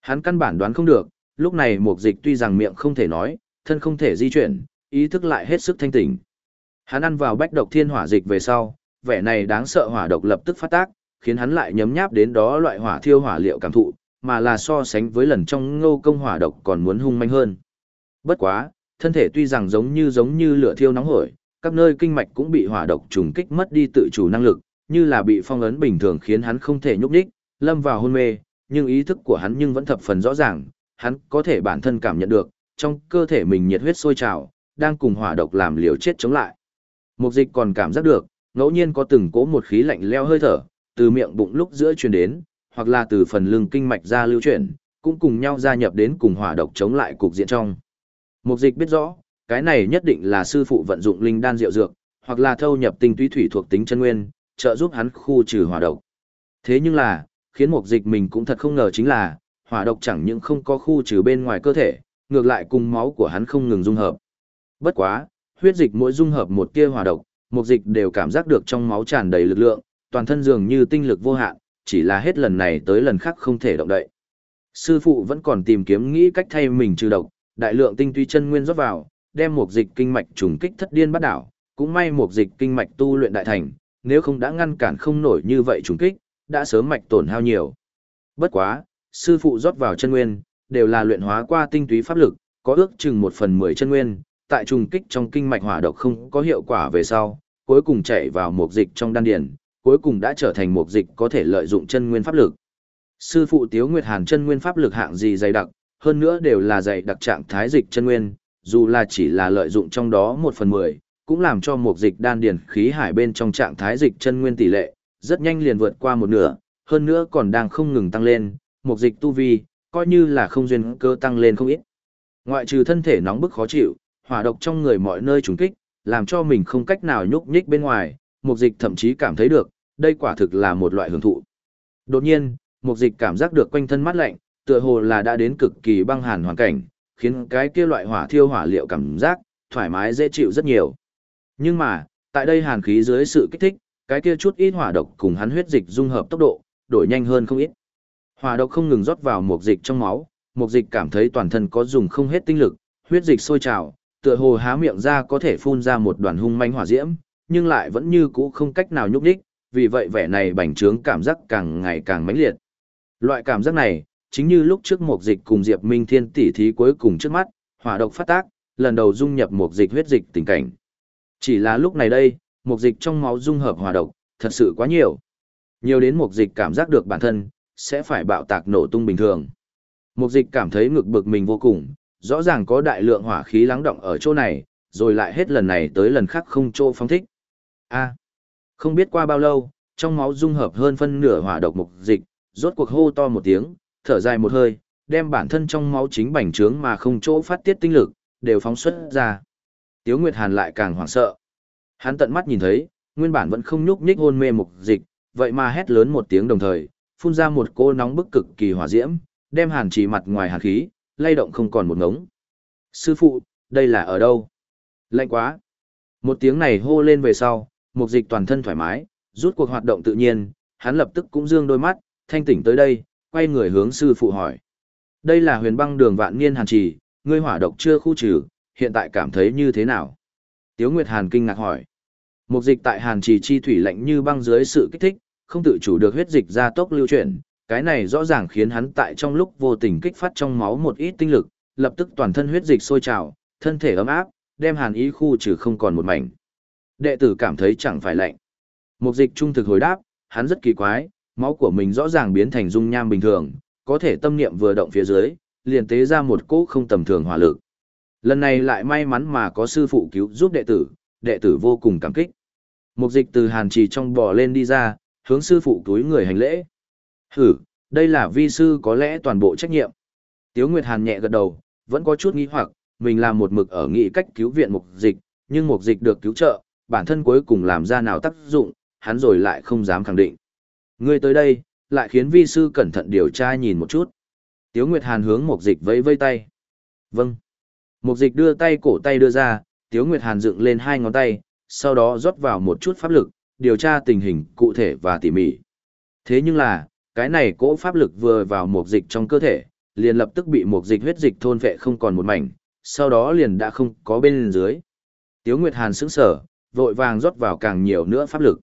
Hắn căn bản đoán không được, lúc này một dịch tuy rằng miệng không thể nói, thân không thể di chuyển, ý thức lại hết sức thanh tỉnh. Hắn ăn vào bách độc thiên hỏa dịch về sau, vẻ này đáng sợ hỏa độc lập tức phát tác, khiến hắn lại nhấm nháp đến đó loại hỏa thiêu hỏa liệu cảm thụ, mà là so sánh với lần trong ngô công hỏa độc còn muốn hung manh hơn. Bất quá, thân thể tuy rằng giống như giống như lửa thiêu nóng hổi, các nơi kinh mạch cũng bị hỏa độc trùng kích mất đi tự chủ năng lực, như là bị phong ấn bình thường khiến hắn không thể nhúc nhích, lâm vào hôn mê, nhưng ý thức của hắn nhưng vẫn thập phần rõ ràng, hắn có thể bản thân cảm nhận được, trong cơ thể mình nhiệt huyết sôi trào, đang cùng hỏa độc làm liều chết chống lại. Mục dịch còn cảm giác được, ngẫu nhiên có từng cỗ một khí lạnh leo hơi thở, từ miệng bụng lúc giữa truyền đến, hoặc là từ phần lưng kinh mạch ra lưu chuyển, cũng cùng nhau gia nhập đến cùng hỏa độc chống lại cục diện trong. Mục dịch biết rõ, cái này nhất định là sư phụ vận dụng linh đan diệu dược, hoặc là thâu nhập tinh túy thủy thuộc tính chân nguyên, trợ giúp hắn khu trừ hỏa độc. Thế nhưng là, khiến mục dịch mình cũng thật không ngờ chính là, hỏa độc chẳng những không có khu trừ bên ngoài cơ thể, ngược lại cùng máu của hắn không ngừng dung hợp. Bất quá, huyết dịch mỗi dung hợp một tia hỏa độc, mục dịch đều cảm giác được trong máu tràn đầy lực lượng, toàn thân dường như tinh lực vô hạn, chỉ là hết lần này tới lần khác không thể động đậy. Sư phụ vẫn còn tìm kiếm nghĩ cách thay mình trừ độc, đại lượng tinh túy chân nguyên rót vào, đem một dịch kinh mạch trùng kích thất điên bắt đảo, cũng may một dịch kinh mạch tu luyện đại thành, nếu không đã ngăn cản không nổi như vậy trùng kích, đã sớm mạch tổn hao nhiều. Bất quá, sư phụ rót vào chân nguyên, đều là luyện hóa qua tinh túy pháp lực, có ước chừng một phần mười chân nguyên, tại trùng kích trong kinh mạch hỏa độc không có hiệu quả về sau, cuối cùng chạy vào một dịch trong đan điển, cuối cùng đã trở thành một dịch có thể lợi dụng chân nguyên pháp lực. Sư phụ Tiếu Nguyệt Hàn chân nguyên pháp lực hạng gì dày đặc, hơn nữa đều là dạy đặc trạng thái dịch chân nguyên, dù là chỉ là lợi dụng trong đó một phần mười, cũng làm cho một dịch đan điền khí hải bên trong trạng thái dịch chân nguyên tỷ lệ, rất nhanh liền vượt qua một nửa, hơn nữa còn đang không ngừng tăng lên, một dịch tu vi, coi như là không duyên cơ tăng lên không ít. Ngoại trừ thân thể nóng bức khó chịu, hỏa độc trong người mọi nơi trùng kích, làm cho mình không cách nào nhúc nhích bên ngoài, một dịch thậm chí cảm thấy được, đây quả thực là một loại hưởng thụ. Đột nhiên, một dịch cảm giác được quanh thân mát lạnh, tựa hồ là đã đến cực kỳ băng hàn hoàn cảnh, khiến cái kia loại hỏa thiêu hỏa liệu cảm giác thoải mái dễ chịu rất nhiều. Nhưng mà, tại đây hàn khí dưới sự kích thích, cái kia chút ít hỏa độc cùng hắn huyết dịch dung hợp tốc độ, đổi nhanh hơn không ít. Hỏa độc không ngừng rót vào một dịch trong máu, một dịch cảm thấy toàn thân có dùng không hết tinh lực, huyết dịch sôi trào, tựa hồ há miệng ra có thể phun ra một đoàn hung manh hỏa diễm, nhưng lại vẫn như cũ không cách nào nhúc nhích, vì vậy vẻ này bành trướng cảm giác càng ngày càng mãnh liệt. Loại cảm giác này, chính như lúc trước mục dịch cùng Diệp Minh Thiên tỷ thí cuối cùng trước mắt, hỏa độc phát tác, lần đầu dung nhập mục dịch huyết dịch tình cảnh. Chỉ là lúc này đây, mục dịch trong máu dung hợp hỏa độc, thật sự quá nhiều. Nhiều đến mục dịch cảm giác được bản thân, sẽ phải bạo tạc nổ tung bình thường. Mục dịch cảm thấy ngực bực mình vô cùng, rõ ràng có đại lượng hỏa khí lắng động ở chỗ này, rồi lại hết lần này tới lần khác không chỗ phóng thích. A. không biết qua bao lâu, trong máu dung hợp hơn phân nửa hỏa độc mục dịch, rốt cuộc hô to một tiếng, thở dài một hơi, đem bản thân trong máu chính bành trướng mà không chỗ phát tiết tinh lực, đều phóng xuất ra. Tiếu Nguyệt Hàn lại càng hoảng sợ. Hắn tận mắt nhìn thấy, nguyên bản vẫn không nhúc nhích hôn mê mục dịch, vậy mà hét lớn một tiếng đồng thời, phun ra một cô nóng bức cực kỳ hỏa diễm, đem Hàn Chỉ mặt ngoài hàn khí, lay động không còn một ngống. Sư phụ, đây là ở đâu? Lạnh quá. Một tiếng này hô lên về sau, mục dịch toàn thân thoải mái, rút cuộc hoạt động tự nhiên, hắn lập tức cũng dương đôi mắt, thanh tỉnh tới đây, quay người hướng sư phụ hỏi. Đây là huyền băng đường vạn niên hàn trì, ngươi hỏa độc chưa khu trừ, hiện tại cảm thấy như thế nào? Tiếu Nguyệt Hàn kinh ngạc hỏi. Mục dịch tại hàn trì chi thủy lạnh như băng dưới sự kích thích, không tự chủ được huyết dịch ra tốc lưu chuyển, cái này rõ ràng khiến hắn tại trong lúc vô tình kích phát trong máu một ít tinh lực, lập tức toàn thân huyết dịch sôi trào, thân thể ấm áp, đem hàn ý khu trừ không còn một mảnh. Đệ tử cảm thấy chẳng phải lạnh. Mục dịch trung thực hồi đáp, hắn rất kỳ quái, máu của mình rõ ràng biến thành dung nham bình thường, có thể tâm niệm vừa động phía dưới, liền tế ra một cỗ không tầm thường hỏa lực. Lần này lại may mắn mà có sư phụ cứu giúp đệ tử, đệ tử vô cùng cảm kích. Mục dịch từ hàn trì trong bò lên đi ra, hướng sư phụ túi người hành lễ. Hử, đây là vi sư có lẽ toàn bộ trách nhiệm. Tiếu Nguyệt Hàn nhẹ gật đầu, vẫn có chút nghi hoặc, mình làm một mực ở nghị cách cứu viện mục dịch, nhưng mục dịch được cứu trợ, bản thân cuối cùng làm ra nào tác dụng, hắn rồi lại không dám khẳng định. Ngươi tới đây, lại khiến vi sư cẩn thận điều tra nhìn một chút. Tiếu Nguyệt Hàn hướng mục dịch vẫy vây tay. Vâng. Mục dịch đưa tay cổ tay đưa ra, Tiếu Nguyệt Hàn dựng lên hai ngón tay, sau đó rót vào một chút pháp lực, điều tra tình hình cụ thể và tỉ mỉ. Thế nhưng là, cái này cỗ pháp lực vừa vào mục dịch trong cơ thể, liền lập tức bị mục dịch huyết dịch thôn vệ không còn một mảnh, sau đó liền đã không có bên dưới. Tiếu Nguyệt Hàn sững sở, vội vàng rót vào càng nhiều nữa pháp lực.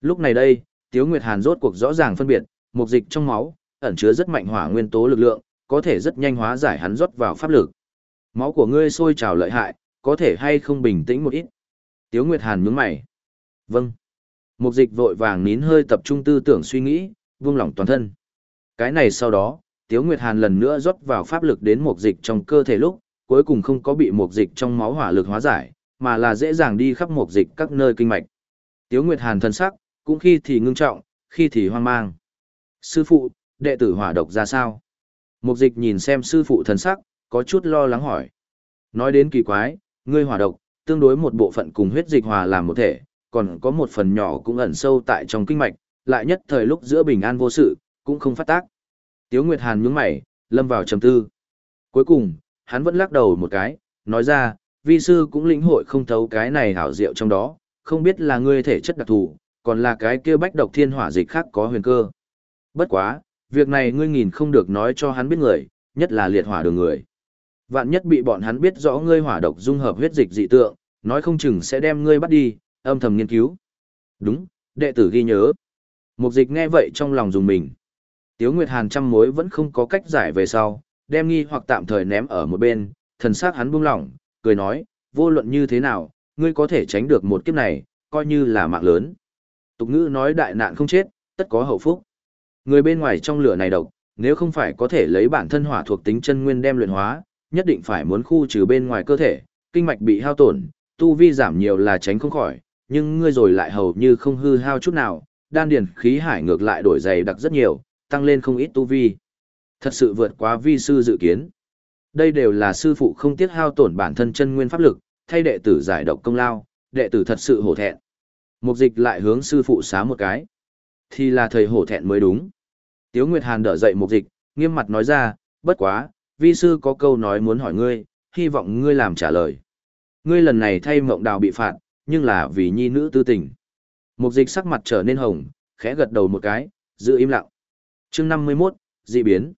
Lúc này đây, Tiếu Nguyệt Hàn rốt cuộc rõ ràng phân biệt, mục dịch trong máu, ẩn chứa rất mạnh hỏa nguyên tố lực lượng, có thể rất nhanh hóa giải hắn rót vào pháp lực. Máu của ngươi sôi trào lợi hại, có thể hay không bình tĩnh một ít. Tiếu Nguyệt Hàn nhướng mày. Vâng. Mục dịch vội vàng nín hơi tập trung tư tưởng suy nghĩ, vung lỏng toàn thân. Cái này sau đó, Tiếu Nguyệt Hàn lần nữa rót vào pháp lực đến mục dịch trong cơ thể lúc, cuối cùng không có bị mục dịch trong máu hỏa lực hóa giải, mà là dễ dàng đi khắp mục dịch các nơi kinh mạch. Tiếu Nguyệt Hàn thân sắc, cũng khi thì ngưng trọng, khi thì hoang mang. Sư phụ, đệ tử hỏa độc ra sao? Mục dịch nhìn xem sư phụ thần sắc, có chút lo lắng hỏi. Nói đến kỳ quái, ngươi hỏa độc, tương đối một bộ phận cùng huyết dịch hòa làm một thể, còn có một phần nhỏ cũng ẩn sâu tại trong kinh mạch, lại nhất thời lúc giữa bình an vô sự, cũng không phát tác. Tiếu Nguyệt Hàn nhướng mày, lâm vào trầm tư. Cuối cùng, hắn vẫn lắc đầu một cái, nói ra, vi sư cũng lĩnh hội không thấu cái này hảo diệu trong đó, không biết là ngươi thể chất đặc thù, còn là cái kia bách độc thiên hỏa dịch khác có huyền cơ. Bất quá, việc này ngươi nhìn không được nói cho hắn biết người, nhất là liệt hỏa đường người. Vạn nhất bị bọn hắn biết rõ ngươi hỏa độc dung hợp huyết dịch dị tượng, nói không chừng sẽ đem ngươi bắt đi, âm thầm nghiên cứu. Đúng, đệ tử ghi nhớ. Mục dịch nghe vậy trong lòng dùng mình. Tiếu Nguyệt Hàn trăm mối vẫn không có cách giải về sau, đem nghi hoặc tạm thời ném ở một bên, thần sắc hắn buông lỏng, cười nói, vô luận như thế nào, ngươi có thể tránh được một kiếp này, coi như là mạng lớn. Tục ngữ nói đại nạn không chết, tất có hậu phúc. Người bên ngoài trong lửa này độc, nếu không phải có thể lấy bản thân hỏa thuộc tính chân nguyên đem luyện hóa, nhất định phải muốn khu trừ bên ngoài cơ thể, kinh mạch bị hao tổn, tu vi giảm nhiều là tránh không khỏi, nhưng ngươi rồi lại hầu như không hư hao chút nào, đan điền khí hải ngược lại đổi dày đặc rất nhiều, tăng lên không ít tu vi. Thật sự vượt quá vi sư dự kiến. Đây đều là sư phụ không tiếc hao tổn bản thân chân nguyên pháp lực, thay đệ tử giải độc công lao, đệ tử thật sự hổ thẹn. Mục dịch lại hướng sư phụ xá một cái. Thì là thầy hổ thẹn mới đúng. Tiếu Nguyệt Hàn đỡ dậy mục dịch, nghiêm mặt nói ra, bất quá, vi sư có câu nói muốn hỏi ngươi, hy vọng ngươi làm trả lời. Ngươi lần này thay mộng đào bị phạt, nhưng là vì nhi nữ tư tình. Mục dịch sắc mặt trở nên hồng, khẽ gật đầu một cái, giữ im lặng. chương 51, dị biến.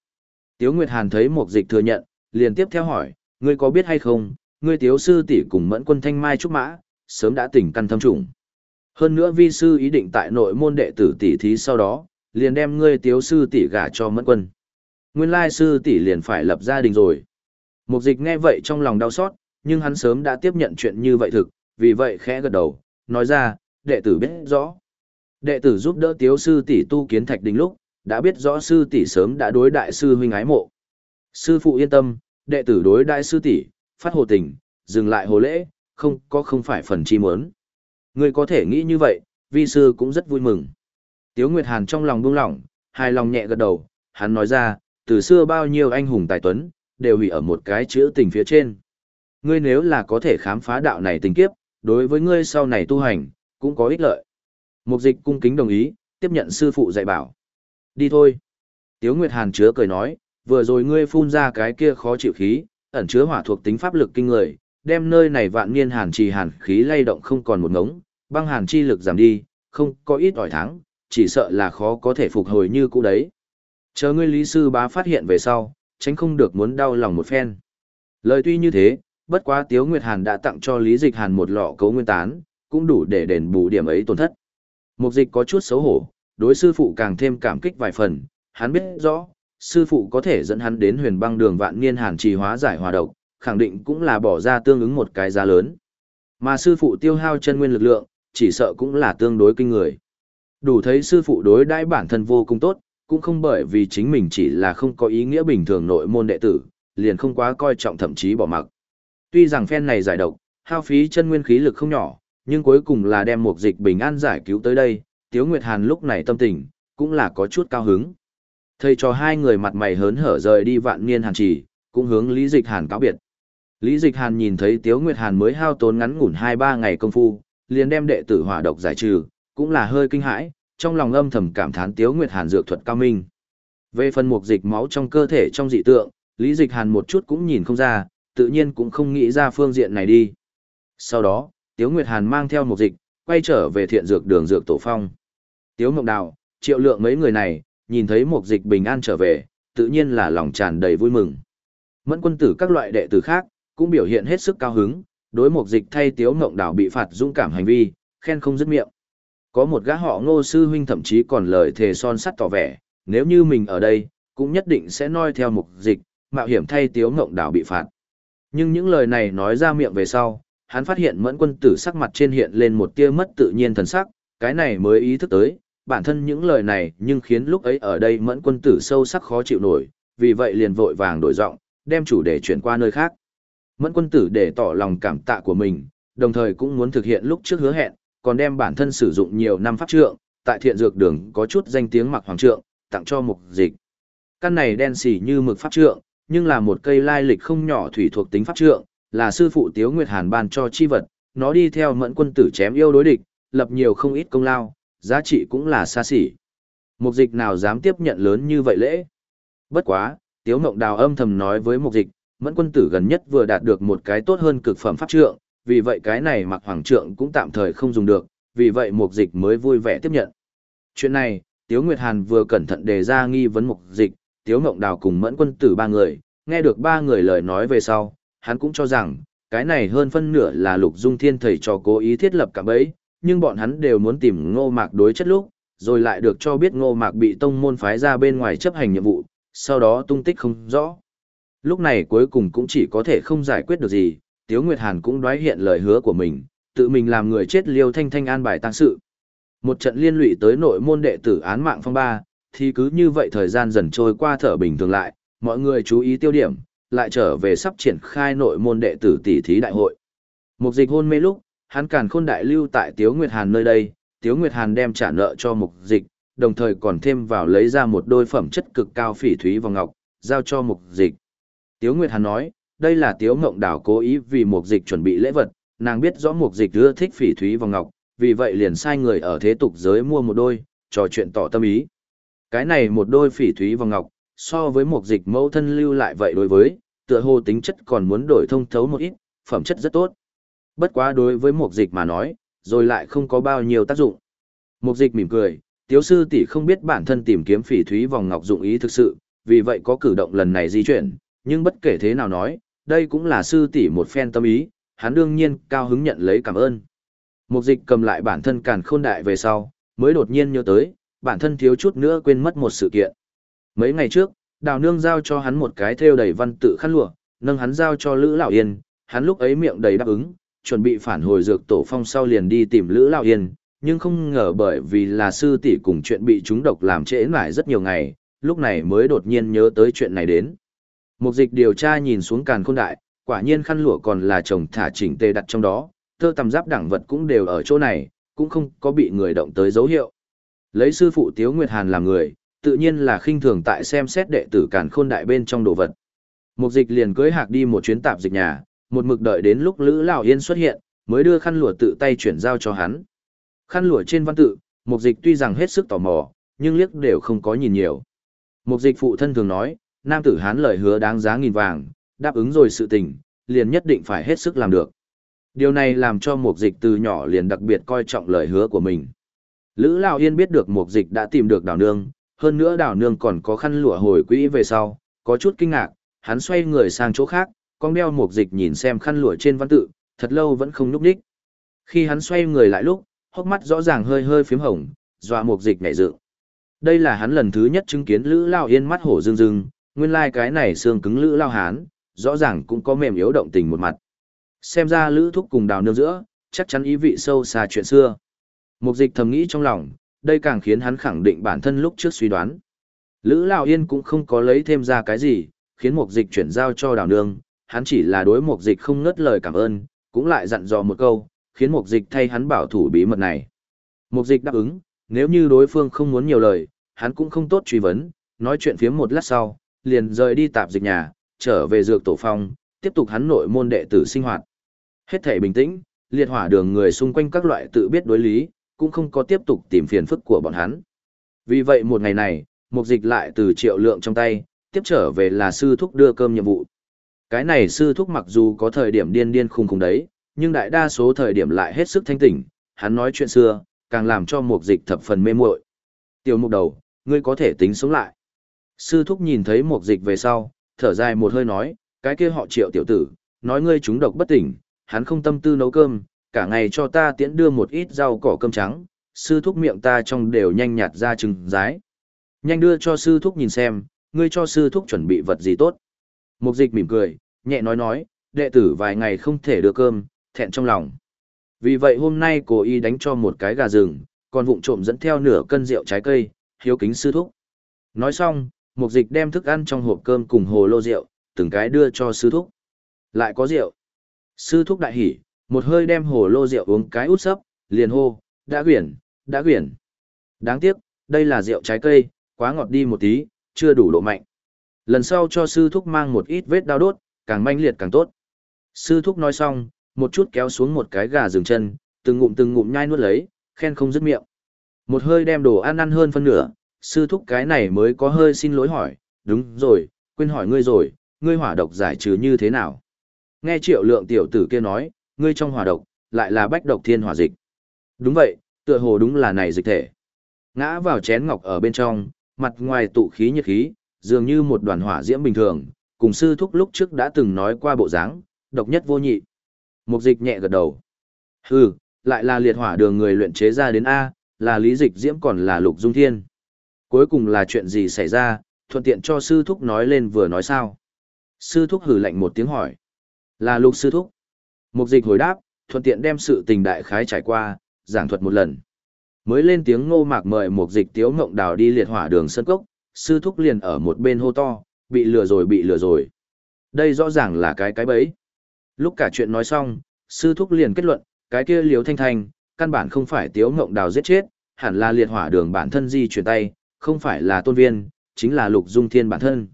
Tiếu Nguyệt Hàn thấy mục dịch thừa nhận, liền tiếp theo hỏi, ngươi có biết hay không, ngươi tiếu sư tỷ cùng mẫn quân thanh mai trúc mã, sớm đã tỉnh căn thâm trùng. Hơn nữa vi sư ý định tại nội môn đệ tử tỷ thí sau đó, liền đem ngươi tiếu sư tỷ gả cho mẫn quân. Nguyên lai sư tỷ liền phải lập gia đình rồi. Mục dịch nghe vậy trong lòng đau xót, nhưng hắn sớm đã tiếp nhận chuyện như vậy thực, vì vậy khẽ gật đầu, nói ra, đệ tử biết rõ. Đệ tử giúp đỡ tiếu sư tỷ tu kiến thạch đình lúc, đã biết rõ sư tỷ sớm đã đối đại sư huynh ái mộ. Sư phụ yên tâm, đệ tử đối đại sư tỷ, phát hồ tình, dừng lại hồ lễ, không có không phải phần chi muốn. Ngươi có thể nghĩ như vậy, vi sư cũng rất vui mừng. Tiếu Nguyệt Hàn trong lòng buông lỏng, hài lòng nhẹ gật đầu, hắn nói ra, từ xưa bao nhiêu anh hùng tài tuấn, đều hủy ở một cái chữ tình phía trên. Ngươi nếu là có thể khám phá đạo này tình kiếp, đối với ngươi sau này tu hành, cũng có ích lợi. Mục dịch cung kính đồng ý, tiếp nhận sư phụ dạy bảo. Đi thôi. Tiếu Nguyệt Hàn chứa cười nói, vừa rồi ngươi phun ra cái kia khó chịu khí, ẩn chứa hỏa thuộc tính pháp lực kinh người, đem nơi này vạn niên hàn trì hàn khí lay động không còn một ngống, băng hàn chi lực giảm đi, không có ít ỏi thắng, chỉ sợ là khó có thể phục hồi như cũ đấy. Chờ ngươi lý sư bá phát hiện về sau, tránh không được muốn đau lòng một phen. Lời tuy như thế, bất quá Tiếu Nguyệt Hàn đã tặng cho Lý Dịch Hàn một lọ cấu nguyên tán, cũng đủ để đền bù điểm ấy tổn thất. Mục dịch có chút xấu hổ, đối sư phụ càng thêm cảm kích vài phần, hắn biết rõ, sư phụ có thể dẫn hắn đến huyền băng đường vạn niên hàn trì hóa giải hòa độc, khẳng định cũng là bỏ ra tương ứng một cái giá lớn. Mà sư phụ tiêu hao chân nguyên lực lượng, chỉ sợ cũng là tương đối kinh người. Đủ thấy sư phụ đối đãi bản thân vô cùng tốt, cũng không bởi vì chính mình chỉ là không có ý nghĩa bình thường nội môn đệ tử, liền không quá coi trọng thậm chí bỏ mặc. Tuy rằng phen này giải độc, hao phí chân nguyên khí lực không nhỏ, nhưng cuối cùng là đem một dịch bình an giải cứu tới đây, Tiếu Nguyệt Hàn lúc này tâm tình, cũng là có chút cao hứng. Thầy cho hai người mặt mày hớn hở rời đi vạn niên hàn chỉ, cũng hướng Lý Dịch Hàn cáo biệt. Lý Dịch Hàn nhìn thấy Tiếu Nguyệt Hàn mới hao tốn ngắn ngủn 2-3 ngày công phu, liền đem đệ tử hỏa độc giải trừ, cũng là hơi kinh hãi, trong lòng âm thầm cảm thán Tiếu Nguyệt Hàn dược thuật cao minh. Về phần mục dịch máu trong cơ thể trong dị tượng, Lý Dịch Hàn một chút cũng nhìn không ra, tự nhiên cũng không nghĩ ra phương diện này đi. Sau đó, Tiếu Nguyệt Hàn mang theo mục dịch, quay trở về thiện dược đường dược tổ phong. Tiếu Mộng Đào, triệu lượng mấy người này, nhìn thấy mục dịch bình an trở về, tự nhiên là lòng tràn đầy vui mừng. Mẫn quân tử các loại đệ tử khác, cũng biểu hiện hết sức cao hứng, đối mục dịch thay Tiếu Mộng đảo bị phạt dũng cảm hành vi, khen không dứt miệng. Có một gã họ ngô sư huynh thậm chí còn lời thề son sắt tỏ vẻ, nếu như mình ở đây, cũng nhất định sẽ noi theo mục dịch, mạo hiểm thay Tiếu Mộng đảo bị phạt. Nhưng những lời này nói ra miệng về sau, hắn phát hiện mẫn quân tử sắc mặt trên hiện lên một tia mất tự nhiên thần sắc, cái này mới ý thức tới, bản thân những lời này nhưng khiến lúc ấy ở đây mẫn quân tử sâu sắc khó chịu nổi, vì vậy liền vội vàng đổi giọng, đem chủ đề chuyển qua nơi khác. Mẫn quân tử để tỏ lòng cảm tạ của mình, đồng thời cũng muốn thực hiện lúc trước hứa hẹn, còn đem bản thân sử dụng nhiều năm pháp trượng, tại thiện dược đường có chút danh tiếng mặc hoàng trượng, tặng cho mục dịch. Căn này đen xỉ như mực pháp trượng, nhưng là một cây lai lịch không nhỏ thủy thuộc tính pháp trượng, là sư phụ Tiếu Nguyệt Hàn ban cho chi vật, nó đi theo mẫn quân tử chém yêu đối địch, lập nhiều không ít công lao, giá trị cũng là xa xỉ. Mục dịch nào dám tiếp nhận lớn như vậy lễ? Bất quá, Tiếu Ngộng Đào âm thầm nói với mục dịch, mẫn quân tử gần nhất vừa đạt được một cái tốt hơn cực phẩm pháp trượng, vì vậy cái này mặc hoàng trượng cũng tạm thời không dùng được, vì vậy mục dịch mới vui vẻ tiếp nhận. Chuyện này, Tiếu Nguyệt Hàn vừa cẩn thận đề ra nghi vấn mục dịch, Tiếu Ngộng Đào cùng mẫn quân tử ba người, nghe được ba người lời nói về sau, hắn cũng cho rằng, cái này hơn phân nửa là lục dung thiên thầy cho cố ý thiết lập cả bấy, nhưng bọn hắn đều muốn tìm ngô mạc đối chất lúc, rồi lại được cho biết ngô mạc bị tông môn phái ra bên ngoài chấp hành nhiệm vụ, sau đó tung tích không rõ. Lúc này cuối cùng cũng chỉ có thể không giải quyết được gì, Tiếu Nguyệt Hàn cũng đoái hiện lời hứa của mình, tự mình làm người chết liêu thanh thanh an bài tăng sự. Một trận liên lụy tới nội môn đệ tử án mạng phong ba, thì cứ như vậy thời gian dần trôi qua thở bình thường lại, mọi người chú ý tiêu điểm, lại trở về sắp triển khai nội môn đệ tử tỷ thí đại hội. Mục dịch hôn mê lúc, hắn càn khôn đại lưu tại Tiếu Nguyệt Hàn nơi đây, Tiếu Nguyệt Hàn đem trả nợ cho mục dịch, đồng thời còn thêm vào lấy ra một đôi phẩm chất cực cao phỉ thúy và ngọc, giao cho mục dịch. Tiếu Nguyệt Hàn nói, đây là Tiếu Ngộng Đảo cố ý vì mục dịch chuẩn bị lễ vật, nàng biết rõ mục dịch ưa thích phỉ thúy và ngọc, vì vậy liền sai người ở thế tục giới mua một đôi, trò chuyện tỏ tâm ý. Cái này một đôi phỉ thúy và ngọc, so với mục dịch mẫu thân lưu lại vậy đối với, tựa hồ tính chất còn muốn đổi thông thấu một ít, phẩm chất rất tốt. Bất quá đối với mục dịch mà nói, rồi lại không có bao nhiêu tác dụng. Mục dịch mỉm cười, tiếu sư tỷ không biết bản thân tìm kiếm phỉ thúy vòng ngọc dụng ý thực sự, vì vậy có cử động lần này di chuyển, nhưng bất kể thế nào nói, đây cũng là sư tỷ một phen tâm ý, hắn đương nhiên cao hứng nhận lấy cảm ơn. Mục dịch cầm lại bản thân càn khôn đại về sau, mới đột nhiên nhớ tới, bản thân thiếu chút nữa quên mất một sự kiện. Mấy ngày trước, đào nương giao cho hắn một cái thêu đầy văn tự khăn lụa, nâng hắn giao cho Lữ Lão Yên, hắn lúc ấy miệng đầy đáp ứng, chuẩn bị phản hồi dược tổ phong sau liền đi tìm Lữ Lão Yên, nhưng không ngờ bởi vì là sư tỷ cùng chuyện bị chúng độc làm trễ nải rất nhiều ngày, lúc này mới đột nhiên nhớ tới chuyện này đến. Mục dịch điều tra nhìn xuống càn khôn đại, quả nhiên khăn lụa còn là chồng thả chỉnh tề đặt trong đó, tơ tầm giáp đẳng vật cũng đều ở chỗ này, cũng không có bị người động tới dấu hiệu. Lấy sư phụ Tiếu Nguyệt Hàn làm người, tự nhiên là khinh thường tại xem xét đệ tử càn khôn đại bên trong đồ vật. Mục dịch liền cưới hạc đi một chuyến tạp dịch nhà, một mực đợi đến lúc Lữ Lão Yên xuất hiện, mới đưa khăn lụa tự tay chuyển giao cho hắn. Khăn lụa trên văn tự, mục dịch tuy rằng hết sức tò mò, nhưng liếc đều không có nhìn nhiều. Mục dịch phụ thân thường nói, nam tử hán lời hứa đáng giá nghìn vàng, đáp ứng rồi sự tình, liền nhất định phải hết sức làm được. Điều này làm cho mục dịch từ nhỏ liền đặc biệt coi trọng lời hứa của mình. Lữ Lão Yên biết được mục dịch đã tìm được đảo nương, hơn nữa đảo nương còn có khăn lụa hồi quỹ về sau, có chút kinh ngạc, hắn xoay người sang chỗ khác, con đeo mục dịch nhìn xem khăn lụa trên văn tự, thật lâu vẫn không nhúc đích. Khi hắn xoay người lại lúc, hốc mắt rõ ràng hơi hơi phím hồng, dọa mục dịch nhảy dựng. Đây là hắn lần thứ nhất chứng kiến Lữ Lão Yên mắt hổ rưng rưng, nguyên lai cái này xương cứng Lữ Lao Hán, rõ ràng cũng có mềm yếu động tình một mặt. Xem ra Lữ Thúc cùng đào nương giữa, chắc chắn ý vị sâu xa chuyện xưa. Mục dịch thầm nghĩ trong lòng, đây càng khiến hắn khẳng định bản thân lúc trước suy đoán. Lữ Lao Yên cũng không có lấy thêm ra cái gì, khiến mục dịch chuyển giao cho đào nương, hắn chỉ là đối mục dịch không ngớt lời cảm ơn, cũng lại dặn dò một câu, khiến mục dịch thay hắn bảo thủ bí mật này. Mục dịch đáp ứng, nếu như đối phương không muốn nhiều lời, hắn cũng không tốt truy vấn, nói chuyện phiếm một lát sau, liền rời đi tạp dịch nhà, trở về dược tổ phong, tiếp tục hắn nội môn đệ tử sinh hoạt. Hết thể bình tĩnh, liệt hỏa đường người xung quanh các loại tự biết đối lý, cũng không có tiếp tục tìm phiền phức của bọn hắn. Vì vậy một ngày này, mục dịch lại từ triệu lượng trong tay, tiếp trở về là sư thúc đưa cơm nhiệm vụ. Cái này sư thúc mặc dù có thời điểm điên điên khùng khùng đấy, nhưng đại đa số thời điểm lại hết sức thanh tỉnh, hắn nói chuyện xưa, càng làm cho mục dịch thập phần mê muội. Tiểu mục đầu, ngươi có thể tính sống lại. Sư thúc nhìn thấy một dịch về sau, thở dài một hơi nói, cái kia họ triệu tiểu tử, nói ngươi chúng độc bất tỉnh, hắn không tâm tư nấu cơm, cả ngày cho ta tiễn đưa một ít rau cỏ cơm trắng, sư thúc miệng ta trong đều nhanh nhạt ra trừng rái. Nhanh đưa cho sư thúc nhìn xem, ngươi cho sư thúc chuẩn bị vật gì tốt. Mục dịch mỉm cười, nhẹ nói nói, đệ tử vài ngày không thể đưa cơm, thẹn trong lòng. Vì vậy hôm nay cô y đánh cho một cái gà rừng, còn vụng trộm dẫn theo nửa cân rượu trái cây, hiếu kính sư thúc. Nói xong, mục dịch đem thức ăn trong hộp cơm cùng hồ lô rượu, từng cái đưa cho sư thúc. Lại có rượu. Sư thúc đại hỉ, một hơi đem hồ lô rượu uống cái út sấp, liền hô, đã quyển, đã quyển. Đáng tiếc, đây là rượu trái cây, quá ngọt đi một tí, chưa đủ độ mạnh. Lần sau cho sư thúc mang một ít vết đau đốt, càng manh liệt càng tốt. Sư thúc nói xong, một chút kéo xuống một cái gà rừng chân, từng ngụm từng ngụm nhai nuốt lấy, khen không dứt miệng. Một hơi đem đồ ăn ăn hơn phân nửa, sư thúc cái này mới có hơi xin lỗi hỏi, đúng rồi, quên hỏi ngươi rồi, ngươi hỏa độc giải trừ như thế nào? Nghe triệu lượng tiểu tử kia nói, ngươi trong hỏa độc, lại là bách độc thiên hỏa dịch. Đúng vậy, tựa hồ đúng là này dịch thể. Ngã vào chén ngọc ở bên trong, mặt ngoài tụ khí nhiệt khí, dường như một đoàn hỏa diễm bình thường, cùng sư thúc lúc trước đã từng nói qua bộ dáng, độc nhất vô nhị. Mục dịch nhẹ gật đầu. Hừ, lại là liệt hỏa đường người luyện chế ra đến A, là lý dịch diễm còn là lục dung thiên. Cuối cùng là chuyện gì xảy ra, thuận tiện cho sư thúc nói lên vừa nói sao. Sư thúc hử lạnh một tiếng hỏi. Là lục sư thúc. Mục dịch hồi đáp, thuận tiện đem sự tình đại khái trải qua, giảng thuật một lần. Mới lên tiếng ngô mạc mời mục dịch tiếu ngộng đào đi liệt hỏa đường sân cốc, sư thúc liền ở một bên hô to, bị lừa rồi bị lừa rồi. Đây rõ ràng là cái cái bẫy. Lúc cả chuyện nói xong, sư thúc liền kết luận, cái kia liếu thanh thanh, căn bản không phải tiếu ngộng đào giết chết, hẳn là liệt hỏa đường bản thân di chuyển tay, không phải là tôn viên, chính là lục dung thiên bản thân.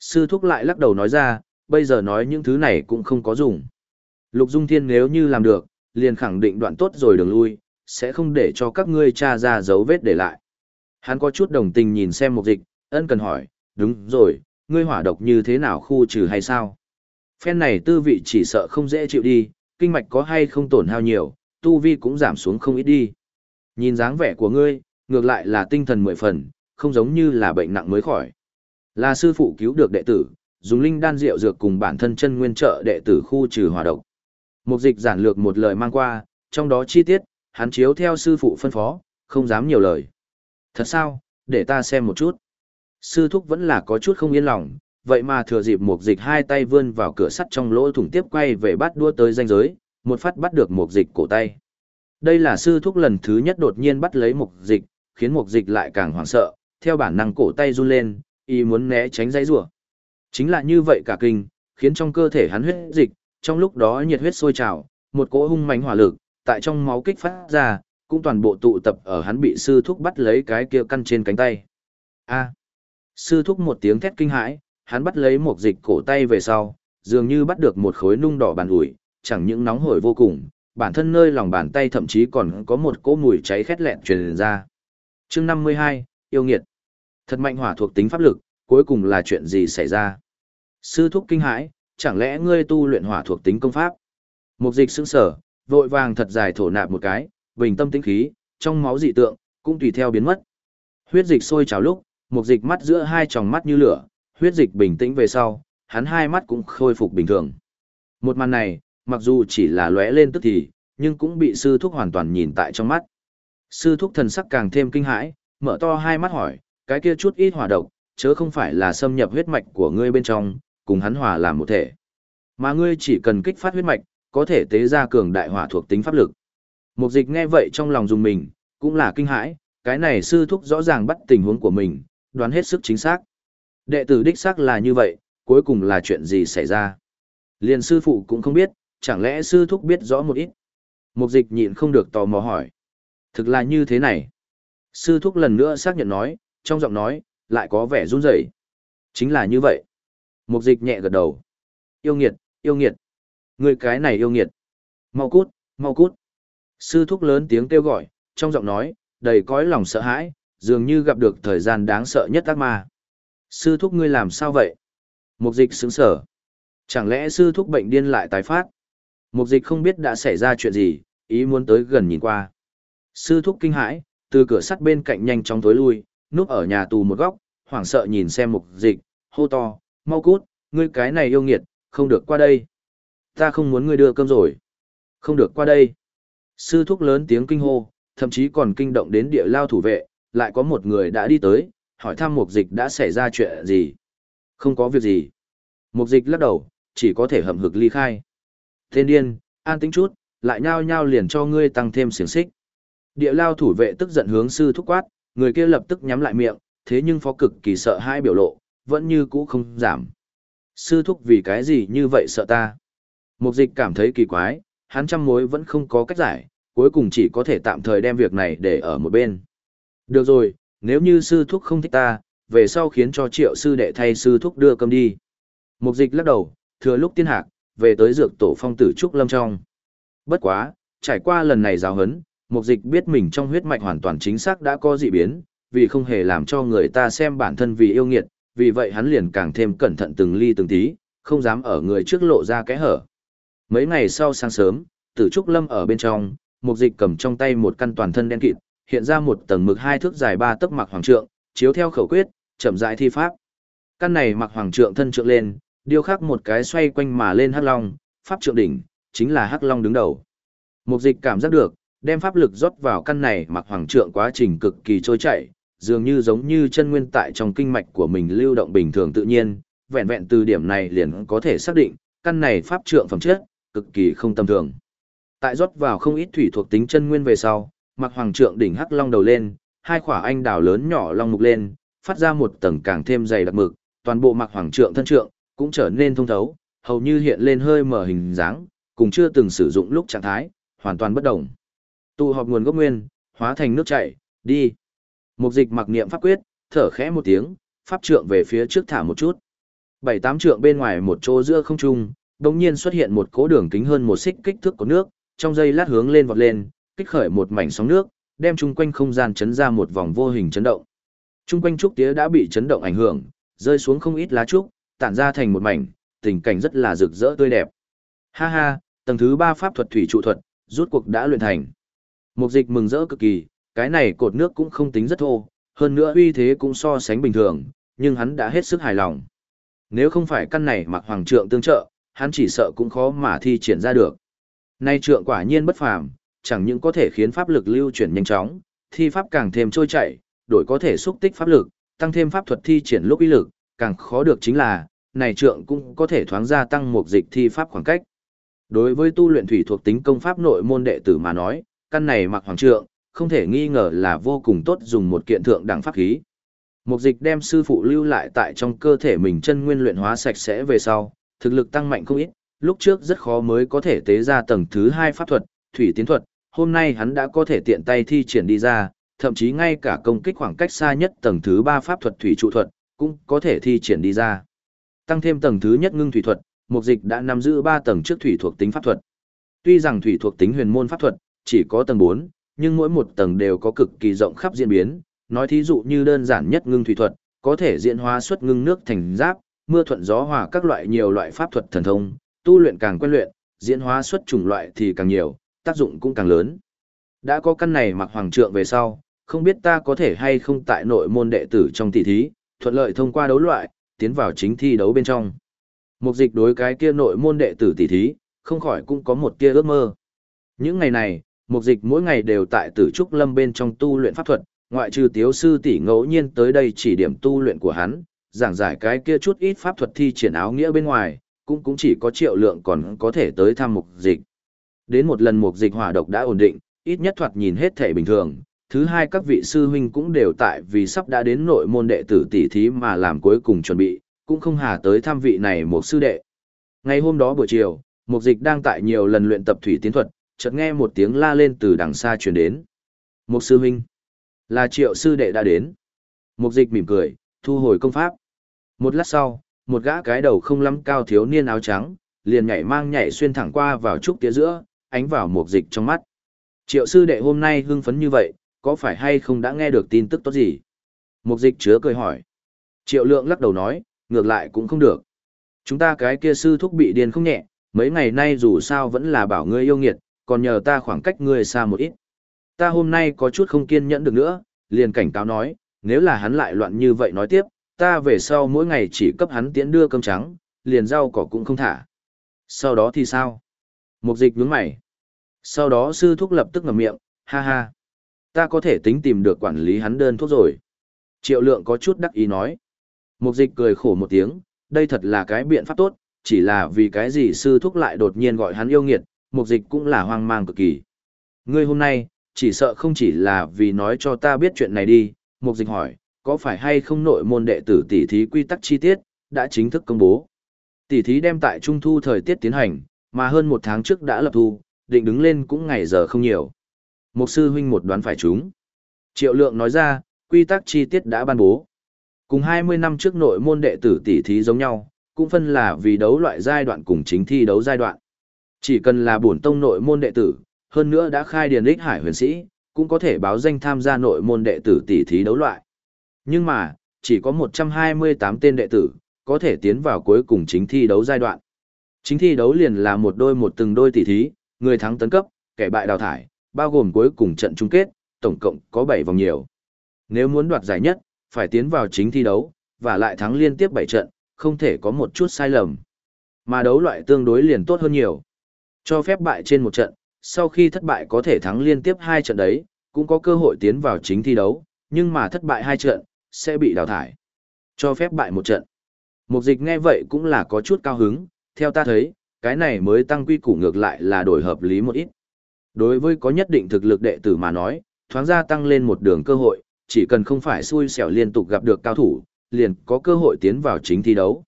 Sư thúc lại lắc đầu nói ra, bây giờ nói những thứ này cũng không có dùng. Lục dung thiên nếu như làm được, liền khẳng định đoạn tốt rồi đường lui, sẽ không để cho các ngươi tra ra dấu vết để lại. Hắn có chút đồng tình nhìn xem mục dịch, ân cần hỏi, đúng rồi, ngươi hỏa độc như thế nào khu trừ hay sao? Phen này tư vị chỉ sợ không dễ chịu đi, kinh mạch có hay không tổn hao nhiều, tu vi cũng giảm xuống không ít đi. Nhìn dáng vẻ của ngươi, ngược lại là tinh thần mười phần, không giống như là bệnh nặng mới khỏi. Là sư phụ cứu được đệ tử, dùng linh đan rượu dược cùng bản thân chân nguyên trợ đệ tử khu trừ hỏa độc. Mục dịch giản lược một lời mang qua, trong đó chi tiết, hắn chiếu theo sư phụ phân phó, không dám nhiều lời. Thật sao, để ta xem một chút. Sư thúc vẫn là có chút không yên lòng, vậy mà thừa dịp mục dịch hai tay vươn vào cửa sắt trong lỗ thủng tiếp quay về bắt đua tới danh giới, một phát bắt được mục dịch cổ tay. Đây là sư thúc lần thứ nhất đột nhiên bắt lấy mục dịch, khiến mục dịch lại càng hoảng sợ, theo bản năng cổ tay run lên, y muốn né tránh dãy rủa. Chính là như vậy cả kinh, khiến trong cơ thể hắn huyết dịch, trong lúc đó nhiệt huyết sôi trào, một cỗ hung mãnh hỏa lực, tại trong máu kích phát ra, cũng toàn bộ tụ tập ở hắn bị sư thúc bắt lấy cái kia căn trên cánh tay. A. À. Sư thúc một tiếng thét kinh hãi, hắn bắt lấy một dịch cổ tay về sau, dường như bắt được một khối nung đỏ bàn ủi, chẳng những nóng hổi vô cùng, bản thân nơi lòng bàn tay thậm chí còn có một cỗ mùi cháy khét lẹn truyền ra. Chương 52, yêu nghiệt. Thật mạnh hỏa thuộc tính pháp lực, cuối cùng là chuyện gì xảy ra? Sư thúc kinh hãi, chẳng lẽ ngươi tu luyện hỏa thuộc tính công pháp? Mục dịch sững sở, vội vàng thật dài thổ nạp một cái, bình tâm tĩnh khí, trong máu dị tượng, cũng tùy theo biến mất. Huyết dịch sôi trào lúc, mục dịch mắt giữa hai tròng mắt như lửa, huyết dịch bình tĩnh về sau, hắn hai mắt cũng khôi phục bình thường. Một màn này, mặc dù chỉ là lóe lên tức thì, nhưng cũng bị sư thúc hoàn toàn nhìn tại trong mắt. Sư thúc thần sắc càng thêm kinh hãi, mở to hai mắt hỏi, cái kia chút ít hỏa độc, chớ không phải là xâm nhập huyết mạch của ngươi bên trong, cùng hắn hòa làm một thể. Mà ngươi chỉ cần kích phát huyết mạch, có thể tế ra cường đại hỏa thuộc tính pháp lực. Mục dịch nghe vậy trong lòng dùng mình, cũng là kinh hãi, cái này sư thúc rõ ràng bắt tình huống của mình, đoán hết sức chính xác. Đệ tử đích xác là như vậy, cuối cùng là chuyện gì xảy ra. Liền sư phụ cũng không biết, chẳng lẽ sư thúc biết rõ một ít. Mục dịch nhịn không được tò mò hỏi. Thực là như thế này. Sư thúc lần nữa xác nhận nói, trong giọng nói, lại có vẻ run rẩy. Chính là như vậy. Mục dịch nhẹ gật đầu. Yêu nghiệt, yêu nghiệt. Người cái này yêu nghiệt. Mau cút, mau cút. Sư thúc lớn tiếng kêu gọi, trong giọng nói, đầy cõi lòng sợ hãi, dường như gặp được thời gian đáng sợ nhất ác ma. Sư thúc ngươi làm sao vậy? Mục dịch sững sở. Chẳng lẽ sư thúc bệnh điên lại tái phát? Mục dịch không biết đã xảy ra chuyện gì, ý muốn tới gần nhìn qua. Sư thúc kinh hãi, từ cửa sắt bên cạnh nhanh chóng tối lui, núp ở nhà tù một góc, hoảng sợ nhìn xem mục dịch, hô to, mau cút, ngươi cái này yêu nghiệt, không được qua đây. Ta không muốn ngươi đưa cơm rồi. Không được qua đây. Sư thúc lớn tiếng kinh hô, thậm chí còn kinh động đến địa lao thủ vệ, lại có một người đã đi tới, hỏi thăm mục dịch đã xảy ra chuyện gì. Không có việc gì. Mục dịch lắc đầu, chỉ có thể hầm hực ly khai. Thiên điên, an tính chút, lại nhao nhao liền cho ngươi tăng thêm xiềng xích. Địa lao thủ vệ tức giận hướng sư thúc quát, người kia lập tức nhắm lại miệng, thế nhưng phó cực kỳ sợ hai biểu lộ, vẫn như cũ không giảm. Sư thúc vì cái gì như vậy sợ ta? Mục dịch cảm thấy kỳ quái, hắn trăm mối vẫn không có cách giải, cuối cùng chỉ có thể tạm thời đem việc này để ở một bên. Được rồi, nếu như sư thúc không thích ta, về sau khiến cho triệu sư đệ thay sư thúc đưa cơm đi. Mục dịch lắc đầu, thừa lúc tiên hạc, về tới dược tổ phong tử trúc lâm trong. Bất quá, trải qua lần này giáo hấn, mục dịch biết mình trong huyết mạch hoàn toàn chính xác đã có dị biến, vì không hề làm cho người ta xem bản thân vì yêu nghiệt, vì vậy hắn liền càng thêm cẩn thận từng ly từng tí, không dám ở người trước lộ ra cái hở. Mấy ngày sau sáng sớm, tử trúc lâm ở bên trong, mục dịch cầm trong tay một căn toàn thân đen kịt, hiện ra một tầng mực hai thước dài ba tấc mặc hoàng trượng, chiếu theo khẩu quyết, chậm rãi thi pháp. Căn này mặc hoàng trượng thân trượng lên, điêu khắc một cái xoay quanh mà lên hắc long, pháp trượng đỉnh, chính là hắc long đứng đầu. Mục dịch cảm giác được, đem pháp lực rót vào căn này mặc hoàng trượng quá trình cực kỳ trôi chảy, dường như giống như chân nguyên tại trong kinh mạch của mình lưu động bình thường tự nhiên, vẹn vẹn từ điểm này liền có thể xác định, căn này pháp trượng phẩm chất, cực kỳ không tầm thường. Tại rót vào không ít thủy thuộc tính chân nguyên về sau, mặc hoàng trượng đỉnh hắc long đầu lên, hai khỏa anh đào lớn nhỏ long mục lên, phát ra một tầng càng thêm dày đặc mực, toàn bộ mặc hoàng trượng thân trượng cũng trở nên thông thấu, hầu như hiện lên hơi mở hình dáng, cùng chưa từng sử dụng lúc trạng thái, hoàn toàn bất động. Tụ họp nguồn gốc nguyên, hóa thành nước chảy, đi. Mục dịch mặc niệm pháp quyết, thở khẽ một tiếng, pháp trượng về phía trước thả một chút. Bảy tám trượng bên ngoài một chỗ giữa không trung, đồng nhiên xuất hiện một cố đường kính hơn một xích kích thước của nước, trong giây lát hướng lên vọt lên, kích khởi một mảnh sóng nước, đem chung quanh không gian chấn ra một vòng vô hình chấn động. Chung quanh trúc tía đã bị chấn động ảnh hưởng, rơi xuống không ít lá trúc, tản ra thành một mảnh, tình cảnh rất là rực rỡ tươi đẹp. Ha ha, tầng thứ ba pháp thuật thủy trụ thuật, rút cuộc đã luyện thành. Mục dịch mừng rỡ cực kỳ, cái này cột nước cũng không tính rất thô, hơn nữa uy thế cũng so sánh bình thường, nhưng hắn đã hết sức hài lòng. Nếu không phải căn này mặc hoàng trượng tương trợ, hắn chỉ sợ cũng khó mà thi triển ra được. Nay trượng quả nhiên bất phàm, chẳng những có thể khiến pháp lực lưu chuyển nhanh chóng, thi pháp càng thêm trôi chảy, đổi có thể xúc tích pháp lực, tăng thêm pháp thuật thi triển lúc uy lực, càng khó được chính là, này trượng cũng có thể thoáng gia tăng một dịch thi pháp khoảng cách. Đối với tu luyện thủy thuộc tính công pháp nội môn đệ tử mà nói, căn này mặc hoàng trượng, không thể nghi ngờ là vô cùng tốt dùng một kiện thượng đẳng pháp khí. Mục dịch đem sư phụ lưu lại tại trong cơ thể mình chân nguyên luyện hóa sạch sẽ về sau, thực lực tăng mạnh không ít, lúc trước rất khó mới có thể tế ra tầng thứ hai pháp thuật, thủy tiến thuật, hôm nay hắn đã có thể tiện tay thi triển đi ra, thậm chí ngay cả công kích khoảng cách xa nhất tầng thứ 3 pháp thuật thủy trụ thuật, cũng có thể thi triển đi ra. Tăng thêm tầng thứ nhất ngưng thủy thuật, mục dịch đã nắm giữ 3 tầng trước thủy thuộc tính pháp thuật. Tuy rằng thủy thuộc tính huyền môn pháp thuật chỉ có tầng 4, nhưng mỗi một tầng đều có cực kỳ rộng khắp diễn biến, nói thí dụ như đơn giản nhất ngưng thủy thuật, có thể diễn hóa xuất ngưng nước thành giáp, mưa thuận gió hòa các loại nhiều loại pháp thuật thần thông, tu luyện càng quen luyện, diễn hóa xuất chủng loại thì càng nhiều, tác dụng cũng càng lớn. Đã có căn này mặc hoàng trượng về sau, không biết ta có thể hay không tại nội môn đệ tử trong tỷ thí, thuận lợi thông qua đấu loại, tiến vào chính thi đấu bên trong. Mục dịch đối cái kia nội môn đệ tử tỷ thí, không khỏi cũng có một tia ước mơ. Những ngày này, mục dịch mỗi ngày đều tại tử trúc lâm bên trong tu luyện pháp thuật, ngoại trừ tiếu sư tỷ ngẫu nhiên tới đây chỉ điểm tu luyện của hắn, giảng giải cái kia chút ít pháp thuật thi triển áo nghĩa bên ngoài, cũng cũng chỉ có triệu lượng còn có thể tới thăm mục dịch. Đến một lần mục dịch hỏa độc đã ổn định, ít nhất thoạt nhìn hết thể bình thường. Thứ hai các vị sư huynh cũng đều tại vì sắp đã đến nội môn đệ tử tỷ thí mà làm cuối cùng chuẩn bị, cũng không hà tới thăm vị này một sư đệ. Ngày hôm đó buổi chiều, mục dịch đang tại nhiều lần luyện tập thủy tiến thuật, chợt nghe một tiếng la lên từ đằng xa truyền đến. Một sư huynh, là triệu sư đệ đã đến. Mục dịch mỉm cười, thu hồi công pháp. Một lát sau, một gã cái đầu không lắm cao thiếu niên áo trắng, liền nhảy mang nhảy xuyên thẳng qua vào trúc tía giữa, ánh vào một dịch trong mắt. Triệu sư đệ hôm nay hưng phấn như vậy, có phải hay không đã nghe được tin tức tốt gì? Mục dịch chứa cười hỏi. Triệu lượng lắc đầu nói, ngược lại cũng không được. Chúng ta cái kia sư thúc bị điên không nhẹ, mấy ngày nay dù sao vẫn là bảo ngươi yêu nghiệt, còn nhờ ta khoảng cách ngươi xa một ít. Ta hôm nay có chút không kiên nhẫn được nữa, liền cảnh cáo nói, nếu là hắn lại loạn như vậy nói tiếp, ta về sau mỗi ngày chỉ cấp hắn tiễn đưa cơm trắng, liền rau cỏ cũng không thả. Sau đó thì sao? Mục dịch nhướng mày. Sau đó sư thúc lập tức ngậm miệng, ha ha. Ta có thể tính tìm được quản lý hắn đơn thuốc rồi. Triệu lượng có chút đắc ý nói. Mục dịch cười khổ một tiếng, đây thật là cái biện pháp tốt, chỉ là vì cái gì sư thúc lại đột nhiên gọi hắn yêu nghiệt, mục dịch cũng là hoang mang cực kỳ. Ngươi hôm nay, chỉ sợ không chỉ là vì nói cho ta biết chuyện này đi, mục dịch hỏi, có phải hay không nội môn đệ tử tỷ thí quy tắc chi tiết, đã chính thức công bố. Tỷ thí đem tại trung thu thời tiết tiến hành, mà hơn một tháng trước đã lập thu, định đứng lên cũng ngày giờ không nhiều. Một sư huynh một đoán phải chúng. Triệu lượng nói ra, quy tắc chi tiết đã ban bố. Cùng 20 năm trước nội môn đệ tử tỷ thí giống nhau, cũng phân là vì đấu loại giai đoạn cùng chính thi đấu giai đoạn. Chỉ cần là bổn tông nội môn đệ tử, hơn nữa đã khai điền ích hải huyền sĩ, cũng có thể báo danh tham gia nội môn đệ tử tỷ thí đấu loại. Nhưng mà, chỉ có 128 tên đệ tử, có thể tiến vào cuối cùng chính thi đấu giai đoạn. Chính thi đấu liền là một đôi một từng đôi tỷ thí, người thắng tấn cấp, kẻ bại đào thải, bao gồm cuối cùng trận chung kết, tổng cộng có 7 vòng nhiều. Nếu muốn đoạt giải nhất, phải tiến vào chính thi đấu, và lại thắng liên tiếp 7 trận, không thể có một chút sai lầm. Mà đấu loại tương đối liền tốt hơn nhiều. Cho phép bại trên một trận, sau khi thất bại có thể thắng liên tiếp hai trận đấy, cũng có cơ hội tiến vào chính thi đấu, nhưng mà thất bại hai trận, sẽ bị đào thải. Cho phép bại một trận. Mục dịch nghe vậy cũng là có chút cao hứng, theo ta thấy, cái này mới tăng quy củ ngược lại là đổi hợp lý một ít. Đối với có nhất định thực lực đệ tử mà nói, thoáng ra tăng lên một đường cơ hội, chỉ cần không phải xui xẻo liên tục gặp được cao thủ, liền có cơ hội tiến vào chính thi đấu.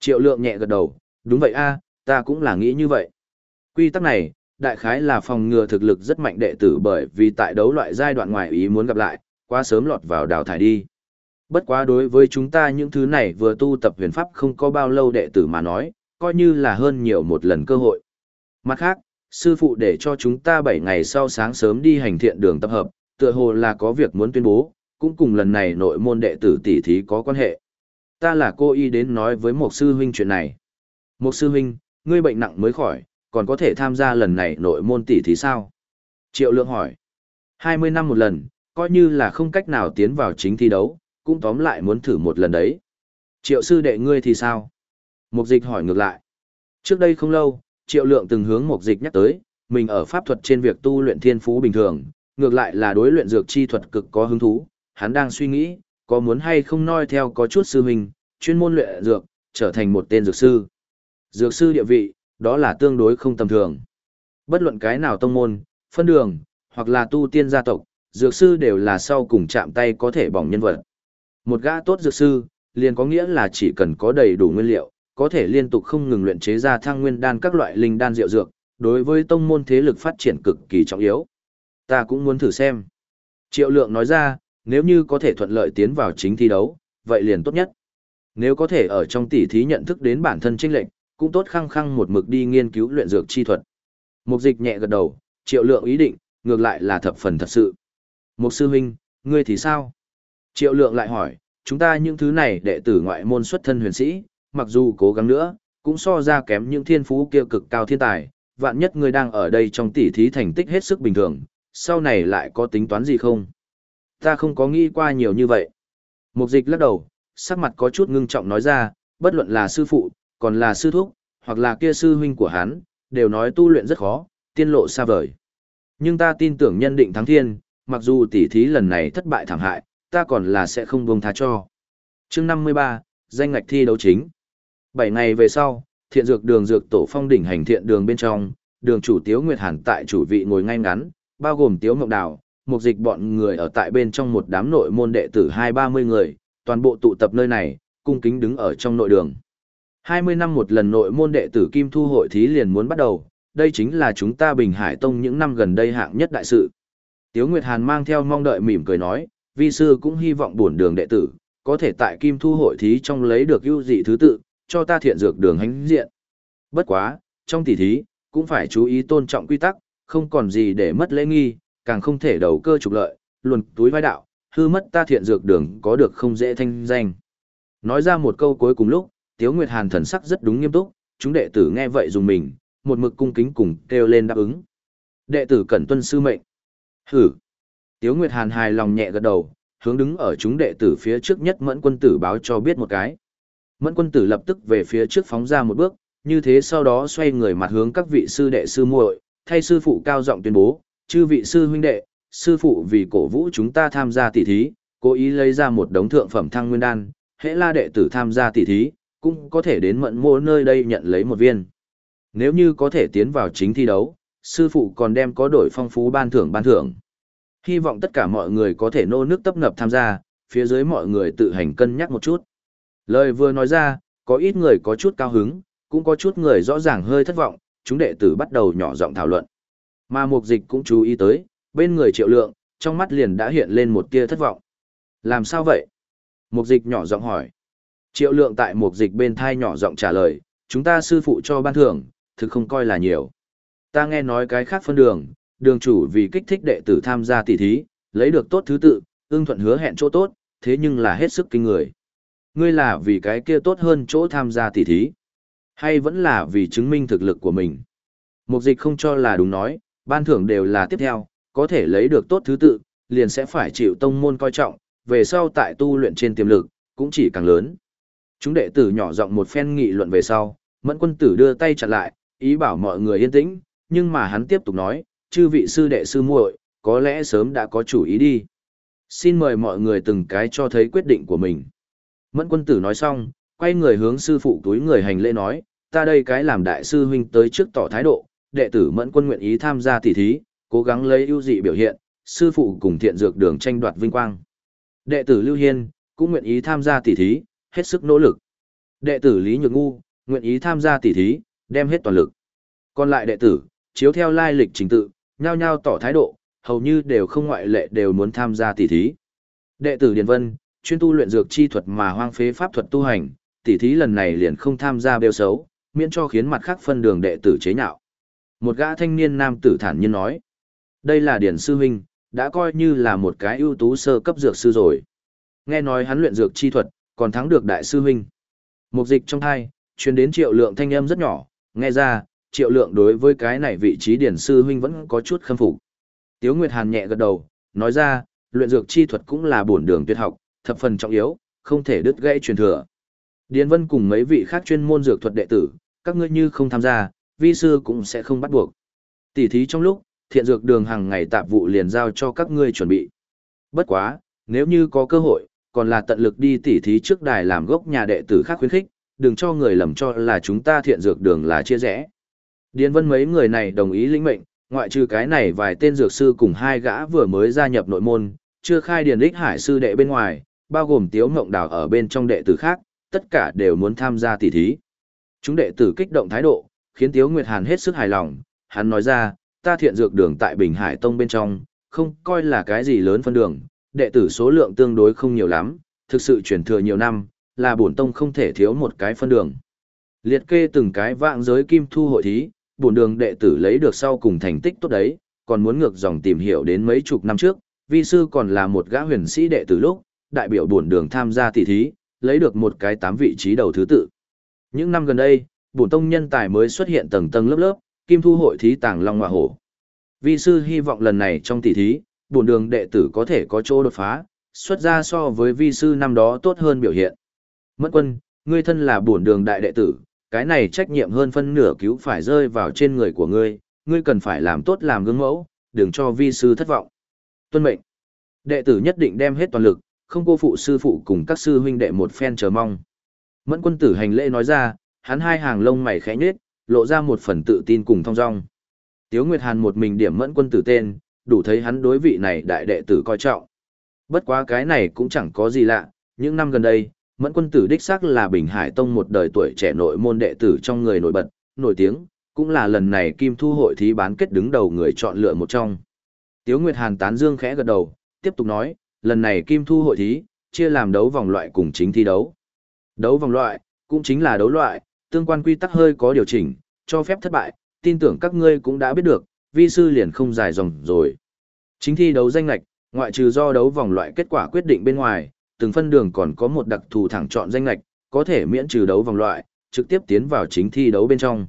Triệu lượng nhẹ gật đầu, đúng vậy a, ta cũng là nghĩ như vậy. Quy tắc này, đại khái là phòng ngừa thực lực rất mạnh đệ tử bởi vì tại đấu loại giai đoạn ngoài ý muốn gặp lại, quá sớm lọt vào đào thải đi. Bất quá đối với chúng ta những thứ này vừa tu tập huyền pháp không có bao lâu đệ tử mà nói, coi như là hơn nhiều một lần cơ hội. Mặt khác, sư phụ để cho chúng ta 7 ngày sau sáng sớm đi hành thiện đường tập hợp, tựa hồ là có việc muốn tuyên bố, cũng cùng lần này nội môn đệ tử tỷ thí có quan hệ. Ta là cô y đến nói với một sư huynh chuyện này. Một sư huynh, ngươi bệnh nặng mới khỏi, còn có thể tham gia lần này nội môn tỷ thí sao? Triệu lượng hỏi. 20 năm một lần, coi như là không cách nào tiến vào chính thi đấu, cũng tóm lại muốn thử một lần đấy. Triệu sư đệ ngươi thì sao? Mục dịch hỏi ngược lại. Trước đây không lâu, triệu lượng từng hướng mục dịch nhắc tới, mình ở pháp thuật trên việc tu luyện thiên phú bình thường, ngược lại là đối luyện dược chi thuật cực có hứng thú, hắn đang suy nghĩ, có muốn hay không noi theo có chút sư mình, chuyên môn luyện dược, trở thành một tên dược sư. Dược sư địa vị, đó là tương đối không tầm thường. Bất luận cái nào tông môn, phân đường, hoặc là tu tiên gia tộc, dược sư đều là sau cùng chạm tay có thể bỏng nhân vật. Một gã tốt dược sư, liền có nghĩa là chỉ cần có đầy đủ nguyên liệu, có thể liên tục không ngừng luyện chế ra thăng nguyên đan các loại linh đan diệu dược, đối với tông môn thế lực phát triển cực kỳ trọng yếu. Ta cũng muốn thử xem. Triệu lượng nói ra, nếu như có thể thuận lợi tiến vào chính thi đấu, vậy liền tốt nhất. Nếu có thể ở trong tỷ thí nhận thức đến bản thân chênh lệnh, cũng tốt khăng khăng một mực đi nghiên cứu luyện dược chi thuật. Mục dịch nhẹ gật đầu, triệu lượng ý định, ngược lại là thập phần thật sự. Mục sư huynh, ngươi thì sao? Triệu lượng lại hỏi, chúng ta những thứ này đệ tử ngoại môn xuất thân huyền sĩ, mặc dù cố gắng nữa, cũng so ra kém những thiên phú kia cực cao thiên tài, vạn nhất ngươi đang ở đây trong tỉ thí thành tích hết sức bình thường, sau này lại có tính toán gì không? Ta không có nghĩ qua nhiều như vậy. Mục dịch lắc đầu, sắc mặt có chút ngưng trọng nói ra, bất luận là sư phụ, còn là sư thúc, hoặc là kia sư huynh của hắn, đều nói tu luyện rất khó, tiên lộ xa vời. Nhưng ta tin tưởng nhân định thắng thiên, mặc dù tỉ thí lần này thất bại thảm hại, ta còn là sẽ không buông tha cho. chương 53, danh ngạch thi đấu chính. 7 ngày về sau, thiện dược đường dược tổ phong đỉnh hành thiện đường bên trong, đường chủ Tiếu Nguyệt Hàn tại chủ vị ngồi ngay ngắn, bao gồm Tiếu ngọc Đào, một dịch bọn người ở tại bên trong một đám nội môn đệ tử hai ba mươi người, toàn bộ tụ tập nơi này, cung kính đứng ở trong nội đường. 20 năm một lần nội môn đệ tử Kim Thu hội thí liền muốn bắt đầu, đây chính là chúng ta Bình Hải Tông những năm gần đây hạng nhất đại sự. Tiếu Nguyệt Hàn mang theo mong đợi mỉm cười nói, vi sư cũng hy vọng buồn đường đệ tử, có thể tại Kim Thu hội thí trong lấy được ưu dị thứ tự, cho ta thiện dược đường hánh diện. Bất quá, trong tỷ thí, cũng phải chú ý tôn trọng quy tắc, không còn gì để mất lễ nghi, càng không thể đầu cơ trục lợi, luồn túi vai đạo, hư mất ta thiện dược đường có được không dễ thanh danh. Nói ra một câu cuối cùng lúc, Tiếu Nguyệt Hàn thần sắc rất đúng nghiêm túc, chúng đệ tử nghe vậy dùng mình, một mực cung kính cùng kêu lên đáp ứng. Đệ tử cẩn tuân sư mệnh. Hử. Tiếu Nguyệt Hàn hài lòng nhẹ gật đầu, hướng đứng ở chúng đệ tử phía trước nhất Mẫn Quân Tử báo cho biết một cái. Mẫn Quân Tử lập tức về phía trước phóng ra một bước, như thế sau đó xoay người mặt hướng các vị sư đệ sư muội, thay sư phụ cao giọng tuyên bố, chư vị sư huynh đệ, sư phụ vì cổ vũ chúng ta tham gia tỷ thí, cố ý lấy ra một đống thượng phẩm thăng nguyên đan, hễ la đệ tử tham gia tỷ thí, cũng có thể đến mận mô nơi đây nhận lấy một viên. Nếu như có thể tiến vào chính thi đấu, sư phụ còn đem có đổi phong phú ban thưởng ban thưởng. Hy vọng tất cả mọi người có thể nô nước tấp ngập tham gia, phía dưới mọi người tự hành cân nhắc một chút. Lời vừa nói ra, có ít người có chút cao hứng, cũng có chút người rõ ràng hơi thất vọng, chúng đệ tử bắt đầu nhỏ giọng thảo luận. Mà mục dịch cũng chú ý tới, bên người triệu lượng, trong mắt liền đã hiện lên một tia thất vọng. Làm sao vậy? Mục dịch nhỏ giọng hỏi. Triệu lượng tại một dịch bên thai nhỏ giọng trả lời, chúng ta sư phụ cho ban thưởng, thực không coi là nhiều. Ta nghe nói cái khác phân đường, đường chủ vì kích thích đệ tử tham gia tỷ thí, lấy được tốt thứ tự, ưng thuận hứa hẹn chỗ tốt, thế nhưng là hết sức kinh người. Ngươi là vì cái kia tốt hơn chỗ tham gia tỷ thí, hay vẫn là vì chứng minh thực lực của mình. Mục dịch không cho là đúng nói, ban thưởng đều là tiếp theo, có thể lấy được tốt thứ tự, liền sẽ phải chịu tông môn coi trọng, về sau tại tu luyện trên tiềm lực, cũng chỉ càng lớn. Chúng đệ tử nhỏ giọng một phen nghị luận về sau, mẫn quân tử đưa tay chặt lại, ý bảo mọi người yên tĩnh, nhưng mà hắn tiếp tục nói, chư vị sư đệ sư muội, có lẽ sớm đã có chủ ý đi. Xin mời mọi người từng cái cho thấy quyết định của mình. Mẫn quân tử nói xong, quay người hướng sư phụ túi người hành lễ nói, ta đây cái làm đại sư huynh tới trước tỏ thái độ, đệ tử mẫn quân nguyện ý tham gia tỷ thí, cố gắng lấy ưu dị biểu hiện, sư phụ cùng thiện dược đường tranh đoạt vinh quang. Đệ tử Lưu Hiên, cũng nguyện ý tham gia tỷ thí, hết sức nỗ lực. Đệ tử Lý Nhược Ngu, nguyện ý tham gia tỷ thí, đem hết toàn lực. Còn lại đệ tử, chiếu theo lai lịch trình tự, nhao nhao tỏ thái độ, hầu như đều không ngoại lệ đều muốn tham gia tỷ thí. Đệ tử Điền Vân, chuyên tu luyện dược chi thuật mà hoang phế pháp thuật tu hành, tỷ thí lần này liền không tham gia bêu xấu, miễn cho khiến mặt khác phân đường đệ tử chế nhạo. Một gã thanh niên nam tử thản nhiên nói, đây là Điền Sư Huynh, đã coi như là một cái ưu tú sơ cấp dược sư rồi. Nghe nói hắn luyện dược chi thuật, còn thắng được Đại Sư Huynh. mục dịch trong thai, truyền đến triệu lượng thanh âm rất nhỏ, nghe ra, triệu lượng đối với cái này vị trí điển Sư Huynh vẫn có chút khâm phục. Tiếu Nguyệt Hàn nhẹ gật đầu, nói ra, luyện dược chi thuật cũng là bổn đường tuyệt học, thập phần trọng yếu, không thể đứt gãy truyền thừa. Điền Vân cùng mấy vị khác chuyên môn dược thuật đệ tử, các ngươi như không tham gia, vi sư cũng sẽ không bắt buộc. Tỷ thí trong lúc, thiện dược đường hàng ngày tạp vụ liền giao cho các ngươi chuẩn bị. Bất quá, nếu như có cơ hội, còn là tận lực đi tỉ thí trước đài làm gốc nhà đệ tử khác khuyến khích, đừng cho người lầm cho là chúng ta thiện dược đường là chia rẽ. Điền vân mấy người này đồng ý lĩnh mệnh, ngoại trừ cái này vài tên dược sư cùng hai gã vừa mới gia nhập nội môn, chưa khai điền đích hải sư đệ bên ngoài, bao gồm tiếu ngộng đào ở bên trong đệ tử khác, tất cả đều muốn tham gia tỉ thí. Chúng đệ tử kích động thái độ, khiến tiếu nguyệt hàn hết sức hài lòng, hắn nói ra, ta thiện dược đường tại Bình Hải Tông bên trong, không coi là cái gì lớn phân đường, đệ tử số lượng tương đối không nhiều lắm, thực sự chuyển thừa nhiều năm, là bổn tông không thể thiếu một cái phân đường. Liệt kê từng cái vạn giới kim thu hội thí, bổn đường đệ tử lấy được sau cùng thành tích tốt đấy, còn muốn ngược dòng tìm hiểu đến mấy chục năm trước, vi sư còn là một gã huyền sĩ đệ tử lúc, đại biểu bổn đường tham gia tỷ thí, lấy được một cái tám vị trí đầu thứ tự. Những năm gần đây, bổn tông nhân tài mới xuất hiện tầng tầng lớp lớp, kim thu hội thí tàng long hỏa hổ. Vi sư hy vọng lần này trong tỷ thí, bổn đường đệ tử có thể có chỗ đột phá, xuất ra so với vi sư năm đó tốt hơn biểu hiện. Mẫn quân, ngươi thân là bổn đường đại đệ tử, cái này trách nhiệm hơn phân nửa cứu phải rơi vào trên người của ngươi, ngươi cần phải làm tốt làm gương mẫu, đừng cho vi sư thất vọng. Tuân mệnh. Đệ tử nhất định đem hết toàn lực, không cô phụ sư phụ cùng các sư huynh đệ một phen chờ mong. Mẫn quân tử hành lễ nói ra, hắn hai hàng lông mày khẽ nhếch, lộ ra một phần tự tin cùng thong dong. Tiếu Nguyệt Hàn một mình điểm mẫn quân tử tên, đủ thấy hắn đối vị này đại đệ tử coi trọng. Bất quá cái này cũng chẳng có gì lạ, những năm gần đây, mẫn quân tử đích xác là Bình Hải Tông một đời tuổi trẻ nội môn đệ tử trong người nổi bật, nổi tiếng, cũng là lần này Kim Thu hội thí bán kết đứng đầu người chọn lựa một trong. Tiếu Nguyệt Hàn tán dương khẽ gật đầu, tiếp tục nói, lần này Kim Thu hội thí, chia làm đấu vòng loại cùng chính thi đấu. Đấu vòng loại, cũng chính là đấu loại, tương quan quy tắc hơi có điều chỉnh, cho phép thất bại, tin tưởng các ngươi cũng đã biết được, vi sư liền không dài dòng rồi. Chính thi đấu danh lạch, ngoại trừ do đấu vòng loại kết quả quyết định bên ngoài, từng phân đường còn có một đặc thù thẳng chọn danh lạch, có thể miễn trừ đấu vòng loại, trực tiếp tiến vào chính thi đấu bên trong.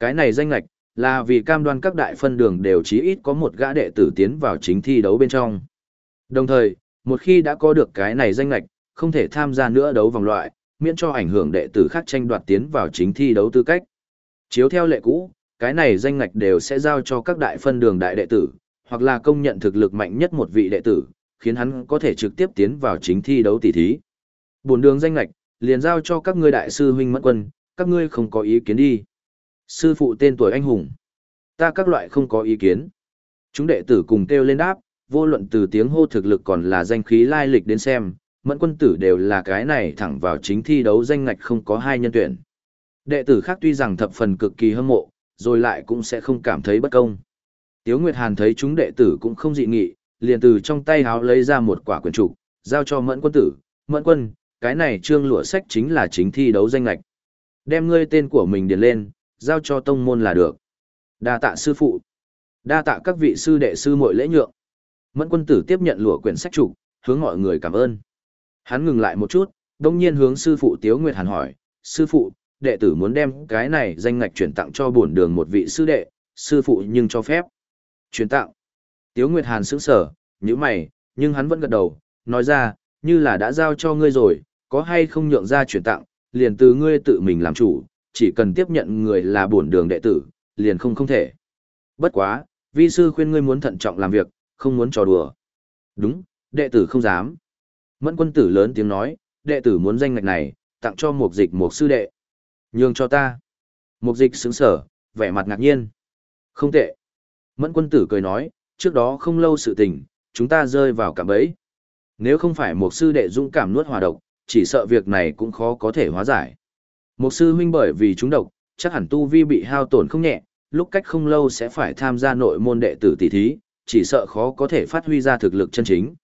Cái này danh lạch, là vì cam đoan các đại phân đường đều chí ít có một gã đệ tử tiến vào chính thi đấu bên trong. Đồng thời, một khi đã có được cái này danh lạch, không thể tham gia nữa đấu vòng loại, miễn cho ảnh hưởng đệ tử khác tranh đoạt tiến vào chính thi đấu tư cách. Chiếu theo lệ cũ, cái này danh ngạch đều sẽ giao cho các đại phân đường đại đệ tử, hoặc là công nhận thực lực mạnh nhất một vị đệ tử, khiến hắn có thể trực tiếp tiến vào chính thi đấu tỷ thí. Buồn đường danh ngạch, liền giao cho các ngươi đại sư huynh mẫn quân, các ngươi không có ý kiến đi. Sư phụ tên tuổi anh hùng. Ta các loại không có ý kiến. Chúng đệ tử cùng kêu lên đáp, vô luận từ tiếng hô thực lực còn là danh khí lai lịch đến xem, mẫn quân tử đều là cái này thẳng vào chính thi đấu danh ngạch không có hai nhân tuyển. Đệ tử khác tuy rằng thập phần cực kỳ hâm mộ, rồi lại cũng sẽ không cảm thấy bất công. Tiếu Nguyệt Hàn thấy chúng đệ tử cũng không dị nghị, liền từ trong tay háo lấy ra một quả quyển trục, giao cho Mẫn quân tử, "Mẫn quân, cái này trương lụa sách chính là chính thi đấu danh lệch. Đem ngươi tên của mình điền lên, giao cho tông môn là được." Đa tạ sư phụ. Đa tạ các vị sư đệ sư muội lễ nhượng. Mẫn quân tử tiếp nhận lụa quyển sách trục, hướng mọi người cảm ơn. Hắn ngừng lại một chút, đông nhiên hướng sư phụ Tiếu Nguyệt Hàn hỏi, sư phụ, đệ tử muốn đem cái này danh ngạch chuyển tặng cho bổn đường một vị sư đệ, sư phụ nhưng cho phép. Chuyển tặng. Tiếu Nguyệt Hàn sững sở, như mày, nhưng hắn vẫn gật đầu, nói ra, như là đã giao cho ngươi rồi, có hay không nhượng ra chuyển tặng, liền từ ngươi tự mình làm chủ, chỉ cần tiếp nhận người là bổn đường đệ tử, liền không không thể. Bất quá, vi sư khuyên ngươi muốn thận trọng làm việc, không muốn trò đùa. Đúng, đệ tử không dám. Mẫn quân tử lớn tiếng nói, đệ tử muốn danh ngạch này, tặng cho một dịch một sư đệ. Nhường cho ta. Mục dịch sững sở, vẻ mặt ngạc nhiên. Không tệ. Mẫn quân tử cười nói, trước đó không lâu sự tình, chúng ta rơi vào cạm bẫy. Nếu không phải một sư đệ dũng cảm nuốt hòa độc, chỉ sợ việc này cũng khó có thể hóa giải. Một sư huynh bởi vì chúng độc, chắc hẳn tu vi bị hao tổn không nhẹ, lúc cách không lâu sẽ phải tham gia nội môn đệ tử tỷ thí, chỉ sợ khó có thể phát huy ra thực lực chân chính.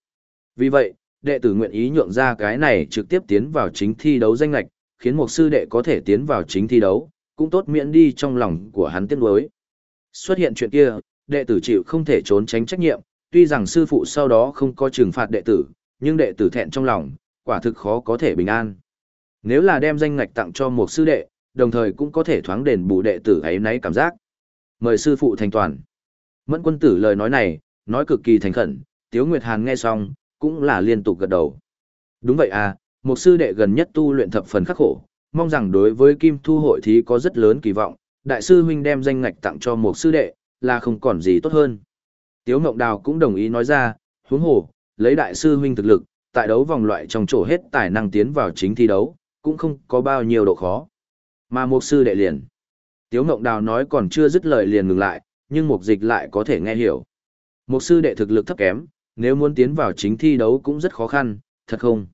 Vì vậy, đệ tử nguyện ý nhượng ra cái này trực tiếp tiến vào chính thi đấu danh lạch, khiến một sư đệ có thể tiến vào chính thi đấu, cũng tốt miễn đi trong lòng của hắn tiếc nuối. Xuất hiện chuyện kia, đệ tử chịu không thể trốn tránh trách nhiệm, tuy rằng sư phụ sau đó không có trừng phạt đệ tử, nhưng đệ tử thẹn trong lòng, quả thực khó có thể bình an. Nếu là đem danh ngạch tặng cho một sư đệ, đồng thời cũng có thể thoáng đền bù đệ tử ấy nấy cảm giác. Mời sư phụ thành toàn. Mẫn quân tử lời nói này, nói cực kỳ thành khẩn, Tiếu Nguyệt Hàn nghe xong, cũng là liên tục gật đầu. Đúng vậy à, một sư đệ gần nhất tu luyện thập phần khắc khổ, mong rằng đối với Kim Thu hội thí có rất lớn kỳ vọng, đại sư huynh đem danh ngạch tặng cho một sư đệ, là không còn gì tốt hơn. Tiếu Ngọc Đào cũng đồng ý nói ra, huống hồ, lấy đại sư huynh thực lực, tại đấu vòng loại trong chỗ hết tài năng tiến vào chính thi đấu, cũng không có bao nhiêu độ khó. Mà một sư đệ liền. Tiếu Ngọc Đào nói còn chưa dứt lời liền ngừng lại, nhưng một dịch lại có thể nghe hiểu. Một sư đệ thực lực thấp kém, nếu muốn tiến vào chính thi đấu cũng rất khó khăn, thật không?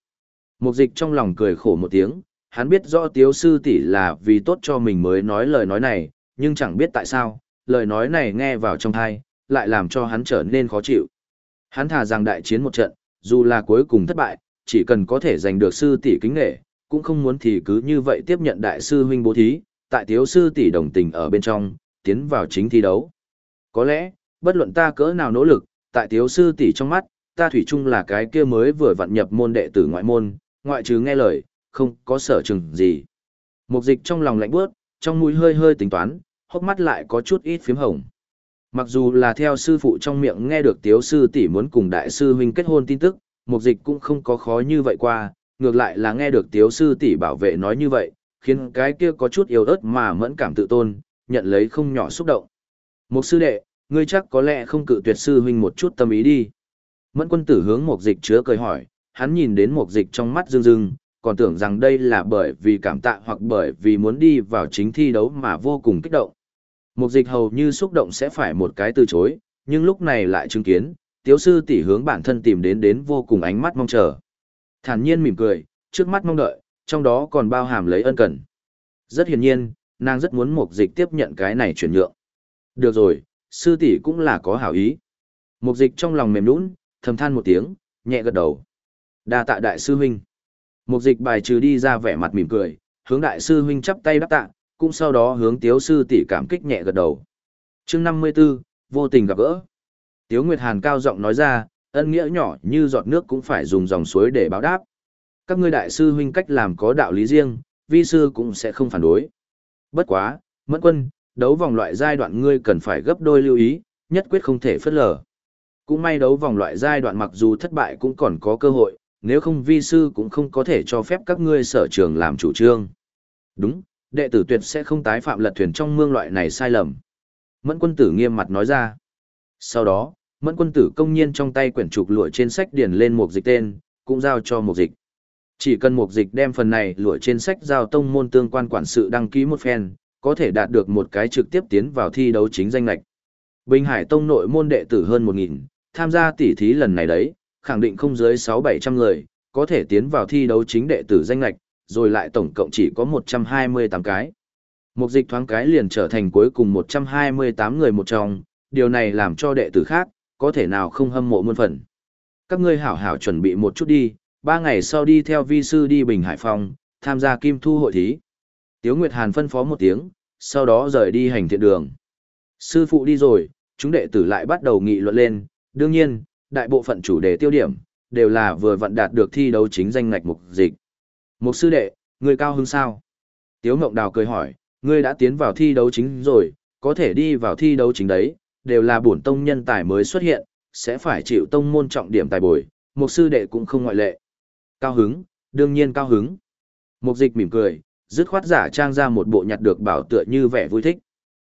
Mục dịch trong lòng cười khổ một tiếng, hắn biết rõ tiếu sư tỷ là vì tốt cho mình mới nói lời nói này, nhưng chẳng biết tại sao, lời nói này nghe vào trong thai, lại làm cho hắn trở nên khó chịu. Hắn thà rằng đại chiến một trận, dù là cuối cùng thất bại, chỉ cần có thể giành được sư tỷ kính nghệ, cũng không muốn thì cứ như vậy tiếp nhận đại sư huynh bố thí, tại tiếu sư tỷ đồng tình ở bên trong, tiến vào chính thi đấu. Có lẽ, bất luận ta cỡ nào nỗ lực, tại tiếu sư tỷ trong mắt, ta thủy chung là cái kia mới vừa vặn nhập môn đệ tử ngoại môn, ngoại trừ nghe lời, không có sở trường gì. Mục dịch trong lòng lạnh bước, trong mũi hơi hơi tính toán, hốc mắt lại có chút ít phím hồng. Mặc dù là theo sư phụ trong miệng nghe được tiếu sư tỷ muốn cùng đại sư huynh kết hôn tin tức, mục dịch cũng không có khó như vậy qua, ngược lại là nghe được tiếu sư tỷ bảo vệ nói như vậy, khiến cái kia có chút yếu ớt mà mẫn cảm tự tôn, nhận lấy không nhỏ xúc động. Mục sư đệ, ngươi chắc có lẽ không cự tuyệt sư huynh một chút tâm ý đi. Mẫn quân tử hướng mục dịch chứa cười hỏi, hắn nhìn đến một dịch trong mắt rưng rưng, còn tưởng rằng đây là bởi vì cảm tạ hoặc bởi vì muốn đi vào chính thi đấu mà vô cùng kích động. Một dịch hầu như xúc động sẽ phải một cái từ chối, nhưng lúc này lại chứng kiến, tiếu sư tỷ hướng bản thân tìm đến đến vô cùng ánh mắt mong chờ. Thản nhiên mỉm cười, trước mắt mong đợi, trong đó còn bao hàm lấy ân cần. Rất hiển nhiên, nàng rất muốn mục dịch tiếp nhận cái này chuyển nhượng. Được rồi, sư tỷ cũng là có hảo ý. Mục dịch trong lòng mềm nũng, thầm than một tiếng, nhẹ gật đầu đa tạ đại sư huynh. Mục dịch bài trừ đi ra vẻ mặt mỉm cười, hướng đại sư huynh chắp tay đáp tạ, cũng sau đó hướng tiếu sư tỷ cảm kích nhẹ gật đầu. chương 54, vô tình gặp gỡ. Tiếu Nguyệt Hàn cao giọng nói ra, ân nghĩa nhỏ như giọt nước cũng phải dùng dòng suối để báo đáp. Các ngươi đại sư huynh cách làm có đạo lý riêng, vi sư cũng sẽ không phản đối. Bất quá, mẫn quân, đấu vòng loại giai đoạn ngươi cần phải gấp đôi lưu ý, nhất quyết không thể phất lờ. Cũng may đấu vòng loại giai đoạn mặc dù thất bại cũng còn có cơ hội, nếu không vi sư cũng không có thể cho phép các ngươi sở trường làm chủ trương. Đúng, đệ tử tuyệt sẽ không tái phạm lật thuyền trong mương loại này sai lầm. Mẫn quân tử nghiêm mặt nói ra. Sau đó, mẫn quân tử công nhiên trong tay quyển trục lụa trên sách điền lên một dịch tên, cũng giao cho một dịch. Chỉ cần một dịch đem phần này lụa trên sách giao tông môn tương quan quản sự đăng ký một phen, có thể đạt được một cái trực tiếp tiến vào thi đấu chính danh lạch. Bình Hải Tông nội môn đệ tử hơn 1.000, tham gia tỉ thí lần này đấy, khẳng định không dưới 6-700 người, có thể tiến vào thi đấu chính đệ tử danh lạch, rồi lại tổng cộng chỉ có 128 cái. Mục dịch thoáng cái liền trở thành cuối cùng 128 người một trong, điều này làm cho đệ tử khác, có thể nào không hâm mộ muôn phần. Các ngươi hảo hảo chuẩn bị một chút đi, ba ngày sau đi theo vi sư đi Bình Hải phòng tham gia kim thu hội thí. Tiếu Nguyệt Hàn phân phó một tiếng, sau đó rời đi hành thiện đường. Sư phụ đi rồi, chúng đệ tử lại bắt đầu nghị luận lên, đương nhiên, đại bộ phận chủ đề tiêu điểm, đều là vừa vận đạt được thi đấu chính danh ngạch mục dịch. Mục sư đệ, người cao hứng sao? Tiếu Mộng Đào cười hỏi, ngươi đã tiến vào thi đấu chính rồi, có thể đi vào thi đấu chính đấy, đều là bổn tông nhân tài mới xuất hiện, sẽ phải chịu tông môn trọng điểm tài bồi, mục sư đệ cũng không ngoại lệ. Cao hứng, đương nhiên cao hứng. Mục dịch mỉm cười, dứt khoát giả trang ra một bộ nhặt được bảo tựa như vẻ vui thích.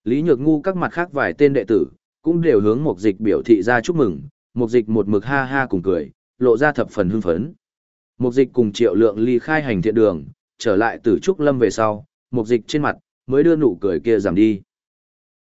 Lý Nhược Ngu các mặt khác vài tên đệ tử, cũng đều hướng mục dịch biểu thị ra chúc mừng, mục dịch một mực ha ha cùng cười, lộ ra thập phần hưng phấn. Mục dịch cùng triệu lượng ly khai hành thiện đường, trở lại từ Trúc Lâm về sau, mục dịch trên mặt, mới đưa nụ cười kia giảm đi.